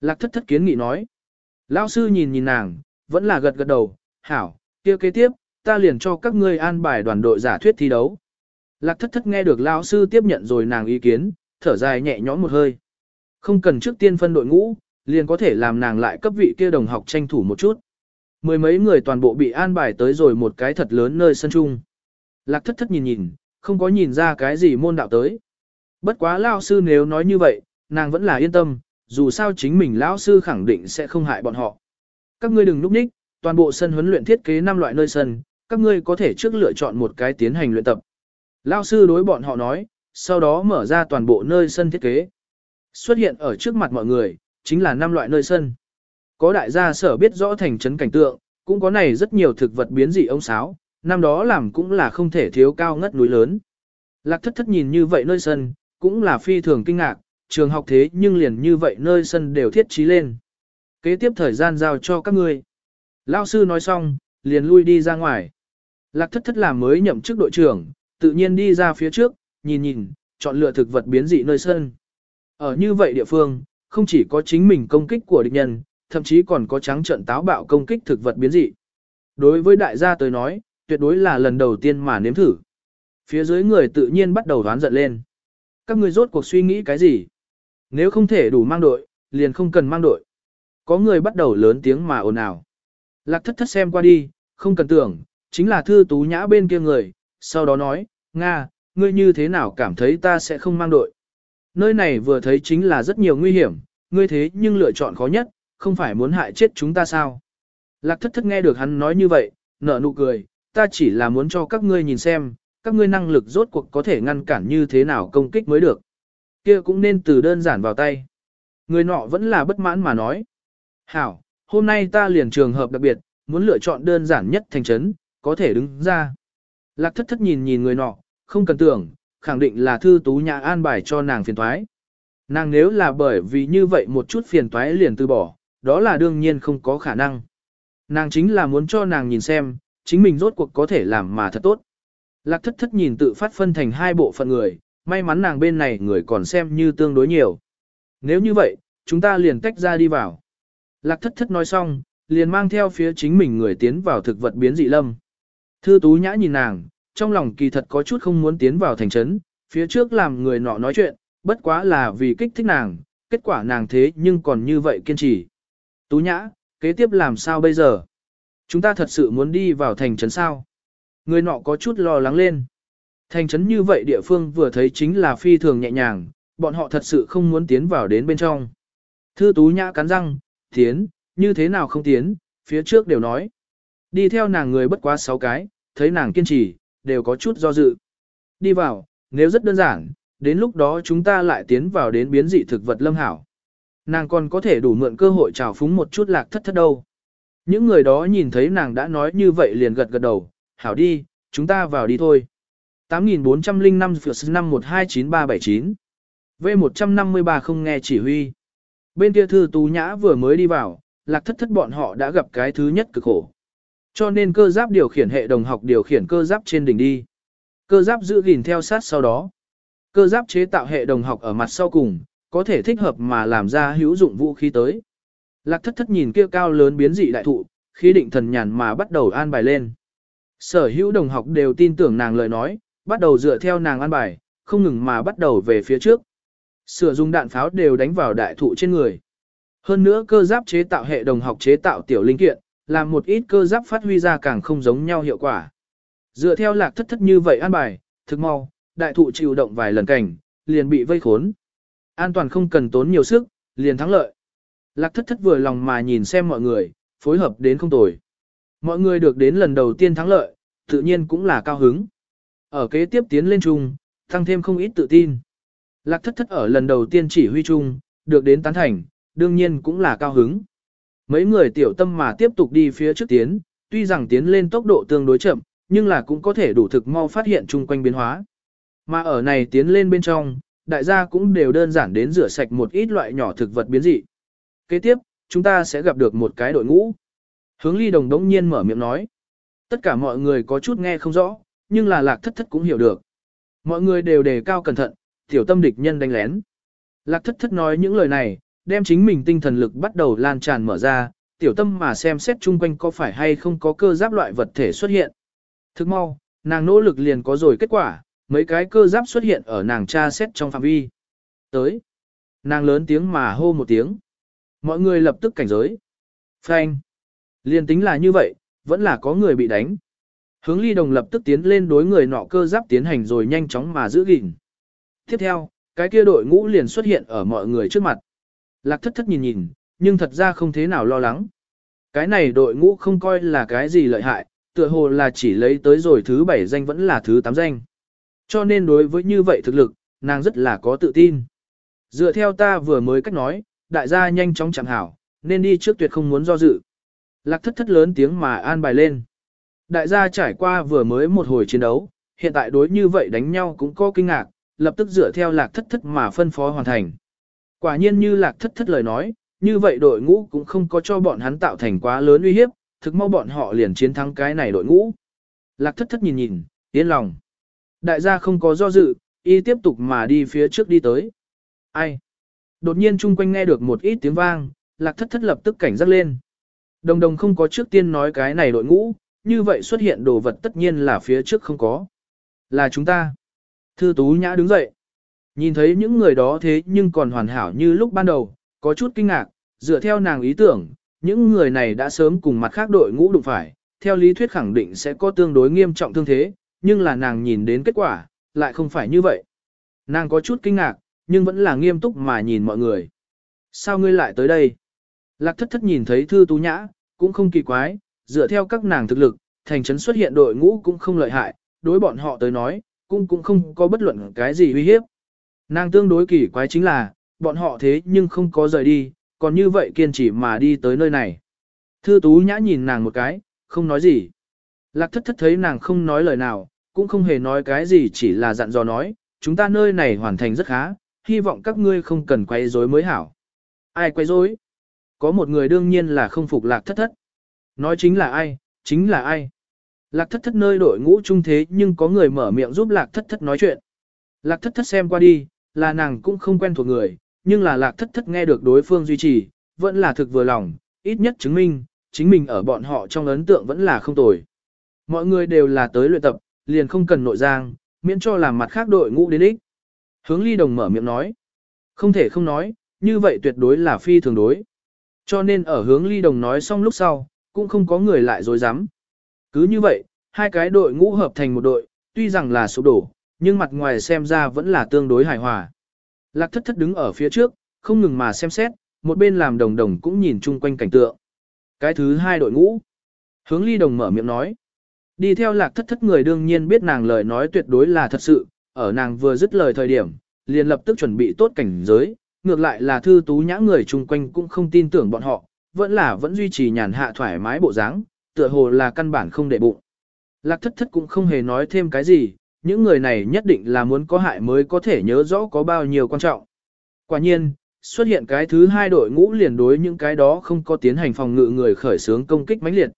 Lạc thất thất kiến nghị nói. Lao sư nhìn nhìn nàng, vẫn là gật gật đầu, hảo, kia kế tiếp, ta liền cho các ngươi an bài đoàn đội giả thuyết thi đấu. Lạc thất thất nghe được Lao sư tiếp nhận rồi nàng ý kiến, thở dài nhẹ nhõm một hơi. Không cần trước tiên phân đội ngũ, liền có thể làm nàng lại cấp vị kia đồng học tranh thủ một chút. Mười mấy người toàn bộ bị an bài tới rồi một cái thật lớn nơi sân trung Lạc thất thất nhìn nhìn, không có nhìn ra cái gì môn đạo tới. Bất quá Lao sư nếu nói như vậy, nàng vẫn là yên tâm, dù sao chính mình lão sư khẳng định sẽ không hại bọn họ. Các ngươi đừng núp ních, toàn bộ sân huấn luyện thiết kế 5 loại nơi sân, các ngươi có thể trước lựa chọn một cái tiến hành luyện tập. Lão sư đối bọn họ nói, sau đó mở ra toàn bộ nơi sân thiết kế. Xuất hiện ở trước mặt mọi người, chính là 5 loại nơi sân. Có đại gia sở biết rõ thành trấn cảnh tượng, cũng có này rất nhiều thực vật biến dị ông sáo, năm đó làm cũng là không thể thiếu cao ngất núi lớn. Lạc thất thất nhìn như vậy nơi sân, cũng là phi thường kinh ngạc, trường học thế nhưng liền như vậy nơi sân đều thiết trí lên. Kế tiếp thời gian giao cho các ngươi. Lao sư nói xong, liền lui đi ra ngoài. Lạc thất thất làm mới nhậm chức đội trưởng, tự nhiên đi ra phía trước, nhìn nhìn, chọn lựa thực vật biến dị nơi sân. Ở như vậy địa phương, không chỉ có chính mình công kích của địch nhân, thậm chí còn có trắng trận táo bạo công kích thực vật biến dị. Đối với đại gia tới nói, tuyệt đối là lần đầu tiên mà nếm thử. Phía dưới người tự nhiên bắt đầu đoán giận lên. Các người rốt cuộc suy nghĩ cái gì? Nếu không thể đủ mang đội, liền không cần mang đội. Có người bắt đầu lớn tiếng mà ồn ào. Lạc thất thất xem qua đi, không cần tưởng, chính là thư tú nhã bên kia người, sau đó nói, Nga, ngươi như thế nào cảm thấy ta sẽ không mang đội. Nơi này vừa thấy chính là rất nhiều nguy hiểm, ngươi thế nhưng lựa chọn khó nhất, không phải muốn hại chết chúng ta sao. Lạc thất thất nghe được hắn nói như vậy, nở nụ cười, ta chỉ là muốn cho các ngươi nhìn xem, các ngươi năng lực rốt cuộc có thể ngăn cản như thế nào công kích mới được kia cũng nên từ đơn giản vào tay. Người nọ vẫn là bất mãn mà nói. Hảo, hôm nay ta liền trường hợp đặc biệt, muốn lựa chọn đơn giản nhất thành trấn, có thể đứng ra. Lạc thất thất nhìn nhìn người nọ, không cần tưởng, khẳng định là thư tú nhà an bài cho nàng phiền toái. Nàng nếu là bởi vì như vậy một chút phiền toái liền từ bỏ, đó là đương nhiên không có khả năng. Nàng chính là muốn cho nàng nhìn xem, chính mình rốt cuộc có thể làm mà thật tốt. Lạc thất thất nhìn tự phát phân thành hai bộ phận người, may mắn nàng bên này người còn xem như tương đối nhiều. Nếu như vậy, chúng ta liền tách ra đi vào. Lạc thất thất nói xong, liền mang theo phía chính mình người tiến vào thực vật biến dị lâm. Thư tú nhã nhìn nàng, trong lòng kỳ thật có chút không muốn tiến vào thành trấn, phía trước làm người nọ nói chuyện, bất quá là vì kích thích nàng, kết quả nàng thế nhưng còn như vậy kiên trì. Tú nhã, kế tiếp làm sao bây giờ? Chúng ta thật sự muốn đi vào thành trấn sao? Người nọ có chút lo lắng lên. Thành trấn như vậy địa phương vừa thấy chính là phi thường nhẹ nhàng, bọn họ thật sự không muốn tiến vào đến bên trong. Thư tú nhã cắn răng, tiến, như thế nào không tiến, phía trước đều nói. Đi theo nàng người bất quá 6 cái, thấy nàng kiên trì, đều có chút do dự. Đi vào, nếu rất đơn giản, đến lúc đó chúng ta lại tiến vào đến biến dị thực vật lâm hảo. Nàng còn có thể đủ mượn cơ hội trào phúng một chút lạc thất thất đâu. Những người đó nhìn thấy nàng đã nói như vậy liền gật gật đầu, hảo đi, chúng ta vào đi thôi. 8405 Phượt năm 129379 V153 không nghe chỉ huy. Bên kia thư tú nhã vừa mới đi vào, lạc thất thất bọn họ đã gặp cái thứ nhất cực khổ. Cho nên cơ giáp điều khiển hệ đồng học điều khiển cơ giáp trên đỉnh đi. Cơ giáp giữ gìn theo sát sau đó. Cơ giáp chế tạo hệ đồng học ở mặt sau cùng, có thể thích hợp mà làm ra hữu dụng vũ khí tới. Lạc thất thất nhìn kia cao lớn biến dị đại thụ, khí định thần nhàn mà bắt đầu an bài lên. Sở hữu đồng học đều tin tưởng nàng lời nói, bắt đầu dựa theo nàng an bài, không ngừng mà bắt đầu về phía trước. Sửa dùng đạn pháo đều đánh vào đại thụ trên người. Hơn nữa cơ giáp chế tạo hệ đồng học chế tạo tiểu linh kiện, làm một ít cơ giáp phát huy ra càng không giống nhau hiệu quả. Dựa theo lạc thất thất như vậy an bài, thực mau, đại thụ chịu động vài lần cảnh, liền bị vây khốn. An toàn không cần tốn nhiều sức, liền thắng lợi. Lạc thất thất vừa lòng mà nhìn xem mọi người, phối hợp đến không tồi. Mọi người được đến lần đầu tiên thắng lợi, tự nhiên cũng là cao hứng. Ở kế tiếp tiến lên chung, tăng thêm không ít tự tin. Lạc thất thất ở lần đầu tiên chỉ huy chung, được đến tán thành, đương nhiên cũng là cao hứng. Mấy người tiểu tâm mà tiếp tục đi phía trước tiến, tuy rằng tiến lên tốc độ tương đối chậm, nhưng là cũng có thể đủ thực mau phát hiện chung quanh biến hóa. Mà ở này tiến lên bên trong, đại gia cũng đều đơn giản đến rửa sạch một ít loại nhỏ thực vật biến dị. Kế tiếp, chúng ta sẽ gặp được một cái đội ngũ. Hướng ly đồng đống nhiên mở miệng nói. Tất cả mọi người có chút nghe không rõ, nhưng là lạc thất thất cũng hiểu được. Mọi người đều đề cao cẩn thận, tiểu tâm địch nhân đánh lén. Lạc thất thất nói những lời này, đem chính mình tinh thần lực bắt đầu lan tràn mở ra, tiểu tâm mà xem xét chung quanh có phải hay không có cơ giáp loại vật thể xuất hiện. Thức mau, nàng nỗ lực liền có rồi kết quả, mấy cái cơ giáp xuất hiện ở nàng tra xét trong phạm vi. Tới. Nàng lớn tiếng mà hô một tiếng. Mọi người lập tức cảnh giới. Phanh. Liên tính là như vậy, vẫn là có người bị đánh. Hướng ly đồng lập tức tiến lên đối người nọ cơ giáp tiến hành rồi nhanh chóng mà giữ gìn. Tiếp theo, cái kia đội ngũ liền xuất hiện ở mọi người trước mặt. Lạc thất thất nhìn nhìn, nhưng thật ra không thế nào lo lắng. Cái này đội ngũ không coi là cái gì lợi hại, tựa hồ là chỉ lấy tới rồi thứ bảy danh vẫn là thứ tám danh. Cho nên đối với như vậy thực lực, nàng rất là có tự tin. Dựa theo ta vừa mới cách nói, đại gia nhanh chóng chẳng hảo, nên đi trước tuyệt không muốn do dự. Lạc thất thất lớn tiếng mà an bài lên. Đại gia trải qua vừa mới một hồi chiến đấu, hiện tại đối như vậy đánh nhau cũng có kinh ngạc, lập tức dựa theo lạc thất thất mà phân phó hoàn thành. Quả nhiên như lạc thất thất lời nói, như vậy đội ngũ cũng không có cho bọn hắn tạo thành quá lớn uy hiếp, thực mau bọn họ liền chiến thắng cái này đội ngũ. Lạc thất thất nhìn nhìn, yên lòng. Đại gia không có do dự, y tiếp tục mà đi phía trước đi tới. Ai? Đột nhiên chung quanh nghe được một ít tiếng vang, lạc thất thất lập tức cảnh giác lên. Đồng đồng không có trước tiên nói cái này đội ngũ, như vậy xuất hiện đồ vật tất nhiên là phía trước không có. Là chúng ta. Thư Tú Nhã đứng dậy. Nhìn thấy những người đó thế nhưng còn hoàn hảo như lúc ban đầu, có chút kinh ngạc, dựa theo nàng ý tưởng, những người này đã sớm cùng mặt khác đội ngũ đụng phải, theo lý thuyết khẳng định sẽ có tương đối nghiêm trọng thương thế, nhưng là nàng nhìn đến kết quả, lại không phải như vậy. Nàng có chút kinh ngạc, nhưng vẫn là nghiêm túc mà nhìn mọi người. Sao ngươi lại tới đây? Lạc thất thất nhìn thấy thư tú nhã, cũng không kỳ quái, dựa theo các nàng thực lực, thành trấn xuất hiện đội ngũ cũng không lợi hại, đối bọn họ tới nói, cũng cũng không có bất luận cái gì uy hiếp. Nàng tương đối kỳ quái chính là, bọn họ thế nhưng không có rời đi, còn như vậy kiên trì mà đi tới nơi này. Thư tú nhã nhìn nàng một cái, không nói gì. Lạc thất thất thấy nàng không nói lời nào, cũng không hề nói cái gì chỉ là dặn dò nói, chúng ta nơi này hoàn thành rất khá, hy vọng các ngươi không cần quay rối mới hảo. Ai quay rối? Có một người đương nhiên là không phục lạc thất thất. Nói chính là ai, chính là ai. Lạc thất thất nơi đội ngũ trung thế nhưng có người mở miệng giúp lạc thất thất nói chuyện. Lạc thất thất xem qua đi, là nàng cũng không quen thuộc người, nhưng là lạc thất thất nghe được đối phương duy trì, vẫn là thực vừa lòng, ít nhất chứng minh, chính mình ở bọn họ trong ấn tượng vẫn là không tồi. Mọi người đều là tới luyện tập, liền không cần nội giang, miễn cho làm mặt khác đội ngũ đến ích. Hướng ly đồng mở miệng nói. Không thể không nói, như vậy tuyệt đối là phi thường đối. Cho nên ở hướng ly đồng nói xong lúc sau, cũng không có người lại dối dám. Cứ như vậy, hai cái đội ngũ hợp thành một đội, tuy rằng là sụp đổ, nhưng mặt ngoài xem ra vẫn là tương đối hài hòa. Lạc thất thất đứng ở phía trước, không ngừng mà xem xét, một bên làm đồng đồng cũng nhìn chung quanh cảnh tượng. Cái thứ hai đội ngũ. Hướng ly đồng mở miệng nói. Đi theo lạc thất thất người đương nhiên biết nàng lời nói tuyệt đối là thật sự, ở nàng vừa dứt lời thời điểm, liền lập tức chuẩn bị tốt cảnh giới, ngược lại là thư tú nhã người chung quanh cũng không tin tưởng bọn họ, vẫn là vẫn duy trì nhàn hạ thoải mái bộ dáng, tựa hồ là căn bản không để bụng. Lạc thất thất cũng không hề nói thêm cái gì, những người này nhất định là muốn có hại mới có thể nhớ rõ có bao nhiêu quan trọng. Quả nhiên, xuất hiện cái thứ hai đội ngũ liền đối những cái đó không có tiến hành phòng ngự người khởi xướng công kích mãnh liệt.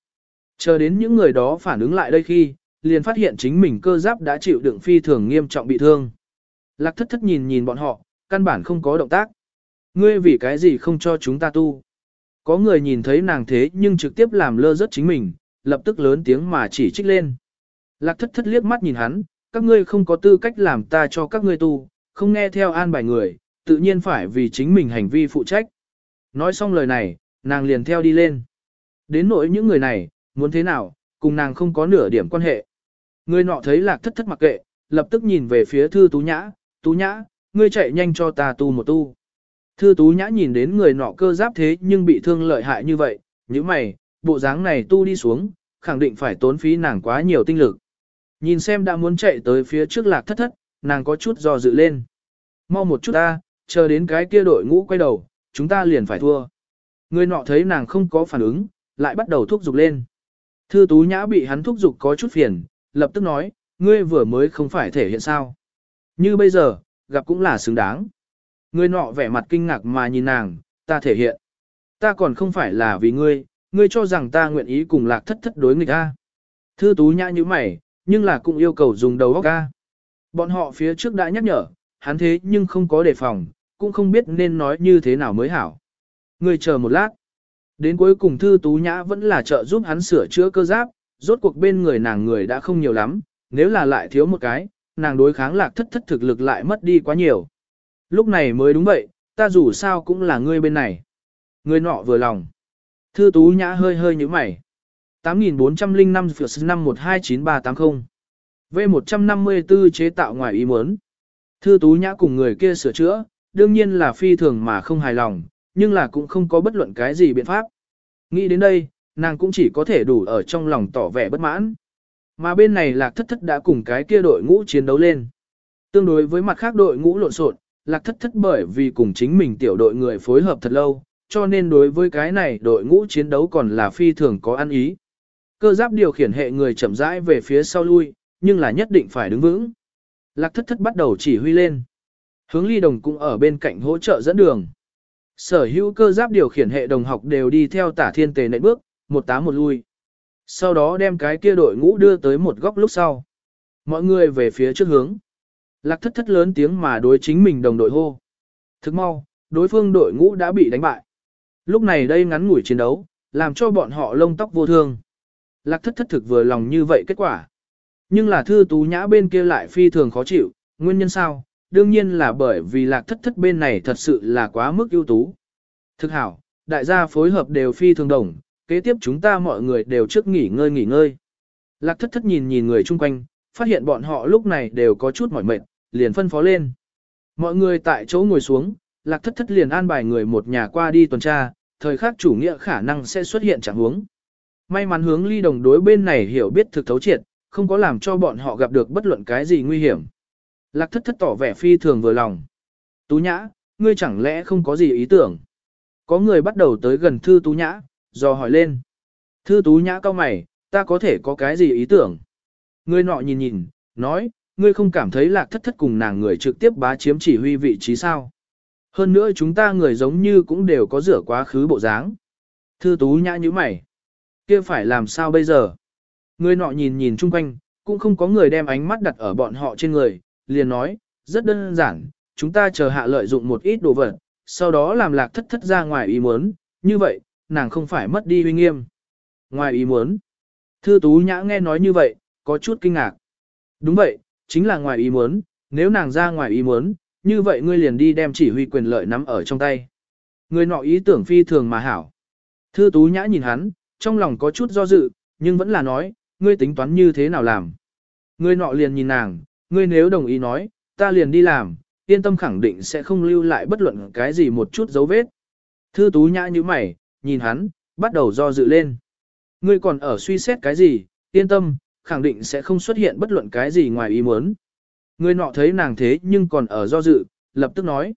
Chờ đến những người đó phản ứng lại đây khi, liền phát hiện chính mình cơ giáp đã chịu đựng phi thường nghiêm trọng bị thương. Lạc thất thất nhìn nhìn bọn họ, căn bản không có động tác. Ngươi vì cái gì không cho chúng ta tu? Có người nhìn thấy nàng thế nhưng trực tiếp làm lơ rớt chính mình, lập tức lớn tiếng mà chỉ trích lên. Lạc thất thất liếc mắt nhìn hắn, các ngươi không có tư cách làm ta cho các ngươi tu, không nghe theo an bài người, tự nhiên phải vì chính mình hành vi phụ trách. Nói xong lời này, nàng liền theo đi lên. Đến nỗi những người này, muốn thế nào, cùng nàng không có nửa điểm quan hệ. Người nọ thấy lạc thất thất mặc kệ, lập tức nhìn về phía thư tú nhã, tú nhã, ngươi chạy nhanh cho ta tu một tu. Thư tú nhã nhìn đến người nọ cơ giáp thế nhưng bị thương lợi hại như vậy, như mày, bộ dáng này tu đi xuống, khẳng định phải tốn phí nàng quá nhiều tinh lực. Nhìn xem đã muốn chạy tới phía trước lạc thất thất, nàng có chút do dự lên. Mau một chút ta, chờ đến cái kia đội ngũ quay đầu, chúng ta liền phải thua. Người nọ thấy nàng không có phản ứng, lại bắt đầu thúc giục lên. Thư tú nhã bị hắn thúc giục có chút phiền, lập tức nói, ngươi vừa mới không phải thể hiện sao. Như bây giờ, gặp cũng là xứng đáng. Ngươi nọ vẻ mặt kinh ngạc mà nhìn nàng, ta thể hiện. Ta còn không phải là vì ngươi, ngươi cho rằng ta nguyện ý cùng lạc thất thất đối nghịch a? Thư tú nhã như mày, nhưng là cũng yêu cầu dùng đầu óc a. Bọn họ phía trước đã nhắc nhở, hắn thế nhưng không có đề phòng, cũng không biết nên nói như thế nào mới hảo. Ngươi chờ một lát. Đến cuối cùng thư tú nhã vẫn là trợ giúp hắn sửa chữa cơ giáp, rốt cuộc bên người nàng người đã không nhiều lắm, nếu là lại thiếu một cái, nàng đối kháng lạc thất thất thực lực lại mất đi quá nhiều. Lúc này mới đúng vậy, ta dù sao cũng là ngươi bên này. Ngươi nọ vừa lòng. Thư tú nhã hơi hơi như mày. 8405 năm 129380. V154 chế tạo ngoài ý muốn. Thư tú nhã cùng người kia sửa chữa, đương nhiên là phi thường mà không hài lòng, nhưng là cũng không có bất luận cái gì biện pháp. Nghĩ đến đây, nàng cũng chỉ có thể đủ ở trong lòng tỏ vẻ bất mãn. Mà bên này lạc thất thất đã cùng cái kia đội ngũ chiến đấu lên. Tương đối với mặt khác đội ngũ lộn xộn, lạc thất thất bởi vì cùng chính mình tiểu đội người phối hợp thật lâu, cho nên đối với cái này đội ngũ chiến đấu còn là phi thường có ăn ý. Cơ giáp điều khiển hệ người chậm rãi về phía sau lui, nhưng là nhất định phải đứng vững. Lạc thất thất bắt đầu chỉ huy lên. Hướng ly đồng cũng ở bên cạnh hỗ trợ dẫn đường. Sở hữu cơ giáp điều khiển hệ đồng học đều đi theo tả thiên tề nệm bước, một tám một lui. Sau đó đem cái kia đội ngũ đưa tới một góc lúc sau. Mọi người về phía trước hướng. Lạc thất thất lớn tiếng mà đối chính mình đồng đội hô. Thức mau, đối phương đội ngũ đã bị đánh bại. Lúc này đây ngắn ngủi chiến đấu, làm cho bọn họ lông tóc vô thương. Lạc thất thất thực vừa lòng như vậy kết quả. Nhưng là thư tú nhã bên kia lại phi thường khó chịu, nguyên nhân sao? Đương nhiên là bởi vì lạc thất thất bên này thật sự là quá mức ưu tú. Thực hảo, đại gia phối hợp đều phi thường đồng, kế tiếp chúng ta mọi người đều trước nghỉ ngơi nghỉ ngơi. Lạc thất thất nhìn nhìn người chung quanh, phát hiện bọn họ lúc này đều có chút mỏi mệt, liền phân phó lên. Mọi người tại chỗ ngồi xuống, lạc thất thất liền an bài người một nhà qua đi tuần tra, thời khắc chủ nghĩa khả năng sẽ xuất hiện chẳng huống. May mắn hướng ly đồng đối bên này hiểu biết thực thấu triệt, không có làm cho bọn họ gặp được bất luận cái gì nguy hiểm. Lạc thất thất tỏ vẻ phi thường vừa lòng. Tú nhã, ngươi chẳng lẽ không có gì ý tưởng? Có người bắt đầu tới gần thư tú nhã, dò hỏi lên. Thư tú nhã cao mày, ta có thể có cái gì ý tưởng? Người nọ nhìn nhìn, nói, ngươi không cảm thấy lạc thất thất cùng nàng người trực tiếp bá chiếm chỉ huy vị trí sao? Hơn nữa chúng ta người giống như cũng đều có rửa quá khứ bộ dáng. Thư tú nhã như mày. kia phải làm sao bây giờ? Người nọ nhìn nhìn chung quanh, cũng không có người đem ánh mắt đặt ở bọn họ trên người, liền nói, rất đơn giản, chúng ta chờ hạ lợi dụng một ít đồ vật, sau đó làm lạc thất thất ra ngoài ý muốn, như vậy, nàng không phải mất đi uy nghiêm. Ngoài ý muốn, thư tú nhã nghe nói như vậy, có chút kinh ngạc. Đúng vậy, chính là ngoài ý muốn, nếu nàng ra ngoài ý muốn, như vậy ngươi liền đi đem chỉ huy quyền lợi nắm ở trong tay. Người nọ ý tưởng phi thường mà hảo. Thư tú nhã nhìn hắn, trong lòng có chút do dự, nhưng vẫn là nói, ngươi tính toán như thế nào làm. Người nọ liền nhìn nàng, ngươi nếu đồng ý nói, ta liền đi làm, yên tâm khẳng định sẽ không lưu lại bất luận cái gì một chút dấu vết. Thư tú nhã như mày, nhìn hắn, bắt đầu do dự lên. Ngươi còn ở suy xét cái gì, yên tâm, khẳng định sẽ không xuất hiện bất luận cái gì ngoài ý muốn. Ngươi nọ thấy nàng thế nhưng còn ở do dự, lập tức nói.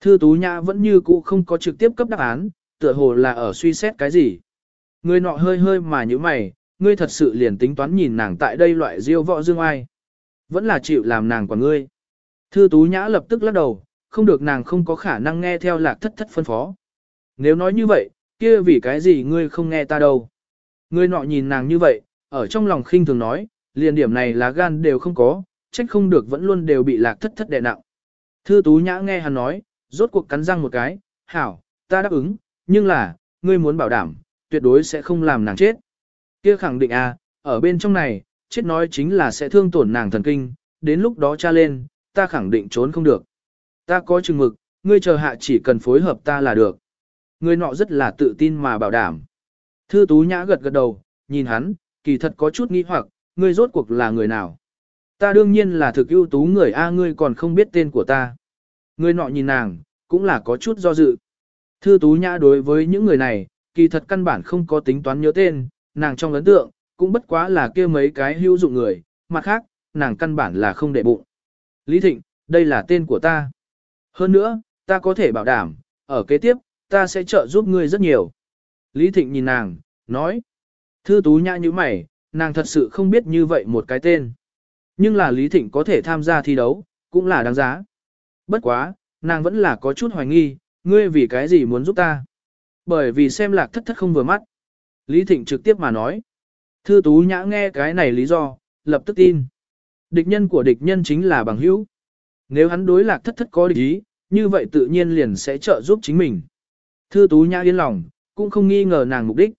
Thư Tú Nhã vẫn như cũ không có trực tiếp cấp đáp án, tựa hồ là ở suy xét cái gì. Ngươi nọ hơi hơi mà như mày, ngươi thật sự liền tính toán nhìn nàng tại đây loại diêu võ dương ai. Vẫn là chịu làm nàng quản ngươi. Thư Tú Nhã lập tức lắc đầu, không được nàng không có khả năng nghe theo lạc thất thất phân phó. Nếu nói như vậy, kia vì cái gì ngươi không nghe ta đâu. Ngươi nọ nhìn nàng như vậy, ở trong lòng khinh thường nói, liền điểm này là gan đều không có, trách không được vẫn luôn đều bị lạc thất thất đè nặng. Thư tú nhã nghe hắn nói, rốt cuộc cắn răng một cái, hảo, ta đáp ứng, nhưng là, ngươi muốn bảo đảm, tuyệt đối sẽ không làm nàng chết. Kia khẳng định à, ở bên trong này, chết nói chính là sẽ thương tổn nàng thần kinh, đến lúc đó cha lên, ta khẳng định trốn không được. Ta có chừng mực, ngươi chờ hạ chỉ cần phối hợp ta là được. Ngươi nọ rất là tự tin mà bảo đảm. Thư tú nhã gật gật đầu, nhìn hắn, kỳ thật có chút nghi hoặc, ngươi rốt cuộc là người nào. Ta đương nhiên là thực ưu tú người A ngươi còn không biết tên của ta. Ngươi nọ nhìn nàng, cũng là có chút do dự. Thư tú nhã đối với những người này, kỳ thật căn bản không có tính toán nhớ tên, nàng trong ấn tượng, cũng bất quá là kia mấy cái hữu dụng người, mặt khác, nàng căn bản là không để bụng. Lý Thịnh, đây là tên của ta. Hơn nữa, ta có thể bảo đảm, ở kế tiếp, ta sẽ trợ giúp ngươi rất nhiều. Lý Thịnh nhìn nàng, nói. Thư tú nhã như mày, nàng thật sự không biết như vậy một cái tên. Nhưng là Lý Thịnh có thể tham gia thi đấu, cũng là đáng giá. Bất quá, nàng vẫn là có chút hoài nghi, ngươi vì cái gì muốn giúp ta? Bởi vì xem lạc thất thất không vừa mắt. Lý Thịnh trực tiếp mà nói. Thư Tú Nhã nghe cái này lý do, lập tức tin. Địch nhân của địch nhân chính là bằng hữu. Nếu hắn đối lạc thất thất có địch ý, như vậy tự nhiên liền sẽ trợ giúp chính mình. Thư Tú Nhã yên lòng, cũng không nghi ngờ nàng mục đích.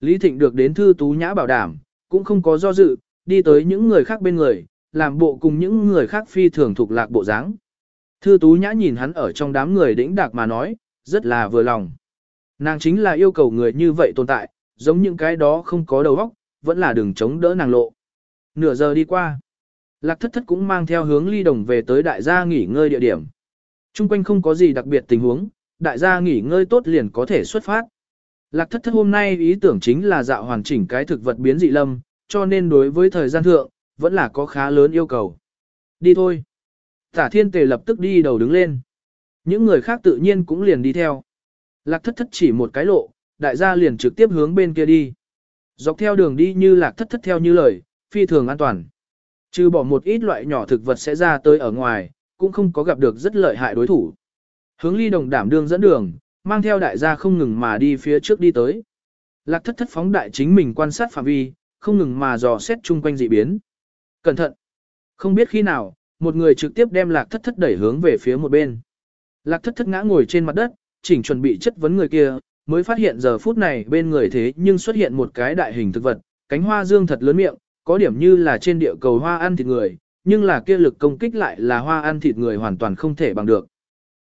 Lý Thịnh được đến Thư Tú Nhã bảo đảm, cũng không có do dự, đi tới những người khác bên người, làm bộ cùng những người khác phi thường thuộc lạc bộ dáng. Thư Tú Nhã nhìn hắn ở trong đám người đĩnh đạc mà nói, rất là vừa lòng. Nàng chính là yêu cầu người như vậy tồn tại, giống những cái đó không có đầu óc, vẫn là đường chống đỡ nàng lộ. Nửa giờ đi qua, Lạc Thất Thất cũng mang theo hướng ly đồng về tới đại gia nghỉ ngơi địa điểm. Trung quanh không có gì đặc biệt tình huống, đại gia nghỉ ngơi tốt liền có thể xuất phát. Lạc Thất Thất hôm nay ý tưởng chính là dạo hoàn chỉnh cái thực vật biến dị lâm, cho nên đối với thời gian thượng, vẫn là có khá lớn yêu cầu. Đi thôi. Tả thiên tề lập tức đi đầu đứng lên. Những người khác tự nhiên cũng liền đi theo. Lạc thất thất chỉ một cái lộ, đại gia liền trực tiếp hướng bên kia đi. Dọc theo đường đi như lạc thất thất theo như lời, phi thường an toàn. Trừ bỏ một ít loại nhỏ thực vật sẽ ra tới ở ngoài, cũng không có gặp được rất lợi hại đối thủ. Hướng ly đồng đảm đương dẫn đường, mang theo đại gia không ngừng mà đi phía trước đi tới. Lạc thất thất phóng đại chính mình quan sát phạm vi, không ngừng mà dò xét chung quanh dị biến. Cẩn thận! Không biết khi nào, một người trực tiếp đem lạc thất thất đẩy hướng về phía một bên. Lạc thất thất ngã ngồi trên mặt đất, chỉnh chuẩn bị chất vấn người kia, mới phát hiện giờ phút này bên người thế nhưng xuất hiện một cái đại hình thực vật, cánh hoa dương thật lớn miệng, có điểm như là trên địa cầu hoa ăn thịt người, nhưng là kia lực công kích lại là hoa ăn thịt người hoàn toàn không thể bằng được.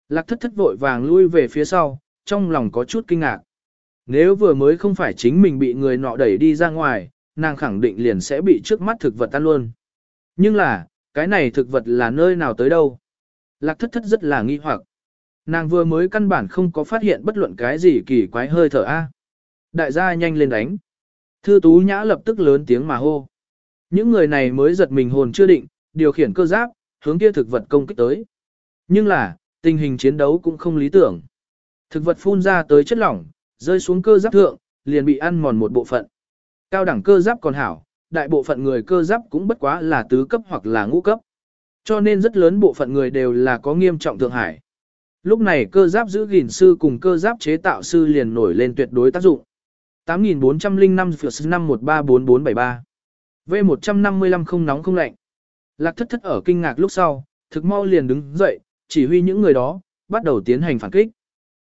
Lạc thất thất vội vàng lui về phía sau, trong lòng có chút kinh ngạc. Nếu vừa mới không phải chính mình bị người nọ đẩy đi ra ngoài, nàng khẳng định liền sẽ bị trước mắt thực vật tan luôn. Nhưng là, cái này thực vật là nơi nào tới đâu? Lạc thất thất rất là nghi hoặc. Nàng vừa mới căn bản không có phát hiện bất luận cái gì kỳ quái hơi thở A. Đại gia nhanh lên đánh. Thư tú nhã lập tức lớn tiếng mà hô. Những người này mới giật mình hồn chưa định, điều khiển cơ giáp, hướng kia thực vật công kích tới. Nhưng là, tình hình chiến đấu cũng không lý tưởng. Thực vật phun ra tới chất lỏng, rơi xuống cơ giáp thượng, liền bị ăn mòn một bộ phận. Cao đẳng cơ giáp còn hảo, đại bộ phận người cơ giáp cũng bất quá là tứ cấp hoặc là ngũ cấp. Cho nên rất lớn bộ phận người đều là có nghiêm trọng thượng hải. Lúc này cơ giáp giữ gìn sư cùng cơ giáp chế tạo sư liền nổi lên tuyệt đối tác dụng. 8405 năm 134473 V155 không nóng không lạnh. Lạc thất thất ở kinh ngạc lúc sau, thực mau liền đứng dậy, chỉ huy những người đó, bắt đầu tiến hành phản kích.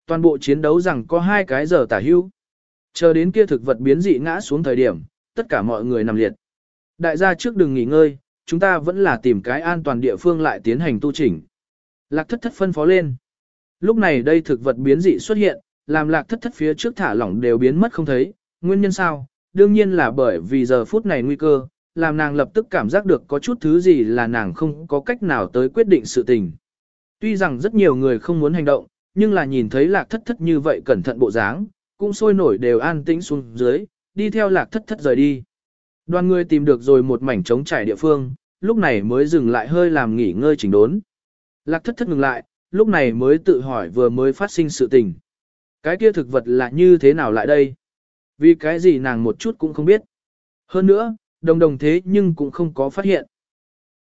Toàn bộ chiến đấu rằng có hai cái giờ tả hưu. Chờ đến kia thực vật biến dị ngã xuống thời điểm, tất cả mọi người nằm liệt. Đại gia trước đừng nghỉ ngơi, chúng ta vẫn là tìm cái an toàn địa phương lại tiến hành tu chỉnh. Lạc thất thất phân phó lên. Lúc này đây thực vật biến dị xuất hiện, làm lạc thất thất phía trước thả lỏng đều biến mất không thấy. Nguyên nhân sao? Đương nhiên là bởi vì giờ phút này nguy cơ, làm nàng lập tức cảm giác được có chút thứ gì là nàng không có cách nào tới quyết định sự tình. Tuy rằng rất nhiều người không muốn hành động, nhưng là nhìn thấy lạc thất thất như vậy cẩn thận bộ dáng, cũng sôi nổi đều an tĩnh xuống dưới, đi theo lạc thất thất rời đi. Đoàn người tìm được rồi một mảnh trống trải địa phương, lúc này mới dừng lại hơi làm nghỉ ngơi chỉnh đốn. Lạc thất thất ngừng lại, lúc này mới tự hỏi vừa mới phát sinh sự tình. Cái kia thực vật là như thế nào lại đây? Vì cái gì nàng một chút cũng không biết. Hơn nữa, đồng đồng thế nhưng cũng không có phát hiện.